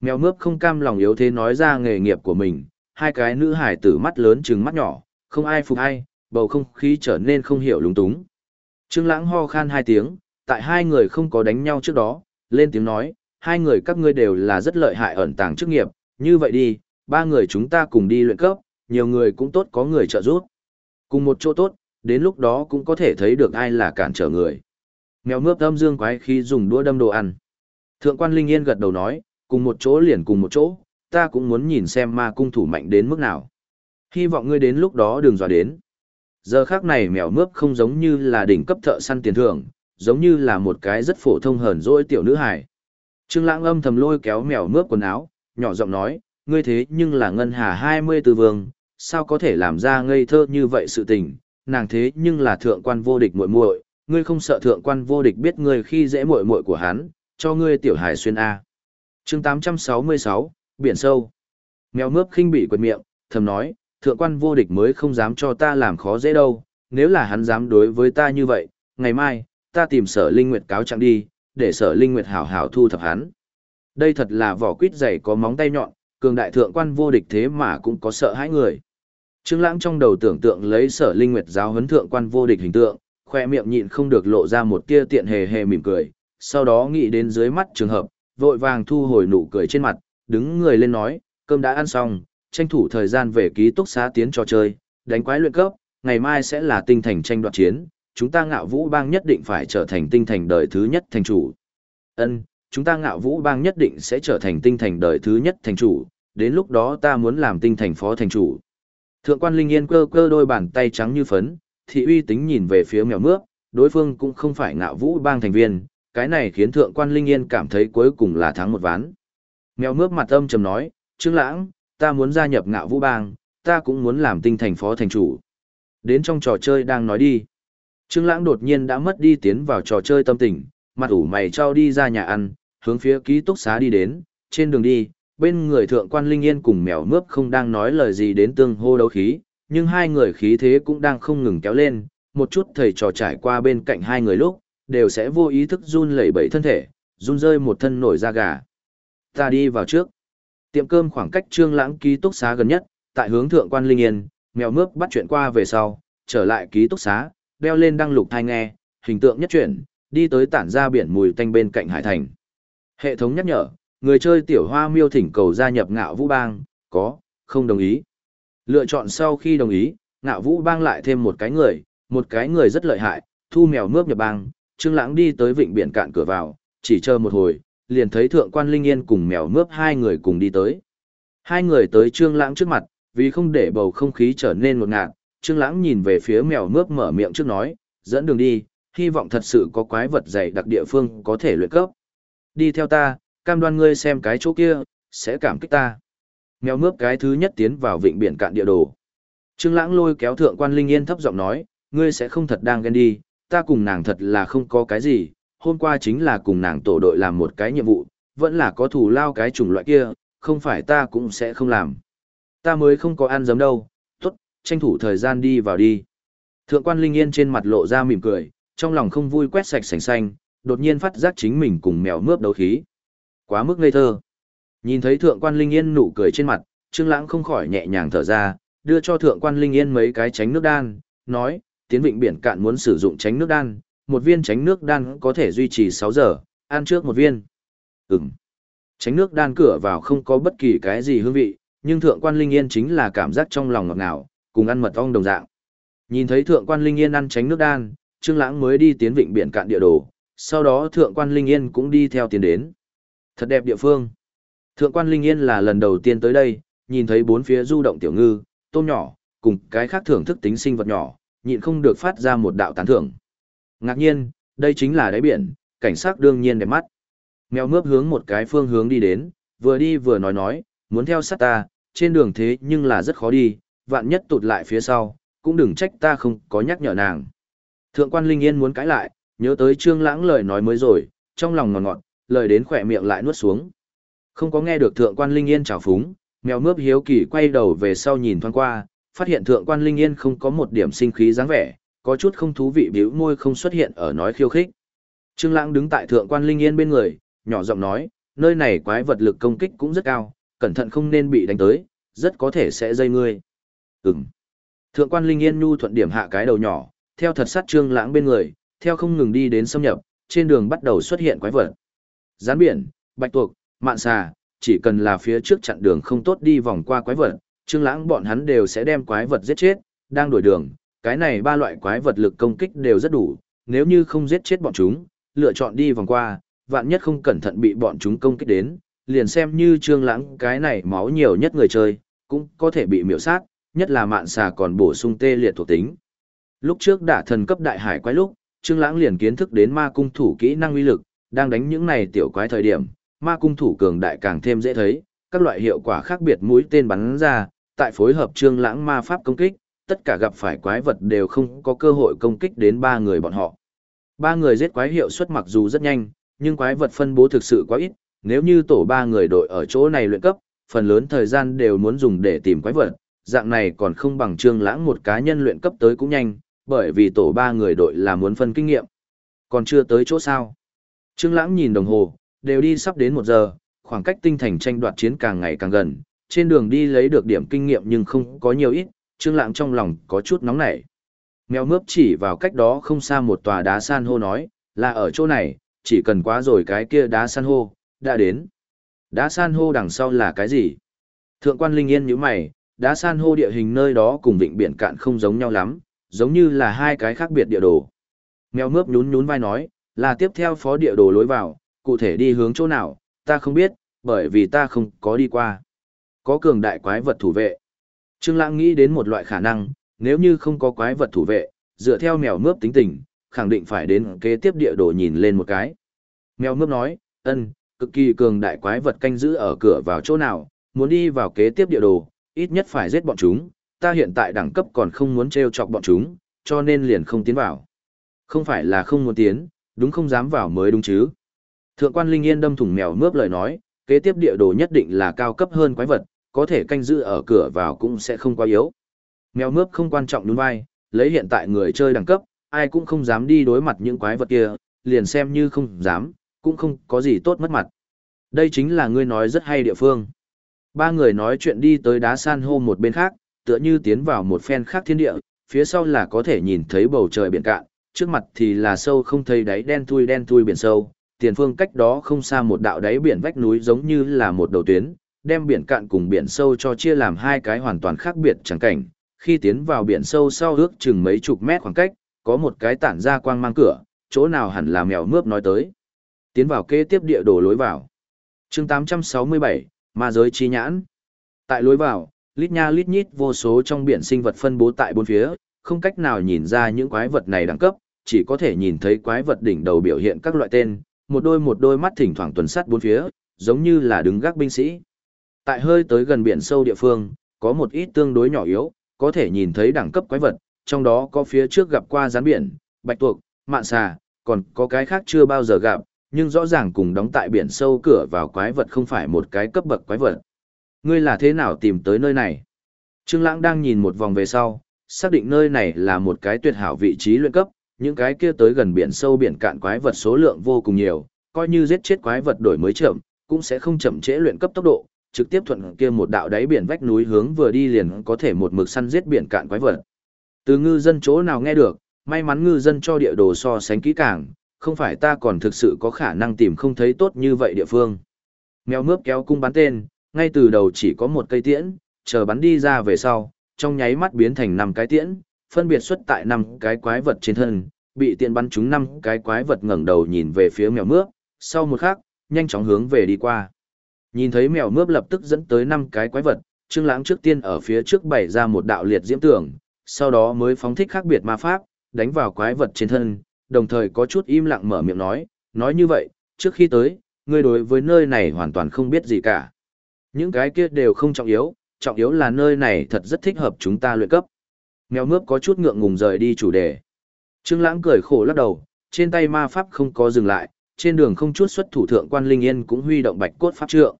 Mèo mướp không cam lòng yếu thế nói ra nghề nghiệp của mình, hai cái nữ hải tử mắt lớn trừng mắt nhỏ, không ai phục ai, bầu không khí trở nên không hiểu lúng túng. Trương Lãng ho khan hai tiếng, tại hai người không có đánh nhau trước đó, lên tiếng nói, hai người các ngươi đều là rất lợi hại ẩn tàng chức nghiệp, như vậy đi, ba người chúng ta cùng đi luyện cấp, nhiều người cũng tốt có người trợ giúp. Cùng một chỗ tốt, đến lúc đó cũng có thể thấy được ai là cản trở người. Mèo mướp âm dương quái khi dùng đũa đâm đồ ăn. Thượng quan Linh Yên gật đầu nói, cùng một chỗ liền cùng một chỗ, ta cũng muốn nhìn xem ma cung thủ mạnh đến mức nào. Hy vọng ngươi đến lúc đó đừng dọa đến. Giờ khác này mèo mướp không giống như là đỉnh cấp thợ săn tiền thưởng, giống như là một cái rất phổ thông hờn dỗi tiểu nữ hài. Trương Lãng âm thầm lôi kéo mèo mướp quần áo, nhỏ giọng nói, ngươi thế nhưng là ngân hà 24 vương, sao có thể làm ra ngây thơ như vậy sự tình, nàng thế nhưng là thượng quan vô địch muội muội, ngươi không sợ thượng quan vô địch biết ngươi khi dễ muội muội của hắn, cho ngươi tiểu hải xuyên a. Chương 866, biển sâu. Mèo mướp khinh bị quệt miệng, thầm nói, thượng quan vô địch mới không dám cho ta làm khó dễ đâu, nếu là hắn dám đối với ta như vậy, ngày mai, ta tìm sở linh nguyệt cáo trạng đi, để sở linh nguyệt hảo hảo thu thập hắn. Đây thật là vỏ quýt dày có móng tay nhọn, cường đại thượng quan vô địch thế mà cũng có sợ hãi người. Trương Lãng trong đầu tưởng tượng lấy Sở Linh Nguyệt giáo huấn thượng quan vô địch hình tượng, khoe miệng nhịn không được lộ ra một tia tiện hề hề mỉm cười, sau đó nghĩ đến dưới mắt trường hợp, vội vàng thu hồi nụ cười trên mặt, đứng người lên nói, cơm đã ăn xong, tranh thủ thời gian về ký túc xá tiến trò chơi, đánh quái luyện cấp, ngày mai sẽ là tinh thành tranh đoạt chiến, chúng ta ngạo vũ bang nhất định phải trở thành tinh thành đời thứ nhất thành chủ. Ân, chúng ta ngạo vũ bang nhất định sẽ trở thành tinh thành đời thứ nhất thành chủ, đến lúc đó ta muốn làm tinh thành phó thành chủ. Thượng quan Linh Yên cơ cơ đôi bàn tay trắng như phấn, thị uy tính nhìn về phía mèo mướp, đối phương cũng không phải ngạo vũ bang thành viên, cái này khiến thượng quan Linh Yên cảm thấy cuối cùng là thắng một ván. Mèo mướp mặt âm trầm nói, Trương Lãng, ta muốn gia nhập ngạo vũ bang, ta cũng muốn làm tinh thành phó thành chủ. Đến trong trò chơi đang nói đi. Trương Lãng đột nhiên đã mất đi tiến vào trò chơi tâm tình, mặt ủ mày trao đi ra nhà ăn, hướng phía ký túc xá đi đến, trên đường đi, bên người thượng quan Linh Yên cùng mèo mướp không đang nói lời gì đến tương hô đấu khí, nhưng hai người khí thế cũng đang không ngừng kéo lên, một chút thầy trò trải qua bên cạnh hai người lúc, đều sẽ vô ý thức run lẩy bẩy thân thể, run rơi một thân nổi da gà. Ta đi vào trước. Tiệm cơm khoảng cách trương lãng ký túc xá gần nhất, tại hướng thượng quan Linh Yên, mèo mướp bắt chuyện qua về sau, trở lại ký túc xá, đeo lên đăng lục thai nghe, hình tượng nhất chuyển, đi tới tản ra biển mùi tanh bên cạnh hải thành. Hệ thống nhắc nhở, người chơi tiểu hoa miêu thỉnh cầu gia nhập ngạo vũ bang, có, không đồng ý. Lựa chọn sau khi đồng ý, ngạo vũ bang lại thêm một cái người, một cái người rất lợi hại, thu mèo mướp nhập bang, Trương Lãng đi tới vịnh biển cạn cửa vào, chỉ chờ một hồi, liền thấy thượng quan Linh Yên cùng mèo mướp hai người cùng đi tới. Hai người tới Trương Lãng trước mặt, vì không để bầu không khí trở nên ngột ngạt, Trương Lãng nhìn về phía mèo mướp mở miệng trước nói, dẫn đường đi, hy vọng thật sự có quái vật dày đặc địa phương có thể luyện cấp. Đi theo ta, cam đoan ngươi xem cái chỗ kia, sẽ cảm kích ta. Mèo mướp cái thứ nhất tiến vào vịnh biển cạn địa đồ. Trương Lãng lôi kéo thượng quan Linh Yên thấp giọng nói, ngươi sẽ không thật đang ghen đi, ta cùng nàng thật là không có cái gì, hôm qua chính là cùng nàng tổ đội làm một cái nhiệm vụ, vẫn là có thù lao cái chủng loại kia, không phải ta cũng sẽ không làm. Ta mới không có ăn giấm đâu, tốt, tranh thủ thời gian đi vào đi. Thượng quan Linh Yên trên mặt lộ ra mỉm cười, trong lòng không vui quét sạch sành xanh, đột nhiên phát giác chính mình cùng mèo mướp đấu khí. Quá mức ngây thơ. Nhìn thấy thượng quan Linh Yên nụ cười trên mặt, Trương Lãng không khỏi nhẹ nhàng thở ra, đưa cho thượng quan Linh Yên mấy cái tránh nước đan, nói, tiến vịnh biển cạn muốn sử dụng tránh nước đan, một viên tránh nước đan có thể duy trì 6 giờ, ăn trước một viên. Ừm. Tránh nước đan cửa vào không có bất kỳ cái gì hương vị, nhưng thượng quan Linh Yên chính là cảm giác trong lòng ngọt ngào, cùng ăn mật ong đồng dạng. Nhìn thấy thượng quan Linh Yên ăn tránh nước đan, Trương Lãng mới đi tiến vịnh biển cạn địa đồ, sau đó thượng quan Linh Yên cũng đi theo tiến đến. Thật đẹp địa phương. Thượng quan Linh Yên là lần đầu tiên tới đây, nhìn thấy bốn phía du động tiểu ngư, tôm nhỏ, cùng cái khác thưởng thức tính sinh vật nhỏ, nhịn không được phát ra một đạo tán thưởng. Ngạc nhiên, đây chính là đáy biển, cảnh sắc đương nhiên đẹp mắt. Mèo mướp hướng một cái phương hướng đi đến, vừa đi vừa nói nói, muốn theo sát ta, trên đường thế nhưng là rất khó đi, vạn nhất tụt lại phía sau, cũng đừng trách ta không có nhắc nhở nàng. Thượng quan Linh Yên muốn cãi lại, nhớ tới Trương Lãng lời nói mới rồi, trong lòng ngọt ngọt, lời đến khỏe miệng lại nuốt xuống. Không có nghe được Thượng quan Linh Yên chào phúng, mèo mướp hiếu kỳ quay đầu về sau nhìn thoáng qua, phát hiện Thượng quan Linh Yên không có một điểm sinh khí dáng vẻ, có chút không thú vị bĩu môi không xuất hiện ở nói khiêu khích. Trương Lãng đứng tại Thượng quan Linh Yên bên người, nhỏ giọng nói, nơi này quái vật lực công kích cũng rất cao, cẩn thận không nên bị đánh tới, rất có thể sẽ dây ngươi. Ừm. Thượng quan Linh Yên nhu thuận điểm hạ cái đầu nhỏ, theo thật sát trương lãng bên người, theo không ngừng đi đến xâm nhập, trên đường bắt đầu xuất hiện quái vật. Gián biển, bạch tuộc, mạn xà, chỉ cần là phía trước chặn đường không tốt đi vòng qua quái vật, trương lãng bọn hắn đều sẽ đem quái vật giết chết, đang đổi đường, cái này ba loại quái vật lực công kích đều rất đủ, nếu như không giết chết bọn chúng, lựa chọn đi vòng qua, vạn nhất không cẩn thận bị bọn chúng công kích đến, liền xem như trương lãng cái này máu nhiều nhất người chơi, cũng có thể bị miểu sát, nhất là mạn xà còn bổ sung tê liệt thuộc tính. Lúc trước đả thần cấp đại hải quái lúc, Trương Lãng liền kiến thức đến ma cung thủ kỹ năng uy lực, đang đánh những này tiểu quái thời điểm, ma cung thủ cường đại càng thêm dễ thấy, các loại hiệu quả khác biệt mũi tên bắn ra, tại phối hợp Trương Lãng ma pháp công kích, tất cả gặp phải quái vật đều không có cơ hội công kích đến ba người bọn họ. Ba người giết quái hiệu suất mặc dù rất nhanh, nhưng quái vật phân bố thực sự quá ít, nếu như tổ ba người đội ở chỗ này luyện cấp, phần lớn thời gian đều muốn dùng để tìm quái vật, dạng này còn không bằng Trương Lãng một cá nhân luyện cấp tới cũng nhanh, bởi vì tổ ba người đội là muốn phân kinh nghiệm. Còn chưa tới chỗ sao? Trương Lãng nhìn đồng hồ, đều đi sắp đến một giờ, khoảng cách tinh thành tranh đoạt chiến càng ngày càng gần, trên đường đi lấy được điểm kinh nghiệm nhưng không có nhiều ít, Trương Lãng trong lòng có chút nóng nảy. Mèo mướp chỉ vào cách đó không xa một tòa đá san hô nói, là ở chỗ này, chỉ cần quá rồi cái kia đá san hô, đã đến. Đá san hô đằng sau là cái gì? Thượng quan Linh Yên nhíu mày, đá san hô địa hình nơi đó cùng vịnh biển cạn không giống nhau lắm, giống như là hai cái khác biệt địa đồ. Mèo mướp nhún nhún vai nói, là tiếp theo phó địa đồ lối vào, cụ thể đi hướng chỗ nào, ta không biết, bởi vì ta không có đi qua. Có cường đại quái vật thủ vệ. Trương Lãng nghĩ đến một loại khả năng, nếu như không có quái vật thủ vệ, dựa theo mèo mướp tính tình, khẳng định phải đến kế tiếp địa đồ nhìn lên một cái. Mèo mướp nói, ân, cực kỳ cường đại quái vật canh giữ ở cửa vào chỗ nào, muốn đi vào kế tiếp địa đồ, ít nhất phải giết bọn chúng, ta hiện tại đẳng cấp còn không muốn treo chọc bọn chúng, cho nên liền không tiến vào. Không phải là không muốn tiến, đúng không dám vào mới đúng chứ. Thượng quan Linh Yên đâm thủng mèo mướp lời nói, kế tiếp địa đồ nhất định là cao cấp hơn quái vật, có thể canh giữ ở cửa vào cũng sẽ không quá yếu. Mèo mướp không quan trọng đúng vai, lấy hiện tại người chơi đẳng cấp, ai cũng không dám đi đối mặt những quái vật kia, liền xem như không dám, cũng không có gì tốt mất mặt. Đây chính là ngươi nói rất hay địa phương. Ba người nói chuyện đi tới đá san hô một bên khác, tựa như tiến vào một phen khác thiên địa, phía sau là có thể nhìn thấy bầu trời biển cạn, trước mặt thì là sâu không thấy đáy đen thui đen thui biển sâu, tiền phương cách đó không xa một đạo đáy biển vách núi giống như là một đầu tuyến, đem biển cạn cùng biển sâu cho chia làm hai cái hoàn toàn khác biệt chẳng cảnh. Khi tiến vào biển sâu sau ước chừng mấy chục mét khoảng cách, có một cái tản ra quang mang cửa, chỗ nào hẳn là mèo mướp nói tới. Tiến vào kế tiếp địa đồ lối vào. chương 867, ma giới chi nhãn. Tại lối vào, lít nha lít nhít vô số trong biển sinh vật phân bố tại bốn phía, không cách nào nhìn ra những quái vật này đẳng cấp, chỉ có thể nhìn thấy quái vật đỉnh đầu biểu hiện các loại tên, một đôi một đôi mắt thỉnh thoảng tuần sát bốn phía, giống như là đứng gác binh sĩ. Tại hơi tới gần biển sâu địa phương, có một ít tương đối nhỏ yếu, có thể nhìn thấy đẳng cấp quái vật, trong đó có phía trước gặp qua rắn biển, bạch tuộc, mạn xà, còn có cái khác chưa bao giờ gặp, nhưng rõ ràng cùng đóng tại biển sâu cửa vào quái vật không phải một cái cấp bậc quái vật. Ngươi là thế nào tìm tới nơi này? Trương Lãng đang nhìn một vòng về sau, xác định nơi này là một cái tuyệt hảo vị trí luyện cấp, những cái kia tới gần biển sâu biển cạn quái vật số lượng vô cùng nhiều, coi như giết chết quái vật đổi mới chậm, cũng sẽ không chậm trễ luyện cấp tốc độ, trực tiếp thuận kia một đạo đáy biển vách núi hướng vừa đi liền có thể một mực săn giết biển cạn quái vật. Từ ngư dân chỗ nào nghe được, may mắn ngư dân cho địa đồ so sánh kỹ càng, không phải ta còn thực sự có khả năng tìm không thấy tốt như vậy địa phương. Mèo mướp kéo cung bắn tên, ngay từ đầu chỉ có một cây tiễn, chờ bắn đi ra về sau, trong nháy mắt biến thành năm cái tiễn, phân biệt xuất tại năm cái quái vật trên thân, bị tiện bắn trúng năm cái quái vật ngẩng đầu nhìn về phía mèo mướp, sau một khắc, nhanh chóng hướng về đi qua. Nhìn thấy mèo mướp lập tức dẫn tới năm cái quái vật, Trương Lãng trước tiên ở phía trước bày ra một đạo liệt diễm tường, sau đó mới phóng thích khác biệt ma pháp, đánh vào quái vật trên thân, đồng thời có chút im lặng mở miệng nói, nói như vậy, trước khi tới, ngươi đối với nơi này hoàn toàn không biết gì cả. Những cái kia đều không trọng yếu, trọng yếu là nơi này thật rất thích hợp chúng ta luyện cấp. Mèo mướp có chút ngượng ngùng rời đi chủ đề. Trương Lãng cười khổ lắc đầu, trên tay ma pháp không có dừng lại, trên đường không chút xuất thủ thượng quan linh yên cũng huy động bạch cốt pháp trượng.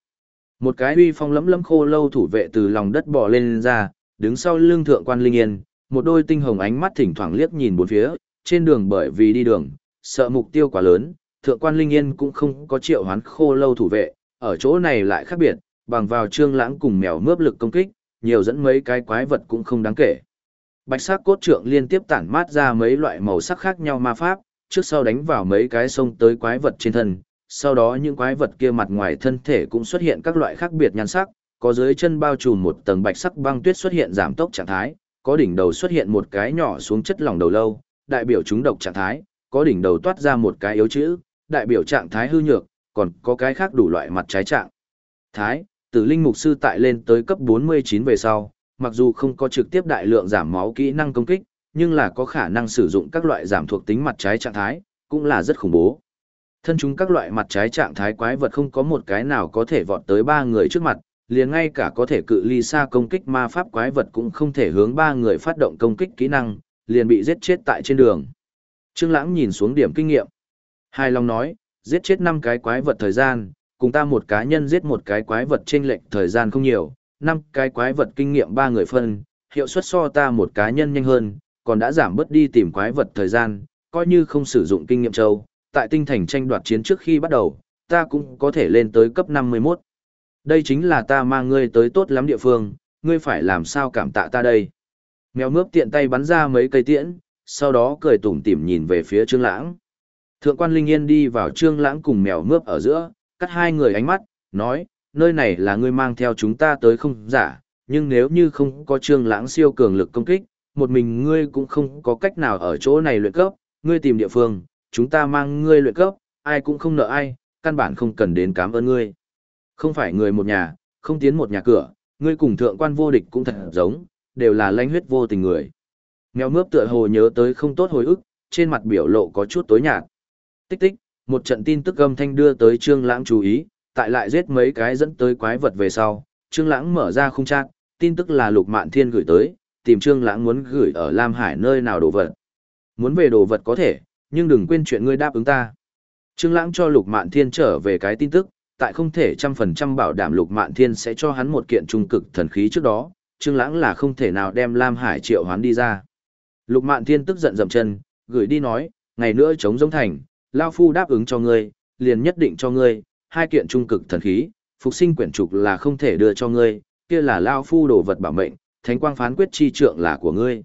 Một cái uy phong lẫm lẫm khô lâu thủ vệ từ lòng đất bò lên, lên ra, đứng sau lưng thượng quan linh yên, một đôi tinh hồng ánh mắt thỉnh thoảng liếc nhìn bốn phía, trên đường bởi vì đi đường, sợ mục tiêu quá lớn, thượng quan linh yên cũng không có triệu hoán khô lâu thủ vệ, ở chỗ này lại khác biệt, bằng vào trương lãng cùng mèo mướp lực công kích, nhiều dẫn mấy cái quái vật cũng không đáng kể. Bạch sắc cốt trượng liên tiếp tản mát ra mấy loại màu sắc khác nhau ma pháp, trước sau đánh vào mấy cái sông tới quái vật trên thân, sau đó những quái vật kia mặt ngoài thân thể cũng xuất hiện các loại khác biệt nhan sắc, có dưới chân bao trùm một tầng bạch sắc băng tuyết xuất hiện giảm tốc trạng thái, có đỉnh đầu xuất hiện một cái nhỏ xuống chất lỏng đầu lâu, đại biểu chúng độc trạng thái, có đỉnh đầu toát ra một cái yếu chữ, đại biểu trạng thái hư nhược, còn có cái khác đủ loại mặt trái trạng. Thái, tử linh mục sư tại lên tới cấp 49 về sau, mặc dù không có trực tiếp đại lượng giảm máu kỹ năng công kích, nhưng là có khả năng sử dụng các loại giảm thuộc tính mặt trái trạng thái, cũng là rất khủng bố. Thân chúng các loại mặt trái trạng thái quái vật không có một cái nào có thể vọt tới ba người trước mặt, liền ngay cả có thể cự ly xa công kích ma pháp quái vật cũng không thể hướng ba người phát động công kích kỹ năng, liền bị giết chết tại trên đường. Trương Lãng nhìn xuống điểm kinh nghiệm. Hai Long nói, giết chết năm cái quái vật thời gian, cùng ta một cá nhân giết một cái quái vật trên lệch thời gian không nhiều, năm cái quái vật kinh nghiệm ba người phân, hiệu suất so ta một cá nhân nhanh hơn, còn đã giảm bớt đi tìm quái vật thời gian, coi như không sử dụng kinh nghiệm châu, tại tinh thành tranh đoạt chiến trước khi bắt đầu, ta cũng có thể lên tới cấp 51. Đây chính là ta mang ngươi tới tốt lắm địa phương, ngươi phải làm sao cảm tạ ta đây. Mèo mướp tiện tay bắn ra mấy cây tiễn, sau đó cười tủm tỉm nhìn về phía Trương Lãng. Thượng quan Linh Yên đi vào Trương Lãng cùng mèo mướp ở giữa, cắt hai người ánh mắt, nói, nơi này là ngươi mang theo chúng ta tới không giả, nhưng nếu như không có Trương Lãng siêu cường lực công kích, một mình ngươi cũng không có cách nào ở chỗ này luyện cấp, ngươi tìm địa phương, chúng ta mang ngươi luyện cấp, ai cũng không nợ ai, căn bản không cần đến cảm ơn ngươi. Không phải người một nhà, không tiến một nhà cửa, ngươi cùng thượng quan vô địch cũng thật giống, đều là lãnh huyết vô tình người. Mèo mướp tựa hồ nhớ tới không tốt hồi ức, trên mặt biểu lộ có chút tối nhạt. Tích tích, một trận tin tức âm thanh đưa tới Trương Lãng chú ý, tại lại giết mấy cái dẫn tới quái vật về sau, Trương Lãng mở ra khung trang, tin tức là Lục Mạn Thiên gửi tới, tìm Trương Lãng muốn gửi ở Lam Hải nơi nào đồ vật. Muốn về đồ vật có thể, nhưng đừng quên chuyện ngươi đáp ứng ta. Trương Lãng cho Lục Mạn Thiên trở về cái tin tức, tại không thể trăm phần trăm bảo đảm Lục Mạn Thiên sẽ cho hắn một kiện trung cực thần khí trước đó, Trương Lãng là không thể nào đem Lam Hải triệu hoán đi ra. Lục Mạn Thiên tức giận dậm chân, gửi đi nói, ngày nữa chống giống thành, lão phu đáp ứng cho ngươi, liền nhất định cho ngươi, hai kiện trung cực thần khí, phục sinh quyển trục là không thể đưa cho ngươi, kia là lão phu đồ vật bảo mệnh, thánh quang phán quyết chi trượng là của ngươi.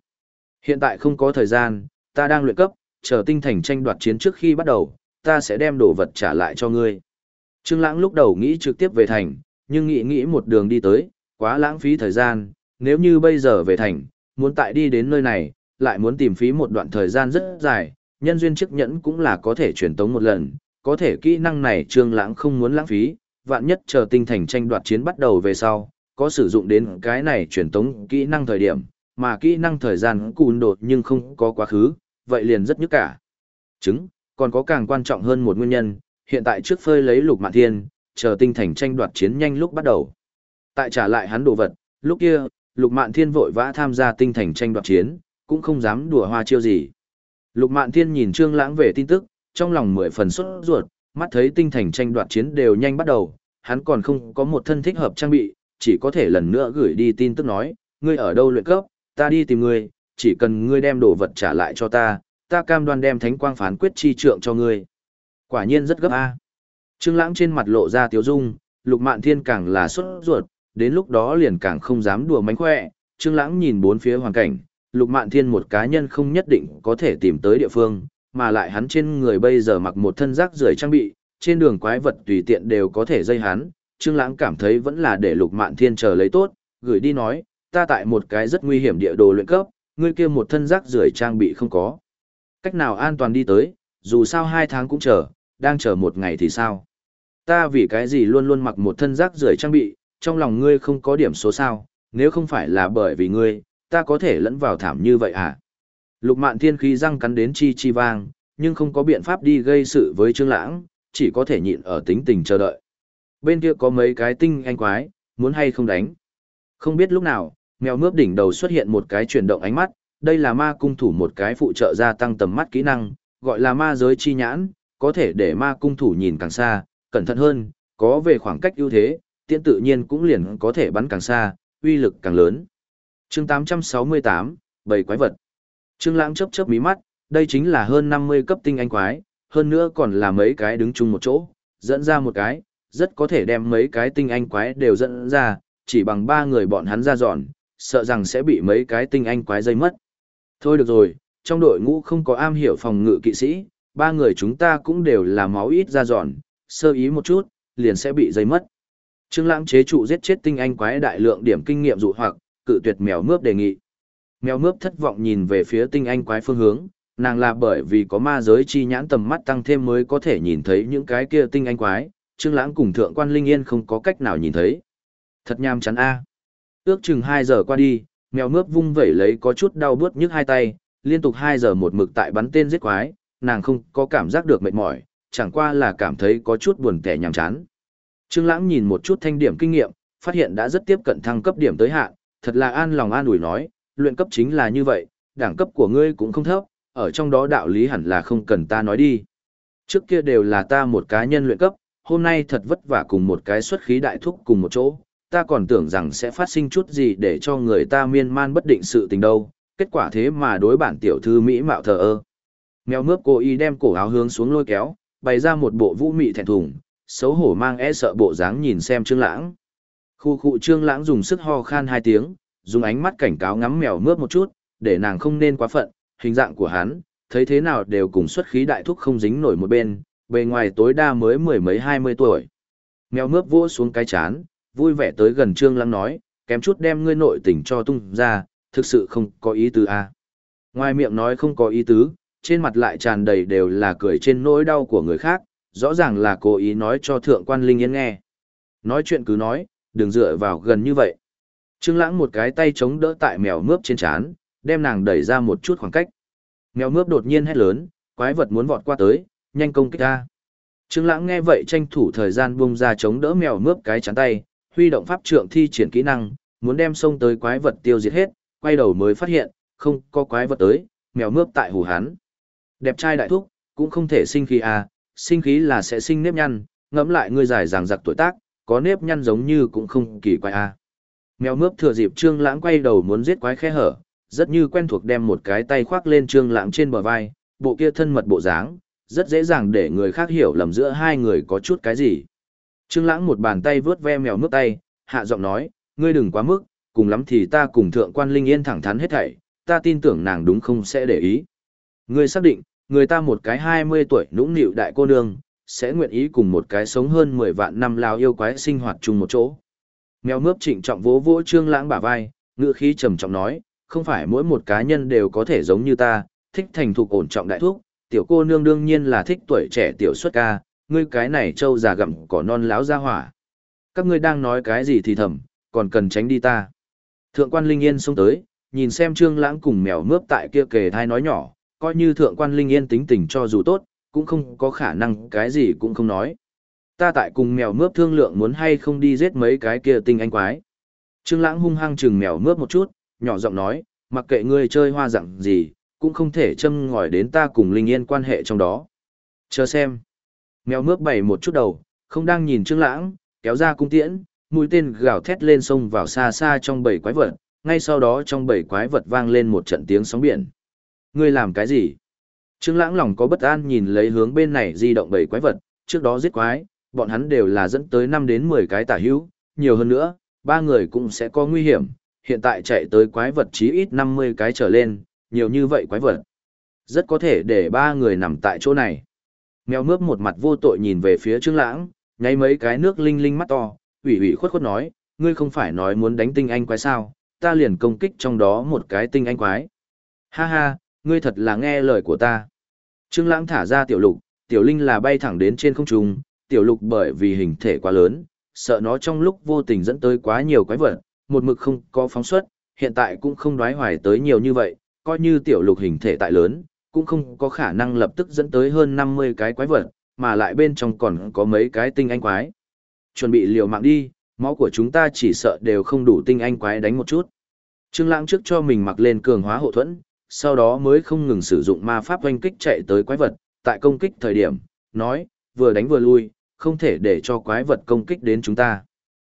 Hiện tại không có thời gian, ta đang luyện cấp, chờ tinh thành tranh đoạt chiến trước khi bắt đầu, ta sẽ đem đồ vật trả lại cho ngươi. Trương Lãng lúc đầu nghĩ trực tiếp về thành, nhưng nghĩ nghĩ một đường đi tới, quá lãng phí thời gian, nếu như bây giờ về thành, muốn tại đi đến nơi này, lại muốn tìm phí một đoạn thời gian rất dài, nhân duyên chức nhẫn cũng là có thể truyền tống một lần, có thể kỹ năng này Trương Lãng không muốn lãng phí, vạn nhất chờ tinh thành tranh đoạt chiến bắt đầu về sau, có sử dụng đến cái này truyền tống kỹ năng thời điểm, mà kỹ năng thời gian cùn đột nhưng không có quá khứ, vậy liền rất nhức cả. Chứng, còn có càng quan trọng hơn một nguyên nhân, hiện tại trước phơi lấy lục mạn thiên, chờ tinh thành tranh đoạt chiến nhanh lúc bắt đầu. Tại trả lại hắn đồ vật, lúc kia, lục mạn thiên vội vã tham gia tinh thành tranh đoạt chiến, cũng không dám đùa hoa chiêu gì. Lục mạn thiên nhìn trương lãng về tin tức, trong lòng mười phần xuất ruột, mắt thấy tinh thành tranh đoạt chiến đều nhanh bắt đầu, hắn còn không có một thân thích hợp trang bị, chỉ có thể lần nữa gửi đi tin tức nói, ngươi ở đâu luyện cấp, ta đi tìm ngươi, chỉ cần ngươi đem đồ vật trả lại cho ta, ta cam đoan đem thánh quang phán quyết chi trượng cho ngươi. Quả nhiên rất gấp a. Trương Lãng trên mặt lộ ra tiếu dung, Lục Mạn Thiên càng là sốt ruột, đến lúc đó liền càng không dám đùa mánh khỏe. Trương Lãng nhìn bốn phía hoàn cảnh, Lục Mạn Thiên một cá nhân không nhất định có thể tìm tới địa phương, mà lại hắn trên người bây giờ mặc một thân rác rưởi trang bị, trên đường quái vật tùy tiện đều có thể dây hắn. Trương Lãng cảm thấy vẫn là để Lục Mạn Thiên chờ lấy tốt, gửi đi nói, ta tại một cái rất nguy hiểm địa đồ luyện cấp, ngươi kia một thân rác rưởi trang bị không có. Cách nào an toàn đi tới, dù sao hai tháng cũng chờ, đang chờ một ngày thì sao? Ta vì cái gì luôn luôn mặc một thân rác rưởi trang bị, trong lòng ngươi không có điểm số sao, nếu không phải là bởi vì ngươi, ta có thể lẫn vào thảm như vậy à? Lục mạn thiên khí răng cắn đến chi chi vang, nhưng không có biện pháp đi gây sự với Trương Lãng, chỉ có thể nhịn ở tính tình chờ đợi. Bên kia có mấy cái tinh anh quái, muốn hay không đánh. Không biết lúc nào, mèo mướp đỉnh đầu xuất hiện một cái chuyển động ánh mắt, đây là ma cung thủ một cái phụ trợ gia tăng tầm mắt kỹ năng, gọi là ma giới chi nhãn, có thể để ma cung thủ nhìn càng xa, cẩn thận hơn, có về khoảng cách ưu thế, tiễn tự nhiên cũng liền có thể bắn càng xa, uy lực càng lớn. Chương 868, bảy quái vật. Trương Lãng chớp chớp mí mắt, đây chính là hơn 50 cấp tinh anh quái, hơn nữa còn là mấy cái đứng chung một chỗ, dẫn ra một cái, rất có thể đem mấy cái tinh anh quái đều dẫn ra, chỉ bằng ba người bọn hắn ra dọn, sợ rằng sẽ bị mấy cái tinh anh quái dây mất. Thôi được rồi, trong đội ngũ không có am hiểu phòng ngự kỵ sĩ, ba người chúng ta cũng đều là máu ít ra dọn, sơ ý một chút, liền sẽ bị dây mất. Trương Lãng chế trụ giết chết tinh anh quái đại lượng điểm kinh nghiệm dụ hoặc, cự tuyệt mèo mướp đề nghị. Mèo mướp thất vọng nhìn về phía tinh anh quái phương hướng, nàng là bởi vì có ma giới chi nhãn tầm mắt tăng thêm mới có thể nhìn thấy những cái kia tinh anh quái, Trương Lãng cùng Thượng quan Linh Yên không có cách nào nhìn thấy. Thật nham chán a. Ước chừng hai giờ qua đi, mèo mướp vung vẩy lấy có chút đau bứt nhức hai tay, liên tục hai giờ một mực tại bắn tên giết quái, nàng không có cảm giác được mệt mỏi, chẳng qua là cảm thấy có chút buồn tẻ nhàm chán. Trương Lãng nhìn một chút thanh điểm kinh nghiệm, phát hiện đã rất tiếp cận thăng cấp điểm tới hạn, thật là an lòng an ủi nói, luyện cấp chính là như vậy, đẳng cấp của ngươi cũng không thấp, ở trong đó đạo lý hẳn là không cần ta nói đi. Trước kia đều là ta một cá nhân luyện cấp, hôm nay thật vất vả cùng một cái xuất khí đại thúc cùng một chỗ, ta còn tưởng rằng sẽ phát sinh chút gì để cho người ta miên man bất định sự tình đâu, kết quả thế mà đối bản tiểu thư Mỹ mạo thờ ơ. Mèo mướp cô y đem cổ áo hướng xuống lôi kéo, bày ra một bộ vũ mị thẹn thùng, xấu hổ mang e sợ bộ dáng nhìn xem Trương Lãng. Khu khu Trương Lãng dùng sức ho khan hai tiếng, dùng ánh mắt cảnh cáo ngắm mèo mướp một chút, để nàng không nên quá phận, hình dạng của hắn, thấy thế nào đều cùng xuất khí đại thúc không dính nổi một bên, bề ngoài tối đa mới mười mấy hai mươi tuổi. Mèo mướp vỗ xuống cái chán, vui vẻ tới gần Trương Lãng nói, kém chút đem ngươi nội tình cho tung ra, thực sự không có ý tứ a. À. Ngoài miệng nói không có ý tứ, trên mặt lại tràn đầy đều là cười trên nỗi đau của người khác, rõ ràng là cố ý nói cho thượng quan Linh Yên nghe. Nói chuyện cứ nói, đừng dựa vào gần như vậy. Trương Lãng một cái tay chống đỡ tại mèo mướp trên chán, đem nàng đẩy ra một chút khoảng cách. Mèo mướp đột nhiên hét lớn, quái vật muốn vọt qua tới, nhanh công kích ta. Trương Lãng nghe vậy tranh thủ thời gian buông ra chống đỡ mèo mướp cái chán tay, huy động pháp trượng thi triển kỹ năng, muốn đem xông tới quái vật tiêu diệt hết, quay đầu mới phát hiện, không có quái vật tới, mèo mướp tại hù hắn. Đẹp trai đại thúc, cũng không thể sinh khí à, sinh khí là sẽ sinh nếp nhăn, ngẫm lại ngươi dài dằng dặc tuổi tác, có nếp nhăn giống như cũng không kỳ quái à. Mèo mướp thừa dịp Trương Lãng quay đầu muốn giết quái khe hở, rất như quen thuộc đem một cái tay khoác lên Trương Lãng trên bờ vai, bộ kia thân mật bộ dáng, rất dễ dàng để người khác hiểu lầm giữa hai người có chút cái gì. Trương Lãng một bàn tay vướt ve mèo nước tay, hạ giọng nói, ngươi đừng quá mức, cùng lắm thì ta cùng thượng quan Linh Yên thẳng thắn hết thảy, ta tin tưởng nàng đúng không sẽ để ý. Ngươi xác định, người ta một cái 20 tuổi nũng nịu đại cô nương, sẽ nguyện ý cùng một cái sống hơn 10 vạn năm lao yêu quái sinh hoạt chung một chỗ. Mèo mướp trịnh trọng vỗ vỗ Trương Lãng bả vai, ngữ khí trầm trọng nói, không phải mỗi một cá nhân đều có thể giống như ta, thích thành thục ổn trọng đại thuốc, tiểu cô nương đương nhiên là thích tuổi trẻ tiểu xuất ca, ngươi cái này trâu già gặm cỏ non láo ra hỏa. Các ngươi đang nói cái gì thì thầm, còn cần tránh đi ta. Thượng quan Linh Yên xông tới, nhìn xem Trương Lãng cùng mèo mướp tại kia kề thai nói nhỏ, coi như thượng quan Linh Yên tính tình cho dù tốt, cũng không có khả năng cái gì cũng không nói. Ta tại cùng mèo mướp thương lượng muốn hay không đi giết mấy cái kia tinh anh quái. Trương Lãng hung hăng chừng mèo mướp một chút, nhỏ giọng nói, mặc kệ ngươi chơi hoa dạng gì, cũng không thể châm ngòi đến ta cùng Linh Yên quan hệ trong đó. Chờ xem. Mèo mướp bày một chút đầu, không đang nhìn Trương Lãng, kéo ra cung tiễn, mũi tên gào thét lên sông vào xa xa trong bầy quái vật, ngay sau đó trong bầy quái vật vang lên một trận tiếng sóng biển. Ngươi làm cái gì? Trương Lãng lòng có bất an nhìn lấy hướng bên này di động bầy quái vật, trước đó giết quái, bọn hắn đều là dẫn tới 5 đến 10 cái tả hữu, nhiều hơn nữa, ba người cũng sẽ có nguy hiểm, hiện tại chạy tới quái vật chí ít 50 cái trở lên, nhiều như vậy quái vật. Rất có thể để ba người nằm tại chỗ này. Mèo mướp một mặt vô tội nhìn về phía Trương Lãng, nháy mấy cái nước linh linh mắt to, ủy ủy khuất khuất nói, ngươi không phải nói muốn đánh tinh anh quái sao, ta liền công kích trong đó một cái tinh anh quái. Ha ha, ngươi thật là nghe lời của ta. Trương Lãng thả ra tiểu lục, tiểu linh là bay thẳng đến trên không trung, tiểu lục bởi vì hình thể quá lớn, sợ nó trong lúc vô tình dẫn tới quá nhiều quái vật, một mực không có phóng xuất, hiện tại cũng không đoái hoài tới nhiều như vậy, coi như tiểu lục hình thể tại lớn, cũng không có khả năng lập tức dẫn tới hơn 50 cái quái vật, mà lại bên trong còn có mấy cái tinh anh quái. Chuẩn bị liều mạng đi, máu của chúng ta chỉ sợ đều không đủ tinh anh quái đánh một chút. Trương Lãng trước cho mình mặc lên cường hóa hộ thuẫn, sau đó mới không ngừng sử dụng ma pháp oanh kích chạy tới quái vật, tại công kích thời điểm, nói, vừa đánh vừa lui, không thể để cho quái vật công kích đến chúng ta.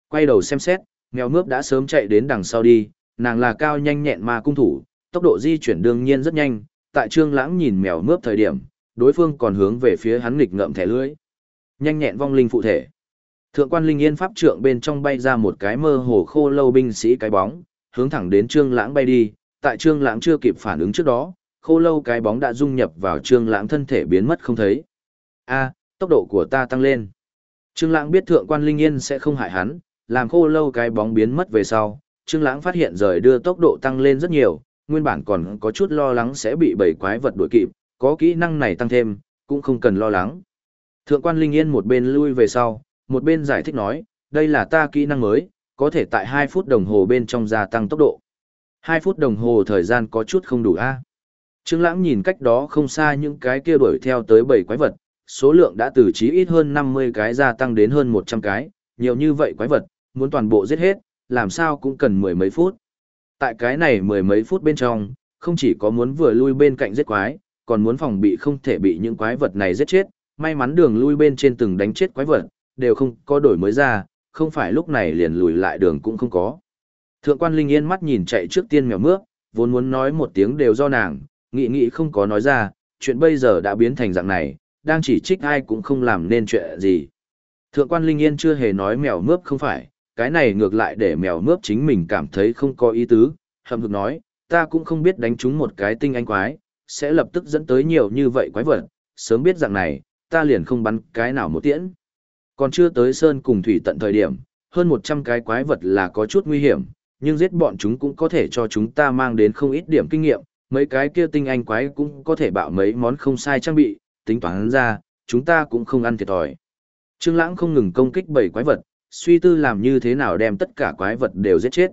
Quay đầu xem xét, mèo mướp đã sớm chạy đến đằng sau đi, nàng là cao nhanh nhẹn ma cung thủ, tốc độ di chuyển đương nhiên rất nhanh, tại Trương Lãng nhìn mèo mướp thời điểm, đối phương còn hướng về phía hắn nghịch ngợm thẻ lưỡi. Nhanh nhẹn vong linh phụ thể. Thượng quan linh yên pháp trượng bên trong bay ra một cái mơ hồ khô lâu binh sĩ cái bóng, hướng thẳng đến Trương Lãng bay đi, tại Trương Lãng chưa kịp phản ứng trước đó, khô lâu cái bóng đã dung nhập vào Trương Lãng thân thể biến mất không thấy. A, tốc độ của ta tăng lên. Trương Lãng biết thượng quan Linh Yên sẽ không hại hắn, làm khô lâu cái bóng biến mất về sau, Trương Lãng phát hiện rời đưa tốc độ tăng lên rất nhiều, nguyên bản còn có chút lo lắng sẽ bị bầy quái vật đuổi kịp, có kỹ năng này tăng thêm, cũng không cần lo lắng. Thượng quan Linh Yên một bên lui về sau, một bên giải thích nói, đây là ta kỹ năng mới, có thể tại 2 phút đồng hồ bên trong gia tăng tốc độ. 2 phút đồng hồ thời gian có chút không đủ a. Trương Lãng nhìn cách đó không xa những cái kia đuổi theo tới bảy quái vật, số lượng đã từ chí ít hơn 50 cái gia tăng đến hơn 100 cái, nhiều như vậy quái vật, muốn toàn bộ giết hết, làm sao cũng cần mười mấy phút. Tại cái này mười mấy phút bên trong, không chỉ có muốn vừa lui bên cạnh giết quái, còn muốn phòng bị không thể bị những quái vật này giết chết, may mắn đường lui bên trên từng đánh chết quái vật, đều không có đổi mới ra, không phải lúc này liền lùi lại đường cũng không có. Thượng quan Linh Yên mắt nhìn chạy trước tiên mèo mướp, vốn muốn nói một tiếng đều do nàng, nghĩ nghĩ không có nói ra, chuyện bây giờ đã biến thành dạng này, đang chỉ trích ai cũng không làm nên chuyện gì. Thượng quan Linh Yên chưa hề nói mèo mướp không phải, cái này ngược lại để mèo mướp chính mình cảm thấy không có ý tứ, hầm hực nói, ta cũng không biết đánh trúng một cái tinh anh quái, sẽ lập tức dẫn tới nhiều như vậy quái vật, sớm biết dạng này, ta liền không bắn cái nào một tiễn. Còn chưa tới sơn cùng thủy tận thời điểm, hơn 100 cái quái vật là có chút nguy hiểm, nhưng giết bọn chúng cũng có thể cho chúng ta mang đến không ít điểm kinh nghiệm, mấy cái kia tinh anh quái cũng có thể bạo mấy món không sai trang bị, tính toán ra, chúng ta cũng không ăn thiệt thòi. Trương Lãng không ngừng công kích bảy quái vật, suy tư làm như thế nào đem tất cả quái vật đều giết chết.